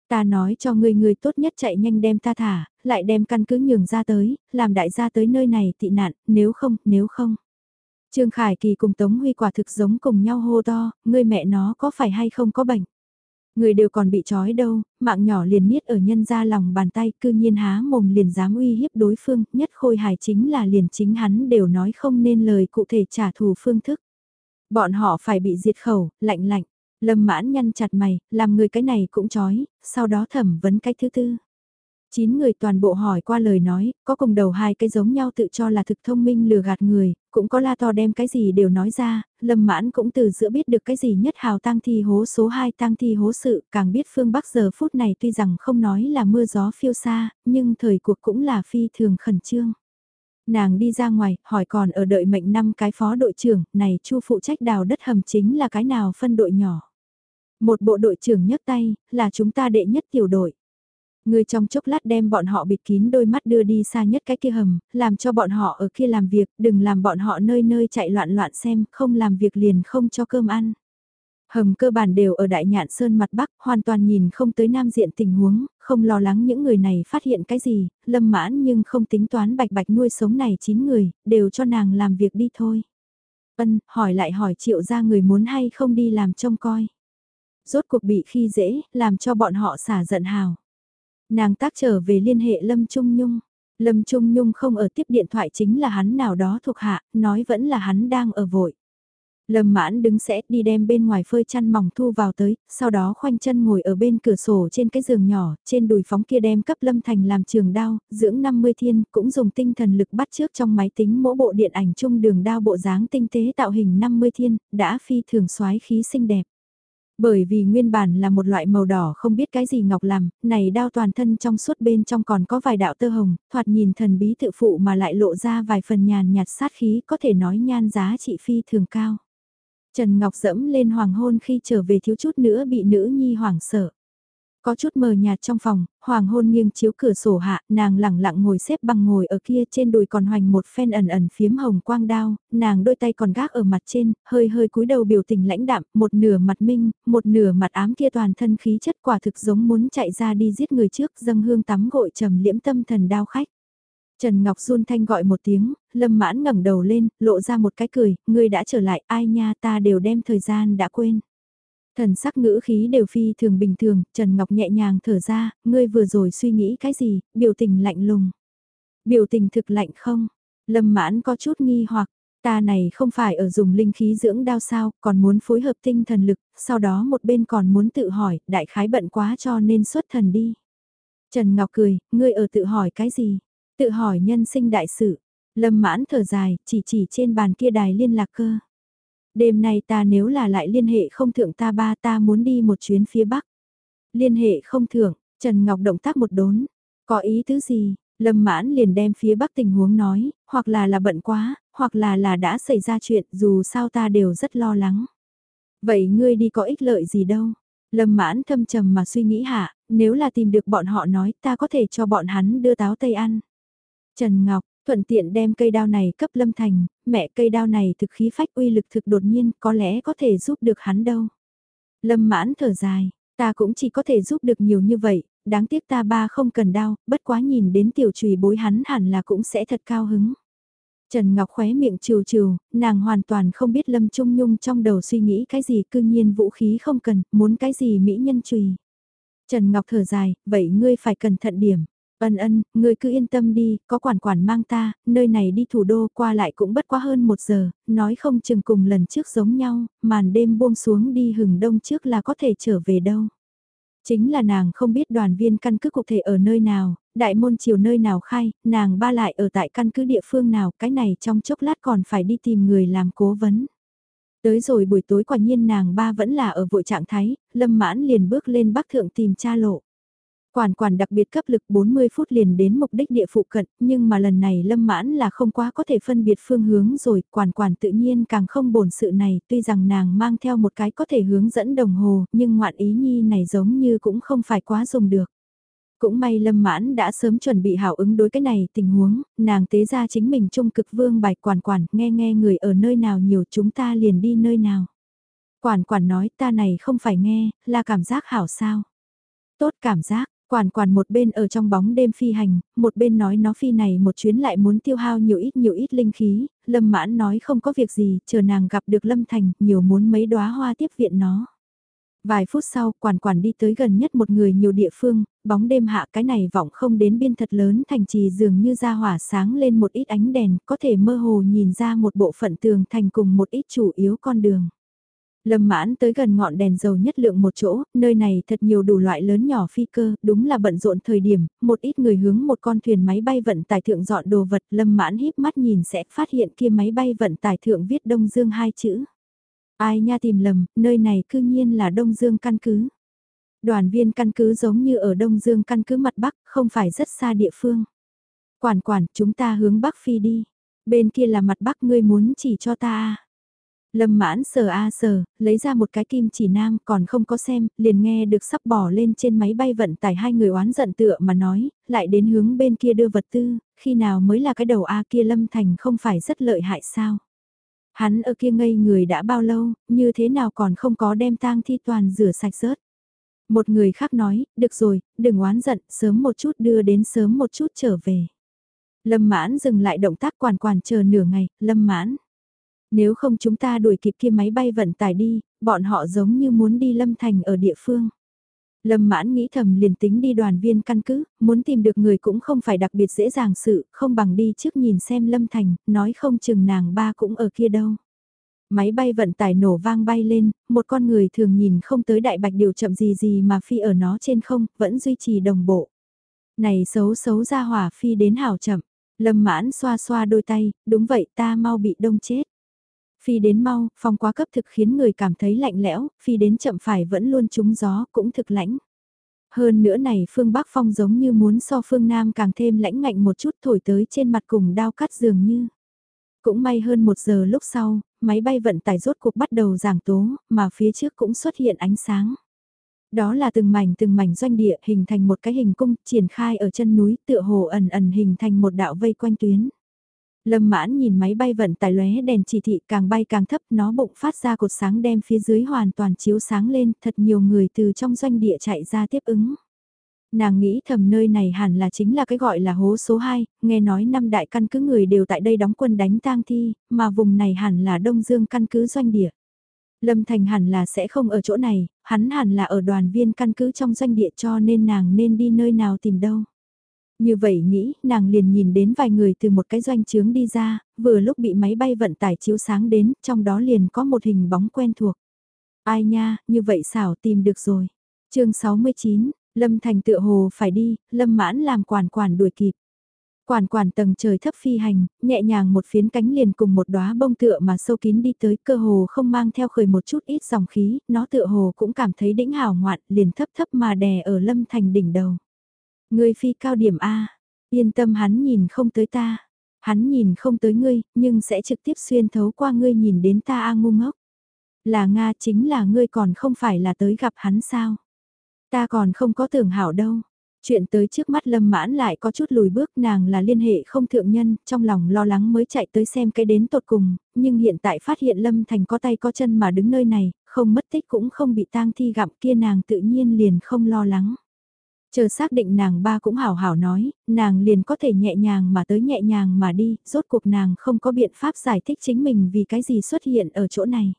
Ta nói cho người người tốt nhất chạy nhanh đem ta thả, lại đem căn cứ nhường ra tới, làm đại gia tới nơi này tị nạn, nếu không, nếu không. Trương Khải Kỳ cùng Tống Huy quả thực giống cùng nhau hô to, người mẹ nó có phải hay không có bệnh. Người đều còn bị trói đâu, mạng nhỏ liền niết ở nhân ra lòng bàn tay cư nhiên há mồm liền dám uy hiếp đối phương, nhất khôi hài chính là liền chính hắn đều nói không nên lời cụ thể trả thù phương thức. Bọn họ phải bị diệt khẩu, lạnh lạnh, lâm mãn nhăn chặt mày, làm người cái này cũng trói, sau đó thẩm vấn cái thứ tư. Chín người toàn bộ hỏi qua lời nói, có cùng đầu hai cái giống nhau tự cho là thực thông minh lừa gạt người, cũng có la to đem cái gì đều nói ra, lâm mãn cũng từ giữa biết được cái gì nhất hào tăng thi hố số 2 tăng thi hố sự, càng biết phương Bắc giờ phút này tuy rằng không nói là mưa gió phiêu xa, nhưng thời cuộc cũng là phi thường khẩn trương. Nàng đi ra ngoài, hỏi còn ở đợi mệnh năm cái phó đội trưởng, này chu phụ trách đào đất hầm chính là cái nào phân đội nhỏ. Một bộ đội trưởng nhấc tay, là chúng ta đệ nhất tiểu đội. Người trong chốc lát đem bọn họ bịt kín đôi mắt đưa đi xa nhất cái kia hầm, làm cho bọn họ ở kia làm việc, đừng làm bọn họ nơi nơi chạy loạn loạn xem, không làm việc liền không cho cơm ăn. Hầm cơ bản đều ở Đại Nhạn Sơn mặt Bắc, hoàn toàn nhìn không tới nam diện tình huống, không lo lắng những người này phát hiện cái gì, lâm mãn nhưng không tính toán bạch bạch nuôi sống này 9 người, đều cho nàng làm việc đi thôi. Ân, hỏi lại hỏi triệu ra người muốn hay không đi làm trông coi. Rốt cuộc bị khi dễ, làm cho bọn họ xả giận hào. Nàng tác trở về liên hệ Lâm Trung Nhung. Lâm Trung Nhung không ở tiếp điện thoại chính là hắn nào đó thuộc hạ, nói vẫn là hắn đang ở vội. Lâm mãn đứng sẽ đi đem bên ngoài phơi chăn mỏng thu vào tới, sau đó khoanh chân ngồi ở bên cửa sổ trên cái giường nhỏ, trên đùi phóng kia đem cấp Lâm Thành làm trường đao, dưỡng 50 thiên, cũng dùng tinh thần lực bắt trước trong máy tính mỗi bộ điện ảnh chung đường đao bộ dáng tinh tế tạo hình 50 thiên, đã phi thường xoái khí xinh đẹp. Bởi vì nguyên bản là một loại màu đỏ không biết cái gì ngọc làm, này đao toàn thân trong suốt bên trong còn có vài đạo tơ hồng, thoạt nhìn thần bí tự phụ mà lại lộ ra vài phần nhàn nhạt sát khí có thể nói nhan giá trị phi thường cao. Trần Ngọc dẫm lên hoàng hôn khi trở về thiếu chút nữa bị nữ nhi hoảng sợ. Có chút mờ nhạt trong phòng, hoàng hôn nghiêng chiếu cửa sổ hạ, nàng lẳng lặng ngồi xếp bằng ngồi ở kia trên đùi còn hoành một phen ẩn ẩn phiếm hồng quang đao, nàng đôi tay còn gác ở mặt trên, hơi hơi cúi đầu biểu tình lãnh đạm, một nửa mặt minh, một nửa mặt ám kia toàn thân khí chất quả thực giống muốn chạy ra đi giết người trước dâng hương tắm gội trầm liễm tâm thần đao khách. Trần Ngọc run thanh gọi một tiếng, lâm mãn ngẩng đầu lên, lộ ra một cái cười, ngươi đã trở lại, ai nha ta đều đem thời gian đã quên. Thần sắc ngữ khí đều phi thường bình thường, Trần Ngọc nhẹ nhàng thở ra, ngươi vừa rồi suy nghĩ cái gì, biểu tình lạnh lùng. Biểu tình thực lạnh không? Lâm mãn có chút nghi hoặc, ta này không phải ở dùng linh khí dưỡng đao sao, còn muốn phối hợp tinh thần lực, sau đó một bên còn muốn tự hỏi, đại khái bận quá cho nên xuất thần đi. Trần Ngọc cười, ngươi ở tự hỏi cái gì? Tự hỏi nhân sinh đại sự. Lâm mãn thở dài, chỉ chỉ trên bàn kia đài liên lạc cơ. Đêm nay ta nếu là lại liên hệ không thượng ta ba ta muốn đi một chuyến phía Bắc. Liên hệ không thượng, Trần Ngọc động tác một đốn. Có ý tứ gì? Lâm mãn liền đem phía Bắc tình huống nói, hoặc là là bận quá, hoặc là là đã xảy ra chuyện dù sao ta đều rất lo lắng. Vậy ngươi đi có ích lợi gì đâu? Lâm mãn thâm trầm mà suy nghĩ hạ, nếu là tìm được bọn họ nói ta có thể cho bọn hắn đưa táo tây ăn. Trần Ngọc, thuận tiện đem cây đao này cấp Lâm Thành, mẹ cây đao này thực khí phách uy lực thực đột nhiên có lẽ có thể giúp được hắn đâu. Lâm mãn thở dài, ta cũng chỉ có thể giúp được nhiều như vậy, đáng tiếc ta ba không cần đau, bất quá nhìn đến tiểu trùy bối hắn hẳn là cũng sẽ thật cao hứng. Trần Ngọc khóe miệng trừ trừ, nàng hoàn toàn không biết Lâm Trung Nhung trong đầu suy nghĩ cái gì cư nhiên vũ khí không cần, muốn cái gì mỹ nhân trùy. Trần Ngọc thở dài, vậy ngươi phải cẩn thận điểm. Ân ân, ngươi cứ yên tâm đi, có quản quản mang ta, nơi này đi thủ đô qua lại cũng bất quá hơn một giờ, nói không chừng cùng lần trước giống nhau, màn đêm buông xuống đi hừng đông trước là có thể trở về đâu. Chính là nàng không biết đoàn viên căn cứ cụ thể ở nơi nào, đại môn chiều nơi nào khai, nàng ba lại ở tại căn cứ địa phương nào, cái này trong chốc lát còn phải đi tìm người làm cố vấn. Tới rồi buổi tối quả nhiên nàng ba vẫn là ở vội trạng thái, lâm mãn liền bước lên bắc thượng tìm cha lộ. Quản quản đặc biệt cấp lực 40 phút liền đến mục đích địa phụ cận, nhưng mà lần này lâm mãn là không quá có thể phân biệt phương hướng rồi, quản quản tự nhiên càng không bổn sự này, tuy rằng nàng mang theo một cái có thể hướng dẫn đồng hồ, nhưng ngoạn ý nhi này giống như cũng không phải quá dùng được. Cũng may lâm mãn đã sớm chuẩn bị hảo ứng đối cái này tình huống, nàng tế ra chính mình trung cực vương bài quản quản, nghe nghe người ở nơi nào nhiều chúng ta liền đi nơi nào. Quản quản nói ta này không phải nghe, là cảm giác hảo sao. Tốt cảm giác, Quản quản một bên ở trong bóng đêm phi hành, một bên nói nó phi này một chuyến lại muốn tiêu hao nhiều ít nhiều ít linh khí, Lâm Mãn nói không có việc gì, chờ nàng gặp được Lâm Thành, nhiều muốn mấy đóa hoa tiếp viện nó. Vài phút sau, quản quản đi tới gần nhất một người nhiều địa phương, bóng đêm hạ cái này vọng không đến biên thật lớn thành trì dường như ra hỏa sáng lên một ít ánh đèn, có thể mơ hồ nhìn ra một bộ phận tường thành cùng một ít chủ yếu con đường. Lâm mãn tới gần ngọn đèn dầu nhất lượng một chỗ, nơi này thật nhiều đủ loại lớn nhỏ phi cơ, đúng là bận rộn thời điểm, một ít người hướng một con thuyền máy bay vận tải thượng dọn đồ vật, lâm mãn híp mắt nhìn sẽ phát hiện kia máy bay vận tải thượng viết Đông Dương hai chữ. Ai nha tìm lầm, nơi này cư nhiên là Đông Dương căn cứ. Đoàn viên căn cứ giống như ở Đông Dương căn cứ mặt Bắc, không phải rất xa địa phương. Quản quản, chúng ta hướng Bắc Phi đi. Bên kia là mặt Bắc ngươi muốn chỉ cho ta à. Lâm mãn sờ a sờ, lấy ra một cái kim chỉ nam còn không có xem, liền nghe được sắp bỏ lên trên máy bay vận tải hai người oán giận tựa mà nói, lại đến hướng bên kia đưa vật tư, khi nào mới là cái đầu A kia Lâm Thành không phải rất lợi hại sao? Hắn ở kia ngây người đã bao lâu, như thế nào còn không có đem tang thi toàn rửa sạch rớt? Một người khác nói, được rồi, đừng oán giận, sớm một chút đưa đến sớm một chút trở về. Lâm mãn dừng lại động tác quản quản chờ nửa ngày, lâm mãn. Nếu không chúng ta đuổi kịp kia máy bay vận tải đi, bọn họ giống như muốn đi lâm thành ở địa phương. Lâm mãn nghĩ thầm liền tính đi đoàn viên căn cứ, muốn tìm được người cũng không phải đặc biệt dễ dàng sự, không bằng đi trước nhìn xem lâm thành, nói không chừng nàng ba cũng ở kia đâu. Máy bay vận tải nổ vang bay lên, một con người thường nhìn không tới đại bạch điều chậm gì gì mà phi ở nó trên không, vẫn duy trì đồng bộ. Này xấu xấu ra hỏa phi đến hảo chậm, lâm mãn xoa xoa đôi tay, đúng vậy ta mau bị đông chết. Phi đến mau, phong quá cấp thực khiến người cảm thấy lạnh lẽo, phi đến chậm phải vẫn luôn trúng gió, cũng thực lãnh. Hơn nữa này phương Bắc phong giống như muốn so phương Nam càng thêm lãnh ngạnh một chút thổi tới trên mặt cùng đao cắt dường như. Cũng may hơn một giờ lúc sau, máy bay vận tải rốt cuộc bắt đầu giảng tố, mà phía trước cũng xuất hiện ánh sáng. Đó là từng mảnh từng mảnh doanh địa hình thành một cái hình cung triển khai ở chân núi tựa hồ ẩn ẩn hình thành một đạo vây quanh tuyến. Lâm mãn nhìn máy bay vận tải lóe đèn chỉ thị càng bay càng thấp nó bụng phát ra cột sáng đem phía dưới hoàn toàn chiếu sáng lên thật nhiều người từ trong doanh địa chạy ra tiếp ứng. Nàng nghĩ thầm nơi này hẳn là chính là cái gọi là hố số 2, nghe nói năm đại căn cứ người đều tại đây đóng quân đánh tang thi, mà vùng này hẳn là Đông Dương căn cứ doanh địa. Lâm Thành hẳn là sẽ không ở chỗ này, hắn hẳn là ở đoàn viên căn cứ trong doanh địa cho nên nàng nên đi nơi nào tìm đâu. Như vậy nghĩ, nàng liền nhìn đến vài người từ một cái doanh trướng đi ra, vừa lúc bị máy bay vận tải chiếu sáng đến, trong đó liền có một hình bóng quen thuộc. Ai nha, như vậy xảo tìm được rồi. chương 69, Lâm Thành tựa hồ phải đi, Lâm mãn làm quản quản đuổi kịp. Quản quản tầng trời thấp phi hành, nhẹ nhàng một phiến cánh liền cùng một đóa bông tựa mà sâu kín đi tới cơ hồ không mang theo khởi một chút ít dòng khí, nó tựa hồ cũng cảm thấy đĩnh hào ngoạn liền thấp thấp mà đè ở Lâm Thành đỉnh đầu. Ngươi phi cao điểm A, yên tâm hắn nhìn không tới ta. Hắn nhìn không tới ngươi, nhưng sẽ trực tiếp xuyên thấu qua ngươi nhìn đến ta A ngu ngốc. Là Nga chính là ngươi còn không phải là tới gặp hắn sao. Ta còn không có tưởng hảo đâu. Chuyện tới trước mắt lâm mãn lại có chút lùi bước nàng là liên hệ không thượng nhân, trong lòng lo lắng mới chạy tới xem cái đến tột cùng, nhưng hiện tại phát hiện lâm thành có tay có chân mà đứng nơi này, không mất tích cũng không bị tang thi gặm kia nàng tự nhiên liền không lo lắng. Chờ xác định nàng ba cũng hảo hảo nói, nàng liền có thể nhẹ nhàng mà tới nhẹ nhàng mà đi, rốt cuộc nàng không có biện pháp giải thích chính mình vì cái gì xuất hiện ở chỗ này.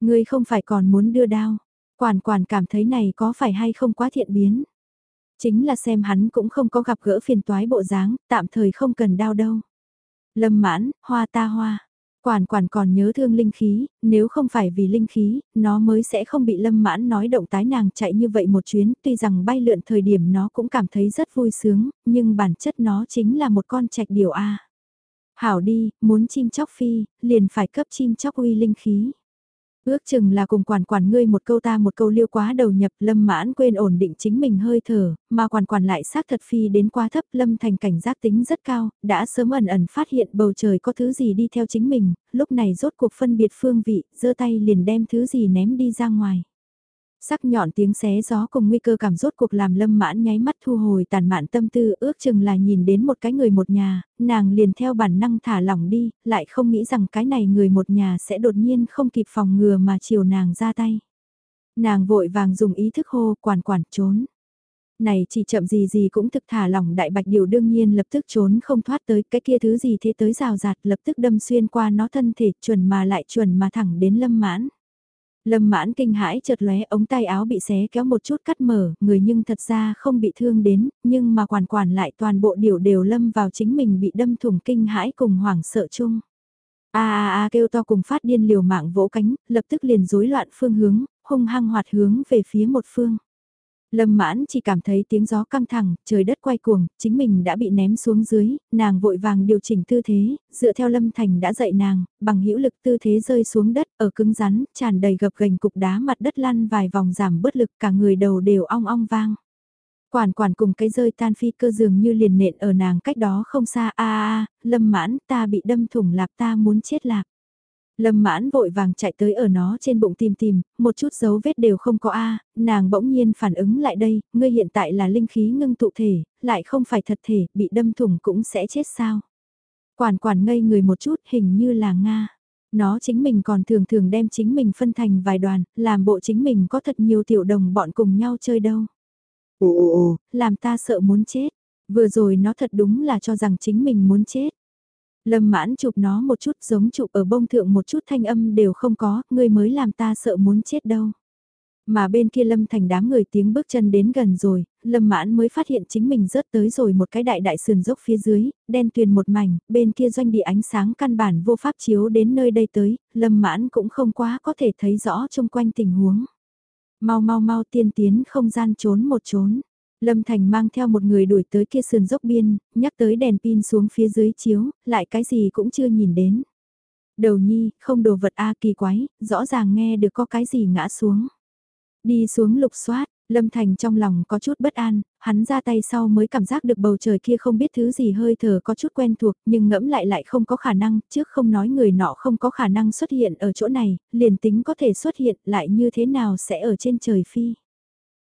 Ngươi không phải còn muốn đưa đao, quản quản cảm thấy này có phải hay không quá thiện biến. Chính là xem hắn cũng không có gặp gỡ phiền toái bộ dáng, tạm thời không cần đao đâu. Lâm mãn, hoa ta hoa, Quản quản còn nhớ thương linh khí, nếu không phải vì linh khí, nó mới sẽ không bị lâm mãn nói động tái nàng chạy như vậy một chuyến, tuy rằng bay lượn thời điểm nó cũng cảm thấy rất vui sướng, nhưng bản chất nó chính là một con trạch điều A. Hảo đi, muốn chim chóc phi, liền phải cấp chim chóc uy linh khí. Ước chừng là cùng quản quản ngươi một câu ta một câu liêu quá đầu nhập lâm mãn quên ổn định chính mình hơi thở, mà quản quản lại xác thật phi đến quá thấp lâm thành cảnh giác tính rất cao, đã sớm ẩn ẩn phát hiện bầu trời có thứ gì đi theo chính mình, lúc này rốt cuộc phân biệt phương vị, giơ tay liền đem thứ gì ném đi ra ngoài. Sắc nhọn tiếng xé gió cùng nguy cơ cảm rốt cuộc làm lâm mãn nháy mắt thu hồi tàn mạn tâm tư ước chừng là nhìn đến một cái người một nhà, nàng liền theo bản năng thả lỏng đi, lại không nghĩ rằng cái này người một nhà sẽ đột nhiên không kịp phòng ngừa mà chiều nàng ra tay. Nàng vội vàng dùng ý thức hô quản quản trốn. Này chỉ chậm gì gì cũng thực thả lỏng đại bạch điều đương nhiên lập tức trốn không thoát tới cái kia thứ gì thế tới rào rạt lập tức đâm xuyên qua nó thân thể chuẩn mà lại chuẩn mà thẳng đến lâm mãn. Lâm mãn kinh hãi chợt lóe ống tay áo bị xé kéo một chút cắt mở, người nhưng thật ra không bị thương đến, nhưng mà quản quản lại toàn bộ điều đều lâm vào chính mình bị đâm thủng kinh hãi cùng hoảng sợ chung. A a a kêu to cùng phát điên liều mạng vỗ cánh, lập tức liền rối loạn phương hướng, hung hăng hoạt hướng về phía một phương. Lâm mãn chỉ cảm thấy tiếng gió căng thẳng, trời đất quay cuồng, chính mình đã bị ném xuống dưới, nàng vội vàng điều chỉnh tư thế, dựa theo Lâm Thành đã dạy nàng, bằng hữu lực tư thế rơi xuống đất ở cứng rắn, tràn đầy gập gành cục đá mặt đất lăn vài vòng giảm bớt lực cả người đầu đều ong ong vang. Quản quản cùng cái rơi tan phi cơ dường như liền nện ở nàng cách đó không xa a a lâm mãn ta bị đâm thủng lạc ta muốn chết lạc. Lâm mãn vội vàng chạy tới ở nó trên bụng tìm tìm, một chút dấu vết đều không có a nàng bỗng nhiên phản ứng lại đây, ngươi hiện tại là linh khí ngưng tụ thể, lại không phải thật thể, bị đâm thủng cũng sẽ chết sao. Quản quản ngây người một chút hình như là Nga. Nó chính mình còn thường thường đem chính mình phân thành vài đoàn, làm bộ chính mình có thật nhiều tiểu đồng bọn cùng nhau chơi đâu. Ồ làm ta sợ muốn chết. Vừa rồi nó thật đúng là cho rằng chính mình muốn chết. Lâm mãn chụp nó một chút giống chụp ở bông thượng một chút thanh âm đều không có, ngươi mới làm ta sợ muốn chết đâu. Mà bên kia Lâm Thành đám người tiếng bước chân đến gần rồi, Lâm mãn mới phát hiện chính mình rớt tới rồi một cái đại đại sườn dốc phía dưới, đen tuyền một mảnh, bên kia doanh địa ánh sáng căn bản vô pháp chiếu đến nơi đây tới, Lâm mãn cũng không quá có thể thấy rõ chung quanh tình huống. Mau mau mau tiên tiến không gian trốn một trốn. Lâm Thành mang theo một người đuổi tới kia sườn dốc biên, nhắc tới đèn pin xuống phía dưới chiếu, lại cái gì cũng chưa nhìn đến. Đầu nhi, không đồ vật A kỳ quái, rõ ràng nghe được có cái gì ngã xuống. Đi xuống lục soát, Lâm Thành trong lòng có chút bất an, hắn ra tay sau mới cảm giác được bầu trời kia không biết thứ gì hơi thở có chút quen thuộc nhưng ngẫm lại lại không có khả năng, trước không nói người nọ không có khả năng xuất hiện ở chỗ này, liền tính có thể xuất hiện lại như thế nào sẽ ở trên trời phi.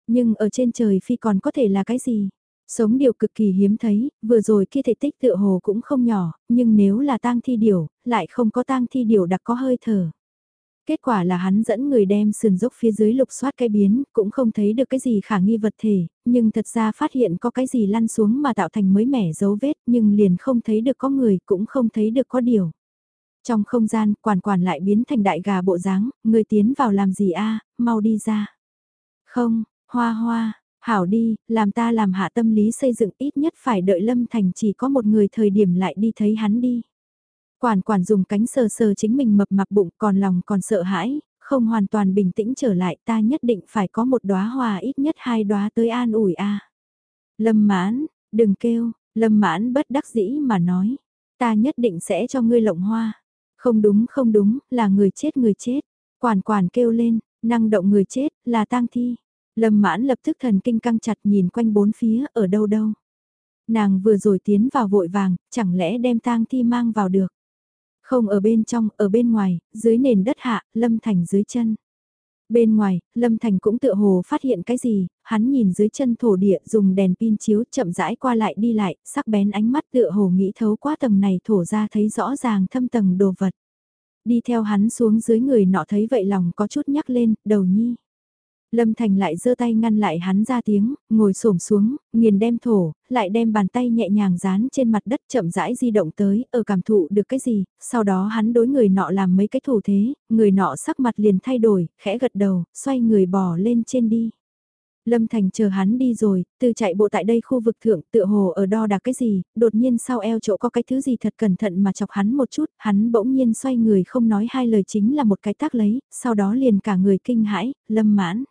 Nhưng ở trên trời phi còn có thể là cái gì? Sống điều cực kỳ hiếm thấy, vừa rồi kia thể tích tựa hồ cũng không nhỏ, nhưng nếu là tang thi điều, lại không có tang thi điều đặc có hơi thở. Kết quả là hắn dẫn người đem sườn dốc phía dưới lục soát cái biến, cũng không thấy được cái gì khả nghi vật thể, nhưng thật ra phát hiện có cái gì lăn xuống mà tạo thành mới mẻ dấu vết nhưng liền không thấy được có người cũng không thấy được có điều. Trong không gian, quản quản lại biến thành đại gà bộ dáng, người tiến vào làm gì a mau đi ra. Không, hoa hoa, hảo đi, làm ta làm hạ tâm lý xây dựng ít nhất phải đợi Lâm Thành chỉ có một người thời điểm lại đi thấy hắn đi. Quản quản dùng cánh sờ sờ chính mình mập mạp bụng còn lòng còn sợ hãi, không hoàn toàn bình tĩnh trở lại ta nhất định phải có một đóa hoa ít nhất hai đóa tới an ủi a. Lâm mãn, đừng kêu, lâm mãn bất đắc dĩ mà nói, ta nhất định sẽ cho ngươi lộng hoa. Không đúng không đúng, là người chết người chết. Quản quản kêu lên, năng động người chết, là tang thi. Lâm mãn lập tức thần kinh căng chặt nhìn quanh bốn phía, ở đâu đâu. Nàng vừa rồi tiến vào vội vàng, chẳng lẽ đem tang thi mang vào được. Không ở bên trong, ở bên ngoài, dưới nền đất hạ, Lâm Thành dưới chân. Bên ngoài, Lâm Thành cũng tựa hồ phát hiện cái gì, hắn nhìn dưới chân thổ địa dùng đèn pin chiếu chậm rãi qua lại đi lại, sắc bén ánh mắt tựa hồ nghĩ thấu qua tầng này thổ ra thấy rõ ràng thâm tầng đồ vật. Đi theo hắn xuống dưới người nọ thấy vậy lòng có chút nhắc lên, đầu nhi. Lâm Thành lại giơ tay ngăn lại hắn ra tiếng, ngồi xổm xuống, nghiền đem thổ, lại đem bàn tay nhẹ nhàng dán trên mặt đất chậm rãi di động tới, ở cảm thụ được cái gì, sau đó hắn đối người nọ làm mấy cái thủ thế, người nọ sắc mặt liền thay đổi, khẽ gật đầu, xoay người bò lên trên đi. Lâm Thành chờ hắn đi rồi, từ chạy bộ tại đây khu vực thượng tựa hồ ở đo đạc cái gì, đột nhiên sau eo chỗ có cái thứ gì thật cẩn thận mà chọc hắn một chút, hắn bỗng nhiên xoay người không nói hai lời chính là một cái tác lấy, sau đó liền cả người kinh hãi, lâm mãn.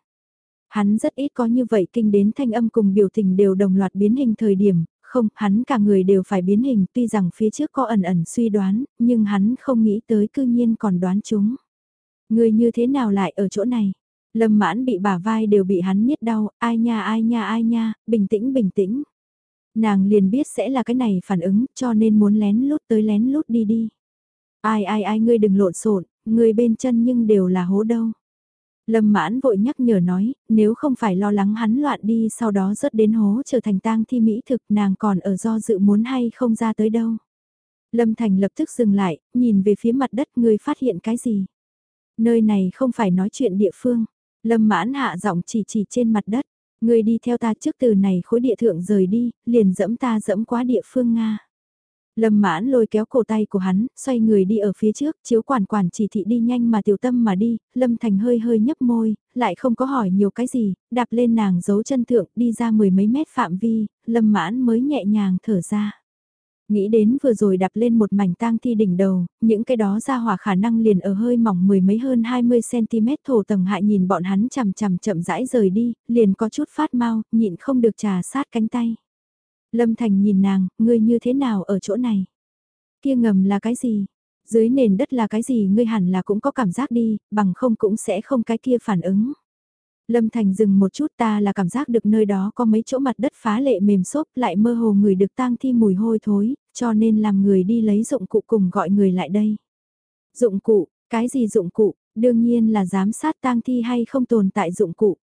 Hắn rất ít có như vậy kinh đến thanh âm cùng biểu tình đều đồng loạt biến hình thời điểm, không, hắn cả người đều phải biến hình tuy rằng phía trước có ẩn ẩn suy đoán, nhưng hắn không nghĩ tới cư nhiên còn đoán chúng. Người như thế nào lại ở chỗ này? Lâm mãn bị bả vai đều bị hắn miết đau, ai nha ai nha ai nha, bình tĩnh bình tĩnh. Nàng liền biết sẽ là cái này phản ứng cho nên muốn lén lút tới lén lút đi đi. Ai ai ai ngươi đừng lộn xộn, người bên chân nhưng đều là hố đâu. Lâm mãn vội nhắc nhở nói, nếu không phải lo lắng hắn loạn đi sau đó rớt đến hố trở thành tang thi mỹ thực nàng còn ở do dự muốn hay không ra tới đâu. Lâm Thành lập tức dừng lại, nhìn về phía mặt đất người phát hiện cái gì. Nơi này không phải nói chuyện địa phương. Lâm mãn hạ giọng chỉ chỉ trên mặt đất. Người đi theo ta trước từ này khối địa thượng rời đi, liền dẫm ta dẫm quá địa phương Nga. Lâm mãn lôi kéo cổ tay của hắn, xoay người đi ở phía trước, chiếu quản quản chỉ thị đi nhanh mà tiểu tâm mà đi, Lâm Thành hơi hơi nhấp môi, lại không có hỏi nhiều cái gì, đạp lên nàng giấu chân thượng, đi ra mười mấy mét phạm vi, Lâm mãn mới nhẹ nhàng thở ra. Nghĩ đến vừa rồi đạp lên một mảnh tang thi đỉnh đầu, những cái đó ra hỏa khả năng liền ở hơi mỏng mười mấy hơn 20cm thổ tầng hại nhìn bọn hắn chằm chằm chậm rãi rời đi, liền có chút phát mau, nhịn không được trà sát cánh tay. Lâm Thành nhìn nàng, ngươi như thế nào ở chỗ này? Kia ngầm là cái gì? Dưới nền đất là cái gì ngươi hẳn là cũng có cảm giác đi, bằng không cũng sẽ không cái kia phản ứng. Lâm Thành dừng một chút ta là cảm giác được nơi đó có mấy chỗ mặt đất phá lệ mềm xốp lại mơ hồ người được tang thi mùi hôi thối, cho nên làm người đi lấy dụng cụ cùng gọi người lại đây. Dụng cụ, cái gì dụng cụ, đương nhiên là giám sát tang thi hay không tồn tại dụng cụ.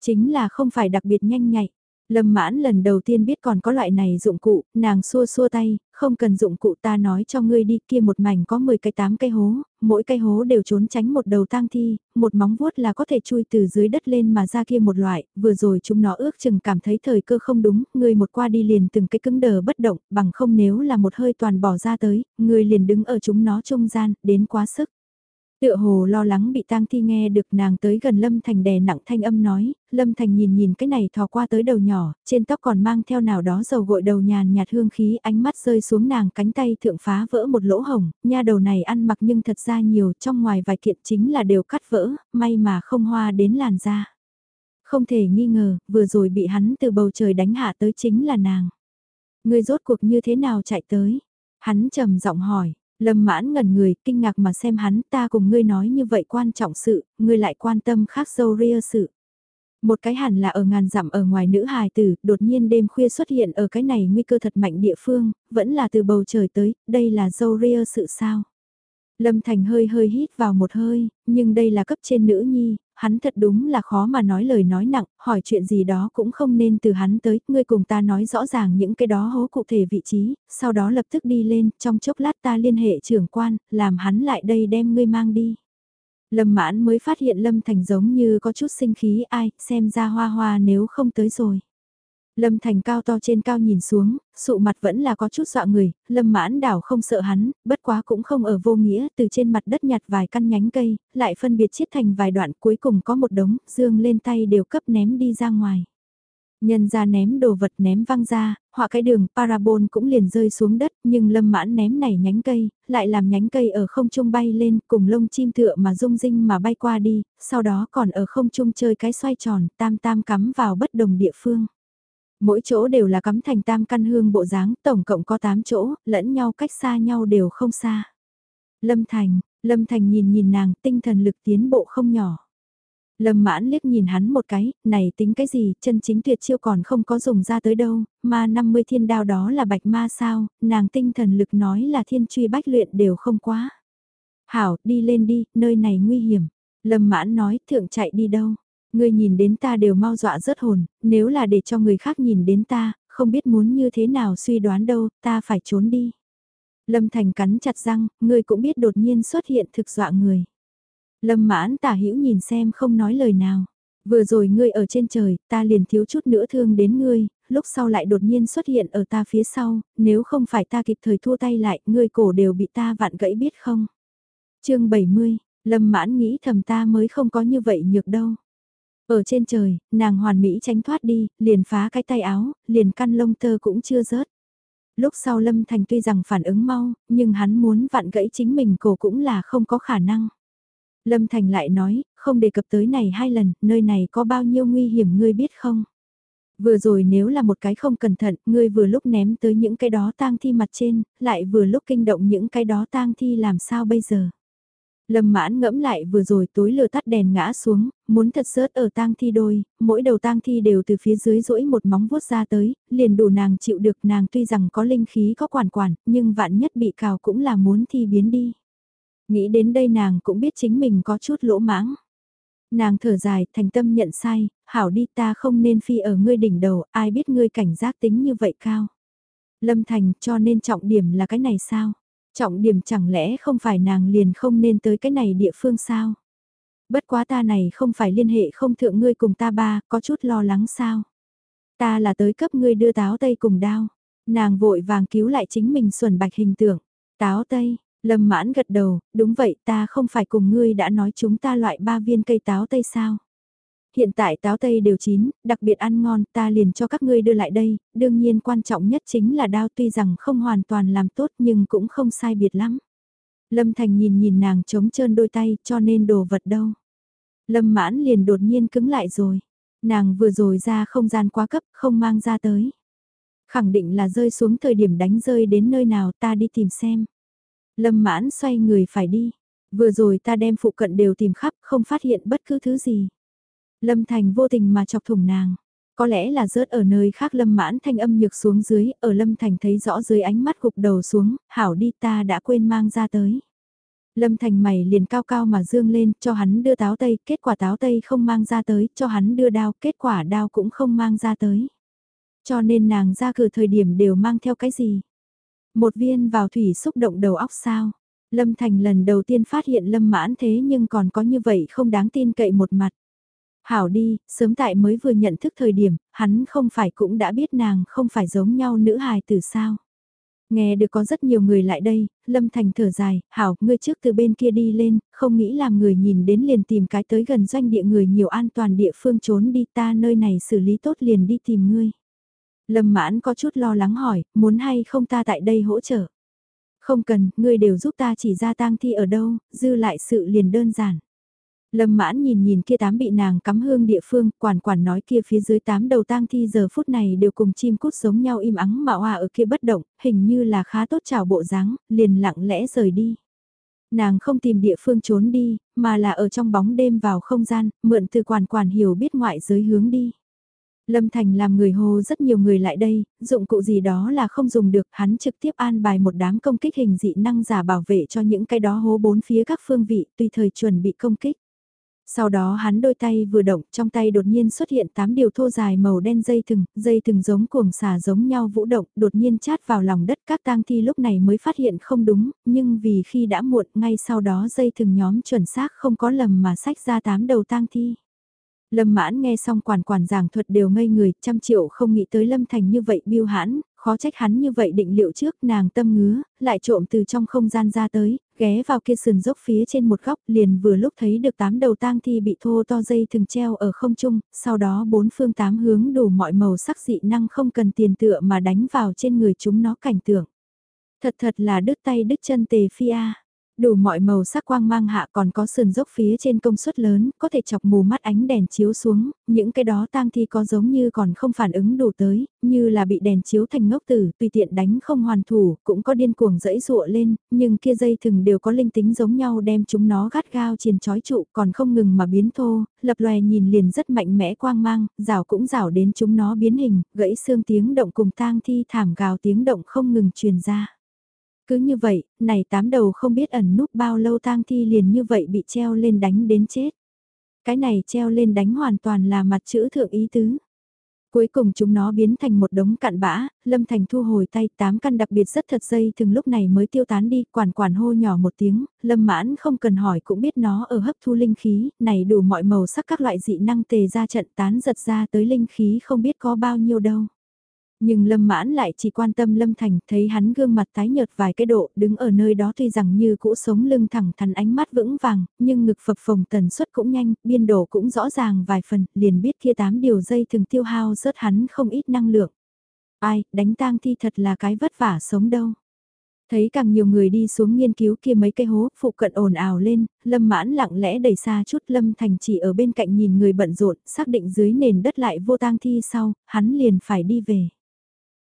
Chính là không phải đặc biệt nhanh nhạy. Lâm mãn lần đầu tiên biết còn có loại này dụng cụ, nàng xua xua tay, không cần dụng cụ ta nói cho ngươi đi kia một mảnh có 10 cái 8 cây hố, mỗi cây hố đều trốn tránh một đầu tang thi, một móng vuốt là có thể chui từ dưới đất lên mà ra kia một loại, vừa rồi chúng nó ước chừng cảm thấy thời cơ không đúng, ngươi một qua đi liền từng cái cứng đờ bất động, bằng không nếu là một hơi toàn bỏ ra tới, ngươi liền đứng ở chúng nó trung gian, đến quá sức. Tựa hồ lo lắng bị tang thi nghe được nàng tới gần Lâm Thành đè nặng thanh âm nói, Lâm Thành nhìn nhìn cái này thò qua tới đầu nhỏ, trên tóc còn mang theo nào đó dầu gội đầu nhàn nhạt hương khí ánh mắt rơi xuống nàng cánh tay thượng phá vỡ một lỗ hồng, nha đầu này ăn mặc nhưng thật ra nhiều trong ngoài vài kiện chính là đều cắt vỡ, may mà không hoa đến làn da. Không thể nghi ngờ, vừa rồi bị hắn từ bầu trời đánh hạ tới chính là nàng. Người rốt cuộc như thế nào chạy tới? Hắn trầm giọng hỏi, Lâm mãn ngẩn người, kinh ngạc mà xem hắn, ta cùng ngươi nói như vậy quan trọng sự, ngươi lại quan tâm khác dâu ria sự. Một cái hẳn là ở ngàn dặm ở ngoài nữ hài tử, đột nhiên đêm khuya xuất hiện ở cái này nguy cơ thật mạnh địa phương, vẫn là từ bầu trời tới, đây là dâu ria sự sao. Lâm Thành hơi hơi hít vào một hơi, nhưng đây là cấp trên nữ nhi, hắn thật đúng là khó mà nói lời nói nặng, hỏi chuyện gì đó cũng không nên từ hắn tới, ngươi cùng ta nói rõ ràng những cái đó hố cụ thể vị trí, sau đó lập tức đi lên, trong chốc lát ta liên hệ trưởng quan, làm hắn lại đây đem ngươi mang đi. Lâm mãn mới phát hiện Lâm Thành giống như có chút sinh khí ai, xem ra hoa hoa nếu không tới rồi. Lâm Thành cao to trên cao nhìn xuống, sụ mặt vẫn là có chút dọa người, Lâm mãn đảo không sợ hắn, bất quá cũng không ở vô nghĩa, từ trên mặt đất nhặt vài căn nhánh cây, lại phân biệt chiết thành vài đoạn cuối cùng có một đống, dương lên tay đều cấp ném đi ra ngoài. Nhân ra ném đồ vật ném văng ra, họa cái đường parabol cũng liền rơi xuống đất, nhưng lâm mãn ném này nhánh cây, lại làm nhánh cây ở không trung bay lên, cùng lông chim tựa mà rung rinh mà bay qua đi, sau đó còn ở không trung chơi cái xoay tròn, tam tam cắm vào bất đồng địa phương. Mỗi chỗ đều là cắm thành tam căn hương bộ dáng, tổng cộng có 8 chỗ, lẫn nhau cách xa nhau đều không xa. Lâm Thành, Lâm Thành nhìn nhìn nàng, tinh thần lực tiến bộ không nhỏ. Lâm mãn liếc nhìn hắn một cái, này tính cái gì, chân chính tuyệt chiêu còn không có dùng ra tới đâu, mà 50 thiên đao đó là bạch ma sao, nàng tinh thần lực nói là thiên truy bách luyện đều không quá. Hảo, đi lên đi, nơi này nguy hiểm. Lâm mãn nói, thượng chạy đi đâu. Ngươi nhìn đến ta đều mau dọa rớt hồn, nếu là để cho người khác nhìn đến ta, không biết muốn như thế nào suy đoán đâu, ta phải trốn đi. Lâm Thành cắn chặt răng, ngươi cũng biết đột nhiên xuất hiện thực dọa người. Lâm mãn tả hữu nhìn xem không nói lời nào. Vừa rồi ngươi ở trên trời, ta liền thiếu chút nữa thương đến ngươi, lúc sau lại đột nhiên xuất hiện ở ta phía sau, nếu không phải ta kịp thời thua tay lại, ngươi cổ đều bị ta vạn gãy biết không? chương 70, Lâm mãn nghĩ thầm ta mới không có như vậy nhược đâu. Ở trên trời, nàng hoàn mỹ tránh thoát đi, liền phá cái tay áo, liền căn lông tơ cũng chưa rớt. Lúc sau Lâm Thành tuy rằng phản ứng mau, nhưng hắn muốn vặn gãy chính mình cổ cũng là không có khả năng. Lâm Thành lại nói, không đề cập tới này hai lần, nơi này có bao nhiêu nguy hiểm ngươi biết không? Vừa rồi nếu là một cái không cẩn thận, ngươi vừa lúc ném tới những cái đó tang thi mặt trên, lại vừa lúc kinh động những cái đó tang thi làm sao bây giờ? Lâm mãn ngẫm lại vừa rồi tối lừa tắt đèn ngã xuống, muốn thật sớt ở tang thi đôi, mỗi đầu tang thi đều từ phía dưới rỗi một móng vuốt ra tới, liền đủ nàng chịu được nàng tuy rằng có linh khí có quản quản, nhưng vạn nhất bị cào cũng là muốn thi biến đi. Nghĩ đến đây nàng cũng biết chính mình có chút lỗ mãng. Nàng thở dài, thành tâm nhận sai, hảo đi ta không nên phi ở ngươi đỉnh đầu, ai biết ngươi cảnh giác tính như vậy cao. Lâm Thành cho nên trọng điểm là cái này sao? Trọng điểm chẳng lẽ không phải nàng liền không nên tới cái này địa phương sao? Bất quá ta này không phải liên hệ không thượng ngươi cùng ta ba, có chút lo lắng sao? Ta là tới cấp ngươi đưa táo tây cùng đao. Nàng vội vàng cứu lại chính mình xuẩn bạch hình tượng. Táo tây, lâm mãn gật đầu, đúng vậy ta không phải cùng ngươi đã nói chúng ta loại ba viên cây táo tây sao? Hiện tại táo tây đều chín, đặc biệt ăn ngon, ta liền cho các ngươi đưa lại đây, đương nhiên quan trọng nhất chính là đao tuy rằng không hoàn toàn làm tốt nhưng cũng không sai biệt lắm. Lâm Thành nhìn nhìn nàng trống trơn đôi tay cho nên đồ vật đâu. Lâm mãn liền đột nhiên cứng lại rồi. Nàng vừa rồi ra không gian quá cấp không mang ra tới. Khẳng định là rơi xuống thời điểm đánh rơi đến nơi nào ta đi tìm xem. Lâm mãn xoay người phải đi. Vừa rồi ta đem phụ cận đều tìm khắp không phát hiện bất cứ thứ gì. Lâm Thành vô tình mà chọc thủng nàng. Có lẽ là rớt ở nơi khác Lâm mãn thanh âm nhược xuống dưới, ở Lâm Thành thấy rõ dưới ánh mắt gục đầu xuống, hảo đi ta đã quên mang ra tới. Lâm Thành mày liền cao cao mà dương lên, cho hắn đưa táo tây, kết quả táo tây không mang ra tới, cho hắn đưa đao, kết quả đao cũng không mang ra tới. Cho nên nàng ra cửa thời điểm đều mang theo cái gì? Một viên vào thủy xúc động đầu óc sao? Lâm Thành lần đầu tiên phát hiện Lâm mãn thế nhưng còn có như vậy không đáng tin cậy một mặt. Hảo đi, sớm tại mới vừa nhận thức thời điểm, hắn không phải cũng đã biết nàng không phải giống nhau nữ hài từ sao. Nghe được có rất nhiều người lại đây, Lâm Thành thở dài, hảo, ngươi trước từ bên kia đi lên, không nghĩ làm người nhìn đến liền tìm cái tới gần doanh địa người nhiều an toàn địa phương trốn đi ta nơi này xử lý tốt liền đi tìm ngươi. Lâm mãn có chút lo lắng hỏi, muốn hay không ta tại đây hỗ trợ. Không cần, ngươi đều giúp ta chỉ ra tang thi ở đâu, dư lại sự liền đơn giản. Lâm mãn nhìn nhìn kia tám bị nàng cắm hương địa phương, quản quản nói kia phía dưới tám đầu tang thi giờ phút này đều cùng chim cút giống nhau im ắng mà hòa ở kia bất động, hình như là khá tốt chào bộ dáng, liền lặng lẽ rời đi. Nàng không tìm địa phương trốn đi, mà là ở trong bóng đêm vào không gian, mượn từ quản quản hiểu biết ngoại giới hướng đi. Lâm Thành làm người hô rất nhiều người lại đây, dụng cụ gì đó là không dùng được, hắn trực tiếp an bài một đám công kích hình dị năng giả bảo vệ cho những cái đó hố bốn phía các phương vị, tùy thời chuẩn bị công kích. Sau đó hắn đôi tay vừa động, trong tay đột nhiên xuất hiện 8 điều thô dài màu đen dây thừng, dây thừng giống cuồng xà giống nhau vũ động, đột nhiên chát vào lòng đất các tang thi lúc này mới phát hiện không đúng, nhưng vì khi đã muộn, ngay sau đó dây thừng nhóm chuẩn xác không có lầm mà sách ra 8 đầu tang thi. Lâm mãn nghe xong quản quản giảng thuật đều ngây người, trăm triệu không nghĩ tới Lâm Thành như vậy biêu hãn, khó trách hắn như vậy định liệu trước nàng tâm ngứa, lại trộm từ trong không gian ra tới, ghé vào kia sườn dốc phía trên một góc liền vừa lúc thấy được tám đầu tang thi bị thô to dây thường treo ở không trung, sau đó bốn phương tám hướng đủ mọi màu sắc dị năng không cần tiền tựa mà đánh vào trên người chúng nó cảnh tượng. Thật thật là đứt tay đứt chân tề phi a Đủ mọi màu sắc quang mang hạ còn có sườn dốc phía trên công suất lớn, có thể chọc mù mắt ánh đèn chiếu xuống, những cái đó tang thi có giống như còn không phản ứng đủ tới, như là bị đèn chiếu thành ngốc tử, tùy tiện đánh không hoàn thủ, cũng có điên cuồng dẫy dụa lên, nhưng kia dây thừng đều có linh tính giống nhau đem chúng nó gắt gao triền chói trụ còn không ngừng mà biến thô, lập loè nhìn liền rất mạnh mẽ quang mang, rào cũng rào đến chúng nó biến hình, gãy xương tiếng động cùng tang thi thảm gào tiếng động không ngừng truyền ra. Cứ như vậy, này tám đầu không biết ẩn núp bao lâu tang thi liền như vậy bị treo lên đánh đến chết. Cái này treo lên đánh hoàn toàn là mặt chữ thượng ý tứ. Cuối cùng chúng nó biến thành một đống cặn bã, Lâm Thành thu hồi tay tám căn đặc biệt rất thật dây thường lúc này mới tiêu tán đi, quản quản hô nhỏ một tiếng, Lâm mãn không cần hỏi cũng biết nó ở hấp thu linh khí, này đủ mọi màu sắc các loại dị năng tề ra trận tán giật ra tới linh khí không biết có bao nhiêu đâu. Nhưng Lâm Mãn lại chỉ quan tâm Lâm Thành, thấy hắn gương mặt tái nhợt vài cái độ, đứng ở nơi đó tuy rằng như cũ sống lưng thẳng thắn ánh mắt vững vàng, nhưng ngực phập phồng tần suất cũng nhanh, biên độ cũng rõ ràng vài phần, liền biết kia tám điều dây thường tiêu hao rớt hắn không ít năng lượng. Ai, đánh tang thi thật là cái vất vả sống đâu. Thấy càng nhiều người đi xuống nghiên cứu kia mấy cây hố, phụ cận ồn ào lên, Lâm mãn lặng lẽ đẩy xa chút Lâm Thành chỉ ở bên cạnh nhìn người bận rộn, xác định dưới nền đất lại vô tang thi sau, hắn liền phải đi về.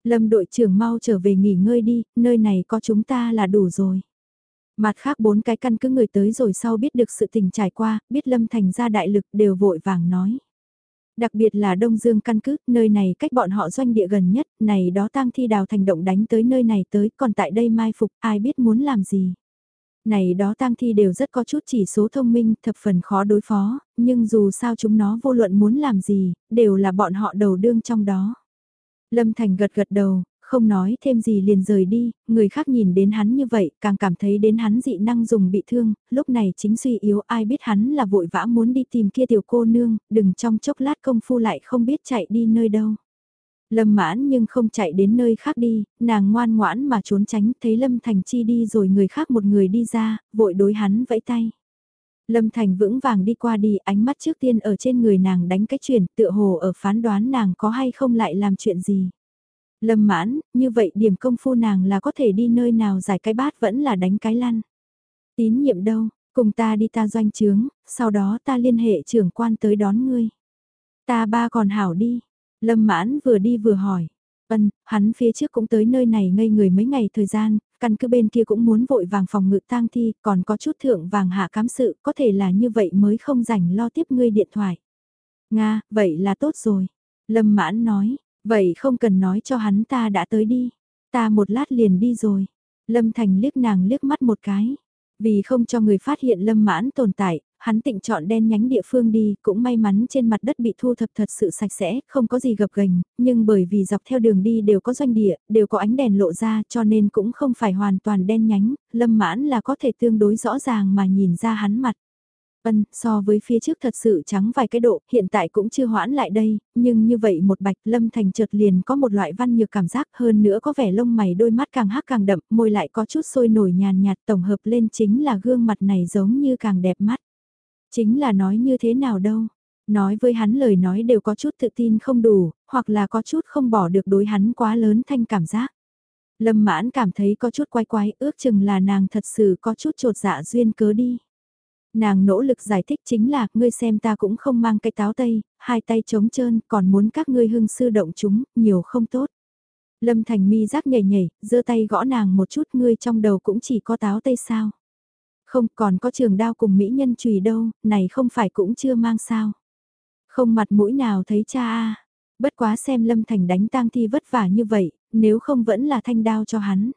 Lâm đội trưởng mau trở về nghỉ ngơi đi, nơi này có chúng ta là đủ rồi. Mặt khác bốn cái căn cứ người tới rồi sau biết được sự tình trải qua, biết Lâm Thành ra đại lực đều vội vàng nói. Đặc biệt là Đông Dương căn cứ, nơi này cách bọn họ doanh địa gần nhất, này đó tang thi đào thành động đánh tới nơi này tới, còn tại đây mai phục, ai biết muốn làm gì. Này đó tang thi đều rất có chút chỉ số thông minh, thập phần khó đối phó, nhưng dù sao chúng nó vô luận muốn làm gì, đều là bọn họ đầu đương trong đó. Lâm Thành gật gật đầu, không nói thêm gì liền rời đi, người khác nhìn đến hắn như vậy, càng cảm thấy đến hắn dị năng dùng bị thương, lúc này chính suy yếu ai biết hắn là vội vã muốn đi tìm kia tiểu cô nương, đừng trong chốc lát công phu lại không biết chạy đi nơi đâu. Lâm mãn nhưng không chạy đến nơi khác đi, nàng ngoan ngoãn mà trốn tránh, thấy Lâm Thành Chi đi rồi người khác một người đi ra, vội đối hắn vẫy tay. Lâm Thành vững vàng đi qua đi, ánh mắt trước tiên ở trên người nàng đánh cái chuyển, tựa hồ ở phán đoán nàng có hay không lại làm chuyện gì. Lâm mãn, như vậy điểm công phu nàng là có thể đi nơi nào giải cái bát vẫn là đánh cái lăn. Tín nhiệm đâu, cùng ta đi ta doanh trướng, sau đó ta liên hệ trưởng quan tới đón ngươi. Ta ba còn hảo đi. Lâm mãn vừa đi vừa hỏi. Vân, hắn phía trước cũng tới nơi này ngây người mấy ngày thời gian, căn cứ bên kia cũng muốn vội vàng phòng ngự tang thi, còn có chút thượng vàng hạ cám sự, có thể là như vậy mới không rảnh lo tiếp ngươi điện thoại. Nga, vậy là tốt rồi. Lâm mãn nói, vậy không cần nói cho hắn ta đã tới đi. Ta một lát liền đi rồi. Lâm Thành liếc nàng liếc mắt một cái. Vì không cho người phát hiện lâm mãn tồn tại, hắn tịnh chọn đen nhánh địa phương đi, cũng may mắn trên mặt đất bị thu thập thật sự sạch sẽ, không có gì gập ghềnh, nhưng bởi vì dọc theo đường đi đều có doanh địa, đều có ánh đèn lộ ra cho nên cũng không phải hoàn toàn đen nhánh, lâm mãn là có thể tương đối rõ ràng mà nhìn ra hắn mặt. Ân, so với phía trước thật sự trắng vài cái độ, hiện tại cũng chưa hoãn lại đây, nhưng như vậy một bạch lâm thành chợt liền có một loại văn nhược cảm giác hơn nữa có vẻ lông mày đôi mắt càng hắc càng đậm, môi lại có chút sôi nổi nhàn nhạt tổng hợp lên chính là gương mặt này giống như càng đẹp mắt. Chính là nói như thế nào đâu. Nói với hắn lời nói đều có chút tự tin không đủ, hoặc là có chút không bỏ được đối hắn quá lớn thanh cảm giác. Lâm mãn cảm thấy có chút quái quái ước chừng là nàng thật sự có chút trột dạ duyên cớ đi. Nàng nỗ lực giải thích chính là, ngươi xem ta cũng không mang cái táo tây, hai tay trống trơn, còn muốn các ngươi hưng sư động chúng, nhiều không tốt. Lâm Thành mi rác nhảy nhảy, giơ tay gõ nàng một chút, ngươi trong đầu cũng chỉ có táo tây sao. Không còn có trường đao cùng mỹ nhân chùy đâu, này không phải cũng chưa mang sao. Không mặt mũi nào thấy cha a Bất quá xem Lâm Thành đánh tang thi vất vả như vậy, nếu không vẫn là thanh đao cho hắn.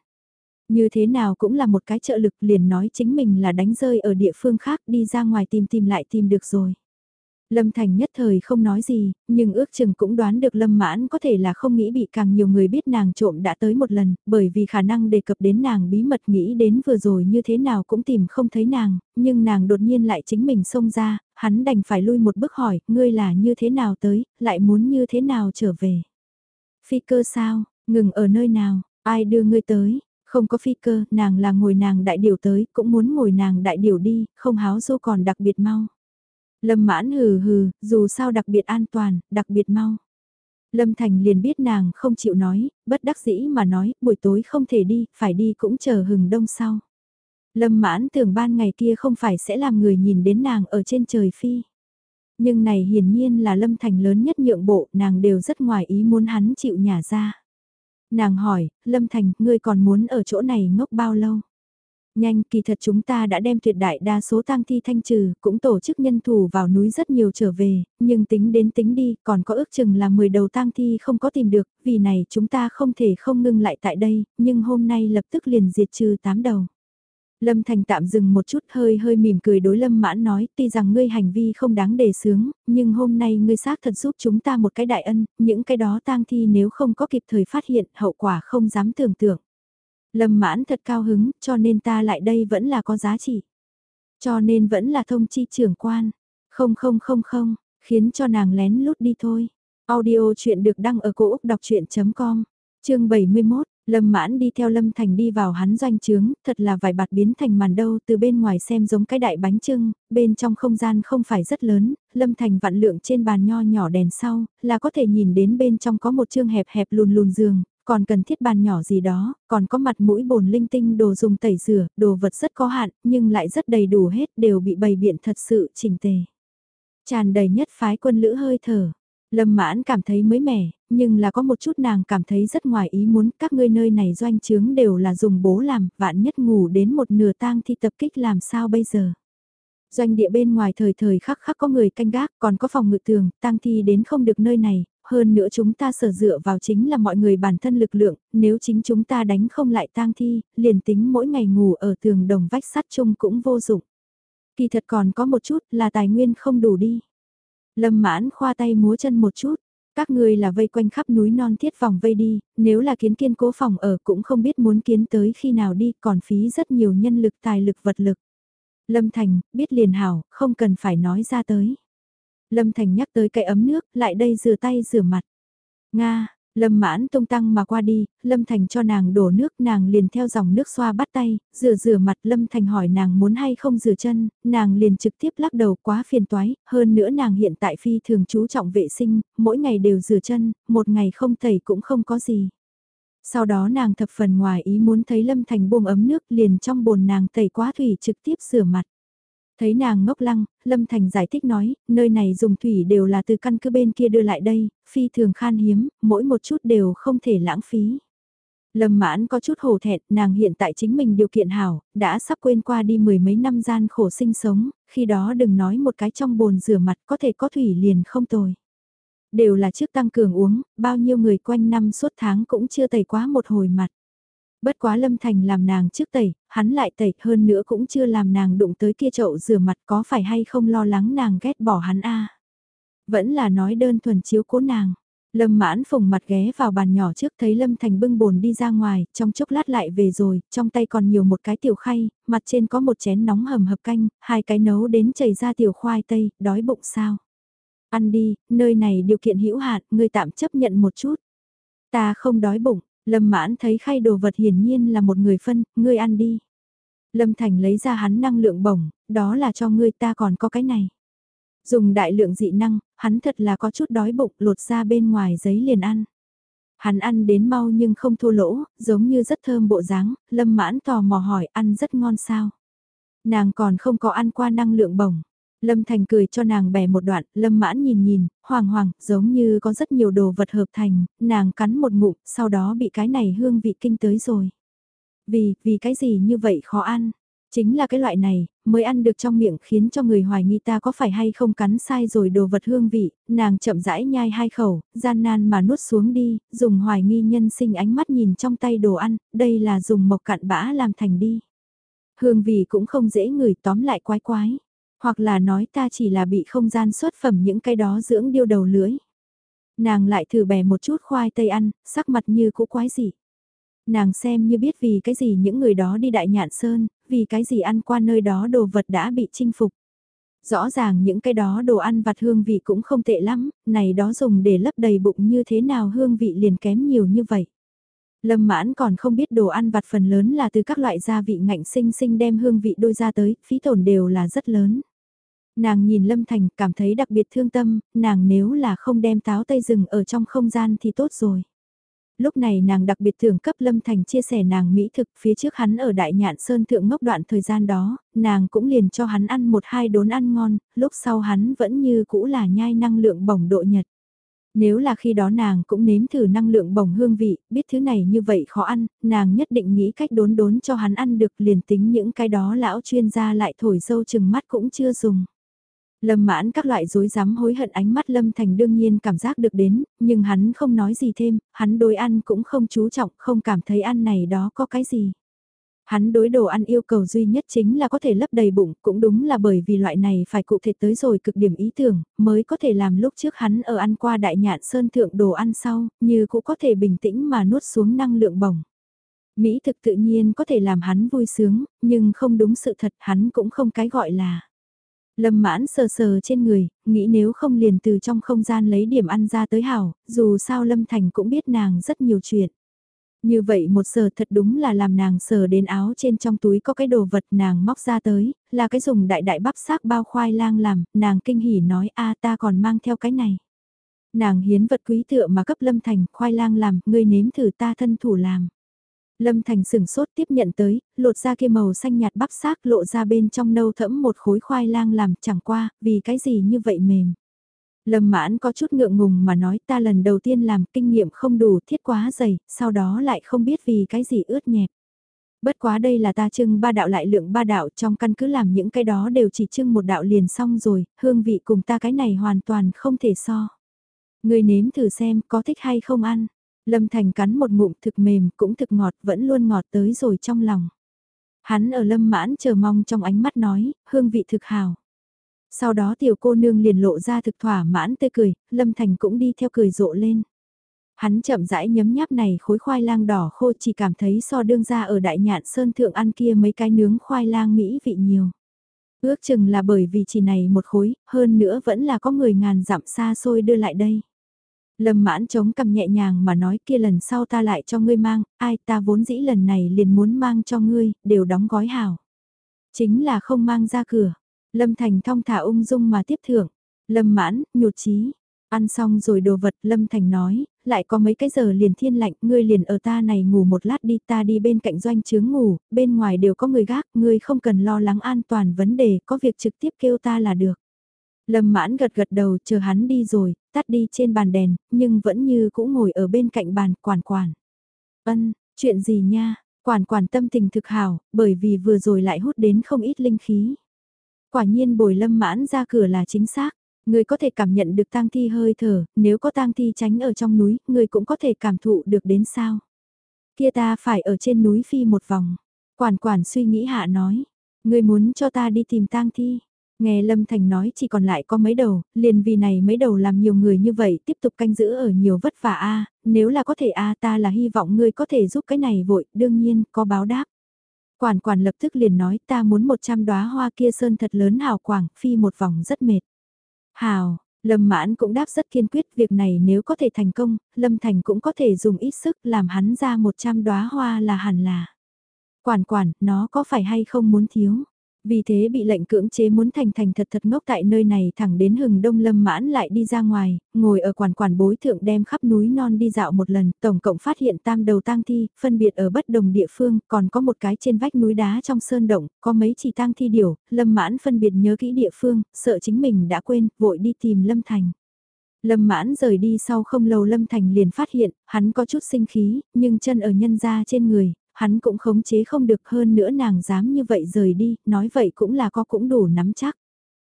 Như thế nào cũng là một cái trợ lực liền nói chính mình là đánh rơi ở địa phương khác đi ra ngoài tìm tìm lại tìm được rồi. Lâm Thành nhất thời không nói gì, nhưng ước chừng cũng đoán được Lâm Mãn có thể là không nghĩ bị càng nhiều người biết nàng trộm đã tới một lần, bởi vì khả năng đề cập đến nàng bí mật nghĩ đến vừa rồi như thế nào cũng tìm không thấy nàng, nhưng nàng đột nhiên lại chính mình xông ra, hắn đành phải lui một bước hỏi, ngươi là như thế nào tới, lại muốn như thế nào trở về. Phi cơ sao, ngừng ở nơi nào, ai đưa ngươi tới, không có phi cơ, nàng là ngồi nàng đại điều tới, cũng muốn ngồi nàng đại điều đi, không háo dô còn đặc biệt mau. Lâm mãn hừ hừ, dù sao đặc biệt an toàn, đặc biệt mau. Lâm Thành liền biết nàng không chịu nói, bất đắc dĩ mà nói, buổi tối không thể đi, phải đi cũng chờ hừng đông sau. Lâm mãn tưởng ban ngày kia không phải sẽ làm người nhìn đến nàng ở trên trời phi. Nhưng này hiển nhiên là Lâm Thành lớn nhất nhượng bộ, nàng đều rất ngoài ý muốn hắn chịu nhả ra. Nàng hỏi, Lâm Thành, ngươi còn muốn ở chỗ này ngốc bao lâu? Nhanh, kỳ thật chúng ta đã đem tuyệt đại đa số tang thi thanh trừ, cũng tổ chức nhân thủ vào núi rất nhiều trở về, nhưng tính đến tính đi, còn có ước chừng là 10 đầu tang thi không có tìm được, vì này chúng ta không thể không ngưng lại tại đây, nhưng hôm nay lập tức liền diệt trừ 8 đầu. Lâm Thành tạm dừng một chút hơi hơi mỉm cười đối Lâm Mãn nói, tuy rằng ngươi hành vi không đáng đề sướng, nhưng hôm nay ngươi xác thật giúp chúng ta một cái đại ân, những cái đó tang thi nếu không có kịp thời phát hiện, hậu quả không dám tưởng tượng. Lâm Mãn thật cao hứng, cho nên ta lại đây vẫn là có giá trị. Cho nên vẫn là thông chi trưởng quan. Không không không không, khiến cho nàng lén lút đi thôi. Audio chuyện được đăng ở cổ Úc đọc chuyện.com, chương 71. Lâm mãn đi theo Lâm Thành đi vào hắn doanh trướng, thật là vài bạt biến thành màn đâu từ bên ngoài xem giống cái đại bánh trưng, bên trong không gian không phải rất lớn, Lâm Thành vạn lượng trên bàn nho nhỏ đèn sau, là có thể nhìn đến bên trong có một chương hẹp hẹp lùn lùn giường, còn cần thiết bàn nhỏ gì đó, còn có mặt mũi bồn linh tinh đồ dùng tẩy rửa, đồ vật rất có hạn, nhưng lại rất đầy đủ hết đều bị bày biện thật sự chỉnh tề. Tràn đầy nhất phái quân lữ hơi thở. Lâm mãn cảm thấy mới mẻ, nhưng là có một chút nàng cảm thấy rất ngoài ý muốn các ngươi nơi này doanh trướng đều là dùng bố làm, vạn nhất ngủ đến một nửa tang thi tập kích làm sao bây giờ. Doanh địa bên ngoài thời thời khắc khắc có người canh gác, còn có phòng ngự tường, tang thi đến không được nơi này, hơn nữa chúng ta sở dựa vào chính là mọi người bản thân lực lượng, nếu chính chúng ta đánh không lại tang thi, liền tính mỗi ngày ngủ ở tường đồng vách sắt chung cũng vô dụng. Kỳ thật còn có một chút là tài nguyên không đủ đi. Lâm mãn khoa tay múa chân một chút. Các người là vây quanh khắp núi non thiết vòng vây đi, nếu là kiến kiên cố phòng ở cũng không biết muốn kiến tới khi nào đi, còn phí rất nhiều nhân lực tài lực vật lực. Lâm Thành, biết liền hảo, không cần phải nói ra tới. Lâm Thành nhắc tới cái ấm nước, lại đây rửa tay rửa mặt. Nga, Lâm mãn tung tăng mà qua đi, Lâm Thành cho nàng đổ nước nàng liền theo dòng nước xoa bắt tay, rửa rửa mặt Lâm Thành hỏi nàng muốn hay không rửa chân, nàng liền trực tiếp lắc đầu quá phiền toái, hơn nữa nàng hiện tại phi thường chú trọng vệ sinh, mỗi ngày đều rửa chân, một ngày không tẩy cũng không có gì. Sau đó nàng thập phần ngoài ý muốn thấy Lâm Thành buông ấm nước liền trong bồn nàng tẩy quá thủy trực tiếp rửa mặt. Thấy nàng ngốc lăng, Lâm Thành giải thích nói, nơi này dùng thủy đều là từ căn cứ bên kia đưa lại đây, phi thường khan hiếm, mỗi một chút đều không thể lãng phí. Lâm mãn có chút hổ thẹn, nàng hiện tại chính mình điều kiện hảo, đã sắp quên qua đi mười mấy năm gian khổ sinh sống, khi đó đừng nói một cái trong bồn rửa mặt có thể có thủy liền không tồi. Đều là trước tăng cường uống, bao nhiêu người quanh năm suốt tháng cũng chưa tẩy quá một hồi mặt. Bất quá Lâm Thành làm nàng trước tẩy, hắn lại tẩy hơn nữa cũng chưa làm nàng đụng tới kia chậu rửa mặt có phải hay không lo lắng nàng ghét bỏ hắn a Vẫn là nói đơn thuần chiếu cố nàng. Lâm mãn phùng mặt ghé vào bàn nhỏ trước thấy Lâm Thành bưng bồn đi ra ngoài, trong chốc lát lại về rồi, trong tay còn nhiều một cái tiểu khay, mặt trên có một chén nóng hầm hập canh, hai cái nấu đến chảy ra tiểu khoai tây, đói bụng sao. Ăn đi, nơi này điều kiện hữu hạn, ngươi tạm chấp nhận một chút. Ta không đói bụng, Lâm mãn thấy khay đồ vật hiển nhiên là một người phân, ngươi ăn đi. Lâm Thành lấy ra hắn năng lượng bổng, đó là cho ngươi ta còn có cái này. Dùng đại lượng dị năng, hắn thật là có chút đói bụng lột ra bên ngoài giấy liền ăn. Hắn ăn đến mau nhưng không thua lỗ, giống như rất thơm bộ dáng, lâm mãn tò mò hỏi ăn rất ngon sao. Nàng còn không có ăn qua năng lượng bổng. Lâm Thành cười cho nàng bẻ một đoạn, Lâm mãn nhìn nhìn, hoàng hoàng, giống như có rất nhiều đồ vật hợp thành, nàng cắn một ngụm, sau đó bị cái này hương vị kinh tới rồi. Vì, vì cái gì như vậy khó ăn? Chính là cái loại này, mới ăn được trong miệng khiến cho người hoài nghi ta có phải hay không cắn sai rồi đồ vật hương vị, nàng chậm rãi nhai hai khẩu, gian nan mà nuốt xuống đi, dùng hoài nghi nhân sinh ánh mắt nhìn trong tay đồ ăn, đây là dùng mộc cạn bã làm thành đi. Hương vị cũng không dễ ngửi tóm lại quái quái. Hoặc là nói ta chỉ là bị không gian xuất phẩm những cái đó dưỡng điêu đầu lưỡi. Nàng lại thử bẻ một chút khoai tây ăn, sắc mặt như cũ quái gì. Nàng xem như biết vì cái gì những người đó đi đại nhạn sơn, vì cái gì ăn qua nơi đó đồ vật đã bị chinh phục. Rõ ràng những cái đó đồ ăn vặt hương vị cũng không tệ lắm, này đó dùng để lấp đầy bụng như thế nào hương vị liền kém nhiều như vậy. Lâm mãn còn không biết đồ ăn vặt phần lớn là từ các loại gia vị ngạnh sinh sinh đem hương vị đôi ra tới, phí tổn đều là rất lớn. Nàng nhìn Lâm Thành cảm thấy đặc biệt thương tâm, nàng nếu là không đem táo tây rừng ở trong không gian thì tốt rồi. Lúc này nàng đặc biệt thưởng cấp Lâm Thành chia sẻ nàng mỹ thực phía trước hắn ở Đại Nhạn Sơn Thượng ngốc đoạn thời gian đó, nàng cũng liền cho hắn ăn một hai đốn ăn ngon, lúc sau hắn vẫn như cũ là nhai năng lượng bổng độ nhật. Nếu là khi đó nàng cũng nếm thử năng lượng bổng hương vị, biết thứ này như vậy khó ăn, nàng nhất định nghĩ cách đốn đốn cho hắn ăn được liền tính những cái đó lão chuyên gia lại thổi dâu chừng mắt cũng chưa dùng. Lâm mãn các loại dối rắm hối hận ánh mắt Lâm Thành đương nhiên cảm giác được đến, nhưng hắn không nói gì thêm, hắn đối ăn cũng không chú trọng, không cảm thấy ăn này đó có cái gì. Hắn đối đồ ăn yêu cầu duy nhất chính là có thể lấp đầy bụng, cũng đúng là bởi vì loại này phải cụ thể tới rồi cực điểm ý tưởng, mới có thể làm lúc trước hắn ở ăn qua đại nhạn sơn thượng đồ ăn sau, như cũng có thể bình tĩnh mà nuốt xuống năng lượng bổng. Mỹ thực tự nhiên có thể làm hắn vui sướng, nhưng không đúng sự thật hắn cũng không cái gọi là. Lâm mãn sờ sờ trên người, nghĩ nếu không liền từ trong không gian lấy điểm ăn ra tới hảo, dù sao Lâm Thành cũng biết nàng rất nhiều chuyện. Như vậy một sờ thật đúng là làm nàng sờ đến áo trên trong túi có cái đồ vật nàng móc ra tới, là cái dùng đại đại bắp xác bao khoai lang làm, nàng kinh hỉ nói a ta còn mang theo cái này. Nàng hiến vật quý tựa mà cấp Lâm Thành khoai lang làm, ngươi nếm thử ta thân thủ làm. Lâm Thành sừng sốt tiếp nhận tới, lột ra kia màu xanh nhạt bắp xác lộ ra bên trong nâu thẫm một khối khoai lang làm chẳng qua, vì cái gì như vậy mềm. Lâm mãn có chút ngượng ngùng mà nói ta lần đầu tiên làm kinh nghiệm không đủ thiết quá dày, sau đó lại không biết vì cái gì ướt nhẹp. Bất quá đây là ta trưng ba đạo lại lượng ba đạo trong căn cứ làm những cái đó đều chỉ trưng một đạo liền xong rồi, hương vị cùng ta cái này hoàn toàn không thể so. Người nếm thử xem có thích hay không ăn. Lâm Thành cắn một ngụm thực mềm cũng thực ngọt vẫn luôn ngọt tới rồi trong lòng. Hắn ở lâm mãn chờ mong trong ánh mắt nói, hương vị thực hào. Sau đó tiểu cô nương liền lộ ra thực thỏa mãn tươi cười, lâm thành cũng đi theo cười rộ lên. Hắn chậm rãi nhấm nháp này khối khoai lang đỏ khô chỉ cảm thấy so đương ra ở đại nhạn sơn thượng ăn kia mấy cái nướng khoai lang mỹ vị nhiều. Ước chừng là bởi vì chỉ này một khối, hơn nữa vẫn là có người ngàn dặm xa xôi đưa lại đây. Lâm mãn chống cầm nhẹ nhàng mà nói kia lần sau ta lại cho ngươi mang, ai ta vốn dĩ lần này liền muốn mang cho ngươi, đều đóng gói hảo. Chính là không mang ra cửa. Lâm Thành thong thả ung dung mà tiếp thưởng. Lâm mãn, nhột chí. Ăn xong rồi đồ vật Lâm Thành nói, lại có mấy cái giờ liền thiên lạnh, ngươi liền ở ta này ngủ một lát đi, ta đi bên cạnh doanh trướng ngủ, bên ngoài đều có người gác, ngươi không cần lo lắng an toàn vấn đề, có việc trực tiếp kêu ta là được. Lâm mãn gật gật đầu chờ hắn đi rồi, tắt đi trên bàn đèn, nhưng vẫn như cũng ngồi ở bên cạnh bàn quản quản. Ân, chuyện gì nha, quản quản tâm tình thực hảo, bởi vì vừa rồi lại hút đến không ít linh khí. Quả nhiên bồi lâm mãn ra cửa là chính xác. Người có thể cảm nhận được tang thi hơi thở, nếu có tang thi tránh ở trong núi, người cũng có thể cảm thụ được đến sao. Kia ta phải ở trên núi phi một vòng. Quản quản suy nghĩ hạ nói, người muốn cho ta đi tìm tang thi. Nghe Lâm Thành nói chỉ còn lại có mấy đầu, liền vì này mấy đầu làm nhiều người như vậy tiếp tục canh giữ ở nhiều vất vả a nếu là có thể a ta là hy vọng ngươi có thể giúp cái này vội, đương nhiên, có báo đáp. Quản quản lập tức liền nói ta muốn 100 đóa hoa kia sơn thật lớn hào quảng, phi một vòng rất mệt. Hào, Lâm Mãn cũng đáp rất kiên quyết việc này nếu có thể thành công, Lâm Thành cũng có thể dùng ít sức làm hắn ra 100 đóa hoa là hẳn là. Quản quản, nó có phải hay không muốn thiếu? Vì thế bị lệnh cưỡng chế muốn thành thành thật thật ngốc tại nơi này thẳng đến hừng đông lâm mãn lại đi ra ngoài, ngồi ở quản quản bối thượng đem khắp núi non đi dạo một lần, tổng cộng phát hiện tam đầu tang thi, phân biệt ở bất đồng địa phương, còn có một cái trên vách núi đá trong sơn động, có mấy chỉ tang thi điểu, lâm mãn phân biệt nhớ kỹ địa phương, sợ chính mình đã quên, vội đi tìm lâm thành. Lâm mãn rời đi sau không lâu Lâm Thành liền phát hiện, hắn có chút sinh khí, nhưng chân ở nhân ra trên người, hắn cũng khống chế không được hơn nữa nàng dám như vậy rời đi, nói vậy cũng là có cũng đủ nắm chắc.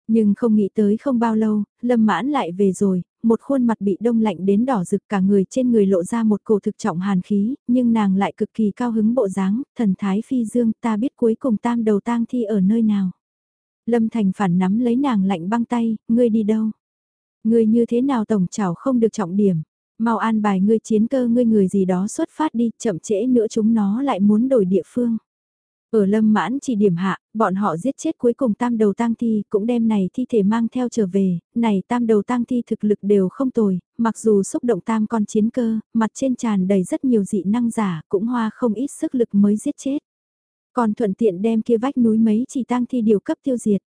Nhưng không nghĩ tới không bao lâu, lâm mãn lại về rồi, một khuôn mặt bị đông lạnh đến đỏ rực cả người trên người lộ ra một cổ thực trọng hàn khí, nhưng nàng lại cực kỳ cao hứng bộ dáng, thần thái phi dương ta biết cuối cùng tam đầu tang thi ở nơi nào. Lâm Thành phản nắm lấy nàng lạnh băng tay, ngươi đi đâu? Ngươi như thế nào tổng chảo không được trọng điểm? Mau an bài ngươi chiến cơ ngươi người gì đó xuất phát đi, chậm trễ nữa chúng nó lại muốn đổi địa phương. Ở lâm mãn chỉ điểm hạ, bọn họ giết chết cuối cùng tam đầu tang thi, cũng đem này thi thể mang theo trở về, này tam đầu tang thi thực lực đều không tồi, mặc dù xúc động tam con chiến cơ, mặt trên tràn đầy rất nhiều dị năng giả, cũng hoa không ít sức lực mới giết chết. Còn thuận tiện đem kia vách núi mấy chỉ tang thi điều cấp tiêu diệt.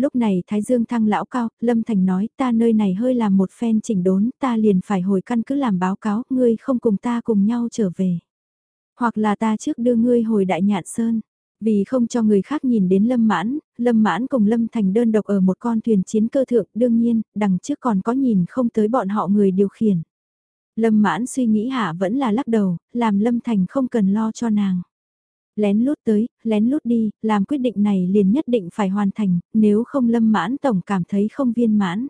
Lúc này Thái Dương thăng lão cao, Lâm Thành nói ta nơi này hơi làm một phen chỉnh đốn, ta liền phải hồi căn cứ làm báo cáo, ngươi không cùng ta cùng nhau trở về. Hoặc là ta trước đưa ngươi hồi Đại Nhạn Sơn. Vì không cho người khác nhìn đến Lâm Mãn, Lâm Mãn cùng Lâm Thành đơn độc ở một con thuyền chiến cơ thượng, đương nhiên, đằng trước còn có nhìn không tới bọn họ người điều khiển. Lâm Mãn suy nghĩ hạ vẫn là lắc đầu, làm Lâm Thành không cần lo cho nàng lén lút tới, lén lút đi, làm quyết định này liền nhất định phải hoàn thành, nếu không lâm mãn tổng cảm thấy không viên mãn.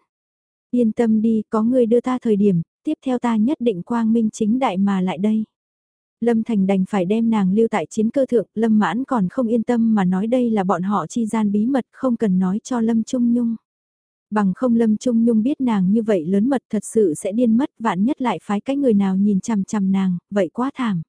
Yên tâm đi, có người đưa ta thời điểm, tiếp theo ta nhất định quang minh chính đại mà lại đây. Lâm Thành đành phải đem nàng lưu tại chiến cơ thượng, Lâm Mãn còn không yên tâm mà nói đây là bọn họ chi gian bí mật không cần nói cho Lâm Trung Nhung. Bằng không Lâm Trung Nhung biết nàng như vậy lớn mật thật sự sẽ điên mất vạn nhất lại phái cái người nào nhìn chằm chằm nàng, vậy quá thảm.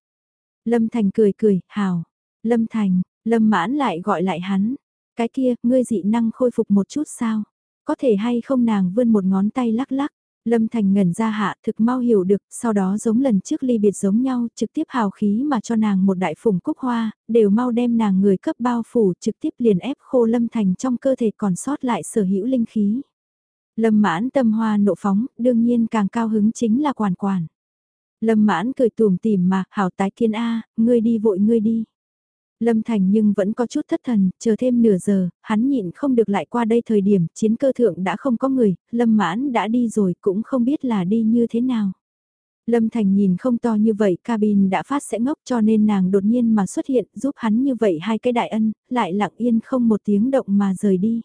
Lâm Thành cười cười, hào. Lâm Thành, Lâm Mãn lại gọi lại hắn. Cái kia, ngươi dị năng khôi phục một chút sao? Có thể hay không nàng vươn một ngón tay lắc lắc. Lâm Thành ngẩn ra hạ thực mau hiểu được, sau đó giống lần trước ly biệt giống nhau, trực tiếp hào khí mà cho nàng một đại phùng cúc hoa, đều mau đem nàng người cấp bao phủ trực tiếp liền ép khô Lâm Thành trong cơ thể còn sót lại sở hữu linh khí. Lâm mãn tâm hoa nộ phóng, đương nhiên càng cao hứng chính là quản quản. Lâm mãn cười tùm tìm mà, hảo tái kiên A, ngươi đi vội ngươi đi. Lâm Thành nhưng vẫn có chút thất thần, chờ thêm nửa giờ, hắn nhịn không được lại qua đây thời điểm chiến cơ thượng đã không có người, Lâm Mãn đã đi rồi cũng không biết là đi như thế nào. Lâm Thành nhìn không to như vậy cabin đã phát sẽ ngốc cho nên nàng đột nhiên mà xuất hiện giúp hắn như vậy hai cái đại ân, lại lặng yên không một tiếng động mà rời đi.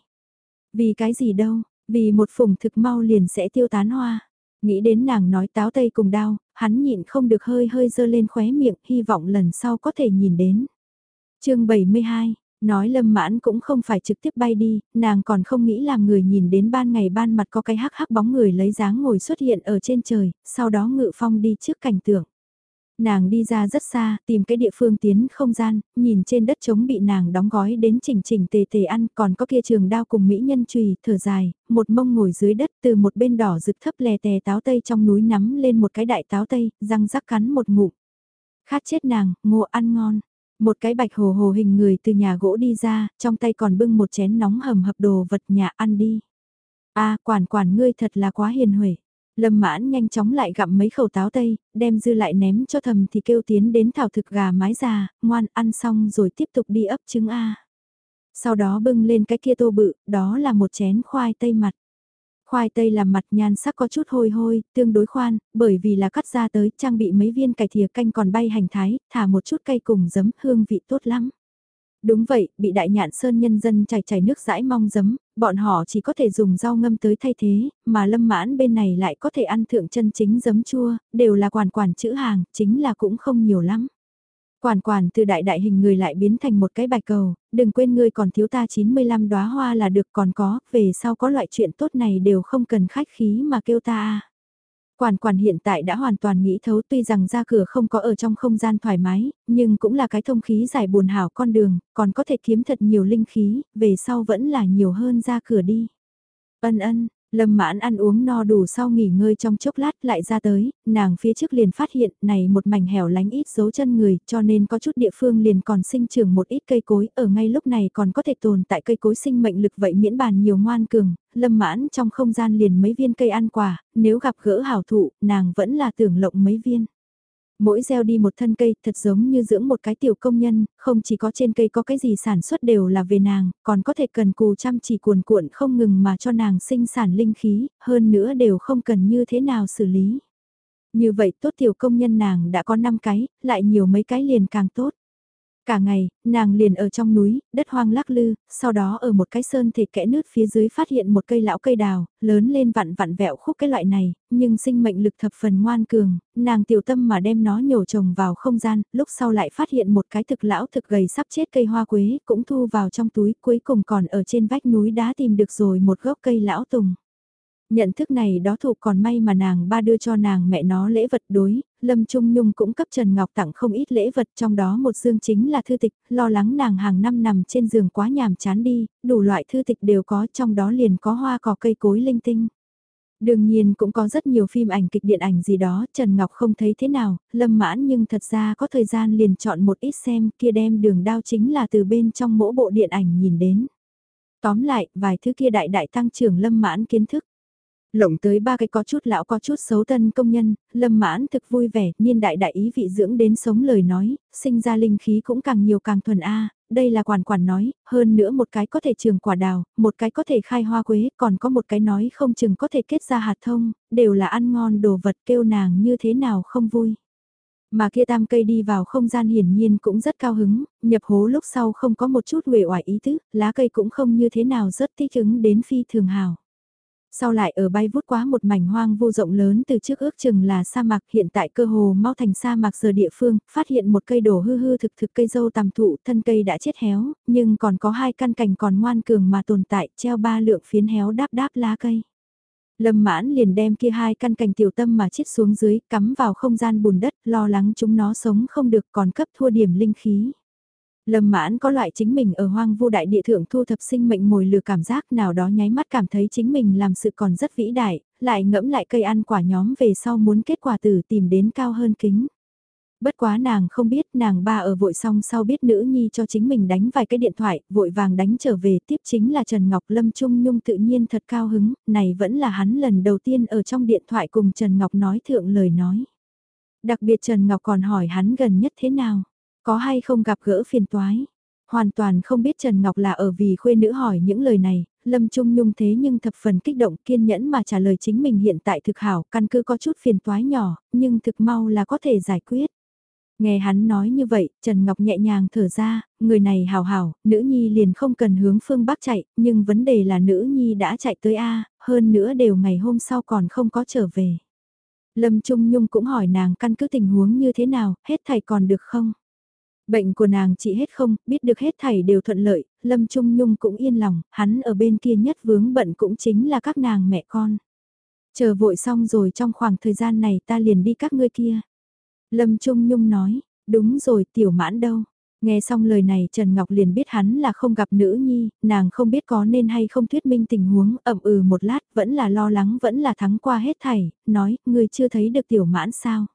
Vì cái gì đâu, vì một phùng thực mau liền sẽ tiêu tán hoa. Nghĩ đến nàng nói táo tây cùng đau, hắn nhịn không được hơi hơi dơ lên khóe miệng, hy vọng lần sau có thể nhìn đến chương 72, nói lâm mãn cũng không phải trực tiếp bay đi, nàng còn không nghĩ làm người nhìn đến ban ngày ban mặt có cái hắc hắc bóng người lấy dáng ngồi xuất hiện ở trên trời, sau đó ngự phong đi trước cảnh tượng. Nàng đi ra rất xa, tìm cái địa phương tiến không gian, nhìn trên đất trống bị nàng đóng gói đến chỉnh chỉnh tề tề ăn, còn có kia trường đao cùng mỹ nhân trùy, thở dài, một mông ngồi dưới đất từ một bên đỏ rực thấp lè tè táo tây trong núi nắm lên một cái đại táo tây, răng rắc cắn một ngụm. Khát chết nàng, ngô ăn ngon. Một cái bạch hồ hồ hình người từ nhà gỗ đi ra, trong tay còn bưng một chén nóng hầm hập đồ vật nhà ăn đi. a quản quản ngươi thật là quá hiền huệ. Lâm mãn nhanh chóng lại gặm mấy khẩu táo tây, đem dư lại ném cho thầm thì kêu tiến đến thảo thực gà mái già, ngoan ăn xong rồi tiếp tục đi ấp trứng A. Sau đó bưng lên cái kia tô bự, đó là một chén khoai tây mặt. Khoai tây làm mặt nhan sắc có chút hôi hôi, tương đối khoan, bởi vì là cắt ra tới trang bị mấy viên cải thìa canh còn bay hành thái, thả một chút cây cùng giấm hương vị tốt lắm. Đúng vậy, bị đại nhạn sơn nhân dân chảy chảy nước dãi mong giấm, bọn họ chỉ có thể dùng rau ngâm tới thay thế, mà lâm mãn bên này lại có thể ăn thượng chân chính giấm chua, đều là quản quản chữ hàng, chính là cũng không nhiều lắm. Quản quản từ đại đại hình người lại biến thành một cái bạch cầu, đừng quên ngươi còn thiếu ta 95 đóa hoa là được còn có, về sau có loại chuyện tốt này đều không cần khách khí mà kêu ta Quản quản hiện tại đã hoàn toàn nghĩ thấu tuy rằng ra cửa không có ở trong không gian thoải mái, nhưng cũng là cái thông khí giải buồn hảo con đường, còn có thể kiếm thật nhiều linh khí, về sau vẫn là nhiều hơn ra cửa đi. Ân ân, Lâm mãn ăn uống no đủ sau nghỉ ngơi trong chốc lát lại ra tới, nàng phía trước liền phát hiện này một mảnh hẻo lánh ít dấu chân người cho nên có chút địa phương liền còn sinh trưởng một ít cây cối ở ngay lúc này còn có thể tồn tại cây cối sinh mệnh lực vậy miễn bàn nhiều ngoan cường, lâm mãn trong không gian liền mấy viên cây ăn quả, nếu gặp gỡ hảo thụ nàng vẫn là tưởng lộng mấy viên. Mỗi gieo đi một thân cây thật giống như dưỡng một cái tiểu công nhân, không chỉ có trên cây có cái gì sản xuất đều là về nàng, còn có thể cần cù chăm chỉ cuồn cuộn không ngừng mà cho nàng sinh sản linh khí, hơn nữa đều không cần như thế nào xử lý. Như vậy tốt tiểu công nhân nàng đã có 5 cái, lại nhiều mấy cái liền càng tốt. Cả ngày, nàng liền ở trong núi, đất hoang lắc lư, sau đó ở một cái sơn thịt kẽ nước phía dưới phát hiện một cây lão cây đào, lớn lên vặn vặn vẹo khúc cái loại này, nhưng sinh mệnh lực thập phần ngoan cường, nàng tiểu tâm mà đem nó nhổ trồng vào không gian, lúc sau lại phát hiện một cái thực lão thực gầy sắp chết cây hoa quế, cũng thu vào trong túi, cuối cùng còn ở trên vách núi đá tìm được rồi một gốc cây lão tùng. Nhận thức này đó thuộc còn may mà nàng ba đưa cho nàng mẹ nó lễ vật đối, Lâm Trung Nhung cũng cấp Trần Ngọc tặng không ít lễ vật trong đó một dương chính là thư tịch, lo lắng nàng hàng năm nằm trên giường quá nhàm chán đi, đủ loại thư tịch đều có trong đó liền có hoa cỏ cây cối linh tinh. Đương nhiên cũng có rất nhiều phim ảnh kịch điện ảnh gì đó, Trần Ngọc không thấy thế nào, lâm mãn nhưng thật ra có thời gian liền chọn một ít xem kia đem đường đao chính là từ bên trong mỗi bộ điện ảnh nhìn đến. Tóm lại, vài thứ kia đại đại tăng trưởng lâm mãn kiến thức. Lộng tới ba cái có chút lão có chút xấu tân công nhân, lâm mãn thực vui vẻ, niên đại đại ý vị dưỡng đến sống lời nói, sinh ra linh khí cũng càng nhiều càng thuần A, đây là quản quản nói, hơn nữa một cái có thể trường quả đào, một cái có thể khai hoa quế, còn có một cái nói không chừng có thể kết ra hạt thông, đều là ăn ngon đồ vật kêu nàng như thế nào không vui. Mà kia tam cây đi vào không gian hiển nhiên cũng rất cao hứng, nhập hố lúc sau không có một chút uể oải ý tứ, lá cây cũng không như thế nào rất thích ứng đến phi thường hào sau lại ở bay vút quá một mảnh hoang vô rộng lớn từ trước ước chừng là sa mạc hiện tại cơ hồ mau thành sa mạc giờ địa phương, phát hiện một cây đổ hư hư thực thực cây dâu tằm thụ thân cây đã chết héo, nhưng còn có hai căn cành còn ngoan cường mà tồn tại treo ba lượng phiến héo đáp đáp lá cây. Lâm mãn liền đem kia hai căn cành tiểu tâm mà chết xuống dưới, cắm vào không gian bùn đất, lo lắng chúng nó sống không được còn cấp thua điểm linh khí. Lâm mãn có loại chính mình ở hoang vu đại địa thượng thu thập sinh mệnh mồi lừa cảm giác nào đó nháy mắt cảm thấy chính mình làm sự còn rất vĩ đại, lại ngẫm lại cây ăn quả nhóm về sau muốn kết quả tử tìm đến cao hơn kính. Bất quá nàng không biết nàng ba ở vội xong sau biết nữ nhi cho chính mình đánh vài cái điện thoại, vội vàng đánh trở về tiếp chính là Trần Ngọc Lâm Trung Nhung tự nhiên thật cao hứng, này vẫn là hắn lần đầu tiên ở trong điện thoại cùng Trần Ngọc nói thượng lời nói. Đặc biệt Trần Ngọc còn hỏi hắn gần nhất thế nào. Có hay không gặp gỡ phiền toái? Hoàn toàn không biết Trần Ngọc là ở vì khuê nữ hỏi những lời này, Lâm Trung Nhung thế nhưng thập phần kích động kiên nhẫn mà trả lời chính mình hiện tại thực hảo, căn cứ có chút phiền toái nhỏ, nhưng thực mau là có thể giải quyết. Nghe hắn nói như vậy, Trần Ngọc nhẹ nhàng thở ra, người này hào hào, nữ nhi liền không cần hướng phương Bắc chạy, nhưng vấn đề là nữ nhi đã chạy tới A, hơn nữa đều ngày hôm sau còn không có trở về. Lâm Trung Nhung cũng hỏi nàng căn cứ tình huống như thế nào, hết thầy còn được không? Bệnh của nàng chị hết không, biết được hết thảy đều thuận lợi, Lâm Trung Nhung cũng yên lòng, hắn ở bên kia nhất vướng bận cũng chính là các nàng mẹ con. Chờ vội xong rồi trong khoảng thời gian này ta liền đi các ngươi kia. Lâm Trung Nhung nói, đúng rồi tiểu mãn đâu. Nghe xong lời này Trần Ngọc liền biết hắn là không gặp nữ nhi, nàng không biết có nên hay không thuyết minh tình huống, ậm ừ một lát, vẫn là lo lắng vẫn là thắng qua hết thảy, nói, người chưa thấy được tiểu mãn sao.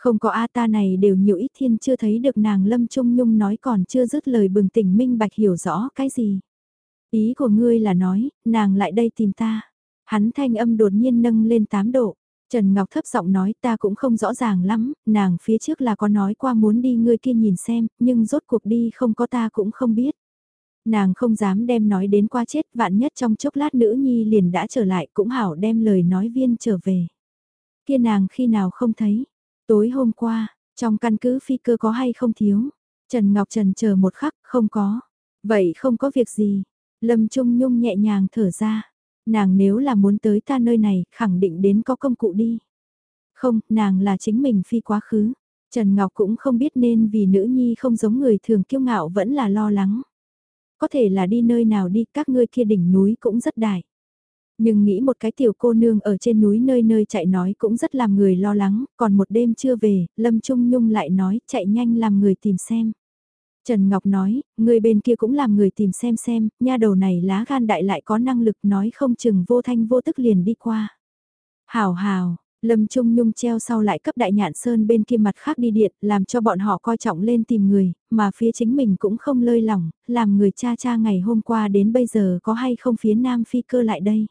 Không có A ta này đều nhiều ít thiên chưa thấy được nàng Lâm Trung Nhung nói còn chưa dứt lời bừng tỉnh minh bạch hiểu rõ cái gì. Ý của ngươi là nói, nàng lại đây tìm ta. Hắn thanh âm đột nhiên nâng lên 8 độ. Trần Ngọc thấp giọng nói ta cũng không rõ ràng lắm, nàng phía trước là có nói qua muốn đi ngươi kia nhìn xem, nhưng rốt cuộc đi không có ta cũng không biết. Nàng không dám đem nói đến qua chết vạn nhất trong chốc lát nữ nhi liền đã trở lại cũng hảo đem lời nói viên trở về. Kia nàng khi nào không thấy, tối hôm qua, trong căn cứ phi cơ có hay không thiếu. Trần Ngọc Trần chờ một khắc, không có. Vậy không có việc gì. Lâm Trung Nhung nhẹ nhàng thở ra nàng nếu là muốn tới ta nơi này, khẳng định đến có công cụ đi. Không, nàng là chính mình phi quá khứ. Trần Ngọc cũng không biết nên vì nữ nhi không giống người thường kiêu ngạo vẫn là lo lắng. Có thể là đi nơi nào đi, các ngươi kia đỉnh núi cũng rất đại. Nhưng nghĩ một cái tiểu cô nương ở trên núi nơi nơi chạy nói cũng rất làm người lo lắng, còn một đêm chưa về, Lâm Trung Nhung lại nói chạy nhanh làm người tìm xem. Trần Ngọc nói, người bên kia cũng làm người tìm xem xem, nha đầu này lá gan đại lại có năng lực nói không chừng vô thanh vô tức liền đi qua. Hào hào, Lâm Trung Nhung treo sau lại cấp đại nhạn sơn bên kia mặt khác đi điện, làm cho bọn họ coi trọng lên tìm người, mà phía chính mình cũng không lơi lỏng, làm người cha cha ngày hôm qua đến bây giờ có hay không phía nam phi cơ lại đây.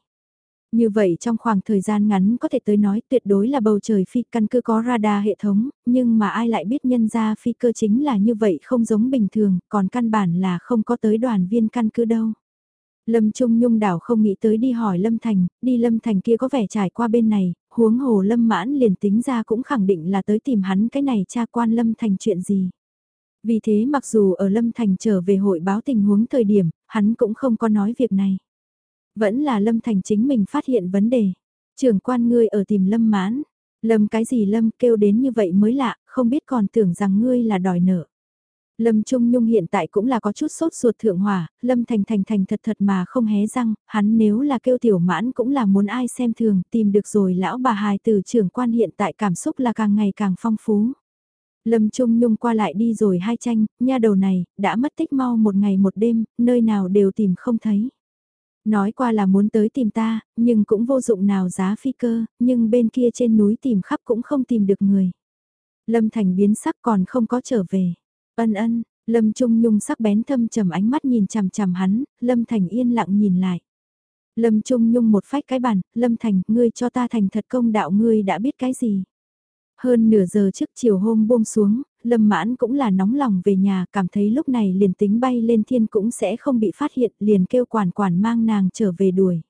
Như vậy trong khoảng thời gian ngắn có thể tới nói tuyệt đối là bầu trời phi căn cứ có radar hệ thống, nhưng mà ai lại biết nhân ra phi cơ chính là như vậy không giống bình thường, còn căn bản là không có tới đoàn viên căn cứ đâu. Lâm Trung Nhung đảo không nghĩ tới đi hỏi Lâm Thành, đi Lâm Thành kia có vẻ trải qua bên này, huống hồ Lâm mãn liền tính ra cũng khẳng định là tới tìm hắn cái này cha quan Lâm Thành chuyện gì. Vì thế mặc dù ở Lâm Thành trở về hội báo tình huống thời điểm, hắn cũng không có nói việc này. Vẫn là Lâm Thành chính mình phát hiện vấn đề. Trưởng quan ngươi ở tìm Lâm mãn. Lâm cái gì Lâm kêu đến như vậy mới lạ, không biết còn tưởng rằng ngươi là đòi nợ. Lâm Trung Nhung hiện tại cũng là có chút sốt ruột thượng hỏa, Lâm Thành Thành Thành thật thật mà không hé răng, hắn nếu là kêu tiểu mãn cũng là muốn ai xem thường, tìm được rồi lão bà hài từ trưởng quan hiện tại cảm xúc là càng ngày càng phong phú. Lâm Trung Nhung qua lại đi rồi hai tranh, nha đầu này, đã mất tích mau một ngày một đêm, nơi nào đều tìm không thấy. Nói qua là muốn tới tìm ta, nhưng cũng vô dụng nào giá phi cơ, nhưng bên kia trên núi tìm khắp cũng không tìm được người. Lâm Thành biến sắc còn không có trở về. Ân ân, Lâm Trung Nhung sắc bén thâm trầm ánh mắt nhìn chằm chằm hắn, Lâm Thành yên lặng nhìn lại. Lâm Trung Nhung một phách cái bàn, Lâm Thành, ngươi cho ta thành thật công đạo ngươi đã biết cái gì. Hơn nửa giờ trước chiều hôm buông xuống, Lâm Mãn cũng là nóng lòng về nhà, cảm thấy lúc này liền tính bay lên thiên cũng sẽ không bị phát hiện, liền kêu quản quản mang nàng trở về đuổi.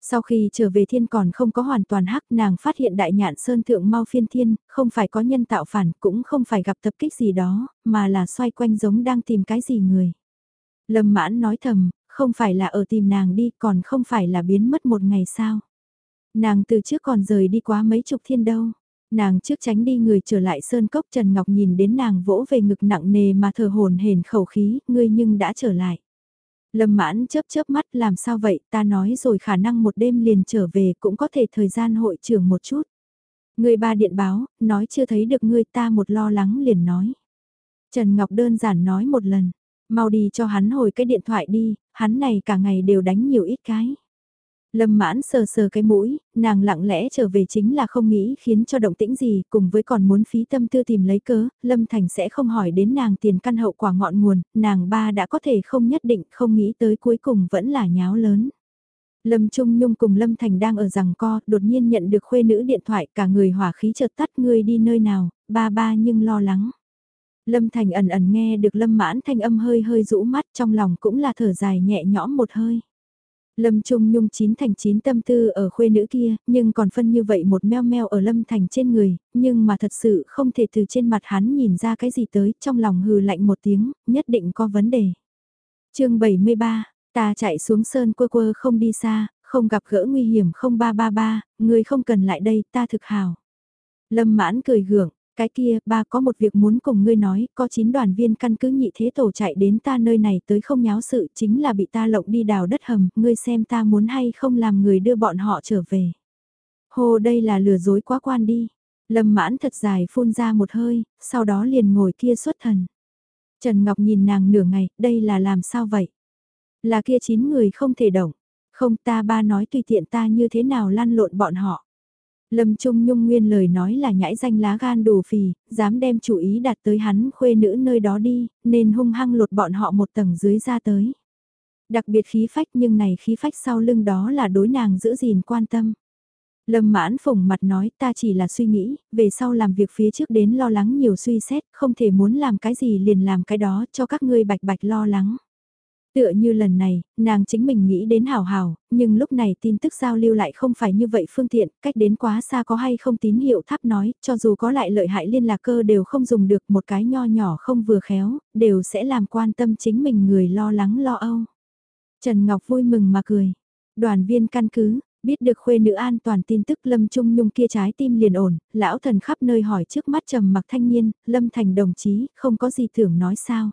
Sau khi trở về thiên còn không có hoàn toàn hắc nàng phát hiện đại nhạn sơn thượng mau phiên thiên, không phải có nhân tạo phản cũng không phải gặp tập kích gì đó, mà là xoay quanh giống đang tìm cái gì người. Lâm mãn nói thầm, không phải là ở tìm nàng đi còn không phải là biến mất một ngày sao. Nàng từ trước còn rời đi quá mấy chục thiên đâu. Nàng trước tránh đi người trở lại sơn cốc Trần Ngọc nhìn đến nàng vỗ về ngực nặng nề mà thở hồn hển khẩu khí, ngươi nhưng đã trở lại. Lâm mãn chớp chớp mắt làm sao vậy, ta nói rồi khả năng một đêm liền trở về cũng có thể thời gian hội trưởng một chút. Người ba điện báo, nói chưa thấy được ngươi ta một lo lắng liền nói. Trần Ngọc đơn giản nói một lần, mau đi cho hắn hồi cái điện thoại đi, hắn này cả ngày đều đánh nhiều ít cái. Lâm mãn sờ sờ cái mũi, nàng lặng lẽ trở về chính là không nghĩ khiến cho động tĩnh gì, cùng với còn muốn phí tâm tư tìm lấy cớ, Lâm Thành sẽ không hỏi đến nàng tiền căn hậu quả ngọn nguồn, nàng ba đã có thể không nhất định không nghĩ tới cuối cùng vẫn là nháo lớn. Lâm Trung Nhung cùng Lâm Thành đang ở rằng co, đột nhiên nhận được khuê nữ điện thoại, cả người hỏa khí chợt tắt người đi nơi nào, ba ba nhưng lo lắng. Lâm Thành ẩn ẩn nghe được Lâm mãn thanh âm hơi hơi rũ mắt trong lòng cũng là thở dài nhẹ nhõm một hơi. Lâm Trung Nhung chín thành chín tâm tư ở khuê nữ kia, nhưng còn phân như vậy một meo meo ở Lâm Thành trên người, nhưng mà thật sự không thể từ trên mặt hắn nhìn ra cái gì tới, trong lòng hừ lạnh một tiếng, nhất định có vấn đề. chương 73, ta chạy xuống sơn quơ quơ không đi xa, không gặp gỡ nguy hiểm không ba ba ba, người không cần lại đây, ta thực hào. Lâm mãn cười gượng, cái kia, ba có một việc muốn cùng ngươi nói, có 9 đoàn viên căn cứ nhị thế tổ chạy đến ta nơi này tới không nháo sự chính là bị ta lộng đi đào đất hầm, ngươi xem ta muốn hay không làm người đưa bọn họ trở về. Hồ đây là lừa dối quá quan đi. Lâm mãn thật dài phun ra một hơi, sau đó liền ngồi kia xuất thần. Trần Ngọc nhìn nàng nửa ngày, đây là làm sao vậy? Là kia chín người không thể động. Không ta ba nói tùy tiện ta như thế nào lăn lộn bọn họ. Lâm Trung Nhung nguyên lời nói là nhãi danh lá gan đồ phì, dám đem chủ ý đặt tới hắn khuê nữ nơi đó đi, nên hung hăng lột bọn họ một tầng dưới ra tới. Đặc biệt khí phách nhưng này khí phách sau lưng đó là đối nàng giữ gìn quan tâm. Lâm mãn phồng mặt nói ta chỉ là suy nghĩ, về sau làm việc phía trước đến lo lắng nhiều suy xét, không thể muốn làm cái gì liền làm cái đó cho các ngươi bạch bạch lo lắng. Tựa như lần này, nàng chính mình nghĩ đến hào hào, nhưng lúc này tin tức giao lưu lại không phải như vậy phương tiện, cách đến quá xa có hay không tín hiệu tháp nói, cho dù có lại lợi hại liên lạc cơ đều không dùng được một cái nho nhỏ không vừa khéo, đều sẽ làm quan tâm chính mình người lo lắng lo âu. Trần Ngọc vui mừng mà cười. Đoàn viên căn cứ, biết được khuê nữ an toàn tin tức Lâm Trung Nhung kia trái tim liền ổn, lão thần khắp nơi hỏi trước mắt trầm mặc thanh niên, Lâm Thành đồng chí, không có gì tưởng nói sao.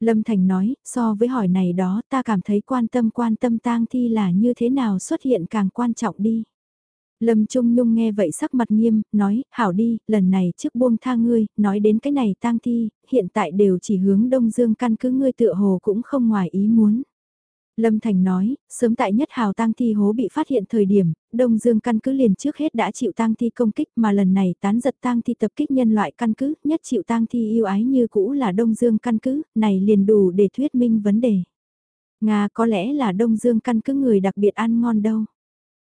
Lâm Thành nói, so với hỏi này đó ta cảm thấy quan tâm quan tâm tang thi là như thế nào xuất hiện càng quan trọng đi. Lâm Trung Nhung nghe vậy sắc mặt nghiêm, nói, hảo đi, lần này trước buông tha ngươi, nói đến cái này tang thi, hiện tại đều chỉ hướng Đông Dương căn cứ ngươi tựa hồ cũng không ngoài ý muốn. Lâm Thành nói, sớm tại nhất hào tang thi hố bị phát hiện thời điểm, Đông Dương căn cứ liền trước hết đã chịu tang thi công kích mà lần này tán giật tang thi tập kích nhân loại căn cứ, nhất chịu tang thi yêu ái như cũ là Đông Dương căn cứ, này liền đủ để thuyết minh vấn đề. Nga có lẽ là Đông Dương căn cứ người đặc biệt ăn ngon đâu.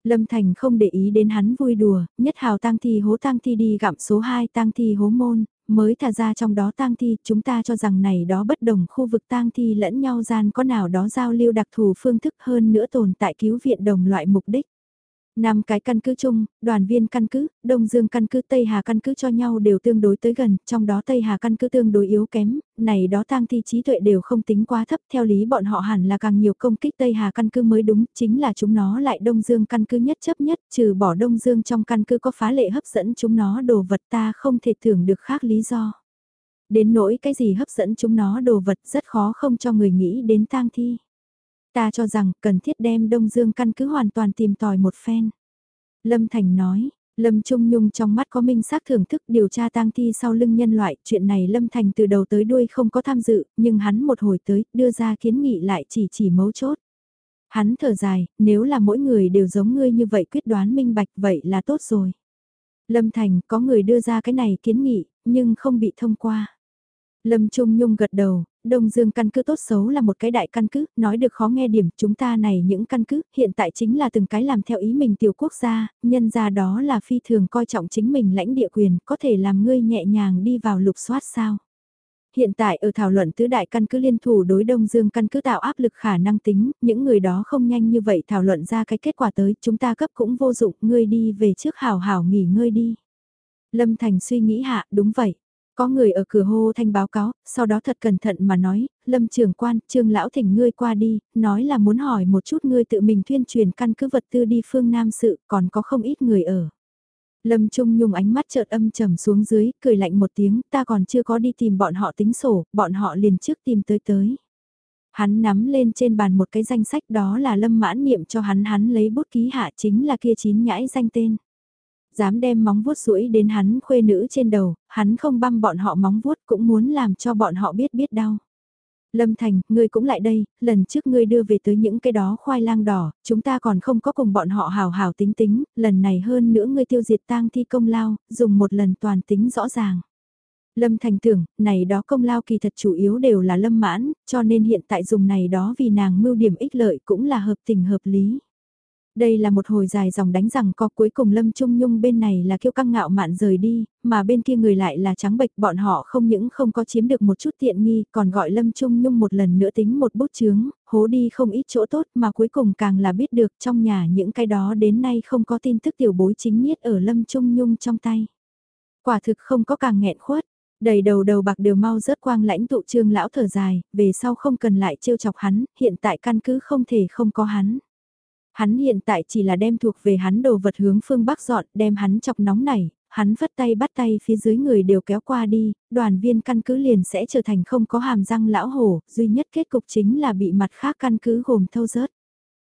Lâm Thành không để ý đến hắn vui đùa, nhất hào tang thi hố tang thi đi gặm số 2 tang thi hố môn, mới thả ra trong đó tang thi, chúng ta cho rằng này đó bất đồng khu vực tang thi lẫn nhau gian có nào đó giao lưu đặc thù phương thức hơn nữa tồn tại cứu viện đồng loại mục đích. Năm cái căn cứ chung, đoàn viên căn cứ, Đông Dương căn cứ Tây Hà căn cứ cho nhau đều tương đối tới gần, trong đó Tây Hà căn cứ tương đối yếu kém, này đó tang thi trí tuệ đều không tính quá thấp, theo lý bọn họ hẳn là càng nhiều công kích Tây Hà căn cứ mới đúng, chính là chúng nó lại Đông Dương căn cứ nhất chấp nhất, trừ bỏ Đông Dương trong căn cứ có phá lệ hấp dẫn chúng nó đồ vật ta không thể thưởng được khác lý do. Đến nỗi cái gì hấp dẫn chúng nó đồ vật rất khó không cho người nghĩ đến tang thi. Ta cho rằng cần thiết đem Đông Dương căn cứ hoàn toàn tìm tòi một phen. Lâm Thành nói, Lâm Trung Nhung trong mắt có minh xác thưởng thức điều tra tang thi sau lưng nhân loại, chuyện này Lâm Thành từ đầu tới đuôi không có tham dự, nhưng hắn một hồi tới, đưa ra kiến nghị lại chỉ chỉ mấu chốt. Hắn thở dài, nếu là mỗi người đều giống ngươi như vậy quyết đoán minh bạch vậy là tốt rồi. Lâm Thành có người đưa ra cái này kiến nghị, nhưng không bị thông qua. Lâm Trung Nhung gật đầu, Đông Dương căn cứ tốt xấu là một cái đại căn cứ, nói được khó nghe điểm, chúng ta này những căn cứ, hiện tại chính là từng cái làm theo ý mình tiểu quốc gia, nhân ra đó là phi thường coi trọng chính mình lãnh địa quyền, có thể làm ngươi nhẹ nhàng đi vào lục soát sao. Hiện tại ở thảo luận tứ đại căn cứ liên thủ đối Đông Dương căn cứ tạo áp lực khả năng tính, những người đó không nhanh như vậy thảo luận ra cái kết quả tới, chúng ta cấp cũng vô dụng, ngươi đi về trước hào hào nghỉ ngơi đi. Lâm Thành suy nghĩ hạ, đúng vậy. Có người ở cửa hô thanh báo cáo, sau đó thật cẩn thận mà nói, lâm trưởng quan, trương lão thỉnh ngươi qua đi, nói là muốn hỏi một chút ngươi tự mình tuyên truyền căn cứ vật tư đi phương Nam sự, còn có không ít người ở. Lâm Trung Nhung ánh mắt chợt âm trầm xuống dưới, cười lạnh một tiếng, ta còn chưa có đi tìm bọn họ tính sổ, bọn họ liền trước tìm tới tới. Hắn nắm lên trên bàn một cái danh sách đó là lâm mãn niệm cho hắn hắn lấy bút ký hạ chính là kia chín nhãi danh tên dám đem móng vuốt rũi đến hắn khuê nữ trên đầu, hắn không băm bọn họ móng vuốt cũng muốn làm cho bọn họ biết biết đau. Lâm Thành, ngươi cũng lại đây, lần trước ngươi đưa về tới những cái đó khoai lang đỏ, chúng ta còn không có cùng bọn họ hào hào tính tính, lần này hơn nữa ngươi tiêu diệt tang thi công lao, dùng một lần toàn tính rõ ràng. Lâm Thành tưởng, này đó công lao kỳ thật chủ yếu đều là lâm mãn, cho nên hiện tại dùng này đó vì nàng mưu điểm ích lợi cũng là hợp tình hợp lý. Đây là một hồi dài dòng đánh rằng có cuối cùng Lâm Trung Nhung bên này là kiêu căng ngạo mạn rời đi, mà bên kia người lại là trắng bệch bọn họ không những không có chiếm được một chút tiện nghi còn gọi Lâm Trung Nhung một lần nữa tính một bút chướng, hố đi không ít chỗ tốt mà cuối cùng càng là biết được trong nhà những cái đó đến nay không có tin tức tiểu bối chính nhiết ở Lâm Trung Nhung trong tay. Quả thực không có càng nghẹn khuất, đầy đầu đầu bạc đều mau rớt quang lãnh tụ trương lão thở dài, về sau không cần lại trêu chọc hắn, hiện tại căn cứ không thể không có hắn. Hắn hiện tại chỉ là đem thuộc về hắn đồ vật hướng phương Bắc dọn, đem hắn chọc nóng này, hắn vất tay bắt tay phía dưới người đều kéo qua đi, đoàn viên căn cứ liền sẽ trở thành không có hàm răng lão hổ, duy nhất kết cục chính là bị mặt khác căn cứ gồm thâu rớt.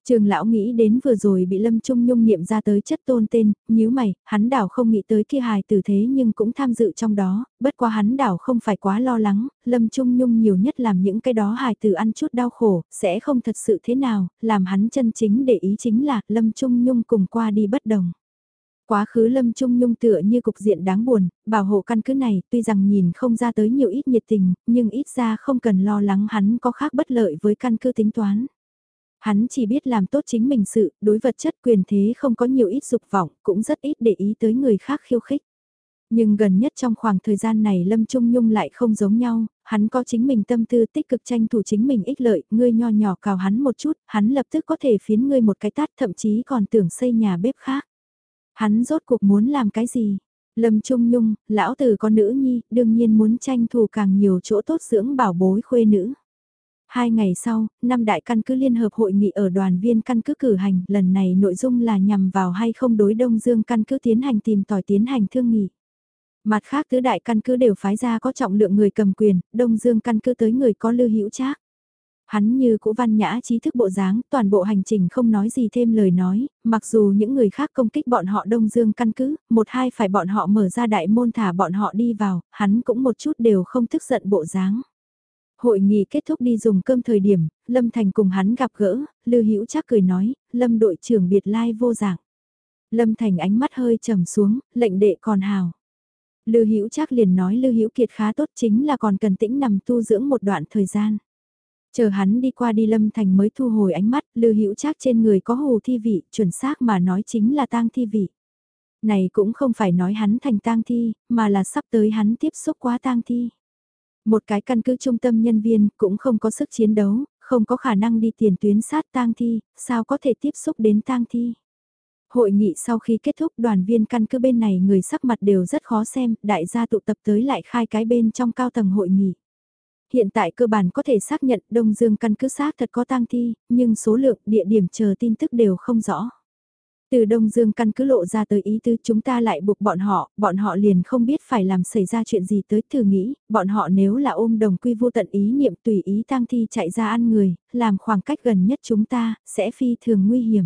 Trường lão nghĩ đến vừa rồi bị Lâm Trung Nhung niệm ra tới chất tôn tên, nhíu mày, hắn đảo không nghĩ tới kia hài tử thế nhưng cũng tham dự trong đó, bất quá hắn đảo không phải quá lo lắng, Lâm Trung Nhung nhiều nhất làm những cái đó hài tử ăn chút đau khổ, sẽ không thật sự thế nào, làm hắn chân chính để ý chính là Lâm Trung Nhung cùng qua đi bất đồng. Quá khứ Lâm Trung Nhung tựa như cục diện đáng buồn, bảo hộ căn cứ này tuy rằng nhìn không ra tới nhiều ít nhiệt tình, nhưng ít ra không cần lo lắng hắn có khác bất lợi với căn cứ tính toán. Hắn chỉ biết làm tốt chính mình sự, đối vật chất quyền thế không có nhiều ít dục vọng, cũng rất ít để ý tới người khác khiêu khích. Nhưng gần nhất trong khoảng thời gian này Lâm Trung Nhung lại không giống nhau, hắn có chính mình tâm tư tích cực tranh thủ chính mình ích lợi, ngươi nho nhỏ cào hắn một chút, hắn lập tức có thể phiến ngươi một cái tát thậm chí còn tưởng xây nhà bếp khác. Hắn rốt cuộc muốn làm cái gì? Lâm Trung Nhung, lão tử con nữ nhi, đương nhiên muốn tranh thủ càng nhiều chỗ tốt dưỡng bảo bối khuê nữ. Hai ngày sau, năm đại căn cứ liên hợp hội nghị ở đoàn viên căn cứ cử hành, lần này nội dung là nhằm vào hay không đối Đông Dương căn cứ tiến hành tìm tòi tiến hành thương nghị. Mặt khác tứ đại căn cứ đều phái ra có trọng lượng người cầm quyền, Đông Dương căn cứ tới người có lưu hữu trác. Hắn như cũ văn nhã trí thức bộ dáng, toàn bộ hành trình không nói gì thêm lời nói, mặc dù những người khác công kích bọn họ Đông Dương căn cứ, một hai phải bọn họ mở ra đại môn thả bọn họ đi vào, hắn cũng một chút đều không tức giận bộ dáng. Hội nghị kết thúc đi dùng cơm thời điểm, Lâm Thành cùng hắn gặp gỡ, Lưu Hữu chắc cười nói, Lâm đội trưởng biệt lai vô dạng. Lâm Thành ánh mắt hơi trầm xuống, lệnh đệ còn hào. Lưu Hữu chắc liền nói Lưu Hữu Kiệt khá tốt chính là còn cần tĩnh nằm tu dưỡng một đoạn thời gian. Chờ hắn đi qua đi Lâm Thành mới thu hồi ánh mắt, Lưu Hữu chắc trên người có hồ thi vị, chuẩn xác mà nói chính là tang thi vị. Này cũng không phải nói hắn thành tang thi, mà là sắp tới hắn tiếp xúc quá tang thi. Một cái căn cứ trung tâm nhân viên cũng không có sức chiến đấu, không có khả năng đi tiền tuyến sát tang thi, sao có thể tiếp xúc đến tang thi. Hội nghị sau khi kết thúc đoàn viên căn cứ bên này người sắc mặt đều rất khó xem, đại gia tụ tập tới lại khai cái bên trong cao tầng hội nghị. Hiện tại cơ bản có thể xác nhận Đông Dương căn cứ xác thật có tang thi, nhưng số lượng địa điểm chờ tin tức đều không rõ. Từ Đông Dương căn cứ lộ ra tới ý tư chúng ta lại buộc bọn họ, bọn họ liền không biết phải làm xảy ra chuyện gì tới thử nghĩ, bọn họ nếu là ôm đồng quy vô tận ý niệm tùy ý tang thi chạy ra ăn người, làm khoảng cách gần nhất chúng ta, sẽ phi thường nguy hiểm.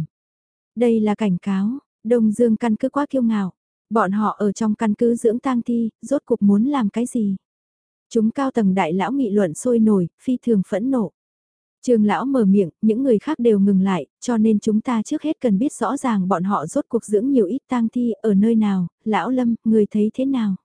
Đây là cảnh cáo, Đông Dương căn cứ quá kiêu ngạo, bọn họ ở trong căn cứ dưỡng tang thi, rốt cuộc muốn làm cái gì? Chúng cao tầng đại lão nghị luận sôi nổi, phi thường phẫn nộ. Trường lão mở miệng, những người khác đều ngừng lại, cho nên chúng ta trước hết cần biết rõ ràng bọn họ rốt cuộc dưỡng nhiều ít tang thi ở nơi nào, lão Lâm, người thấy thế nào?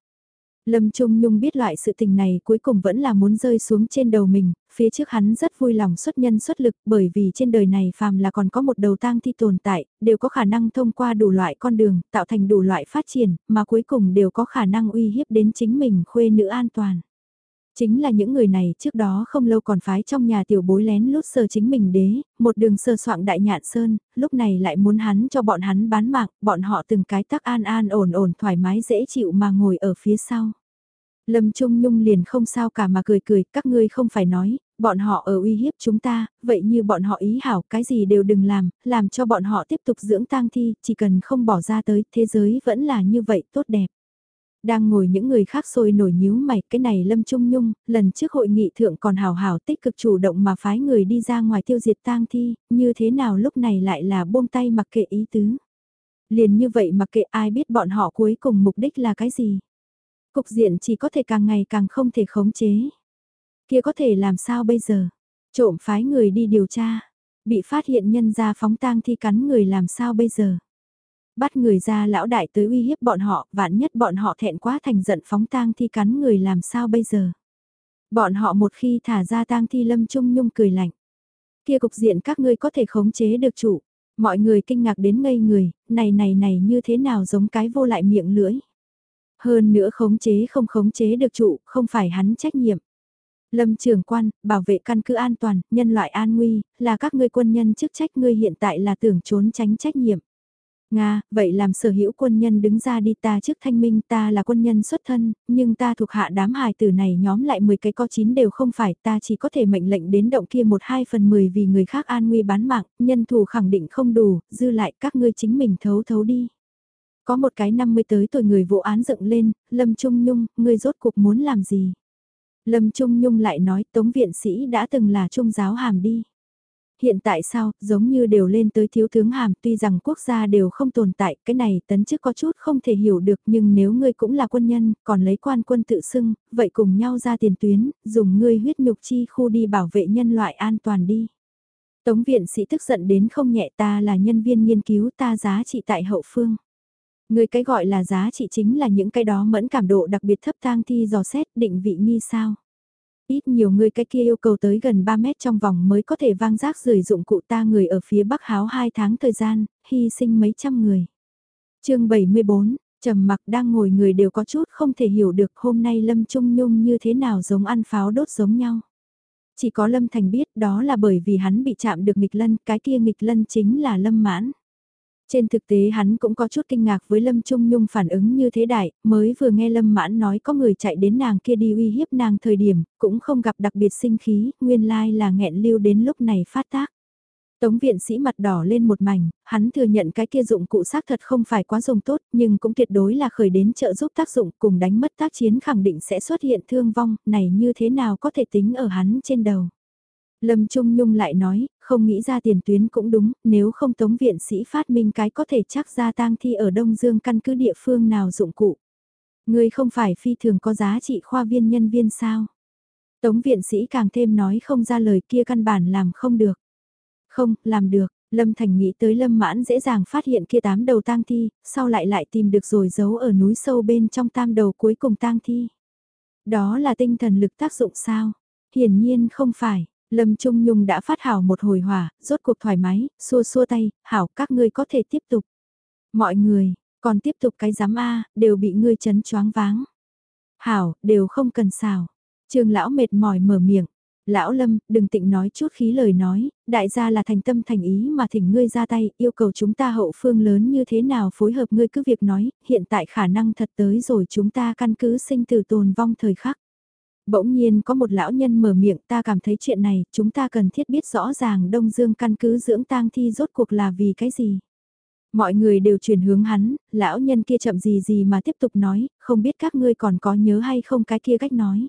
Lâm Trung Nhung biết loại sự tình này cuối cùng vẫn là muốn rơi xuống trên đầu mình, phía trước hắn rất vui lòng xuất nhân xuất lực bởi vì trên đời này phàm là còn có một đầu tang thi tồn tại, đều có khả năng thông qua đủ loại con đường, tạo thành đủ loại phát triển, mà cuối cùng đều có khả năng uy hiếp đến chính mình khuê nữ an toàn. Chính là những người này trước đó không lâu còn phái trong nhà tiểu bối lén lút sờ chính mình đế, một đường sơ soạn đại nhạn sơn, lúc này lại muốn hắn cho bọn hắn bán mạng, bọn họ từng cái tắc an an ổn ổn thoải mái dễ chịu mà ngồi ở phía sau. Lâm Trung Nhung liền không sao cả mà cười cười, các ngươi không phải nói, bọn họ ở uy hiếp chúng ta, vậy như bọn họ ý hảo cái gì đều đừng làm, làm cho bọn họ tiếp tục dưỡng tang thi, chỉ cần không bỏ ra tới, thế giới vẫn là như vậy tốt đẹp. Đang ngồi những người khác sôi nổi nhíu mày, cái này Lâm Trung Nhung, lần trước hội nghị thượng còn hào hào tích cực chủ động mà phái người đi ra ngoài tiêu diệt tang thi, như thế nào lúc này lại là buông tay mặc kệ ý tứ. Liền như vậy mặc kệ ai biết bọn họ cuối cùng mục đích là cái gì. Cục diện chỉ có thể càng ngày càng không thể khống chế. Kia có thể làm sao bây giờ? Trộm phái người đi điều tra. Bị phát hiện nhân ra phóng tang thi cắn người làm sao bây giờ? Bắt người ra lão đại tới uy hiếp bọn họ, vạn nhất bọn họ thẹn quá thành giận phóng tang thi cắn người làm sao bây giờ. Bọn họ một khi thả ra tang thi lâm trung nhung cười lạnh. Kia cục diện các ngươi có thể khống chế được chủ. Mọi người kinh ngạc đến ngây người, này này này như thế nào giống cái vô lại miệng lưỡi. Hơn nữa khống chế không khống chế được chủ, không phải hắn trách nhiệm. Lâm trưởng quan, bảo vệ căn cứ an toàn, nhân loại an nguy, là các ngươi quân nhân chức trách ngươi hiện tại là tưởng trốn tránh trách nhiệm. Nga, vậy làm sở hữu quân nhân đứng ra đi ta trước thanh minh ta là quân nhân xuất thân, nhưng ta thuộc hạ đám hài tử này nhóm lại 10 cái có 9 đều không phải ta chỉ có thể mệnh lệnh đến động kia một hai phần 10 vì người khác an nguy bán mạng, nhân thủ khẳng định không đủ, dư lại các ngươi chính mình thấu thấu đi. Có một cái 50 tới tuổi người vụ án dựng lên, Lâm Trung Nhung, ngươi rốt cuộc muốn làm gì? Lâm Trung Nhung lại nói Tống Viện Sĩ đã từng là trung giáo hàm đi. Hiện tại sao, giống như đều lên tới thiếu tướng hàm, tuy rằng quốc gia đều không tồn tại, cái này tấn chức có chút không thể hiểu được, nhưng nếu ngươi cũng là quân nhân, còn lấy quan quân tự xưng, vậy cùng nhau ra tiền tuyến, dùng ngươi huyết nhục chi khu đi bảo vệ nhân loại an toàn đi. Tống viện sĩ tức giận đến không nhẹ ta là nhân viên nghiên cứu ta giá trị tại hậu phương. Người cái gọi là giá trị chính là những cái đó mẫn cảm độ đặc biệt thấp tang thi dò xét định vị nghi sao. Ít nhiều người cái kia yêu cầu tới gần 3 mét trong vòng mới có thể vang rác rời dụng cụ ta người ở phía bắc háo 2 tháng thời gian, hy sinh mấy trăm người. chương 74, trầm mặc đang ngồi người đều có chút không thể hiểu được hôm nay Lâm Trung Nhung như thế nào giống ăn pháo đốt giống nhau. Chỉ có Lâm Thành biết đó là bởi vì hắn bị chạm được nghịch lân, cái kia nghịch lân chính là Lâm Mãn. Trên thực tế hắn cũng có chút kinh ngạc với Lâm Trung Nhung phản ứng như thế đại, mới vừa nghe Lâm Mãn nói có người chạy đến nàng kia đi uy hiếp nàng thời điểm, cũng không gặp đặc biệt sinh khí, nguyên lai là nghẹn lưu đến lúc này phát tác. Tống viện sĩ mặt đỏ lên một mảnh, hắn thừa nhận cái kia dụng cụ xác thật không phải quá dùng tốt, nhưng cũng tuyệt đối là khởi đến trợ giúp tác dụng cùng đánh mất tác chiến khẳng định sẽ xuất hiện thương vong, này như thế nào có thể tính ở hắn trên đầu. Lâm Trung Nhung lại nói, không nghĩ ra tiền tuyến cũng đúng, nếu không tống viện sĩ phát minh cái có thể chắc ra tang thi ở Đông Dương căn cứ địa phương nào dụng cụ. Người không phải phi thường có giá trị khoa viên nhân viên sao. Tống viện sĩ càng thêm nói không ra lời kia căn bản làm không được. Không, làm được, Lâm Thành nghĩ tới Lâm Mãn dễ dàng phát hiện kia tám đầu tang thi, sau lại lại tìm được rồi giấu ở núi sâu bên trong tam đầu cuối cùng tang thi. Đó là tinh thần lực tác dụng sao? Hiển nhiên không phải, Lâm Trung Nhung đã phát hảo một hồi hỏa, rốt cuộc thoải mái, xua xua tay, hảo các ngươi có thể tiếp tục. Mọi người, còn tiếp tục cái giám A, đều bị ngươi chấn choáng váng. Hảo, đều không cần xào. Trường lão mệt mỏi mở miệng. Lão Lâm, đừng tịnh nói chút khí lời nói, đại gia là thành tâm thành ý mà thỉnh ngươi ra tay, yêu cầu chúng ta hậu phương lớn như thế nào phối hợp ngươi cứ việc nói, hiện tại khả năng thật tới rồi chúng ta căn cứ sinh tử tồn vong thời khắc. Bỗng nhiên có một lão nhân mở miệng ta cảm thấy chuyện này, chúng ta cần thiết biết rõ ràng Đông Dương căn cứ dưỡng tang thi rốt cuộc là vì cái gì. Mọi người đều chuyển hướng hắn, lão nhân kia chậm gì gì mà tiếp tục nói, không biết các ngươi còn có nhớ hay không cái kia cách nói.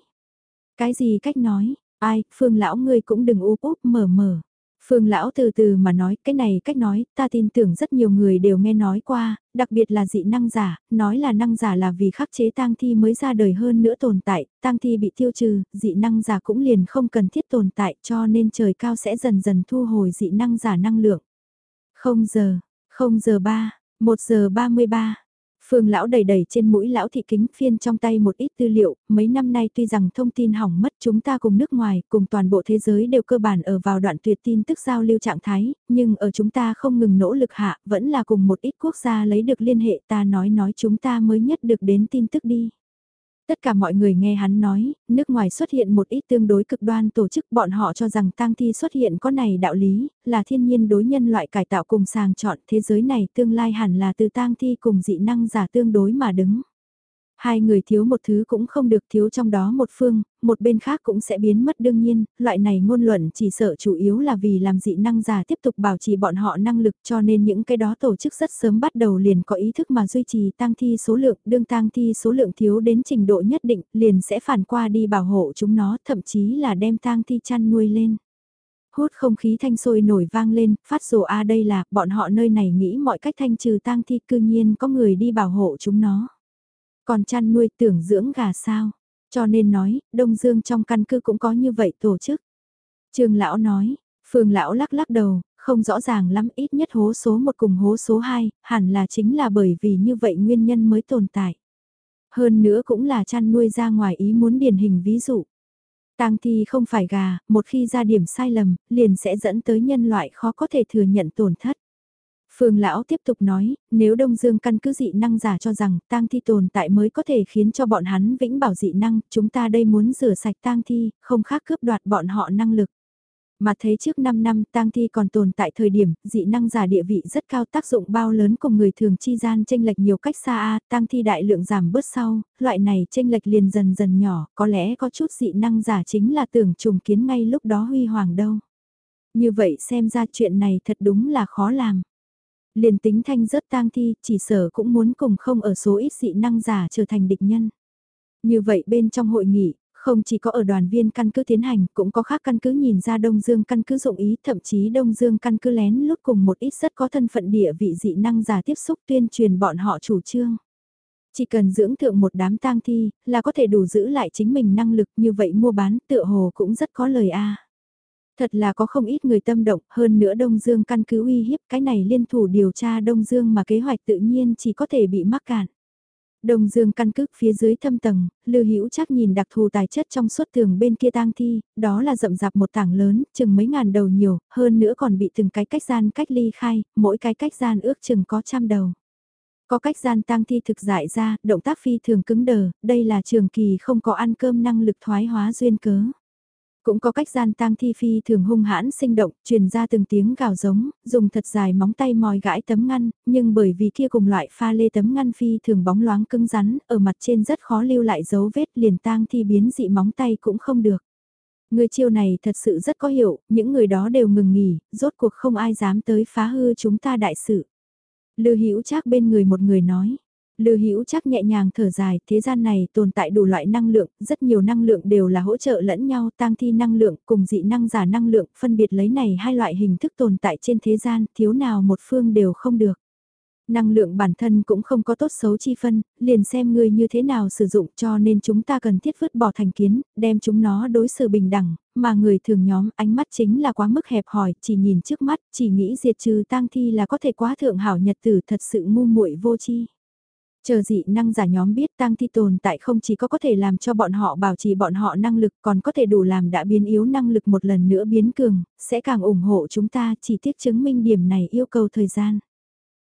Cái gì cách nói, ai, phương lão ngươi cũng đừng úp úp mở mở. Phương lão từ từ mà nói, cái này cách nói, ta tin tưởng rất nhiều người đều nghe nói qua, đặc biệt là dị năng giả, nói là năng giả là vì khắc chế tang thi mới ra đời hơn nữa tồn tại, tang thi bị tiêu trừ, dị năng giả cũng liền không cần thiết tồn tại cho nên trời cao sẽ dần dần thu hồi dị năng giả năng lượng. 0 giờ, 0 giờ 3, 1 giờ 33. Phương lão đầy đầy trên mũi lão thị kính phiên trong tay một ít tư liệu, mấy năm nay tuy rằng thông tin hỏng mất chúng ta cùng nước ngoài, cùng toàn bộ thế giới đều cơ bản ở vào đoạn tuyệt tin tức giao lưu trạng thái, nhưng ở chúng ta không ngừng nỗ lực hạ, vẫn là cùng một ít quốc gia lấy được liên hệ ta nói nói chúng ta mới nhất được đến tin tức đi. Tất cả mọi người nghe hắn nói, nước ngoài xuất hiện một ít tương đối cực đoan tổ chức bọn họ cho rằng tang thi xuất hiện có này đạo lý, là thiên nhiên đối nhân loại cải tạo cùng sàng chọn thế giới này tương lai hẳn là từ tang thi cùng dị năng giả tương đối mà đứng. Hai người thiếu một thứ cũng không được thiếu trong đó một phương, một bên khác cũng sẽ biến mất đương nhiên, loại này ngôn luận chỉ sợ chủ yếu là vì làm dị năng giả tiếp tục bảo trì bọn họ năng lực cho nên những cái đó tổ chức rất sớm bắt đầu liền có ý thức mà duy trì tăng thi số lượng, đương tăng thi số lượng thiếu đến trình độ nhất định liền sẽ phản qua đi bảo hộ chúng nó thậm chí là đem tăng thi chăn nuôi lên hút không khí thanh sôi nổi vang lên, phát rồ a đây là, bọn họ nơi này nghĩ mọi cách thanh trừ tang thi cư nhiên có người đi bảo hộ chúng nó. Còn chăn nuôi tưởng dưỡng gà sao? Cho nên nói, Đông Dương trong căn cứ cũng có như vậy tổ chức. trường lão nói, phường lão lắc lắc đầu, không rõ ràng lắm ít nhất hố số 1 cùng hố số 2, hẳn là chính là bởi vì như vậy nguyên nhân mới tồn tại. Hơn nữa cũng là chăn nuôi ra ngoài ý muốn điển hình ví dụ. Tang thi không phải gà, một khi ra điểm sai lầm, liền sẽ dẫn tới nhân loại khó có thể thừa nhận tổn thất. Phương Lão tiếp tục nói, nếu Đông Dương căn cứ dị năng giả cho rằng tang thi tồn tại mới có thể khiến cho bọn hắn vĩnh bảo dị năng, chúng ta đây muốn rửa sạch tang thi, không khác cướp đoạt bọn họ năng lực. Mà thấy trước 5 năm tang thi còn tồn tại thời điểm, dị năng giả địa vị rất cao tác dụng bao lớn cùng người thường chi gian tranh lệch nhiều cách xa a tang thi đại lượng giảm bớt sau, loại này tranh lệch liền dần dần nhỏ, có lẽ có chút dị năng giả chính là tưởng trùng kiến ngay lúc đó huy hoàng đâu. Như vậy xem ra chuyện này thật đúng là khó làm liền tính thanh rớt tang thi, chỉ sở cũng muốn cùng không ở số ít dị năng giả trở thành địch nhân. Như vậy bên trong hội nghị, Không chỉ có ở đoàn viên căn cứ tiến hành, cũng có khác căn cứ nhìn ra Đông Dương căn cứ dụng ý, thậm chí Đông Dương căn cứ lén lút cùng một ít rất có thân phận địa vị dị năng giả tiếp xúc tuyên truyền bọn họ chủ trương. Chỉ cần dưỡng thượng một đám tang thi, là có thể đủ giữ lại chính mình năng lực như vậy mua bán tựa hồ cũng rất có lời a. Thật là có không ít người tâm động, hơn nữa Đông Dương căn cứ uy hiếp cái này liên thủ điều tra Đông Dương mà kế hoạch tự nhiên chỉ có thể bị mắc cạn. Đông Dương căn cứ phía dưới thâm tầng, Lưu Hữu chắc nhìn đặc thù tài chất trong suốt tường bên kia tang thi, đó là rậm rạp một tảng lớn, chừng mấy ngàn đầu nhiều, hơn nữa còn bị từng cái cách gian cách ly khai, mỗi cái cách gian ước chừng có trăm đầu. Có cách gian tang thi thực dại ra, động tác phi thường cứng đờ, đây là trường kỳ không có ăn cơm năng lực thoái hóa duyên cớ. Cũng có cách gian tang thi phi thường hung hãn sinh động, truyền ra từng tiếng gào giống, dùng thật dài móng tay mòi gãi tấm ngăn, nhưng bởi vì kia cùng loại pha lê tấm ngăn phi thường bóng loáng cứng rắn, ở mặt trên rất khó lưu lại dấu vết liền tang thi biến dị móng tay cũng không được. Người chiêu này thật sự rất có hiệu, những người đó đều ngừng nghỉ, rốt cuộc không ai dám tới phá hư chúng ta đại sự. Lư Hữu Trác bên người một người nói. Lư Hữu chắc nhẹ nhàng thở dài, thế gian này tồn tại đủ loại năng lượng, rất nhiều năng lượng đều là hỗ trợ lẫn nhau, tăng thi năng lượng cùng dị năng giả năng lượng, phân biệt lấy này hai loại hình thức tồn tại trên thế gian, thiếu nào một phương đều không được. Năng lượng bản thân cũng không có tốt xấu chi phân, liền xem người như thế nào sử dụng cho nên chúng ta cần thiết vứt bỏ thành kiến, đem chúng nó đối xử bình đẳng, mà người thường nhóm ánh mắt chính là quá mức hẹp hòi, chỉ nhìn trước mắt, chỉ nghĩ diệt trừ tang thi là có thể quá thượng hảo nhật tử thật sự ngu muội vô chi. Chờ dị năng giả nhóm biết tăng thi tồn tại không chỉ có có thể làm cho bọn họ bảo trì bọn họ năng lực còn có thể đủ làm đã biến yếu năng lực một lần nữa biến cường, sẽ càng ủng hộ chúng ta chỉ tiếc chứng minh điểm này yêu cầu thời gian.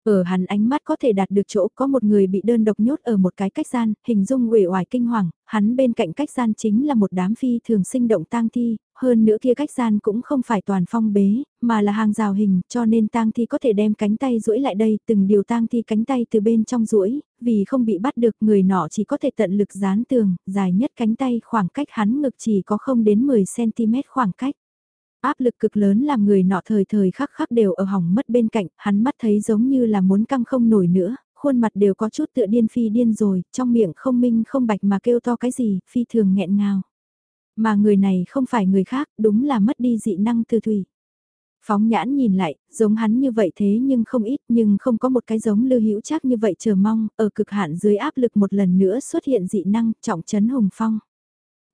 Ở hắn ánh mắt có thể đạt được chỗ có một người bị đơn độc nhốt ở một cái cách gian, hình dung uể oải kinh hoàng, hắn bên cạnh cách gian chính là một đám phi thường sinh động tang thi, hơn nữa kia cách gian cũng không phải toàn phong bế, mà là hàng rào hình, cho nên tang thi có thể đem cánh tay duỗi lại đây, từng điều tang thi cánh tay từ bên trong duỗi, vì không bị bắt được người nọ chỉ có thể tận lực dán tường, dài nhất cánh tay khoảng cách hắn ngực chỉ có không đến 10cm khoảng cách. Áp lực cực lớn làm người nọ thời thời khắc khắc đều ở hỏng mất bên cạnh, hắn mắt thấy giống như là muốn căng không nổi nữa, khuôn mặt đều có chút tựa điên phi điên rồi, trong miệng không minh không bạch mà kêu to cái gì, phi thường nghẹn ngào. Mà người này không phải người khác, đúng là mất đi dị năng từ thủy. Phóng nhãn nhìn lại, giống hắn như vậy thế nhưng không ít nhưng không có một cái giống lưu hữu chắc như vậy chờ mong, ở cực hạn dưới áp lực một lần nữa xuất hiện dị năng trọng chấn hùng phong.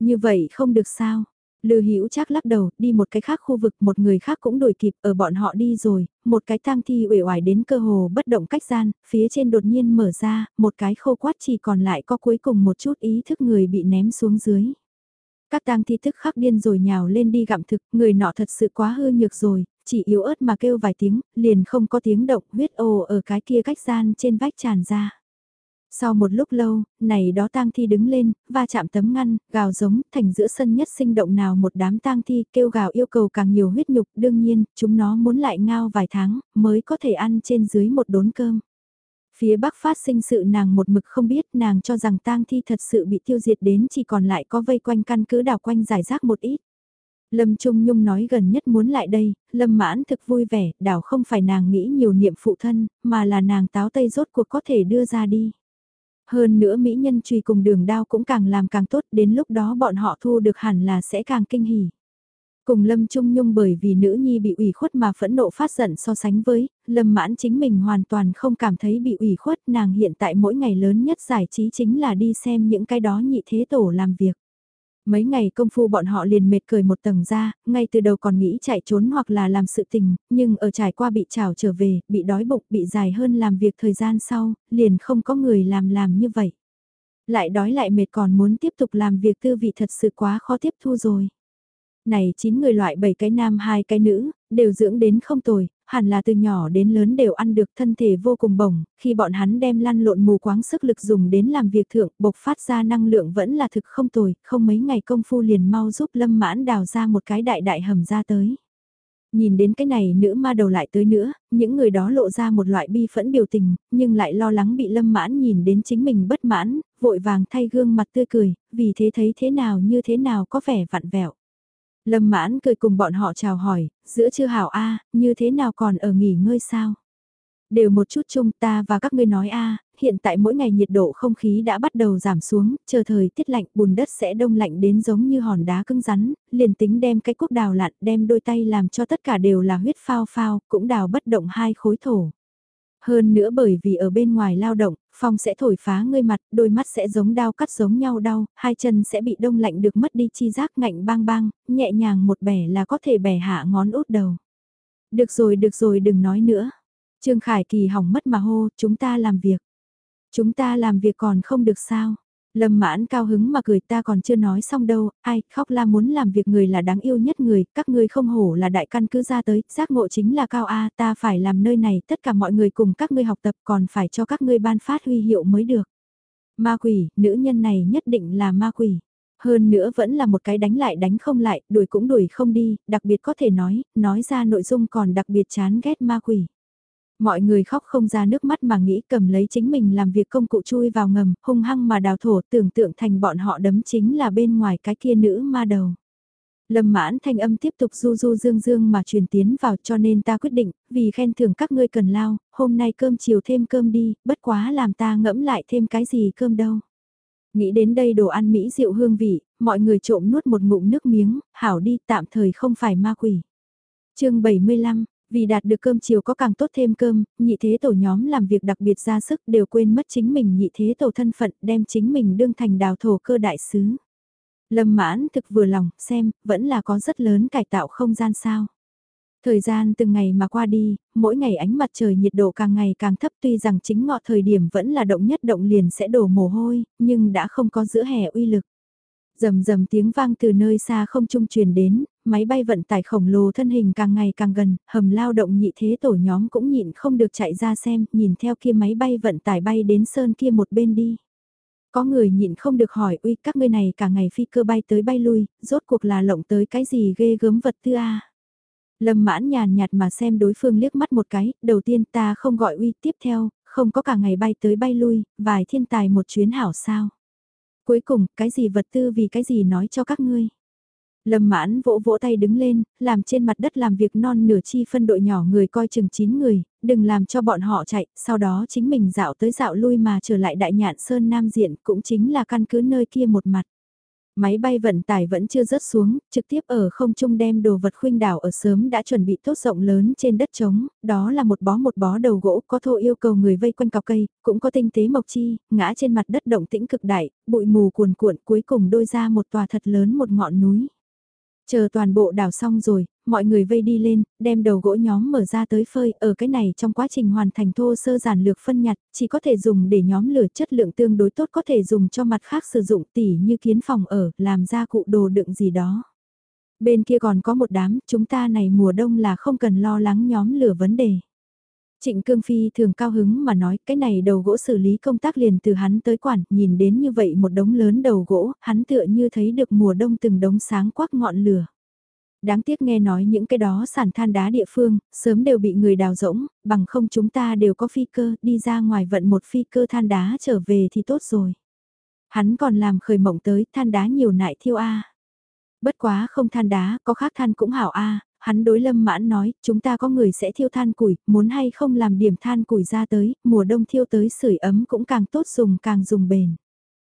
Như vậy không được sao, Lư Hữu chắc lắc đầu, đi một cái khác khu vực, một người khác cũng đuổi kịp, ở bọn họ đi rồi, một cái tang thi uể oải đến cơ hồ bất động cách gian, phía trên đột nhiên mở ra, một cái khô quát chỉ còn lại có cuối cùng một chút ý thức người bị ném xuống dưới. Các tang thi thức khắc điên rồi nhào lên đi gặm thực, người nọ thật sự quá hư nhược rồi, chỉ yếu ớt mà kêu vài tiếng, liền không có tiếng động, huyết ồ ở cái kia cách gian trên vách tràn ra. Sau một lúc lâu, này đó tang thi đứng lên, va chạm tấm ngăn, gào giống, thành giữa sân nhất sinh động nào một đám tang thi kêu gào yêu cầu càng nhiều huyết nhục, đương nhiên, chúng nó muốn lại ngao vài tháng, mới có thể ăn trên dưới một đốn cơm. Phía bắc phát sinh sự nàng một mực không biết, nàng cho rằng tang thi thật sự bị tiêu diệt đến chỉ còn lại có vây quanh căn cứ đảo quanh giải rác một ít. Lâm Trung Nhung nói gần nhất muốn lại đây, Lâm mãn thực vui vẻ, đảo không phải nàng nghĩ nhiều niệm phụ thân, mà là nàng táo tây rốt cuộc có thể đưa ra đi. Hơn nữa mỹ nhân truy cùng đường đao cũng càng làm càng tốt, đến lúc đó bọn họ thu được hẳn là sẽ càng kinh hỉ. Cùng Lâm Trung Nhung bởi vì nữ nhi bị ủy khuất mà phẫn nộ phát giận so sánh với, Lâm mãn chính mình hoàn toàn không cảm thấy bị ủy khuất nàng hiện tại mỗi ngày lớn nhất giải trí chính là đi xem những cái đó nhị thế tổ làm việc. Mấy ngày công phu bọn họ liền mệt cười một tầng ra, ngay từ đầu còn nghĩ chạy trốn hoặc là làm sự tình, nhưng ở trải qua bị trào trở về, bị đói bụng, bị dài hơn làm việc thời gian sau, liền không có người làm làm như vậy. Lại đói lại mệt còn muốn tiếp tục làm việc tư vị thật sự quá khó tiếp thu rồi. Này 9 người loại 7 cái nam hai cái nữ, đều dưỡng đến không tồi, hẳn là từ nhỏ đến lớn đều ăn được thân thể vô cùng bổng, khi bọn hắn đem lăn lộn mù quáng sức lực dùng đến làm việc thượng, bộc phát ra năng lượng vẫn là thực không tồi, không mấy ngày công phu liền mau giúp lâm mãn đào ra một cái đại đại hầm ra tới. Nhìn đến cái này nữ ma đầu lại tới nữa, những người đó lộ ra một loại bi phẫn biểu tình, nhưng lại lo lắng bị lâm mãn nhìn đến chính mình bất mãn, vội vàng thay gương mặt tươi cười, vì thế thấy thế nào như thế nào có vẻ vặn vẹo. Lâm mãn cười cùng bọn họ chào hỏi, giữa chưa hảo A, như thế nào còn ở nghỉ ngơi sao? Đều một chút chung ta và các ngươi nói a hiện tại mỗi ngày nhiệt độ không khí đã bắt đầu giảm xuống, chờ thời tiết lạnh bùn đất sẽ đông lạnh đến giống như hòn đá cứng rắn, liền tính đem cái quốc đào lặn đem đôi tay làm cho tất cả đều là huyết phao phao, cũng đào bất động hai khối thổ. Hơn nữa bởi vì ở bên ngoài lao động, phong sẽ thổi phá ngươi mặt, đôi mắt sẽ giống đau cắt giống nhau đau, hai chân sẽ bị đông lạnh được mất đi chi giác ngạnh bang bang, nhẹ nhàng một bẻ là có thể bẻ hạ ngón út đầu. Được rồi được rồi đừng nói nữa. Trương Khải Kỳ hỏng mất mà hô, chúng ta làm việc. Chúng ta làm việc còn không được sao? Lâm mãn cao hứng mà cười ta còn chưa nói xong đâu, ai, khóc la muốn làm việc người là đáng yêu nhất người, các ngươi không hổ là đại căn cứ ra tới, giác ngộ chính là cao A, ta phải làm nơi này tất cả mọi người cùng các ngươi học tập còn phải cho các ngươi ban phát huy hiệu mới được. Ma quỷ, nữ nhân này nhất định là ma quỷ. Hơn nữa vẫn là một cái đánh lại đánh không lại, đuổi cũng đuổi không đi, đặc biệt có thể nói, nói ra nội dung còn đặc biệt chán ghét ma quỷ. Mọi người khóc không ra nước mắt mà nghĩ cầm lấy chính mình làm việc công cụ chui vào ngầm, hung hăng mà đào thổ tưởng tượng thành bọn họ đấm chính là bên ngoài cái kia nữ ma đầu. Lâm mãn thanh âm tiếp tục du du dương dương mà truyền tiến vào cho nên ta quyết định, vì khen thưởng các ngươi cần lao, hôm nay cơm chiều thêm cơm đi, bất quá làm ta ngẫm lại thêm cái gì cơm đâu. Nghĩ đến đây đồ ăn Mỹ rượu hương vị, mọi người trộm nuốt một ngụm nước miếng, hảo đi tạm thời không phải ma quỷ. chương 75, vì đạt được cơm chiều có càng tốt thêm cơm, nhị thế tổ nhóm làm việc đặc biệt ra sức đều quên mất chính mình nhị thế tổ thân phận đem chính mình đương thành đào thổ cơ đại sứ. Lâm mãn thực vừa lòng, xem, vẫn là có rất lớn cải tạo không gian sao. Thời gian từng ngày mà qua đi, mỗi ngày ánh mặt trời nhiệt độ càng ngày càng thấp tuy rằng chính ngọ thời điểm vẫn là động nhất động liền sẽ đổ mồ hôi, nhưng đã không có giữa hè uy lực. Rầm rầm tiếng vang từ nơi xa không trung truyền đến, máy bay vận tải khổng lồ thân hình càng ngày càng gần, hầm lao động nhị thế tổ nhóm cũng nhịn không được chạy ra xem, nhìn theo kia máy bay vận tải bay đến sơn kia một bên đi. Có người nhịn không được hỏi, uy các ngươi này cả ngày phi cơ bay tới bay lui, rốt cuộc là lộng tới cái gì ghê gớm vật tư a Lâm mãn nhàn nhạt mà xem đối phương liếc mắt một cái, đầu tiên ta không gọi uy tiếp theo, không có cả ngày bay tới bay lui, vài thiên tài một chuyến hảo sao. Cuối cùng, cái gì vật tư vì cái gì nói cho các ngươi. Lâm mãn vỗ vỗ tay đứng lên, làm trên mặt đất làm việc non nửa chi phân đội nhỏ người coi chừng 9 người, đừng làm cho bọn họ chạy, sau đó chính mình dạo tới dạo lui mà trở lại đại nhạn Sơn Nam Diện cũng chính là căn cứ nơi kia một mặt. Máy bay vận tải vẫn chưa rớt xuống, trực tiếp ở không trung đem đồ vật khuynh đảo ở sớm đã chuẩn bị tốt rộng lớn trên đất trống, đó là một bó một bó đầu gỗ có thô yêu cầu người vây quanh cọc cây, cũng có tinh tế mộc chi, ngã trên mặt đất động tĩnh cực đại, bụi mù cuồn cuộn cuối cùng đôi ra một tòa thật lớn một ngọn núi. Chờ toàn bộ đào xong rồi, mọi người vây đi lên, đem đầu gỗ nhóm mở ra tới phơi, ở cái này trong quá trình hoàn thành thô sơ giản lược phân nhặt, chỉ có thể dùng để nhóm lửa chất lượng tương đối tốt có thể dùng cho mặt khác sử dụng tỉ như kiến phòng ở, làm ra cụ đồ đựng gì đó. Bên kia còn có một đám, chúng ta này mùa đông là không cần lo lắng nhóm lửa vấn đề. Trịnh Cương Phi thường cao hứng mà nói cái này đầu gỗ xử lý công tác liền từ hắn tới quản, nhìn đến như vậy một đống lớn đầu gỗ, hắn tựa như thấy được mùa đông từng đống sáng quắc ngọn lửa. Đáng tiếc nghe nói những cái đó sản than đá địa phương, sớm đều bị người đào rỗng, bằng không chúng ta đều có phi cơ, đi ra ngoài vận một phi cơ than đá trở về thì tốt rồi. Hắn còn làm khởi mộng tới than đá nhiều nại thiêu A. Bất quá không than đá, có khác than cũng hảo A, hắn đối lâm mãn nói, chúng ta có người sẽ thiêu than củi, muốn hay không làm điểm than củi ra tới, mùa đông thiêu tới sưởi ấm cũng càng tốt dùng càng dùng bền.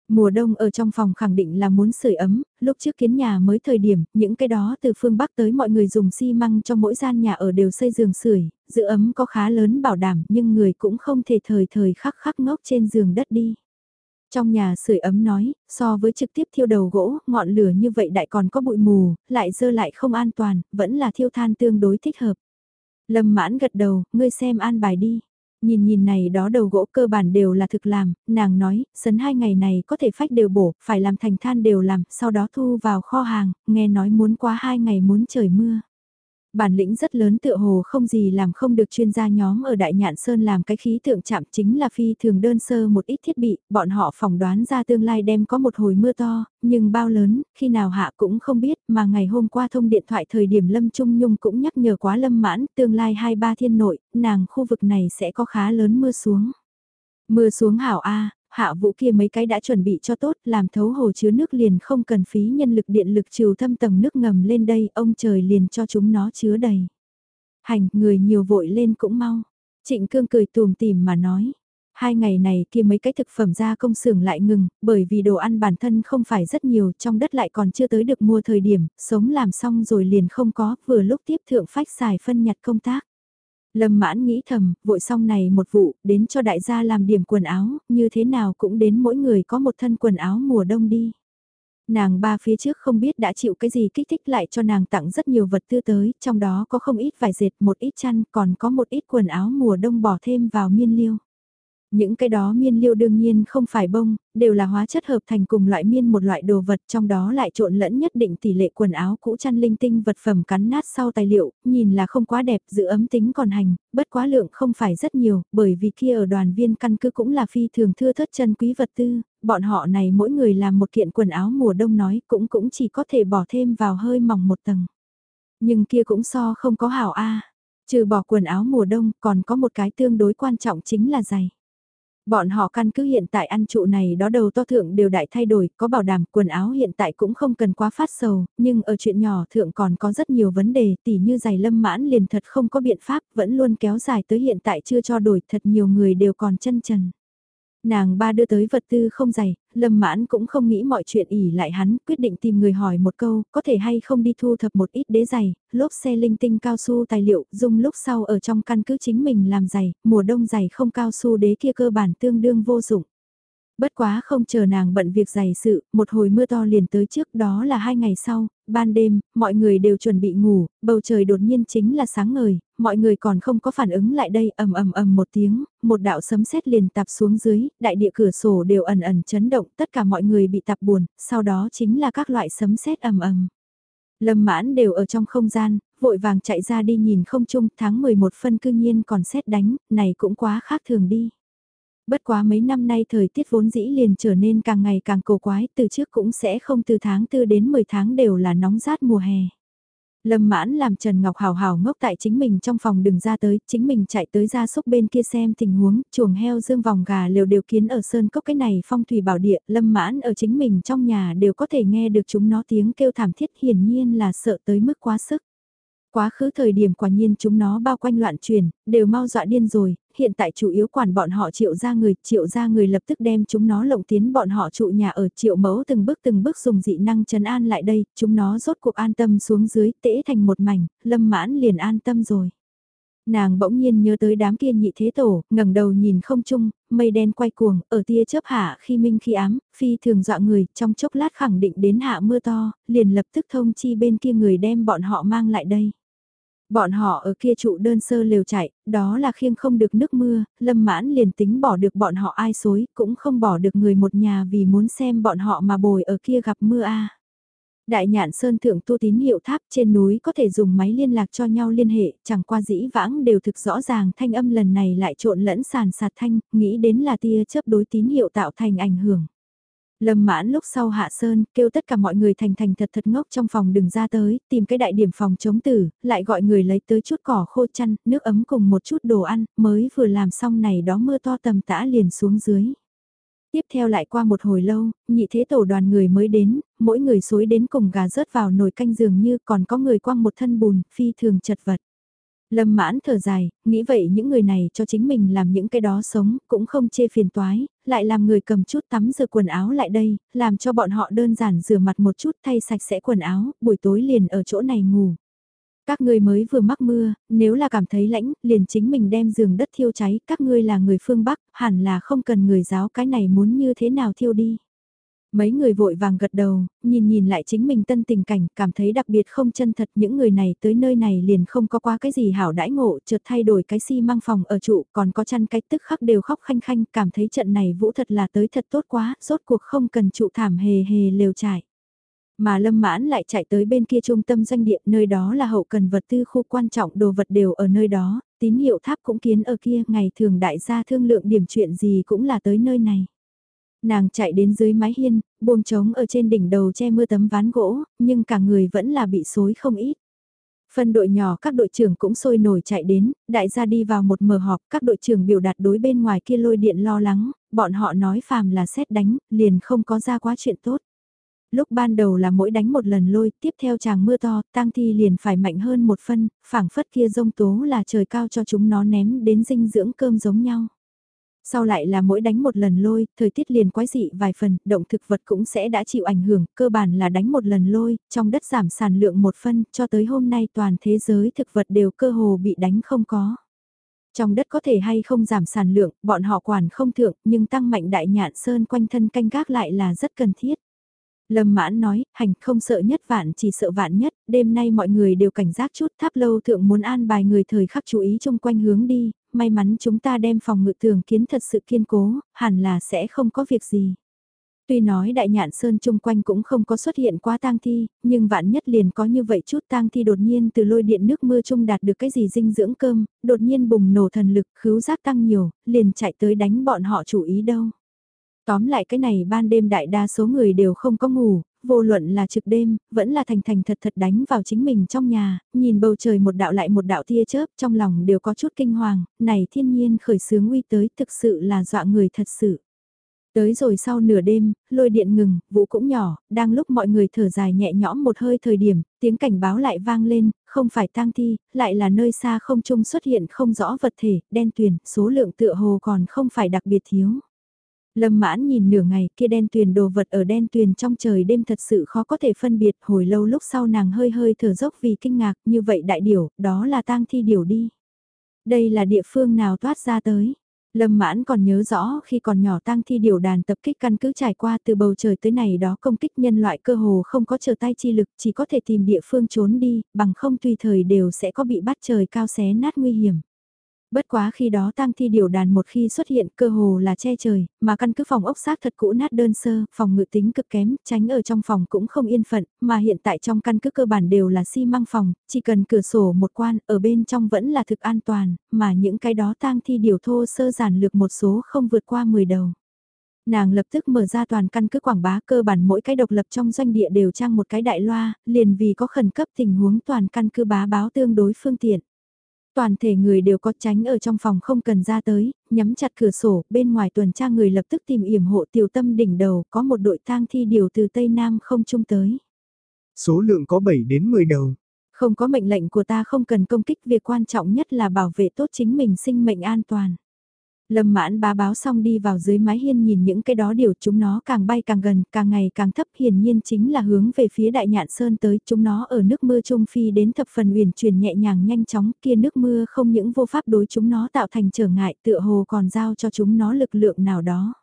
Mùa đông ở trong phòng khẳng định là muốn sưởi ấm, lúc trước kiến nhà mới thời điểm, những cái đó từ phương Bắc tới mọi người dùng xi măng cho mỗi gian nhà ở đều xây giường sưởi, giữ ấm có khá lớn bảo đảm nhưng người cũng không thể thời thời khắc khắc ngốc trên giường đất đi. Trong nhà sưởi ấm nói, so với trực tiếp thiêu đầu gỗ, ngọn lửa như vậy đại còn có bụi mù, lại dơ lại không an toàn, vẫn là thiêu than tương đối thích hợp. Lâm mãn gật đầu, ngươi xem an bài đi. Nhìn nhìn này đó đầu gỗ cơ bản đều là thực làm, nàng nói, sấn hai ngày này có thể phách đều bổ, phải làm thành than đều làm, sau đó thu vào kho hàng, nghe nói muốn qua hai ngày muốn trời mưa bản lĩnh rất lớn tựa hồ không gì làm không được chuyên gia nhóm ở Đại Nhạn Sơn làm cái khí tượng chạm chính là phi thường đơn sơ một ít thiết bị, bọn họ phỏng đoán ra tương lai đem có một hồi mưa to, nhưng bao lớn, khi nào hạ cũng không biết, mà ngày hôm qua thông điện thoại thời điểm Lâm Trung Nhung cũng nhắc nhở quá Lâm Mãn, tương lai hai ba thiên nội, nàng khu vực này sẽ có khá lớn mưa xuống. Mưa xuống hảo A, hạ vũ kia mấy cái đã chuẩn bị cho tốt, làm thấu hồ chứa nước liền không cần phí nhân lực điện lực trừ thâm tầng nước ngầm lên đây, ông trời liền cho chúng nó chứa đầy. Hành, người nhiều vội lên cũng mau. Trịnh cương cười tùm tìm mà nói. Hai ngày này kia mấy cái thực phẩm ra công xưởng lại ngừng, bởi vì đồ ăn bản thân không phải rất nhiều, trong đất lại còn chưa tới được mua thời điểm, sống làm xong rồi liền không có, vừa lúc tiếp thượng phách xài phân nhặt công tác. Lâm mãn nghĩ thầm, vội xong này một vụ, đến cho đại gia làm điểm quần áo, như thế nào cũng đến mỗi người có một thân quần áo mùa đông đi. Nàng ba phía trước không biết đã chịu cái gì kích thích lại cho nàng tặng rất nhiều vật tư tới, trong đó có không ít vải dệt, một ít chăn, còn có một ít quần áo mùa đông bỏ thêm vào miên liêu. Những cái đó miên liêu đương nhiên không phải bông, đều là hóa chất hợp thành cùng loại miên một loại đồ vật trong đó lại trộn lẫn nhất định tỷ lệ quần áo cũ chăn linh tinh vật phẩm cắn nát sau tài liệu, nhìn là không quá đẹp giữ ấm tính còn hành, bất quá lượng không phải rất nhiều, bởi vì kia ở đoàn viên căn cứ cũng là phi thường thưa thất chân quý vật tư, bọn họ này mỗi người làm một kiện quần áo mùa đông nói cũng cũng chỉ có thể bỏ thêm vào hơi mỏng một tầng. Nhưng kia cũng so không có hảo A. Trừ bỏ quần áo mùa đông còn có một cái tương đối quan trọng chính là giày. Bọn họ căn cứ hiện tại ăn trụ này đó đầu to thượng đều đại thay đổi, có bảo đảm quần áo hiện tại cũng không cần quá phát sầu, nhưng ở chuyện nhỏ thượng còn có rất nhiều vấn đề, tỉ như giày lâm mãn liền thật không có biện pháp, vẫn luôn kéo dài tới hiện tại chưa cho đổi, thật nhiều người đều còn chân trần. Nàng ba đưa tới vật tư không giày lâm mãn cũng không nghĩ mọi chuyện ỉ lại hắn, quyết định tìm người hỏi một câu, có thể hay không đi thu thập một ít đế giày, lốp xe linh tinh cao su tài liệu, dùng lúc sau ở trong căn cứ chính mình làm giày, mùa đông giày không cao su đế kia cơ bản tương đương vô dụng. Bất quá không chờ nàng bận việc giày sự, một hồi mưa to liền tới trước đó là hai ngày sau, ban đêm, mọi người đều chuẩn bị ngủ, bầu trời đột nhiên chính là sáng ngời, mọi người còn không có phản ứng lại đây, ầm ầm ầm một tiếng, một đạo sấm sét liền tạp xuống dưới, đại địa cửa sổ đều ẩn ẩn chấn động, tất cả mọi người bị tạp buồn, sau đó chính là các loại sấm sét ầm ầm. Lâm mãn đều ở trong không gian, vội vàng chạy ra đi nhìn không chung, tháng 11 phân cư nhiên còn xét đánh, này cũng quá khác thường đi. Bất quá mấy năm nay thời tiết vốn dĩ liền trở nên càng ngày càng cổ quái, từ trước cũng sẽ không từ tháng 4 đến 10 tháng đều là nóng rát mùa hè. Lâm mãn làm Trần Ngọc Hào Hào ngốc tại chính mình trong phòng đừng ra tới, chính mình chạy tới ra xúc bên kia xem tình huống, chuồng heo dương vòng gà liều đều kiến ở sơn cốc cái này phong thủy bảo địa, lâm mãn ở chính mình trong nhà đều có thể nghe được chúng nó tiếng kêu thảm thiết hiển nhiên là sợ tới mức quá sức. Quá khứ thời điểm quả nhiên chúng nó bao quanh loạn truyền, đều mau dọa điên rồi, hiện tại chủ yếu quản bọn họ triệu ra người, triệu ra người lập tức đem chúng nó lộng tiến bọn họ trụ nhà ở triệu mẫu từng bước từng bước dùng dị năng trấn an lại đây, chúng nó rốt cuộc an tâm xuống dưới tễ thành một mảnh, lâm mãn liền an tâm rồi. Nàng bỗng nhiên nhớ tới đám kia nhị thế tổ, ngẩng đầu nhìn không chung, mây đen quay cuồng, ở tia chớp hạ khi minh khi ám, phi thường dọa người, trong chốc lát khẳng định đến hạ mưa to, liền lập tức thông chi bên kia người đem bọn họ mang lại đây. Bọn họ ở kia trụ đơn sơ lều chạy, đó là khiêng không được nước mưa, lâm mãn liền tính bỏ được bọn họ ai xối, cũng không bỏ được người một nhà vì muốn xem bọn họ mà bồi ở kia gặp mưa a. Đại nhạn sơn thượng tu tín hiệu tháp trên núi có thể dùng máy liên lạc cho nhau liên hệ, chẳng qua dĩ vãng đều thực rõ ràng thanh âm lần này lại trộn lẫn sàn sạt thanh, nghĩ đến là tia chớp đối tín hiệu tạo thành ảnh hưởng. Lâm mãn lúc sau hạ sơn, kêu tất cả mọi người thành thành thật thật ngốc trong phòng đừng ra tới, tìm cái đại điểm phòng chống tử, lại gọi người lấy tới chút cỏ khô chăn, nước ấm cùng một chút đồ ăn, mới vừa làm xong này đó mưa to tầm tã liền xuống dưới. Tiếp theo lại qua một hồi lâu, nhị thế tổ đoàn người mới đến, mỗi người xối đến cùng gà rớt vào nồi canh giường như còn có người quăng một thân bùn, phi thường chật vật. Lâm mãn thở dài, nghĩ vậy những người này cho chính mình làm những cái đó sống, cũng không chê phiền toái, lại làm người cầm chút tắm rửa quần áo lại đây, làm cho bọn họ đơn giản rửa mặt một chút thay sạch sẽ quần áo, buổi tối liền ở chỗ này ngủ. Các ngươi mới vừa mắc mưa, nếu là cảm thấy lãnh, liền chính mình đem giường đất thiêu cháy, các ngươi là người phương Bắc, hẳn là không cần người giáo cái này muốn như thế nào thiêu đi. Mấy người vội vàng gật đầu, nhìn nhìn lại chính mình tân tình cảnh, cảm thấy đặc biệt không chân thật những người này tới nơi này liền không có qua cái gì hảo đãi ngộ, chợt thay đổi cái xi si mang phòng ở trụ, còn có chăn cái tức khắc đều khóc khanh khanh, cảm thấy trận này vũ thật là tới thật tốt quá, rốt cuộc không cần trụ thảm hề hề lều trải. Mà Lâm Mãn lại chạy tới bên kia trung tâm doanh địa, nơi đó là hậu cần vật tư khu quan trọng đồ vật đều ở nơi đó, tín hiệu tháp cũng kiến ở kia, ngày thường đại gia thương lượng điểm chuyện gì cũng là tới nơi này. Nàng chạy đến dưới mái hiên, buông trống ở trên đỉnh đầu che mưa tấm ván gỗ, nhưng cả người vẫn là bị xối không ít. Phân đội nhỏ các đội trưởng cũng sôi nổi chạy đến, đại gia đi vào một mờ họp, các đội trưởng biểu đạt đối bên ngoài kia lôi điện lo lắng, bọn họ nói phàm là xét đánh, liền không có ra quá chuyện tốt. Lúc ban đầu là mỗi đánh một lần lôi, tiếp theo chàng mưa to, tang thi liền phải mạnh hơn một phân, phảng phất kia rông tố là trời cao cho chúng nó ném đến dinh dưỡng cơm giống nhau. Sau lại là mỗi đánh một lần lôi, thời tiết liền quái dị vài phần, động thực vật cũng sẽ đã chịu ảnh hưởng, cơ bản là đánh một lần lôi, trong đất giảm sản lượng một phân, cho tới hôm nay toàn thế giới thực vật đều cơ hồ bị đánh không có. Trong đất có thể hay không giảm sản lượng, bọn họ quản không thượng, nhưng tăng mạnh đại nhạn sơn quanh thân canh gác lại là rất cần thiết. Lâm mãn nói, hành không sợ nhất vạn chỉ sợ vạn nhất, đêm nay mọi người đều cảnh giác chút tháp lâu thượng muốn an bài người thời khắc chú ý chung quanh hướng đi, may mắn chúng ta đem phòng ngự tường kiến thật sự kiên cố, hẳn là sẽ không có việc gì. Tuy nói đại nhạn sơn chung quanh cũng không có xuất hiện quá tang thi, nhưng vạn nhất liền có như vậy chút tang thi đột nhiên từ lôi điện nước mưa chung đạt được cái gì dinh dưỡng cơm, đột nhiên bùng nổ thần lực khứu giác tăng nhiều, liền chạy tới đánh bọn họ chủ ý đâu. Tóm lại cái này ban đêm đại đa số người đều không có ngủ, vô luận là trực đêm, vẫn là thành thành thật thật đánh vào chính mình trong nhà, nhìn bầu trời một đạo lại một đạo tia chớp trong lòng đều có chút kinh hoàng, này thiên nhiên khởi sướng uy tới thực sự là dọa người thật sự. Tới rồi sau nửa đêm, lôi điện ngừng, vũ cũng nhỏ, đang lúc mọi người thở dài nhẹ nhõm một hơi thời điểm, tiếng cảnh báo lại vang lên, không phải tang thi, lại là nơi xa không trung xuất hiện không rõ vật thể, đen tuyền, số lượng tựa hồ còn không phải đặc biệt thiếu. Lâm mãn nhìn nửa ngày kia đen tuyền đồ vật ở đen tuyền trong trời đêm thật sự khó có thể phân biệt hồi lâu lúc sau nàng hơi hơi thở dốc vì kinh ngạc như vậy đại điểu, đó là tang thi điểu đi. Đây là địa phương nào toát ra tới. Lâm mãn còn nhớ rõ khi còn nhỏ tang thi điều đàn tập kích căn cứ trải qua từ bầu trời tới này đó công kích nhân loại cơ hồ không có chờ tay chi lực chỉ có thể tìm địa phương trốn đi, bằng không tùy thời đều sẽ có bị bắt trời cao xé nát nguy hiểm. Bất quá khi đó tang thi điều đàn một khi xuất hiện cơ hồ là che trời, mà căn cứ phòng ốc xác thật cũ nát đơn sơ, phòng ngự tính cực kém, tránh ở trong phòng cũng không yên phận, mà hiện tại trong căn cứ cơ bản đều là xi măng phòng, chỉ cần cửa sổ một quan, ở bên trong vẫn là thực an toàn, mà những cái đó tang thi điều thô sơ giản lược một số không vượt qua 10 đầu. Nàng lập tức mở ra toàn căn cứ quảng bá cơ bản mỗi cái độc lập trong doanh địa đều trang một cái đại loa, liền vì có khẩn cấp tình huống toàn căn cứ bá báo tương đối phương tiện. Toàn thể người đều có tránh ở trong phòng không cần ra tới, nhắm chặt cửa sổ, bên ngoài tuần tra người lập tức tìm yểm hộ tiểu tâm đỉnh đầu, có một đội tang thi điều từ Tây Nam không chung tới. Số lượng có 7 đến 10 đầu. Không có mệnh lệnh của ta không cần công kích, việc quan trọng nhất là bảo vệ tốt chính mình sinh mệnh an toàn. Lâm mãn bá báo xong đi vào dưới mái hiên nhìn những cái đó điều chúng nó càng bay càng gần, càng ngày càng thấp hiển nhiên chính là hướng về phía đại nhạn sơn tới chúng nó ở nước mưa trung phi đến thập phần uyển chuyển nhẹ nhàng nhanh chóng kia nước mưa không những vô pháp đối chúng nó tạo thành trở ngại tựa hồ còn giao cho chúng nó lực lượng nào đó.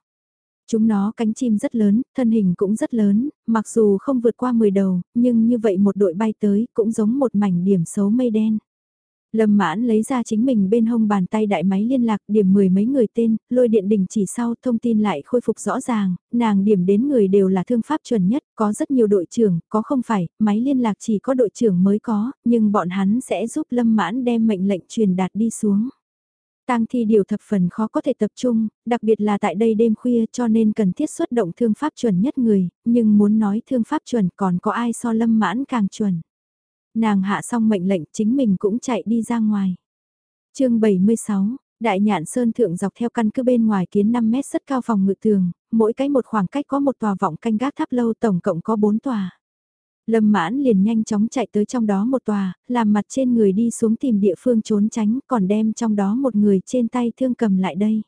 Chúng nó cánh chim rất lớn, thân hình cũng rất lớn, mặc dù không vượt qua 10 đầu, nhưng như vậy một đội bay tới cũng giống một mảnh điểm xấu mây đen. Lâm mãn lấy ra chính mình bên hông bàn tay đại máy liên lạc điểm mười mấy người tên, lôi điện đình chỉ sau thông tin lại khôi phục rõ ràng, nàng điểm đến người đều là thương pháp chuẩn nhất, có rất nhiều đội trưởng, có không phải, máy liên lạc chỉ có đội trưởng mới có, nhưng bọn hắn sẽ giúp Lâm mãn đem mệnh lệnh truyền đạt đi xuống. Tang thi điều thập phần khó có thể tập trung, đặc biệt là tại đây đêm khuya cho nên cần thiết xuất động thương pháp chuẩn nhất người, nhưng muốn nói thương pháp chuẩn còn có ai so lâm mãn càng chuẩn. Nàng hạ xong mệnh lệnh chính mình cũng chạy đi ra ngoài. chương 76, Đại nhạn sơn thượng dọc theo căn cứ bên ngoài kiến 5 mét rất cao phòng ngự tường, mỗi cái một khoảng cách có một tòa vọng canh gác tháp lâu tổng cộng có 4 tòa. Lâm mãn liền nhanh chóng chạy tới trong đó một tòa, làm mặt trên người đi xuống tìm địa phương trốn tránh, còn đem trong đó một người trên tay thương cầm lại đây.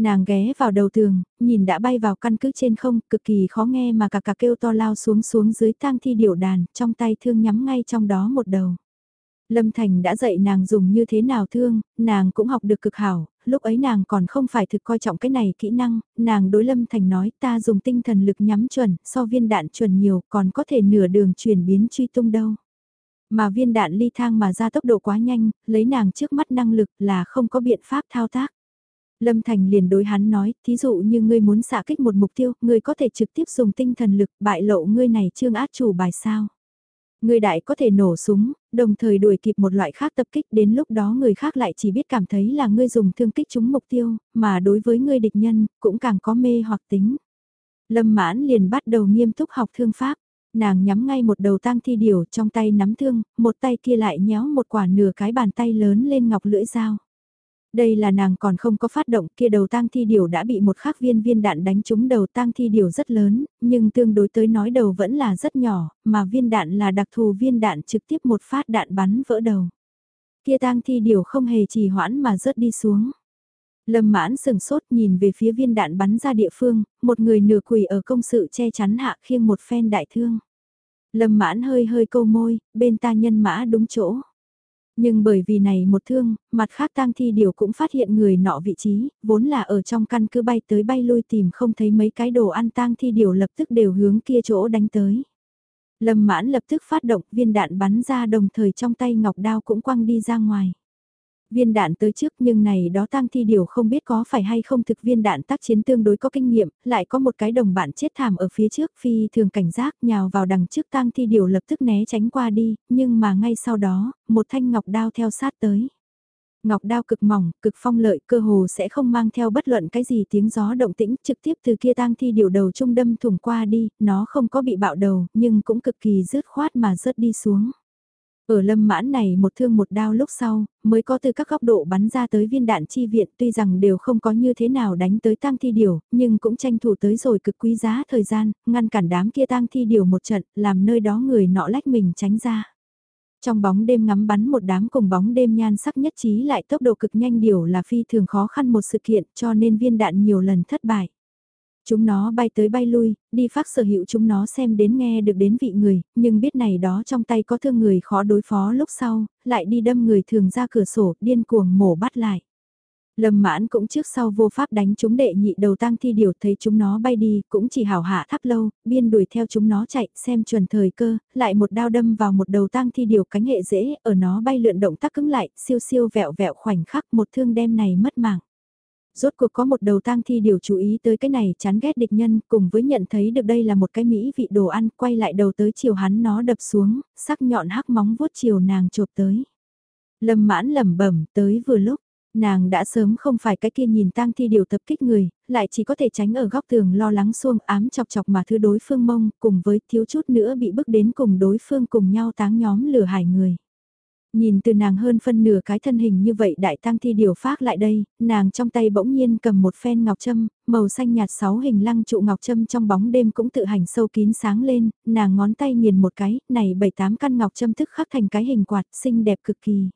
Nàng ghé vào đầu tường, nhìn đã bay vào căn cứ trên không, cực kỳ khó nghe mà cả cả kêu to lao xuống xuống dưới tang thi điểu đàn, trong tay thương nhắm ngay trong đó một đầu. Lâm Thành đã dạy nàng dùng như thế nào thương, nàng cũng học được cực hảo, lúc ấy nàng còn không phải thực coi trọng cái này kỹ năng, nàng đối Lâm Thành nói ta dùng tinh thần lực nhắm chuẩn, so viên đạn chuẩn nhiều còn có thể nửa đường chuyển biến truy tung đâu. Mà viên đạn ly thang mà ra tốc độ quá nhanh, lấy nàng trước mắt năng lực là không có biện pháp thao tác. Lâm Thành liền đối hắn nói, thí dụ như ngươi muốn xạ kích một mục tiêu, ngươi có thể trực tiếp dùng tinh thần lực bại lộ ngươi này trương át chủ bài sao. Ngươi đại có thể nổ súng, đồng thời đuổi kịp một loại khác tập kích đến lúc đó người khác lại chỉ biết cảm thấy là ngươi dùng thương kích trúng mục tiêu, mà đối với ngươi địch nhân, cũng càng có mê hoặc tính. Lâm mãn liền bắt đầu nghiêm túc học thương pháp, nàng nhắm ngay một đầu tang thi điều trong tay nắm thương, một tay kia lại nhéo một quả nửa cái bàn tay lớn lên ngọc lưỡi dao. Đây là nàng còn không có phát động kia đầu tang thi điều đã bị một khắc viên viên đạn đánh trúng đầu tang thi điều rất lớn, nhưng tương đối tới nói đầu vẫn là rất nhỏ, mà viên đạn là đặc thù viên đạn trực tiếp một phát đạn bắn vỡ đầu. Kia tang thi điều không hề trì hoãn mà rớt đi xuống. Lâm mãn sừng sốt nhìn về phía viên đạn bắn ra địa phương, một người nửa quỳ ở công sự che chắn hạ khiêng một phen đại thương. Lâm mãn hơi hơi câu môi, bên ta nhân mã đúng chỗ. Nhưng bởi vì này một thương, mặt khác tang thi điều cũng phát hiện người nọ vị trí, vốn là ở trong căn cứ bay tới bay lui tìm không thấy mấy cái đồ ăn tang thi điều lập tức đều hướng kia chỗ đánh tới. Lâm mãn lập tức phát động viên đạn bắn ra đồng thời trong tay ngọc đao cũng quăng đi ra ngoài viên đạn tới trước nhưng này đó tang thi điều không biết có phải hay không thực viên đạn tác chiến tương đối có kinh nghiệm, lại có một cái đồng bạn chết thảm ở phía trước phi thường cảnh giác nhào vào đằng trước tang thi điều lập tức né tránh qua đi, nhưng mà ngay sau đó, một thanh ngọc đao theo sát tới. Ngọc đao cực mỏng, cực phong lợi, cơ hồ sẽ không mang theo bất luận cái gì tiếng gió động tĩnh, trực tiếp từ kia tang thi điều đầu trung đâm thủng qua đi, nó không có bị bạo đầu, nhưng cũng cực kỳ rứt khoát mà rớt đi xuống. Ở lâm mãn này một thương một đao lúc sau, mới có từ các góc độ bắn ra tới viên đạn chi viện tuy rằng đều không có như thế nào đánh tới tang thi điều, nhưng cũng tranh thủ tới rồi cực quý giá thời gian, ngăn cản đám kia tang thi điều một trận, làm nơi đó người nọ lách mình tránh ra. Trong bóng đêm ngắm bắn một đám cùng bóng đêm nhan sắc nhất trí lại tốc độ cực nhanh điều là phi thường khó khăn một sự kiện cho nên viên đạn nhiều lần thất bại. Chúng nó bay tới bay lui, đi phát sở hữu chúng nó xem đến nghe được đến vị người, nhưng biết này đó trong tay có thương người khó đối phó lúc sau, lại đi đâm người thường ra cửa sổ, điên cuồng mổ bắt lại. Lâm mãn cũng trước sau vô pháp đánh chúng đệ nhị đầu tang thi điều thấy chúng nó bay đi, cũng chỉ hảo hạ thắp lâu, biên đuổi theo chúng nó chạy, xem chuẩn thời cơ, lại một đao đâm vào một đầu tang thi điều cánh hệ dễ, ở nó bay lượn động tác cứng lại, siêu siêu vẹo vẹo khoảnh khắc một thương đem này mất mạng. Rốt cuộc có một đầu tang thi điều chú ý tới cái này chán ghét địch nhân cùng với nhận thấy được đây là một cái mỹ vị đồ ăn quay lại đầu tới chiều hắn nó đập xuống, sắc nhọn hắc móng vuốt chiều nàng chộp tới. Lâm mãn lẩm bẩm tới vừa lúc, nàng đã sớm không phải cái kia nhìn tang thi điều tập kích người, lại chỉ có thể tránh ở góc tường lo lắng xuông ám chọc chọc mà thứ đối phương mông cùng với thiếu chút nữa bị bức đến cùng đối phương cùng nhau táng nhóm lửa hải người. Nhìn từ nàng hơn phân nửa cái thân hình như vậy đại tăng thi điều phát lại đây, nàng trong tay bỗng nhiên cầm một phen ngọc châm, màu xanh nhạt sáu hình lăng trụ ngọc châm trong bóng đêm cũng tự hành sâu kín sáng lên, nàng ngón tay nghiền một cái, này bảy tám căn ngọc châm thức khắc thành cái hình quạt, xinh đẹp cực kỳ.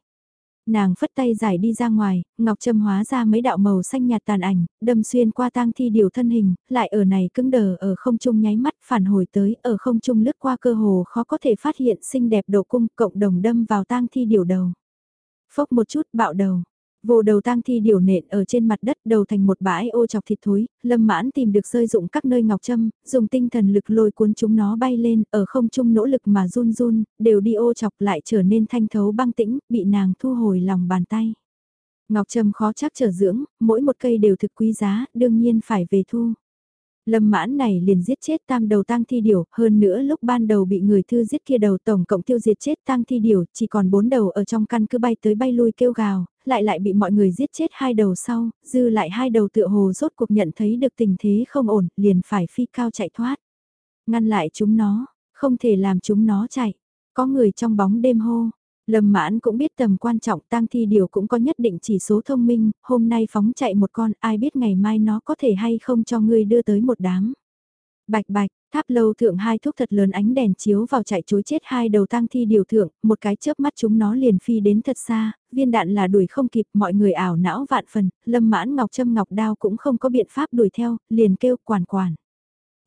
Nàng phất tay giải đi ra ngoài, ngọc châm hóa ra mấy đạo màu xanh nhạt tàn ảnh, đâm xuyên qua tang thi điều thân hình, lại ở này cứng đờ ở không trung nháy mắt phản hồi tới, ở không trung lướt qua cơ hồ khó có thể phát hiện xinh đẹp độ cung cộng đồng đâm vào tang thi điều đầu. Phốc một chút bạo đầu. Vô đầu tang thi điều nện ở trên mặt đất đầu thành một bãi ô chọc thịt thối, lâm mãn tìm được rơi dụng các nơi ngọc châm, dùng tinh thần lực lôi cuốn chúng nó bay lên, ở không trung nỗ lực mà run run, đều đi ô chọc lại trở nên thanh thấu băng tĩnh, bị nàng thu hồi lòng bàn tay. Ngọc châm khó chắc trở dưỡng, mỗi một cây đều thực quý giá, đương nhiên phải về thu. Lâm mãn này liền giết chết tam đầu tang thi điểu, hơn nữa lúc ban đầu bị người thư giết kia đầu tổng cộng tiêu diệt chết tang thi điểu, chỉ còn bốn đầu ở trong căn cứ bay tới bay lui kêu gào, lại lại bị mọi người giết chết hai đầu sau, dư lại hai đầu tựa hồ rốt cuộc nhận thấy được tình thế không ổn, liền phải phi cao chạy thoát. Ngăn lại chúng nó, không thể làm chúng nó chạy. Có người trong bóng đêm hô, Lâm mãn cũng biết tầm quan trọng tang thi điều cũng có nhất định chỉ số thông minh, hôm nay phóng chạy một con ai biết ngày mai nó có thể hay không cho ngươi đưa tới một đám. Bạch bạch, tháp lâu thượng hai thuốc thật lớn ánh đèn chiếu vào chạy chối chết hai đầu tang thi điều thượng, một cái chớp mắt chúng nó liền phi đến thật xa, viên đạn là đuổi không kịp mọi người ảo não vạn phần, lâm mãn ngọc châm ngọc đao cũng không có biện pháp đuổi theo, liền kêu quản quản.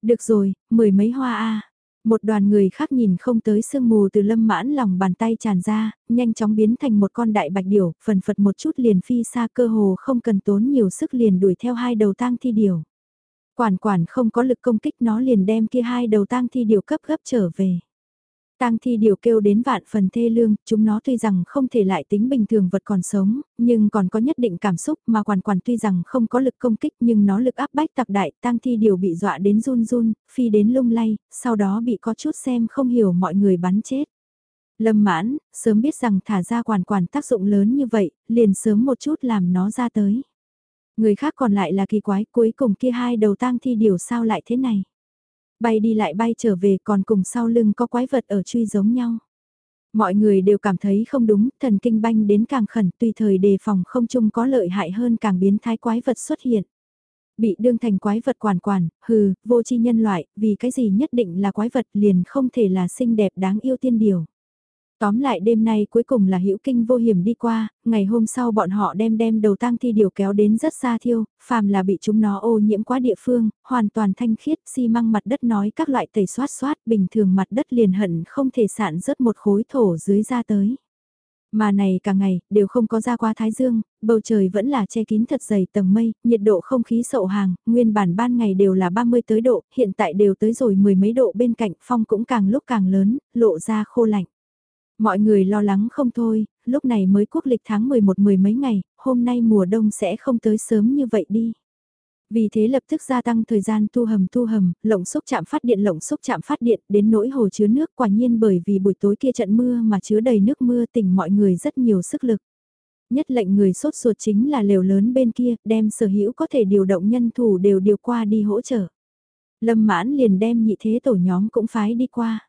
Được rồi, mười mấy hoa a một đoàn người khác nhìn không tới sương mù từ lâm mãn lòng bàn tay tràn ra, nhanh chóng biến thành một con đại bạch điểu, phần phật một chút liền phi xa cơ hồ không cần tốn nhiều sức liền đuổi theo hai đầu tang thi điểu. Quản quản không có lực công kích nó liền đem kia hai đầu tang thi điều cấp gấp trở về. Tang thi điều kêu đến vạn phần thê lương, chúng nó tuy rằng không thể lại tính bình thường vật còn sống, nhưng còn có nhất định cảm xúc mà quản quản tuy rằng không có lực công kích nhưng nó lực áp bách tạc đại, tang thi điều bị dọa đến run run, phi đến lung lay, sau đó bị có chút xem không hiểu mọi người bắn chết. Lâm mãn, sớm biết rằng thả ra quản quản tác dụng lớn như vậy, liền sớm một chút làm nó ra tới. Người khác còn lại là kỳ quái cuối cùng kia hai đầu tang thi điều sao lại thế này. Bay đi lại bay trở về còn cùng sau lưng có quái vật ở truy giống nhau. Mọi người đều cảm thấy không đúng, thần kinh banh đến càng khẩn tùy thời đề phòng không chung có lợi hại hơn càng biến thái quái vật xuất hiện. Bị đương thành quái vật quản quản, hừ, vô tri nhân loại, vì cái gì nhất định là quái vật liền không thể là xinh đẹp đáng yêu tiên điều. Tóm lại đêm nay cuối cùng là hữu kinh vô hiểm đi qua, ngày hôm sau bọn họ đem đem đầu tang thi điều kéo đến rất xa thiêu, phàm là bị chúng nó ô nhiễm quá địa phương, hoàn toàn thanh khiết xi măng mặt đất nói các loại tẩy xoát xoát bình thường mặt đất liền hận không thể sạn rớt một khối thổ dưới ra tới. Mà này cả ngày, đều không có ra qua Thái Dương, bầu trời vẫn là che kín thật dày tầng mây, nhiệt độ không khí sậu hàng, nguyên bản ban ngày đều là 30 tới độ, hiện tại đều tới rồi mười mấy độ bên cạnh, phong cũng càng lúc càng lớn, lộ ra khô lạnh. Mọi người lo lắng không thôi, lúc này mới quốc lịch tháng 11 mười mấy ngày, hôm nay mùa đông sẽ không tới sớm như vậy đi. Vì thế lập tức gia tăng thời gian tu hầm tu hầm, lộng xúc chạm phát điện lộng xúc chạm phát điện đến nỗi hồ chứa nước quả nhiên bởi vì buổi tối kia trận mưa mà chứa đầy nước mưa tỉnh mọi người rất nhiều sức lực. Nhất lệnh người sốt ruột chính là lều lớn bên kia, đem sở hữu có thể điều động nhân thủ đều điều qua đi hỗ trợ. Lâm mãn liền đem nhị thế tổ nhóm cũng phái đi qua.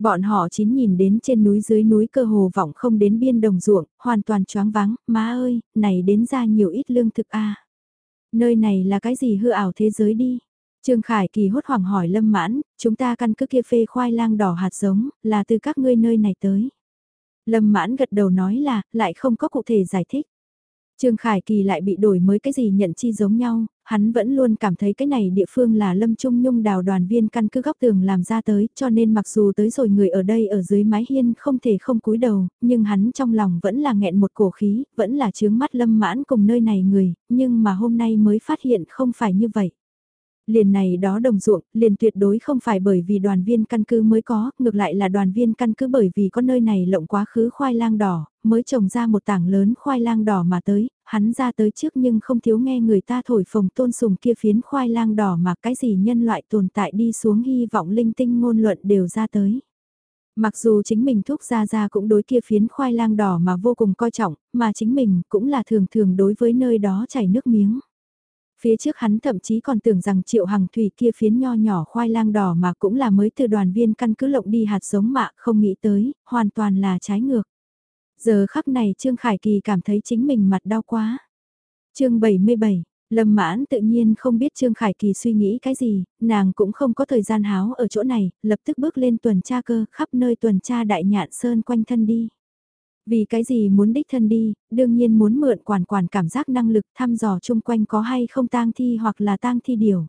Bọn họ chín nhìn đến trên núi dưới núi cơ hồ vọng không đến biên đồng ruộng, hoàn toàn choáng vắng, má ơi, này đến ra nhiều ít lương thực a Nơi này là cái gì hư ảo thế giới đi? Trương Khải Kỳ hốt hoảng hỏi Lâm Mãn, chúng ta căn cứ kia phê khoai lang đỏ hạt giống, là từ các ngươi nơi này tới. Lâm Mãn gật đầu nói là, lại không có cụ thể giải thích. Trương Khải Kỳ lại bị đổi mới cái gì nhận chi giống nhau, hắn vẫn luôn cảm thấy cái này địa phương là Lâm Trung Nhung đào đoàn viên căn cứ góc tường làm ra tới, cho nên mặc dù tới rồi người ở đây ở dưới mái hiên không thể không cúi đầu, nhưng hắn trong lòng vẫn là nghẹn một cổ khí, vẫn là chướng mắt Lâm mãn cùng nơi này người, nhưng mà hôm nay mới phát hiện không phải như vậy. Liền này đó đồng ruộng, liền tuyệt đối không phải bởi vì đoàn viên căn cứ mới có, ngược lại là đoàn viên căn cứ bởi vì có nơi này lộng quá khứ khoai lang đỏ, mới trồng ra một tảng lớn khoai lang đỏ mà tới, hắn ra tới trước nhưng không thiếu nghe người ta thổi phồng tôn sùng kia phiến khoai lang đỏ mà cái gì nhân loại tồn tại đi xuống hy vọng linh tinh ngôn luận đều ra tới. Mặc dù chính mình thúc ra ra cũng đối kia phiến khoai lang đỏ mà vô cùng coi trọng, mà chính mình cũng là thường thường đối với nơi đó chảy nước miếng. Phía trước hắn thậm chí còn tưởng rằng triệu hằng thủy kia phiến nho nhỏ khoai lang đỏ mà cũng là mới từ đoàn viên căn cứ lộng đi hạt giống mạ không nghĩ tới, hoàn toàn là trái ngược. Giờ khắc này Trương Khải Kỳ cảm thấy chính mình mặt đau quá. chương 77 Lâm mãn tự nhiên không biết Trương Khải Kỳ suy nghĩ cái gì, nàng cũng không có thời gian háo ở chỗ này, lập tức bước lên tuần tra cơ khắp nơi tuần tra đại nhạn sơn quanh thân đi. Vì cái gì muốn đích thân đi, đương nhiên muốn mượn quản quản cảm giác năng lực thăm dò chung quanh có hay không tang thi hoặc là tang thi điều.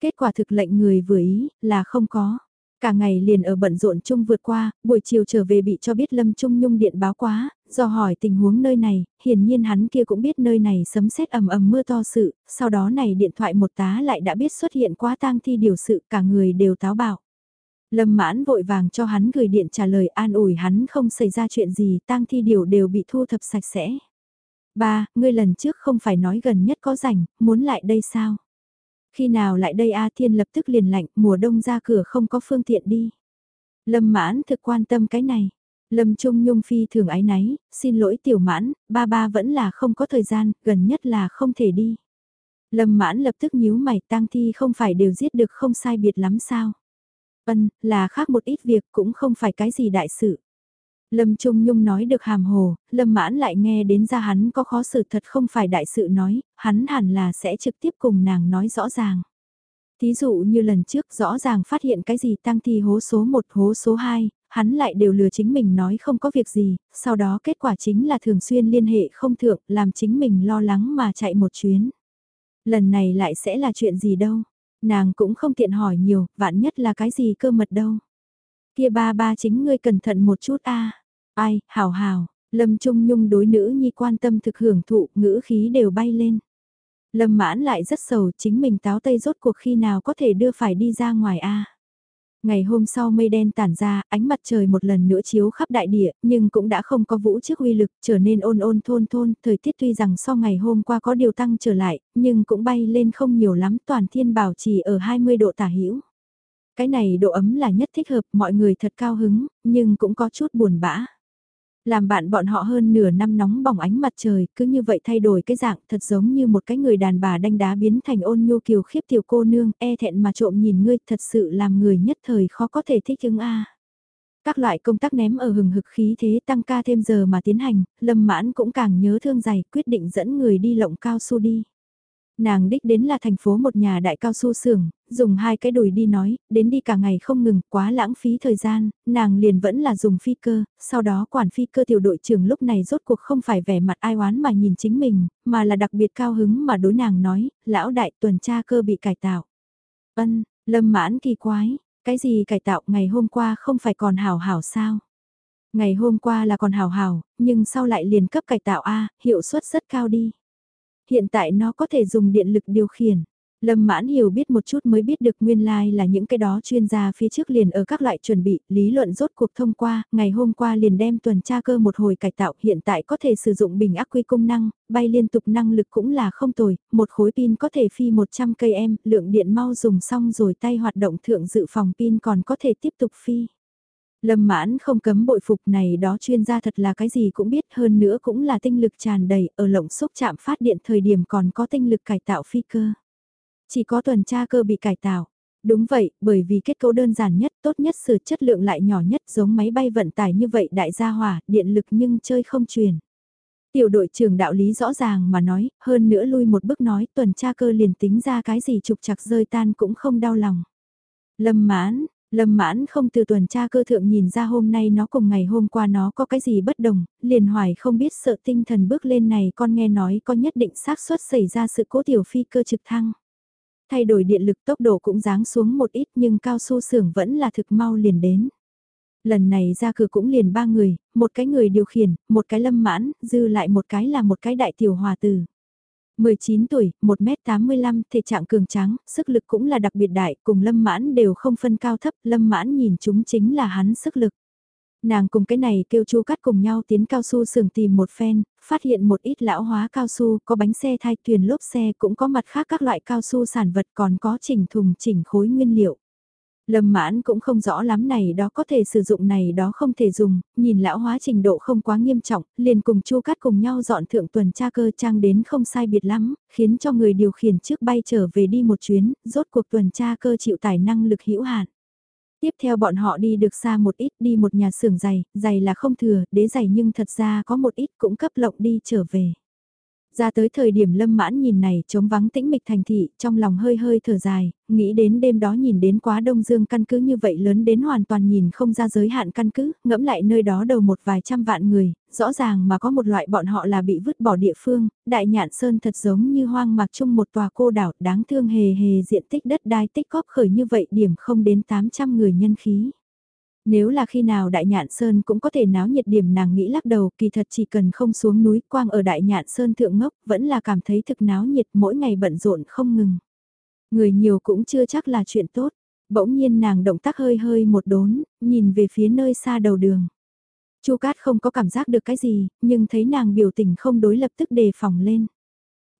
Kết quả thực lệnh người vừa ý là không có. Cả ngày liền ở bận rộn chung vượt qua, buổi chiều trở về bị cho biết Lâm Trung Nhung điện báo quá, do hỏi tình huống nơi này, hiển nhiên hắn kia cũng biết nơi này sấm sét ầm ầm mưa to sự, sau đó này điện thoại một tá lại đã biết xuất hiện quá tang thi điều sự cả người đều táo bạo. Lâm mãn vội vàng cho hắn gửi điện trả lời an ủi hắn không xảy ra chuyện gì tang thi điều đều bị thu thập sạch sẽ. Ba, ngươi lần trước không phải nói gần nhất có rảnh, muốn lại đây sao? Khi nào lại đây A Thiên lập tức liền lạnh, mùa đông ra cửa không có phương tiện đi. Lâm mãn thực quan tâm cái này. Lâm Trung Nhung Phi thường ái náy, xin lỗi tiểu mãn, ba ba vẫn là không có thời gian, gần nhất là không thể đi. Lâm mãn lập tức nhíu mày tang thi không phải đều giết được không sai biệt lắm sao. Ân, là khác một ít việc cũng không phải cái gì đại sự. Lâm Trung Nhung nói được hàm hồ, Lâm Mãn lại nghe đến ra hắn có khó xử thật không phải đại sự nói, hắn hẳn là sẽ trực tiếp cùng nàng nói rõ ràng. Thí dụ như lần trước rõ ràng phát hiện cái gì tăng thi hố số 1 hố số 2, hắn lại đều lừa chính mình nói không có việc gì, sau đó kết quả chính là thường xuyên liên hệ không thượng, làm chính mình lo lắng mà chạy một chuyến. Lần này lại sẽ là chuyện gì đâu, nàng cũng không tiện hỏi nhiều, vạn nhất là cái gì cơ mật đâu. Kia ba ba chính ngươi cẩn thận một chút a Ai, hào hào, Lâm Trung Nhung đối nữ nhi quan tâm thực hưởng thụ, ngữ khí đều bay lên. Lâm mãn lại rất sầu chính mình táo tây rốt cuộc khi nào có thể đưa phải đi ra ngoài a Ngày hôm sau mây đen tản ra, ánh mặt trời một lần nữa chiếu khắp đại địa, nhưng cũng đã không có vũ trước uy lực, trở nên ôn ôn thôn thôn, thời tiết tuy rằng so ngày hôm qua có điều tăng trở lại, nhưng cũng bay lên không nhiều lắm, toàn thiên bảo trì ở 20 độ tả hữu Cái này độ ấm là nhất thích hợp, mọi người thật cao hứng, nhưng cũng có chút buồn bã. Làm bạn bọn họ hơn nửa năm nóng bỏng ánh mặt trời, cứ như vậy thay đổi cái dạng thật giống như một cái người đàn bà đanh đá biến thành ôn nhu kiều khiếp tiểu cô nương, e thẹn mà trộm nhìn ngươi thật sự làm người nhất thời khó có thể thích ứng a Các loại công tác ném ở hừng hực khí thế tăng ca thêm giờ mà tiến hành, Lâm Mãn cũng càng nhớ thương dày quyết định dẫn người đi lộng cao su đi. Nàng đích đến là thành phố một nhà đại cao su xưởng, dùng hai cái đùi đi nói, đến đi cả ngày không ngừng, quá lãng phí thời gian, nàng liền vẫn là dùng phi cơ, sau đó quản phi cơ tiểu đội trưởng lúc này rốt cuộc không phải vẻ mặt ai oán mà nhìn chính mình, mà là đặc biệt cao hứng mà đối nàng nói, lão đại tuần tra cơ bị cải tạo. Ân, lâm mãn kỳ quái, cái gì cải tạo ngày hôm qua không phải còn hảo hảo sao? Ngày hôm qua là còn hảo hảo, nhưng sau lại liền cấp cải tạo A, hiệu suất rất cao đi. Hiện tại nó có thể dùng điện lực điều khiển. Lâm mãn hiểu biết một chút mới biết được nguyên lai like là những cái đó chuyên gia phía trước liền ở các loại chuẩn bị, lý luận rốt cuộc thông qua, ngày hôm qua liền đem tuần tra cơ một hồi cải tạo hiện tại có thể sử dụng bình ắc quy công năng, bay liên tục năng lực cũng là không tồi, một khối pin có thể phi 100 cây em, lượng điện mau dùng xong rồi tay hoạt động thượng dự phòng pin còn có thể tiếp tục phi. Lâm mãn không cấm bội phục này đó chuyên gia thật là cái gì cũng biết hơn nữa cũng là tinh lực tràn đầy ở lộng xúc chạm phát điện thời điểm còn có tinh lực cải tạo phi cơ. Chỉ có tuần tra cơ bị cải tạo. Đúng vậy, bởi vì kết cấu đơn giản nhất, tốt nhất sự chất lượng lại nhỏ nhất giống máy bay vận tải như vậy đại gia hỏa, điện lực nhưng chơi không truyền. Tiểu đội trưởng đạo lý rõ ràng mà nói, hơn nữa lui một bước nói tuần tra cơ liền tính ra cái gì trục chặt rơi tan cũng không đau lòng. Lâm mãn, Lâm mãn không từ tuần tra cơ thượng nhìn ra hôm nay nó cùng ngày hôm qua nó có cái gì bất đồng, liền hoài không biết sợ tinh thần bước lên này con nghe nói có nhất định xác suất xảy ra sự cố tiểu phi cơ trực thăng. Thay đổi điện lực tốc độ cũng giáng xuống một ít nhưng cao su xưởng vẫn là thực mau liền đến. Lần này ra cửa cũng liền ba người, một cái người điều khiển, một cái lâm mãn, dư lại một cái là một cái đại tiểu hòa tử. 19 tuổi, 1m85, thể trạng cường tráng, sức lực cũng là đặc biệt đại, cùng Lâm Mãn đều không phân cao thấp, Lâm Mãn nhìn chúng chính là hắn sức lực. Nàng cùng cái này kêu chu cắt cùng nhau tiến cao su sườn tìm một phen, phát hiện một ít lão hóa cao su, có bánh xe thay thuyền lốp xe cũng có mặt khác các loại cao su sản vật còn có chỉnh thùng chỉnh khối nguyên liệu. Lâm mãn cũng không rõ lắm này đó có thể sử dụng này đó không thể dùng, nhìn lão hóa trình độ không quá nghiêm trọng, liền cùng chu cắt cùng nhau dọn thượng tuần tra cơ trang đến không sai biệt lắm, khiến cho người điều khiển trước bay trở về đi một chuyến, rốt cuộc tuần tra cơ chịu tải năng lực hữu hạn. Tiếp theo bọn họ đi được xa một ít đi một nhà xưởng giày, giày là không thừa, đế giày nhưng thật ra có một ít cũng cấp lộng đi trở về. Ra tới thời điểm lâm mãn nhìn này trống vắng tĩnh mịch thành thị, trong lòng hơi hơi thở dài, nghĩ đến đêm đó nhìn đến quá đông dương căn cứ như vậy lớn đến hoàn toàn nhìn không ra giới hạn căn cứ, ngẫm lại nơi đó đầu một vài trăm vạn người, rõ ràng mà có một loại bọn họ là bị vứt bỏ địa phương, đại nhạn sơn thật giống như hoang mạc chung một tòa cô đảo đáng thương hề hề diện tích đất đai tích góp khởi như vậy điểm không đến 800 người nhân khí. Nếu là khi nào Đại Nhạn Sơn cũng có thể náo nhiệt điểm nàng nghĩ lắc đầu kỳ thật chỉ cần không xuống núi quang ở Đại Nhạn Sơn thượng ngốc vẫn là cảm thấy thực náo nhiệt mỗi ngày bận rộn không ngừng. Người nhiều cũng chưa chắc là chuyện tốt, bỗng nhiên nàng động tác hơi hơi một đốn, nhìn về phía nơi xa đầu đường. Chu Cát không có cảm giác được cái gì, nhưng thấy nàng biểu tình không đối lập tức đề phòng lên.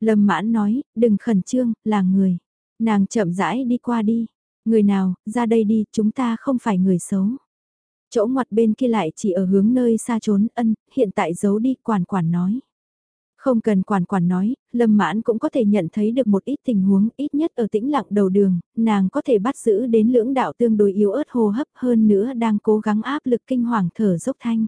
Lâm mãn nói, đừng khẩn trương, là người. Nàng chậm rãi đi qua đi. Người nào, ra đây đi, chúng ta không phải người xấu. Chỗ ngoặt bên kia lại chỉ ở hướng nơi xa trốn ân, hiện tại giấu đi quản quản nói. Không cần quản quản nói, Lâm Mãn cũng có thể nhận thấy được một ít tình huống, ít nhất ở tĩnh lặng đầu đường, nàng có thể bắt giữ đến lưỡng đạo tương đối yếu ớt hô hấp hơn nữa đang cố gắng áp lực kinh hoàng thở dốc thanh.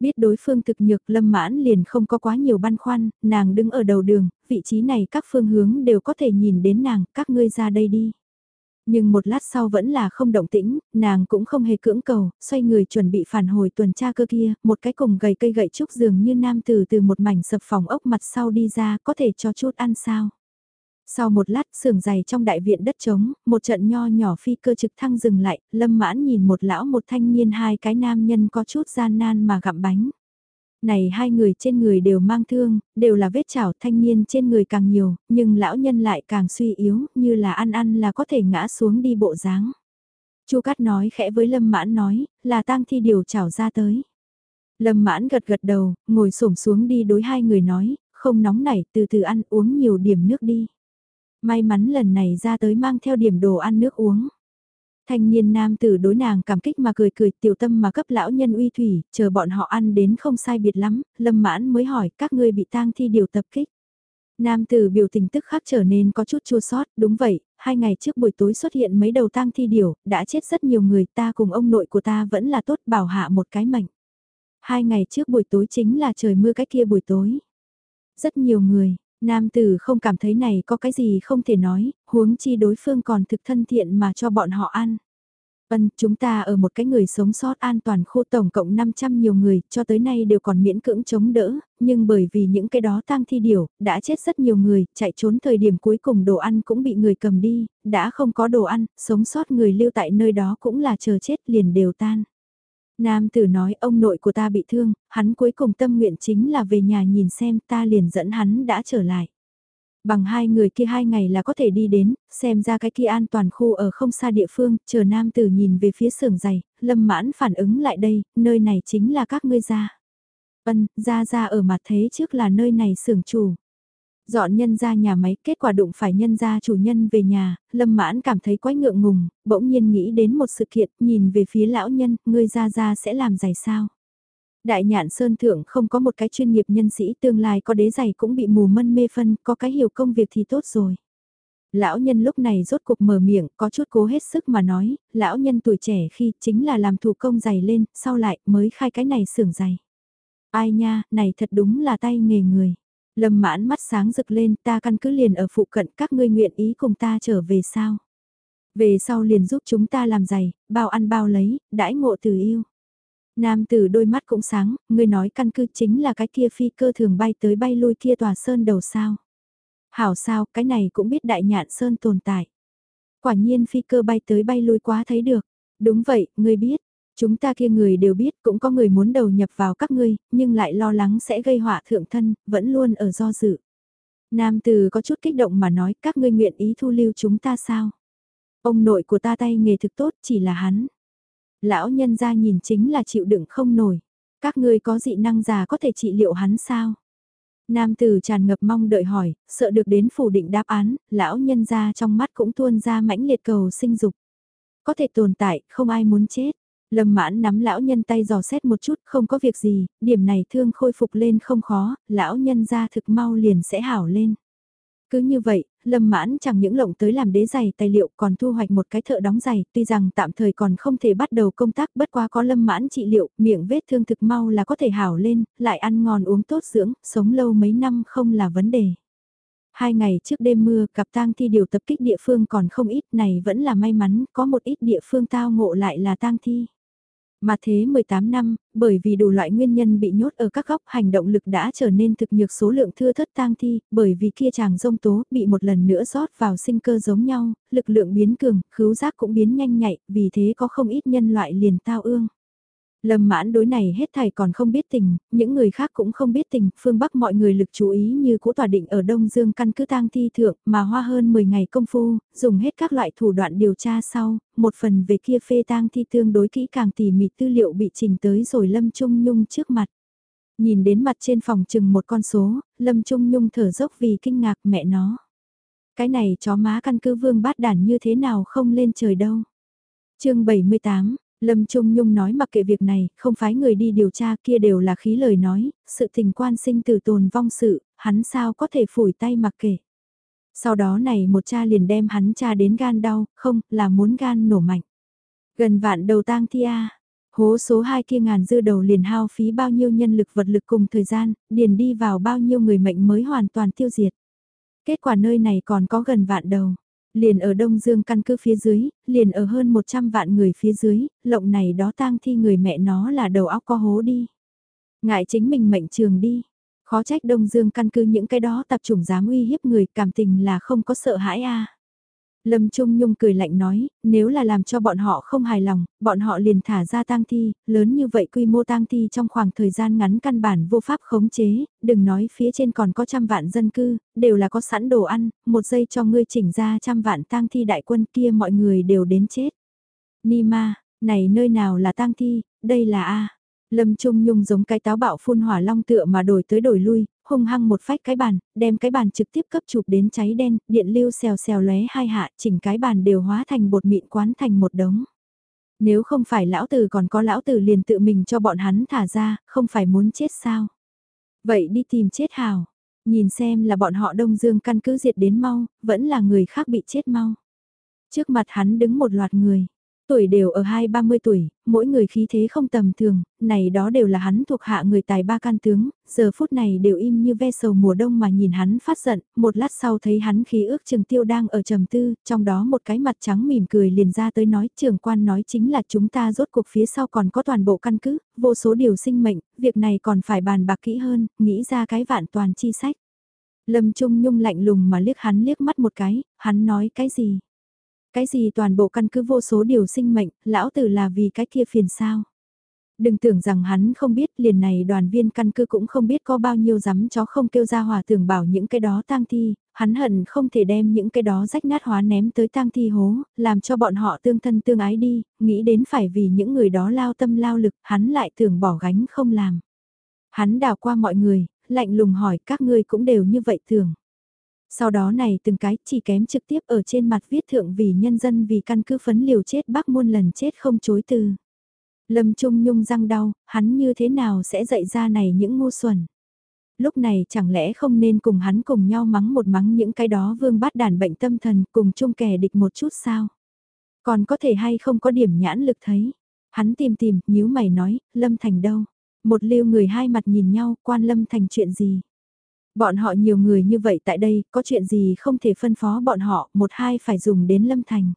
Biết đối phương thực nhược Lâm Mãn liền không có quá nhiều băn khoăn, nàng đứng ở đầu đường, vị trí này các phương hướng đều có thể nhìn đến nàng, các ngươi ra đây đi. Nhưng một lát sau vẫn là không động tĩnh, nàng cũng không hề cưỡng cầu, xoay người chuẩn bị phản hồi tuần tra cơ kia, một cái cùng gầy cây gậy trúc dường như nam từ từ một mảnh sập phòng ốc mặt sau đi ra có thể cho chút ăn sao. Sau một lát sườn dày trong đại viện đất trống, một trận nho nhỏ phi cơ trực thăng dừng lại, lâm mãn nhìn một lão một thanh niên hai cái nam nhân có chút gian nan mà gặm bánh. Này hai người trên người đều mang thương, đều là vết chảo thanh niên trên người càng nhiều, nhưng lão nhân lại càng suy yếu, như là ăn ăn là có thể ngã xuống đi bộ dáng. Chu Cát nói khẽ với Lâm Mãn nói, là tang thi điều chảo ra tới. Lâm Mãn gật gật đầu, ngồi xổm xuống đi đối hai người nói, không nóng nảy, từ từ ăn uống nhiều điểm nước đi. May mắn lần này ra tới mang theo điểm đồ ăn nước uống. Thanh niên nam tử đối nàng cảm kích mà cười cười tiểu tâm mà cấp lão nhân uy thủy, chờ bọn họ ăn đến không sai biệt lắm, lâm mãn mới hỏi các ngươi bị tang thi điều tập kích. Nam tử biểu tình tức khắc trở nên có chút chua sót, đúng vậy, hai ngày trước buổi tối xuất hiện mấy đầu tang thi điểu, đã chết rất nhiều người, ta cùng ông nội của ta vẫn là tốt bảo hạ một cái mệnh. Hai ngày trước buổi tối chính là trời mưa cái kia buổi tối. Rất nhiều người, nam tử không cảm thấy này có cái gì không thể nói, huống chi đối phương còn thực thân thiện mà cho bọn họ ăn. Vân, chúng ta ở một cái người sống sót an toàn khu tổng cộng 500 nhiều người, cho tới nay đều còn miễn cưỡng chống đỡ, nhưng bởi vì những cái đó tang thi điểu, đã chết rất nhiều người, chạy trốn thời điểm cuối cùng đồ ăn cũng bị người cầm đi, đã không có đồ ăn, sống sót người lưu tại nơi đó cũng là chờ chết liền đều tan. Nam tử nói ông nội của ta bị thương, hắn cuối cùng tâm nguyện chính là về nhà nhìn xem ta liền dẫn hắn đã trở lại. Bằng hai người kia hai ngày là có thể đi đến, xem ra cái kia an toàn khu ở không xa địa phương, chờ nam tử nhìn về phía sưởng giày, lâm mãn phản ứng lại đây, nơi này chính là các ngươi ra. Ân, ra ra ở mặt thế trước là nơi này sưởng chủ. Dọn nhân ra nhà máy, kết quả đụng phải nhân ra chủ nhân về nhà, lâm mãn cảm thấy quái ngượng ngùng, bỗng nhiên nghĩ đến một sự kiện, nhìn về phía lão nhân, ngươi ra ra sẽ làm giày sao. Đại nhạn sơn thượng không có một cái chuyên nghiệp nhân sĩ tương lai có đế giày cũng bị mù mân mê phân, có cái hiểu công việc thì tốt rồi. Lão nhân lúc này rốt cục mở miệng, có chút cố hết sức mà nói, lão nhân tuổi trẻ khi chính là làm thủ công giày lên, sau lại mới khai cái này xưởng giày. Ai nha, này thật đúng là tay nghề người. Lâm mãn mắt sáng rực lên, ta căn cứ liền ở phụ cận các ngươi nguyện ý cùng ta trở về sao. Về sau liền giúp chúng ta làm giày, bao ăn bao lấy, đãi ngộ từ yêu. Nam tử đôi mắt cũng sáng, ngươi nói căn cứ chính là cái kia phi cơ thường bay tới bay lui kia tòa sơn đầu sao. Hảo sao, cái này cũng biết đại nhạn sơn tồn tại. Quả nhiên phi cơ bay tới bay lui quá thấy được. Đúng vậy, ngươi biết. Chúng ta kia người đều biết cũng có người muốn đầu nhập vào các ngươi, nhưng lại lo lắng sẽ gây họa thượng thân, vẫn luôn ở do dự. Nam từ có chút kích động mà nói các ngươi nguyện ý thu lưu chúng ta sao? Ông nội của ta tay nghề thực tốt chỉ là hắn. Lão nhân ra nhìn chính là chịu đựng không nổi. Các ngươi có dị năng già có thể trị liệu hắn sao? Nam tử tràn ngập mong đợi hỏi, sợ được đến phủ định đáp án, lão nhân ra trong mắt cũng tuôn ra mãnh liệt cầu sinh dục. Có thể tồn tại, không ai muốn chết. Lâm mãn nắm lão nhân tay dò xét một chút, không có việc gì, điểm này thương khôi phục lên không khó, lão nhân ra thực mau liền sẽ hảo lên. Cứ như vậy, Lâm Mãn chẳng những lộng tới làm đế giày tài liệu còn thu hoạch một cái thợ đóng giày, tuy rằng tạm thời còn không thể bắt đầu công tác bất quá có Lâm Mãn trị liệu, miệng vết thương thực mau là có thể hảo lên, lại ăn ngon uống tốt dưỡng, sống lâu mấy năm không là vấn đề. Hai ngày trước đêm mưa, cặp tang thi điều tập kích địa phương còn không ít này vẫn là may mắn, có một ít địa phương tao ngộ lại là tang thi. Mà thế 18 năm, bởi vì đủ loại nguyên nhân bị nhốt ở các góc hành động lực đã trở nên thực nhược số lượng thưa thất tang thi, bởi vì kia chàng rông tố bị một lần nữa rót vào sinh cơ giống nhau, lực lượng biến cường, khứu giác cũng biến nhanh nhạy, vì thế có không ít nhân loại liền tao ương. Lâm mãn đối này hết thầy còn không biết tình, những người khác cũng không biết tình, phương Bắc mọi người lực chú ý như cũ tòa định ở Đông Dương căn cứ tang thi thượng mà hoa hơn 10 ngày công phu, dùng hết các loại thủ đoạn điều tra sau, một phần về kia phê tang thi tương đối kỹ càng tỉ mỉ tư liệu bị trình tới rồi Lâm Trung Nhung trước mặt. Nhìn đến mặt trên phòng chừng một con số, Lâm Trung Nhung thở dốc vì kinh ngạc mẹ nó. Cái này chó má căn cứ vương bát đản như thế nào không lên trời đâu. chương 78 Lâm Trung Nhung nói mặc kệ việc này, không phải người đi điều tra kia đều là khí lời nói, sự tình quan sinh từ tồn vong sự, hắn sao có thể phủi tay mặc kệ. Sau đó này một cha liền đem hắn cha đến gan đau, không, là muốn gan nổ mạnh. Gần vạn đầu tang thi a hố số 2 kia ngàn dư đầu liền hao phí bao nhiêu nhân lực vật lực cùng thời gian, điền đi vào bao nhiêu người mệnh mới hoàn toàn tiêu diệt. Kết quả nơi này còn có gần vạn đầu. Liền ở Đông Dương căn cứ phía dưới, liền ở hơn 100 vạn người phía dưới, lộng này đó tang thi người mẹ nó là đầu óc có hố đi. Ngại chính mình mệnh trường đi. Khó trách Đông Dương căn cứ những cái đó tập trung dám uy hiếp người cảm tình là không có sợ hãi a Lâm Trung Nhung cười lạnh nói, nếu là làm cho bọn họ không hài lòng, bọn họ liền thả ra tang thi, lớn như vậy quy mô tang thi trong khoảng thời gian ngắn căn bản vô pháp khống chế, đừng nói phía trên còn có trăm vạn dân cư, đều là có sẵn đồ ăn, một giây cho ngươi chỉnh ra trăm vạn tang thi đại quân kia mọi người đều đến chết. Nima, này nơi nào là tang thi, đây là A. Lâm Trung Nhung giống cái táo bạo phun hỏa long tựa mà đổi tới đổi lui, hung hăng một phách cái bàn, đem cái bàn trực tiếp cấp chụp đến cháy đen, điện lưu xèo xèo lóe hai hạ, chỉnh cái bàn đều hóa thành bột mịn quán thành một đống. Nếu không phải lão tử còn có lão tử liền tự mình cho bọn hắn thả ra, không phải muốn chết sao. Vậy đi tìm chết hào. Nhìn xem là bọn họ Đông Dương căn cứ diệt đến mau, vẫn là người khác bị chết mau. Trước mặt hắn đứng một loạt người, tuổi đều ở hai ba mươi tuổi, mỗi người khí thế không tầm thường, này đó đều là hắn thuộc hạ người tài ba can tướng, giờ phút này đều im như ve sầu mùa đông mà nhìn hắn phát giận, một lát sau thấy hắn khí ước trường tiêu đang ở trầm tư, trong đó một cái mặt trắng mỉm cười liền ra tới nói trưởng quan nói chính là chúng ta rốt cuộc phía sau còn có toàn bộ căn cứ, vô số điều sinh mệnh, việc này còn phải bàn bạc kỹ hơn, nghĩ ra cái vạn toàn chi sách. Lâm Trung Nhung lạnh lùng mà liếc hắn liếc mắt một cái, hắn nói cái gì? Cái gì toàn bộ căn cứ vô số điều sinh mệnh, lão tử là vì cái kia phiền sao? Đừng tưởng rằng hắn không biết liền này đoàn viên căn cứ cũng không biết có bao nhiêu dám chó không kêu ra hòa tưởng bảo những cái đó tang thi, hắn hận không thể đem những cái đó rách nát hóa ném tới tang thi hố, làm cho bọn họ tương thân tương ái đi, nghĩ đến phải vì những người đó lao tâm lao lực, hắn lại tưởng bỏ gánh không làm. Hắn đào qua mọi người, lạnh lùng hỏi các ngươi cũng đều như vậy tưởng. Sau đó này từng cái chỉ kém trực tiếp ở trên mặt viết thượng vì nhân dân vì căn cứ phấn liều chết bác muôn lần chết không chối từ. Lâm Trung Nhung răng đau, hắn như thế nào sẽ dạy ra này những ngu xuẩn. Lúc này chẳng lẽ không nên cùng hắn cùng nhau mắng một mắng những cái đó vương bắt đàn bệnh tâm thần cùng chung kẻ địch một chút sao. Còn có thể hay không có điểm nhãn lực thấy. Hắn tìm tìm, nhíu mày nói, Lâm Thành đâu? Một lưu người hai mặt nhìn nhau, quan Lâm Thành chuyện gì? Bọn họ nhiều người như vậy tại đây, có chuyện gì không thể phân phó bọn họ, một hai phải dùng đến Lâm Thành.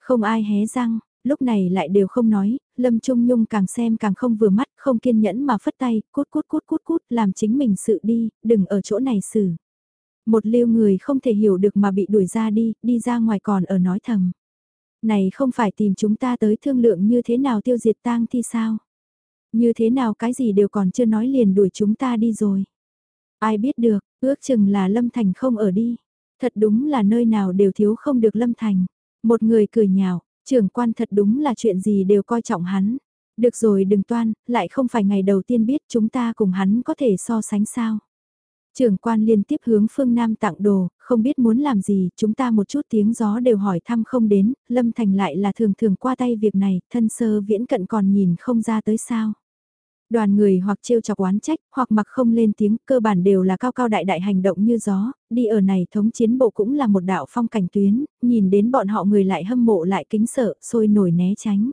Không ai hé răng, lúc này lại đều không nói, Lâm Trung Nhung càng xem càng không vừa mắt, không kiên nhẫn mà phất tay, cút cút cút cút cút, làm chính mình sự đi, đừng ở chỗ này xử. Một lưu người không thể hiểu được mà bị đuổi ra đi, đi ra ngoài còn ở nói thầm. Này không phải tìm chúng ta tới thương lượng như thế nào tiêu diệt tang thi sao? Như thế nào cái gì đều còn chưa nói liền đuổi chúng ta đi rồi. Ai biết được, ước chừng là Lâm Thành không ở đi. Thật đúng là nơi nào đều thiếu không được Lâm Thành. Một người cười nhạo, trưởng quan thật đúng là chuyện gì đều coi trọng hắn. Được rồi đừng toan, lại không phải ngày đầu tiên biết chúng ta cùng hắn có thể so sánh sao. Trưởng quan liên tiếp hướng phương Nam tặng đồ, không biết muốn làm gì, chúng ta một chút tiếng gió đều hỏi thăm không đến, Lâm Thành lại là thường thường qua tay việc này, thân sơ viễn cận còn nhìn không ra tới sao. Đoàn người hoặc trêu chọc oán trách, hoặc mặc không lên tiếng, cơ bản đều là cao cao đại đại hành động như gió, đi ở này thống chiến bộ cũng là một đạo phong cảnh tuyến, nhìn đến bọn họ người lại hâm mộ lại kính sợ, sôi nổi né tránh.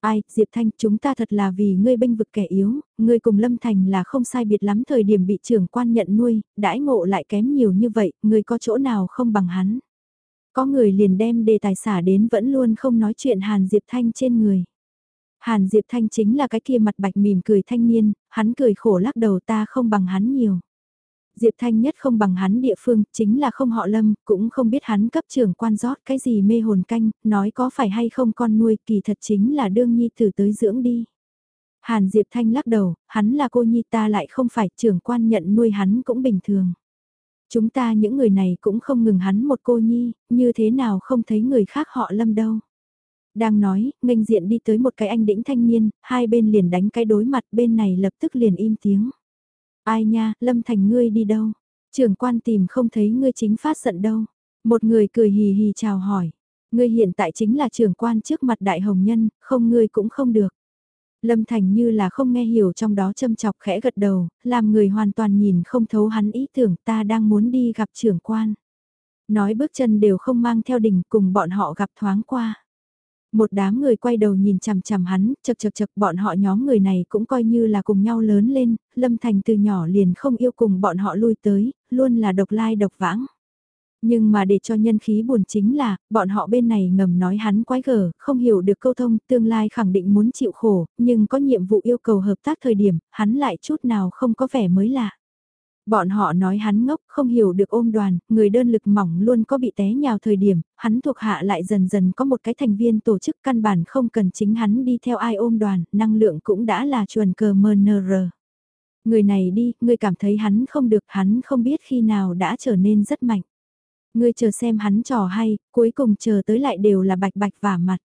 Ai, Diệp Thanh, chúng ta thật là vì ngươi binh vực kẻ yếu, ngươi cùng Lâm Thành là không sai biệt lắm thời điểm bị trưởng quan nhận nuôi, đãi ngộ lại kém nhiều như vậy, ngươi có chỗ nào không bằng hắn. Có người liền đem đề tài xả đến vẫn luôn không nói chuyện Hàn Diệp Thanh trên người. Hàn Diệp Thanh chính là cái kia mặt bạch mỉm cười thanh niên, hắn cười khổ lắc đầu ta không bằng hắn nhiều. Diệp Thanh nhất không bằng hắn địa phương, chính là không họ lâm, cũng không biết hắn cấp trưởng quan rót cái gì mê hồn canh, nói có phải hay không con nuôi, kỳ thật chính là đương nhi tử tới dưỡng đi. Hàn Diệp Thanh lắc đầu, hắn là cô nhi ta lại không phải trưởng quan nhận nuôi hắn cũng bình thường. Chúng ta những người này cũng không ngừng hắn một cô nhi, như thế nào không thấy người khác họ lâm đâu. Đang nói, nghênh diện đi tới một cái anh đĩnh thanh niên, hai bên liền đánh cái đối mặt bên này lập tức liền im tiếng. Ai nha, Lâm Thành ngươi đi đâu? Trưởng quan tìm không thấy ngươi chính phát giận đâu. Một người cười hì hì chào hỏi. Ngươi hiện tại chính là trưởng quan trước mặt đại hồng nhân, không ngươi cũng không được. Lâm Thành như là không nghe hiểu trong đó châm chọc khẽ gật đầu, làm người hoàn toàn nhìn không thấu hắn ý tưởng ta đang muốn đi gặp trưởng quan. Nói bước chân đều không mang theo đỉnh cùng bọn họ gặp thoáng qua. Một đám người quay đầu nhìn chằm chằm hắn, chật chật chật bọn họ nhóm người này cũng coi như là cùng nhau lớn lên, Lâm Thành từ nhỏ liền không yêu cùng bọn họ lui tới, luôn là độc lai độc vãng. Nhưng mà để cho nhân khí buồn chính là, bọn họ bên này ngầm nói hắn quái gở, không hiểu được câu thông, tương lai khẳng định muốn chịu khổ, nhưng có nhiệm vụ yêu cầu hợp tác thời điểm, hắn lại chút nào không có vẻ mới lạ. Bọn họ nói hắn ngốc, không hiểu được ôm đoàn, người đơn lực mỏng luôn có bị té nhào thời điểm, hắn thuộc hạ lại dần dần có một cái thành viên tổ chức căn bản không cần chính hắn đi theo ai ôm đoàn, năng lượng cũng đã là chuẩn cờ MNR. Người này đi, người cảm thấy hắn không được, hắn không biết khi nào đã trở nên rất mạnh. Người chờ xem hắn trò hay, cuối cùng chờ tới lại đều là bạch bạch vả mặt.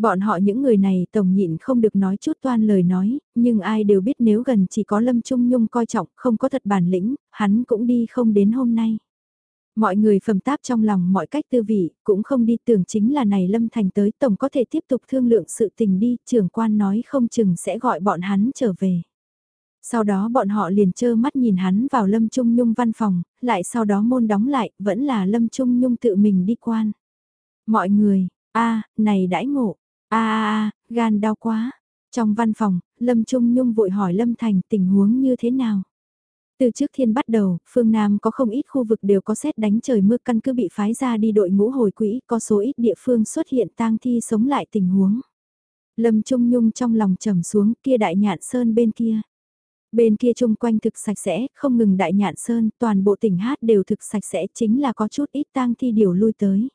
Bọn họ những người này tổng nhịn không được nói chút toan lời nói, nhưng ai đều biết nếu gần chỉ có Lâm Trung Nhung coi trọng, không có thật bản lĩnh, hắn cũng đi không đến hôm nay. Mọi người phẩm táp trong lòng mọi cách tư vị, cũng không đi tưởng chính là này Lâm Thành tới tổng có thể tiếp tục thương lượng sự tình đi, trưởng quan nói không chừng sẽ gọi bọn hắn trở về. Sau đó bọn họ liền trơ mắt nhìn hắn vào Lâm Trung Nhung văn phòng, lại sau đó môn đóng lại, vẫn là Lâm Trung Nhung tự mình đi quan. Mọi người, a này đãi ngộ, a a gan đau quá. Trong văn phòng, Lâm Trung Nhung vội hỏi Lâm Thành tình huống như thế nào. Từ trước thiên bắt đầu, phương Nam có không ít khu vực đều có xét đánh trời mưa căn cứ bị phái ra đi đội ngũ hồi quỹ, có số ít địa phương xuất hiện tang thi sống lại tình huống. Lâm Trung Nhung trong lòng trầm xuống kia đại nhạn sơn bên kia. Bên kia chung quanh thực sạch sẽ, không ngừng đại nhạn sơn, toàn bộ tỉnh hát đều thực sạch sẽ chính là có chút ít tang thi điều lui tới.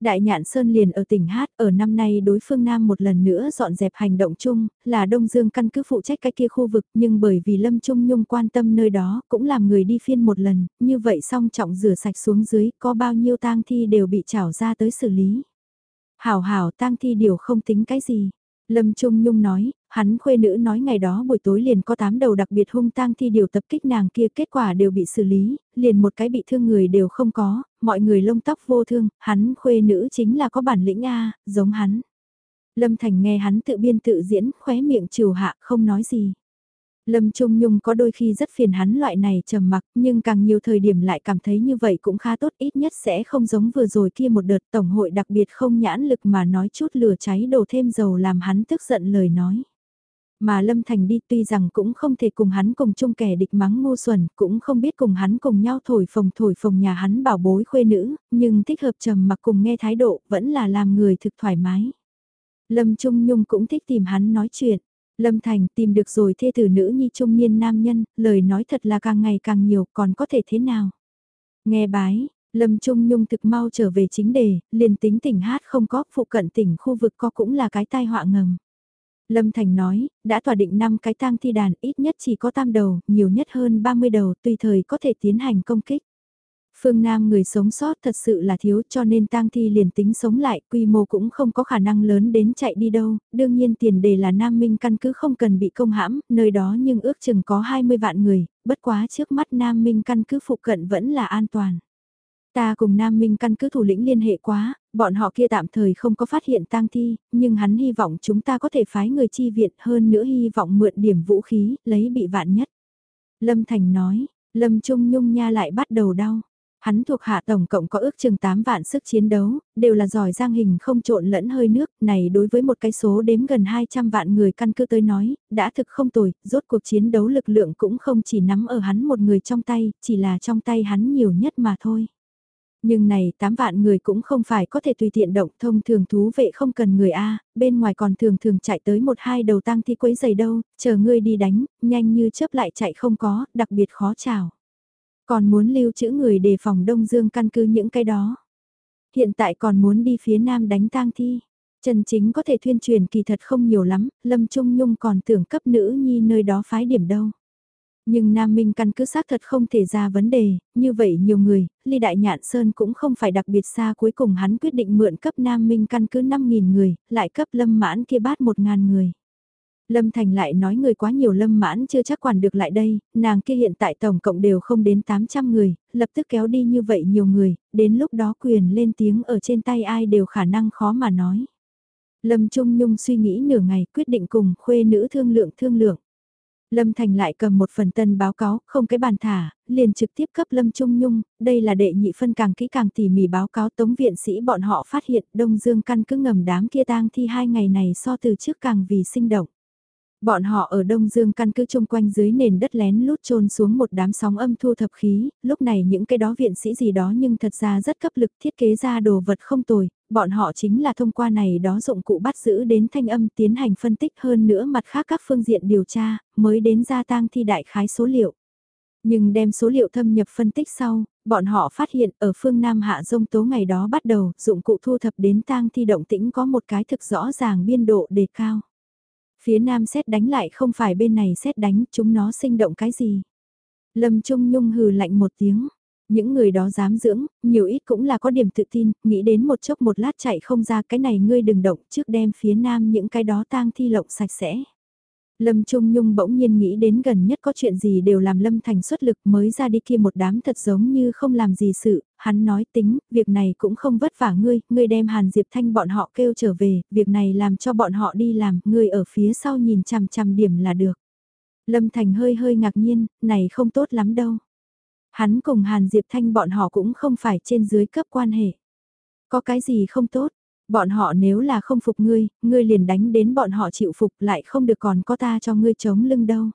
Đại Nhạn Sơn liền ở tỉnh Hát, ở năm nay đối phương Nam một lần nữa dọn dẹp hành động chung, là Đông Dương căn cứ phụ trách cái kia khu vực, nhưng bởi vì Lâm Trung Nhung quan tâm nơi đó, cũng làm người đi phiên một lần, như vậy song trọng rửa sạch xuống dưới, có bao nhiêu tang thi đều bị trảo ra tới xử lý. Hảo hảo tang thi điều không tính cái gì. Lâm Trung Nhung nói, hắn khuê nữ nói ngày đó buổi tối liền có tám đầu đặc biệt hung tang thi điều tập kích nàng kia kết quả đều bị xử lý, liền một cái bị thương người đều không có, mọi người lông tóc vô thương, hắn khuê nữ chính là có bản lĩnh A, giống hắn. Lâm Thành nghe hắn tự biên tự diễn, khóe miệng trừ hạ không nói gì. Lâm Trung Nhung có đôi khi rất phiền hắn loại này trầm mặc, nhưng càng nhiều thời điểm lại cảm thấy như vậy cũng khá tốt, ít nhất sẽ không giống vừa rồi kia một đợt tổng hội đặc biệt không nhãn lực mà nói chút lửa cháy đổ thêm dầu làm hắn tức giận lời nói. Mà Lâm Thành đi tuy rằng cũng không thể cùng hắn cùng chung kẻ địch mắng ngu xuẩn, cũng không biết cùng hắn cùng nhau thổi phồng thổi phồng nhà hắn bảo bối khuê nữ, nhưng thích hợp trầm mặc cùng nghe thái độ vẫn là làm người thực thoải mái. Lâm Trung Nhung cũng thích tìm hắn nói chuyện. Lâm Thành tìm được rồi thê tử nữ nhi trung niên nam nhân, lời nói thật là càng ngày càng nhiều, còn có thể thế nào? Nghe bái, Lâm Trung Nhung thực mau trở về chính đề, liền tính tỉnh hát không có, phụ cận tỉnh khu vực có cũng là cái tai họa ngầm. Lâm Thành nói, đã tỏa định 5 cái tang thi đàn, ít nhất chỉ có tam đầu, nhiều nhất hơn 30 đầu, tùy thời có thể tiến hành công kích. Phương Nam người sống sót thật sự là thiếu cho nên tang thi liền tính sống lại, quy mô cũng không có khả năng lớn đến chạy đi đâu, đương nhiên tiền đề là Nam Minh căn cứ không cần bị công hãm, nơi đó nhưng ước chừng có 20 vạn người, bất quá trước mắt Nam Minh căn cứ phụ cận vẫn là an toàn. Ta cùng Nam Minh căn cứ thủ lĩnh liên hệ quá, bọn họ kia tạm thời không có phát hiện tang thi, nhưng hắn hy vọng chúng ta có thể phái người chi viện hơn nữa hy vọng mượn điểm vũ khí, lấy bị vạn nhất. Lâm Thành nói, Lâm Trung Nhung nha lại bắt đầu đau. Hắn thuộc hạ tổng cộng có ước chừng 8 vạn sức chiến đấu, đều là giỏi giang hình không trộn lẫn hơi nước, này đối với một cái số đếm gần 200 vạn người căn cứ tới nói, đã thực không tồi, rốt cuộc chiến đấu lực lượng cũng không chỉ nắm ở hắn một người trong tay, chỉ là trong tay hắn nhiều nhất mà thôi. Nhưng này 8 vạn người cũng không phải có thể tùy tiện động thông thường thú vệ không cần người A, bên ngoài còn thường thường chạy tới một hai đầu tang thi quấy giày đâu, chờ ngươi đi đánh, nhanh như chớp lại chạy không có, đặc biệt khó chào. Còn muốn lưu trữ người đề phòng Đông Dương căn cứ những cái đó. Hiện tại còn muốn đi phía Nam đánh tang thi. Trần chính có thể thuyên truyền kỳ thật không nhiều lắm, Lâm Trung Nhung còn tưởng cấp nữ nhi nơi đó phái điểm đâu. Nhưng Nam Minh căn cứ xác thật không thể ra vấn đề, như vậy nhiều người, Ly Đại Nhạn Sơn cũng không phải đặc biệt xa cuối cùng hắn quyết định mượn cấp Nam Minh căn cứ 5.000 người, lại cấp Lâm Mãn kia bát 1.000 người. Lâm Thành lại nói người quá nhiều Lâm Mãn chưa chắc quản được lại đây, nàng kia hiện tại tổng cộng đều không đến 800 người, lập tức kéo đi như vậy nhiều người, đến lúc đó quyền lên tiếng ở trên tay ai đều khả năng khó mà nói. Lâm Trung Nhung suy nghĩ nửa ngày quyết định cùng khuê nữ thương lượng thương lượng. Lâm Thành lại cầm một phần tân báo cáo, không cái bàn thả, liền trực tiếp cấp Lâm Trung Nhung, đây là đệ nhị phân càng kỹ càng tỉ mỉ báo cáo tống viện sĩ bọn họ phát hiện Đông Dương căn cứ ngầm đám kia tang thi hai ngày này so từ trước càng vì sinh động. Bọn họ ở Đông Dương căn cứ chung quanh dưới nền đất lén lút trôn xuống một đám sóng âm thu thập khí, lúc này những cái đó viện sĩ gì đó nhưng thật ra rất cấp lực thiết kế ra đồ vật không tồi, bọn họ chính là thông qua này đó dụng cụ bắt giữ đến thanh âm tiến hành phân tích hơn nữa mặt khác các phương diện điều tra, mới đến gia tăng thi đại khái số liệu. Nhưng đem số liệu thâm nhập phân tích sau, bọn họ phát hiện ở phương Nam Hạ Dông tố ngày đó bắt đầu, dụng cụ thu thập đến tang thi động tĩnh có một cái thực rõ ràng biên độ đề cao. Phía Nam xét đánh lại không phải bên này xét đánh, chúng nó sinh động cái gì. Lâm Trung Nhung hừ lạnh một tiếng. Những người đó dám dưỡng, nhiều ít cũng là có điểm tự tin, nghĩ đến một chốc một lát chạy không ra cái này ngươi đừng động trước đem phía nam những cái đó tang thi lộng sạch sẽ. Lâm Trung Nhung bỗng nhiên nghĩ đến gần nhất có chuyện gì đều làm Lâm Thành xuất lực mới ra đi kia một đám thật giống như không làm gì sự, hắn nói tính, việc này cũng không vất vả ngươi, ngươi đem Hàn Diệp Thanh bọn họ kêu trở về, việc này làm cho bọn họ đi làm, ngươi ở phía sau nhìn chằm chằm điểm là được. Lâm Thành hơi hơi ngạc nhiên, này không tốt lắm đâu. Hắn cùng Hàn Diệp Thanh bọn họ cũng không phải trên dưới cấp quan hệ. Có cái gì không tốt, bọn họ nếu là không phục ngươi, ngươi liền đánh đến bọn họ chịu phục lại không được còn có ta cho ngươi chống lưng đâu.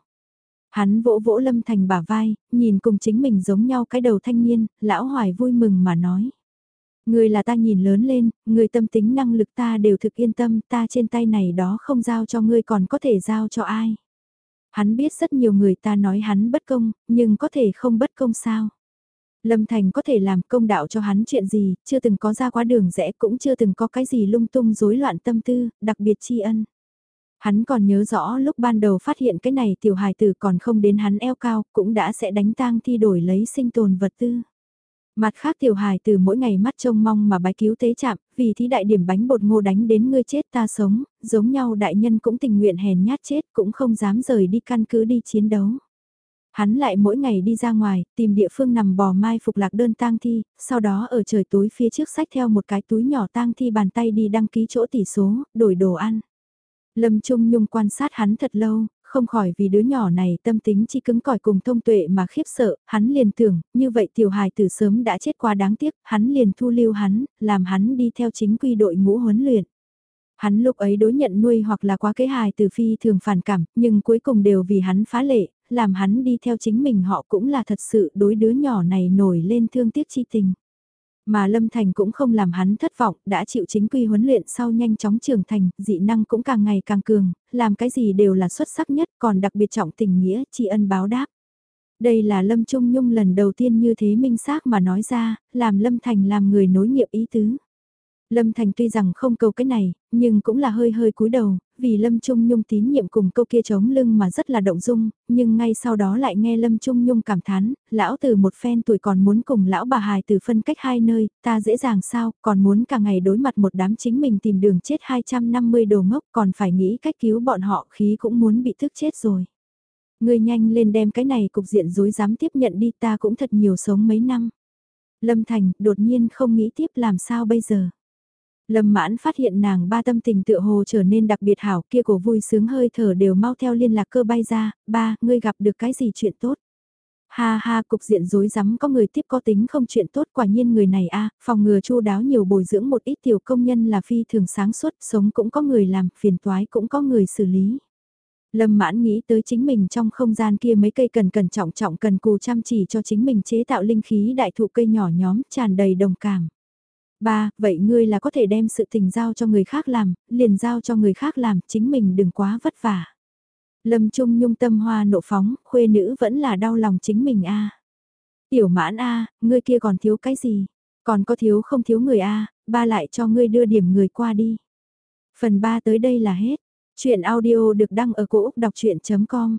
Hắn vỗ vỗ Lâm Thành bả vai, nhìn cùng chính mình giống nhau cái đầu thanh niên, lão hoài vui mừng mà nói. Người là ta nhìn lớn lên, người tâm tính năng lực ta đều thực yên tâm, ta trên tay này đó không giao cho ngươi còn có thể giao cho ai. Hắn biết rất nhiều người ta nói hắn bất công, nhưng có thể không bất công sao. Lâm Thành có thể làm công đạo cho hắn chuyện gì, chưa từng có ra quá đường rẽ cũng chưa từng có cái gì lung tung rối loạn tâm tư, đặc biệt tri ân. Hắn còn nhớ rõ lúc ban đầu phát hiện cái này tiểu hài tử còn không đến hắn eo cao, cũng đã sẽ đánh tang thi đổi lấy sinh tồn vật tư. Mặt khác tiểu hài từ mỗi ngày mắt trông mong mà bái cứu tế chạm, vì thí đại điểm bánh bột ngô đánh đến ngươi chết ta sống, giống nhau đại nhân cũng tình nguyện hèn nhát chết cũng không dám rời đi căn cứ đi chiến đấu. Hắn lại mỗi ngày đi ra ngoài, tìm địa phương nằm bò mai phục lạc đơn tang thi, sau đó ở trời tối phía trước sách theo một cái túi nhỏ tang thi bàn tay đi đăng ký chỗ tỷ số, đổi đồ ăn. Lâm Trung Nhung quan sát hắn thật lâu, không khỏi vì đứa nhỏ này tâm tính chi cứng cỏi cùng thông tuệ mà khiếp sợ, hắn liền tưởng, như vậy tiểu hài từ sớm đã chết quá đáng tiếc, hắn liền thu lưu hắn, làm hắn đi theo chính quy đội ngũ huấn luyện. Hắn lúc ấy đối nhận nuôi hoặc là quá kế hài từ phi thường phản cảm, nhưng cuối cùng đều vì hắn phá lệ, làm hắn đi theo chính mình họ cũng là thật sự đối đứa nhỏ này nổi lên thương tiếc chi tình. Mà Lâm Thành cũng không làm hắn thất vọng, đã chịu chính quy huấn luyện sau nhanh chóng trưởng thành, dị năng cũng càng ngày càng cường, làm cái gì đều là xuất sắc nhất, còn đặc biệt trọng tình nghĩa, tri ân báo đáp. Đây là Lâm Trung Nhung lần đầu tiên như thế minh xác mà nói ra, làm Lâm Thành làm người nối nghiệp ý tứ. Lâm Thành tuy rằng không câu cái này, nhưng cũng là hơi hơi cúi đầu, vì Lâm Trung Nhung tín nhiệm cùng câu kia chống lưng mà rất là động dung, nhưng ngay sau đó lại nghe Lâm Trung Nhung cảm thán, lão từ một phen tuổi còn muốn cùng lão bà hài từ phân cách hai nơi, ta dễ dàng sao, còn muốn cả ngày đối mặt một đám chính mình tìm đường chết 250 đồ ngốc còn phải nghĩ cách cứu bọn họ khí cũng muốn bị thức chết rồi. Ngươi nhanh lên đem cái này cục diện dối dám tiếp nhận đi ta cũng thật nhiều sống mấy năm. Lâm Thành đột nhiên không nghĩ tiếp làm sao bây giờ. Lâm mãn phát hiện nàng ba tâm tình tựa hồ trở nên đặc biệt hảo kia cổ vui sướng hơi thở đều mau theo liên lạc cơ bay ra, ba, ngươi gặp được cái gì chuyện tốt. Ha ha, cục diện rối rắm có người tiếp có tính không chuyện tốt quả nhiên người này a phòng ngừa chu đáo nhiều bồi dưỡng một ít tiểu công nhân là phi thường sáng suốt, sống cũng có người làm, phiền toái cũng có người xử lý. Lâm mãn nghĩ tới chính mình trong không gian kia mấy cây cần cần trọng trọng cần cù chăm chỉ cho chính mình chế tạo linh khí đại thụ cây nhỏ nhóm tràn đầy đồng cảm. Ba, vậy ngươi là có thể đem sự tình giao cho người khác làm, liền giao cho người khác làm, chính mình đừng quá vất vả. Lâm Trung nhung tâm hoa nộ phóng, khuê nữ vẫn là đau lòng chính mình a. Tiểu mãn a, ngươi kia còn thiếu cái gì? Còn có thiếu không thiếu người a, ba lại cho ngươi đưa điểm người qua đi. Phần 3 tới đây là hết. Chuyện audio được đăng ở cổ Úc đọc chuyện.com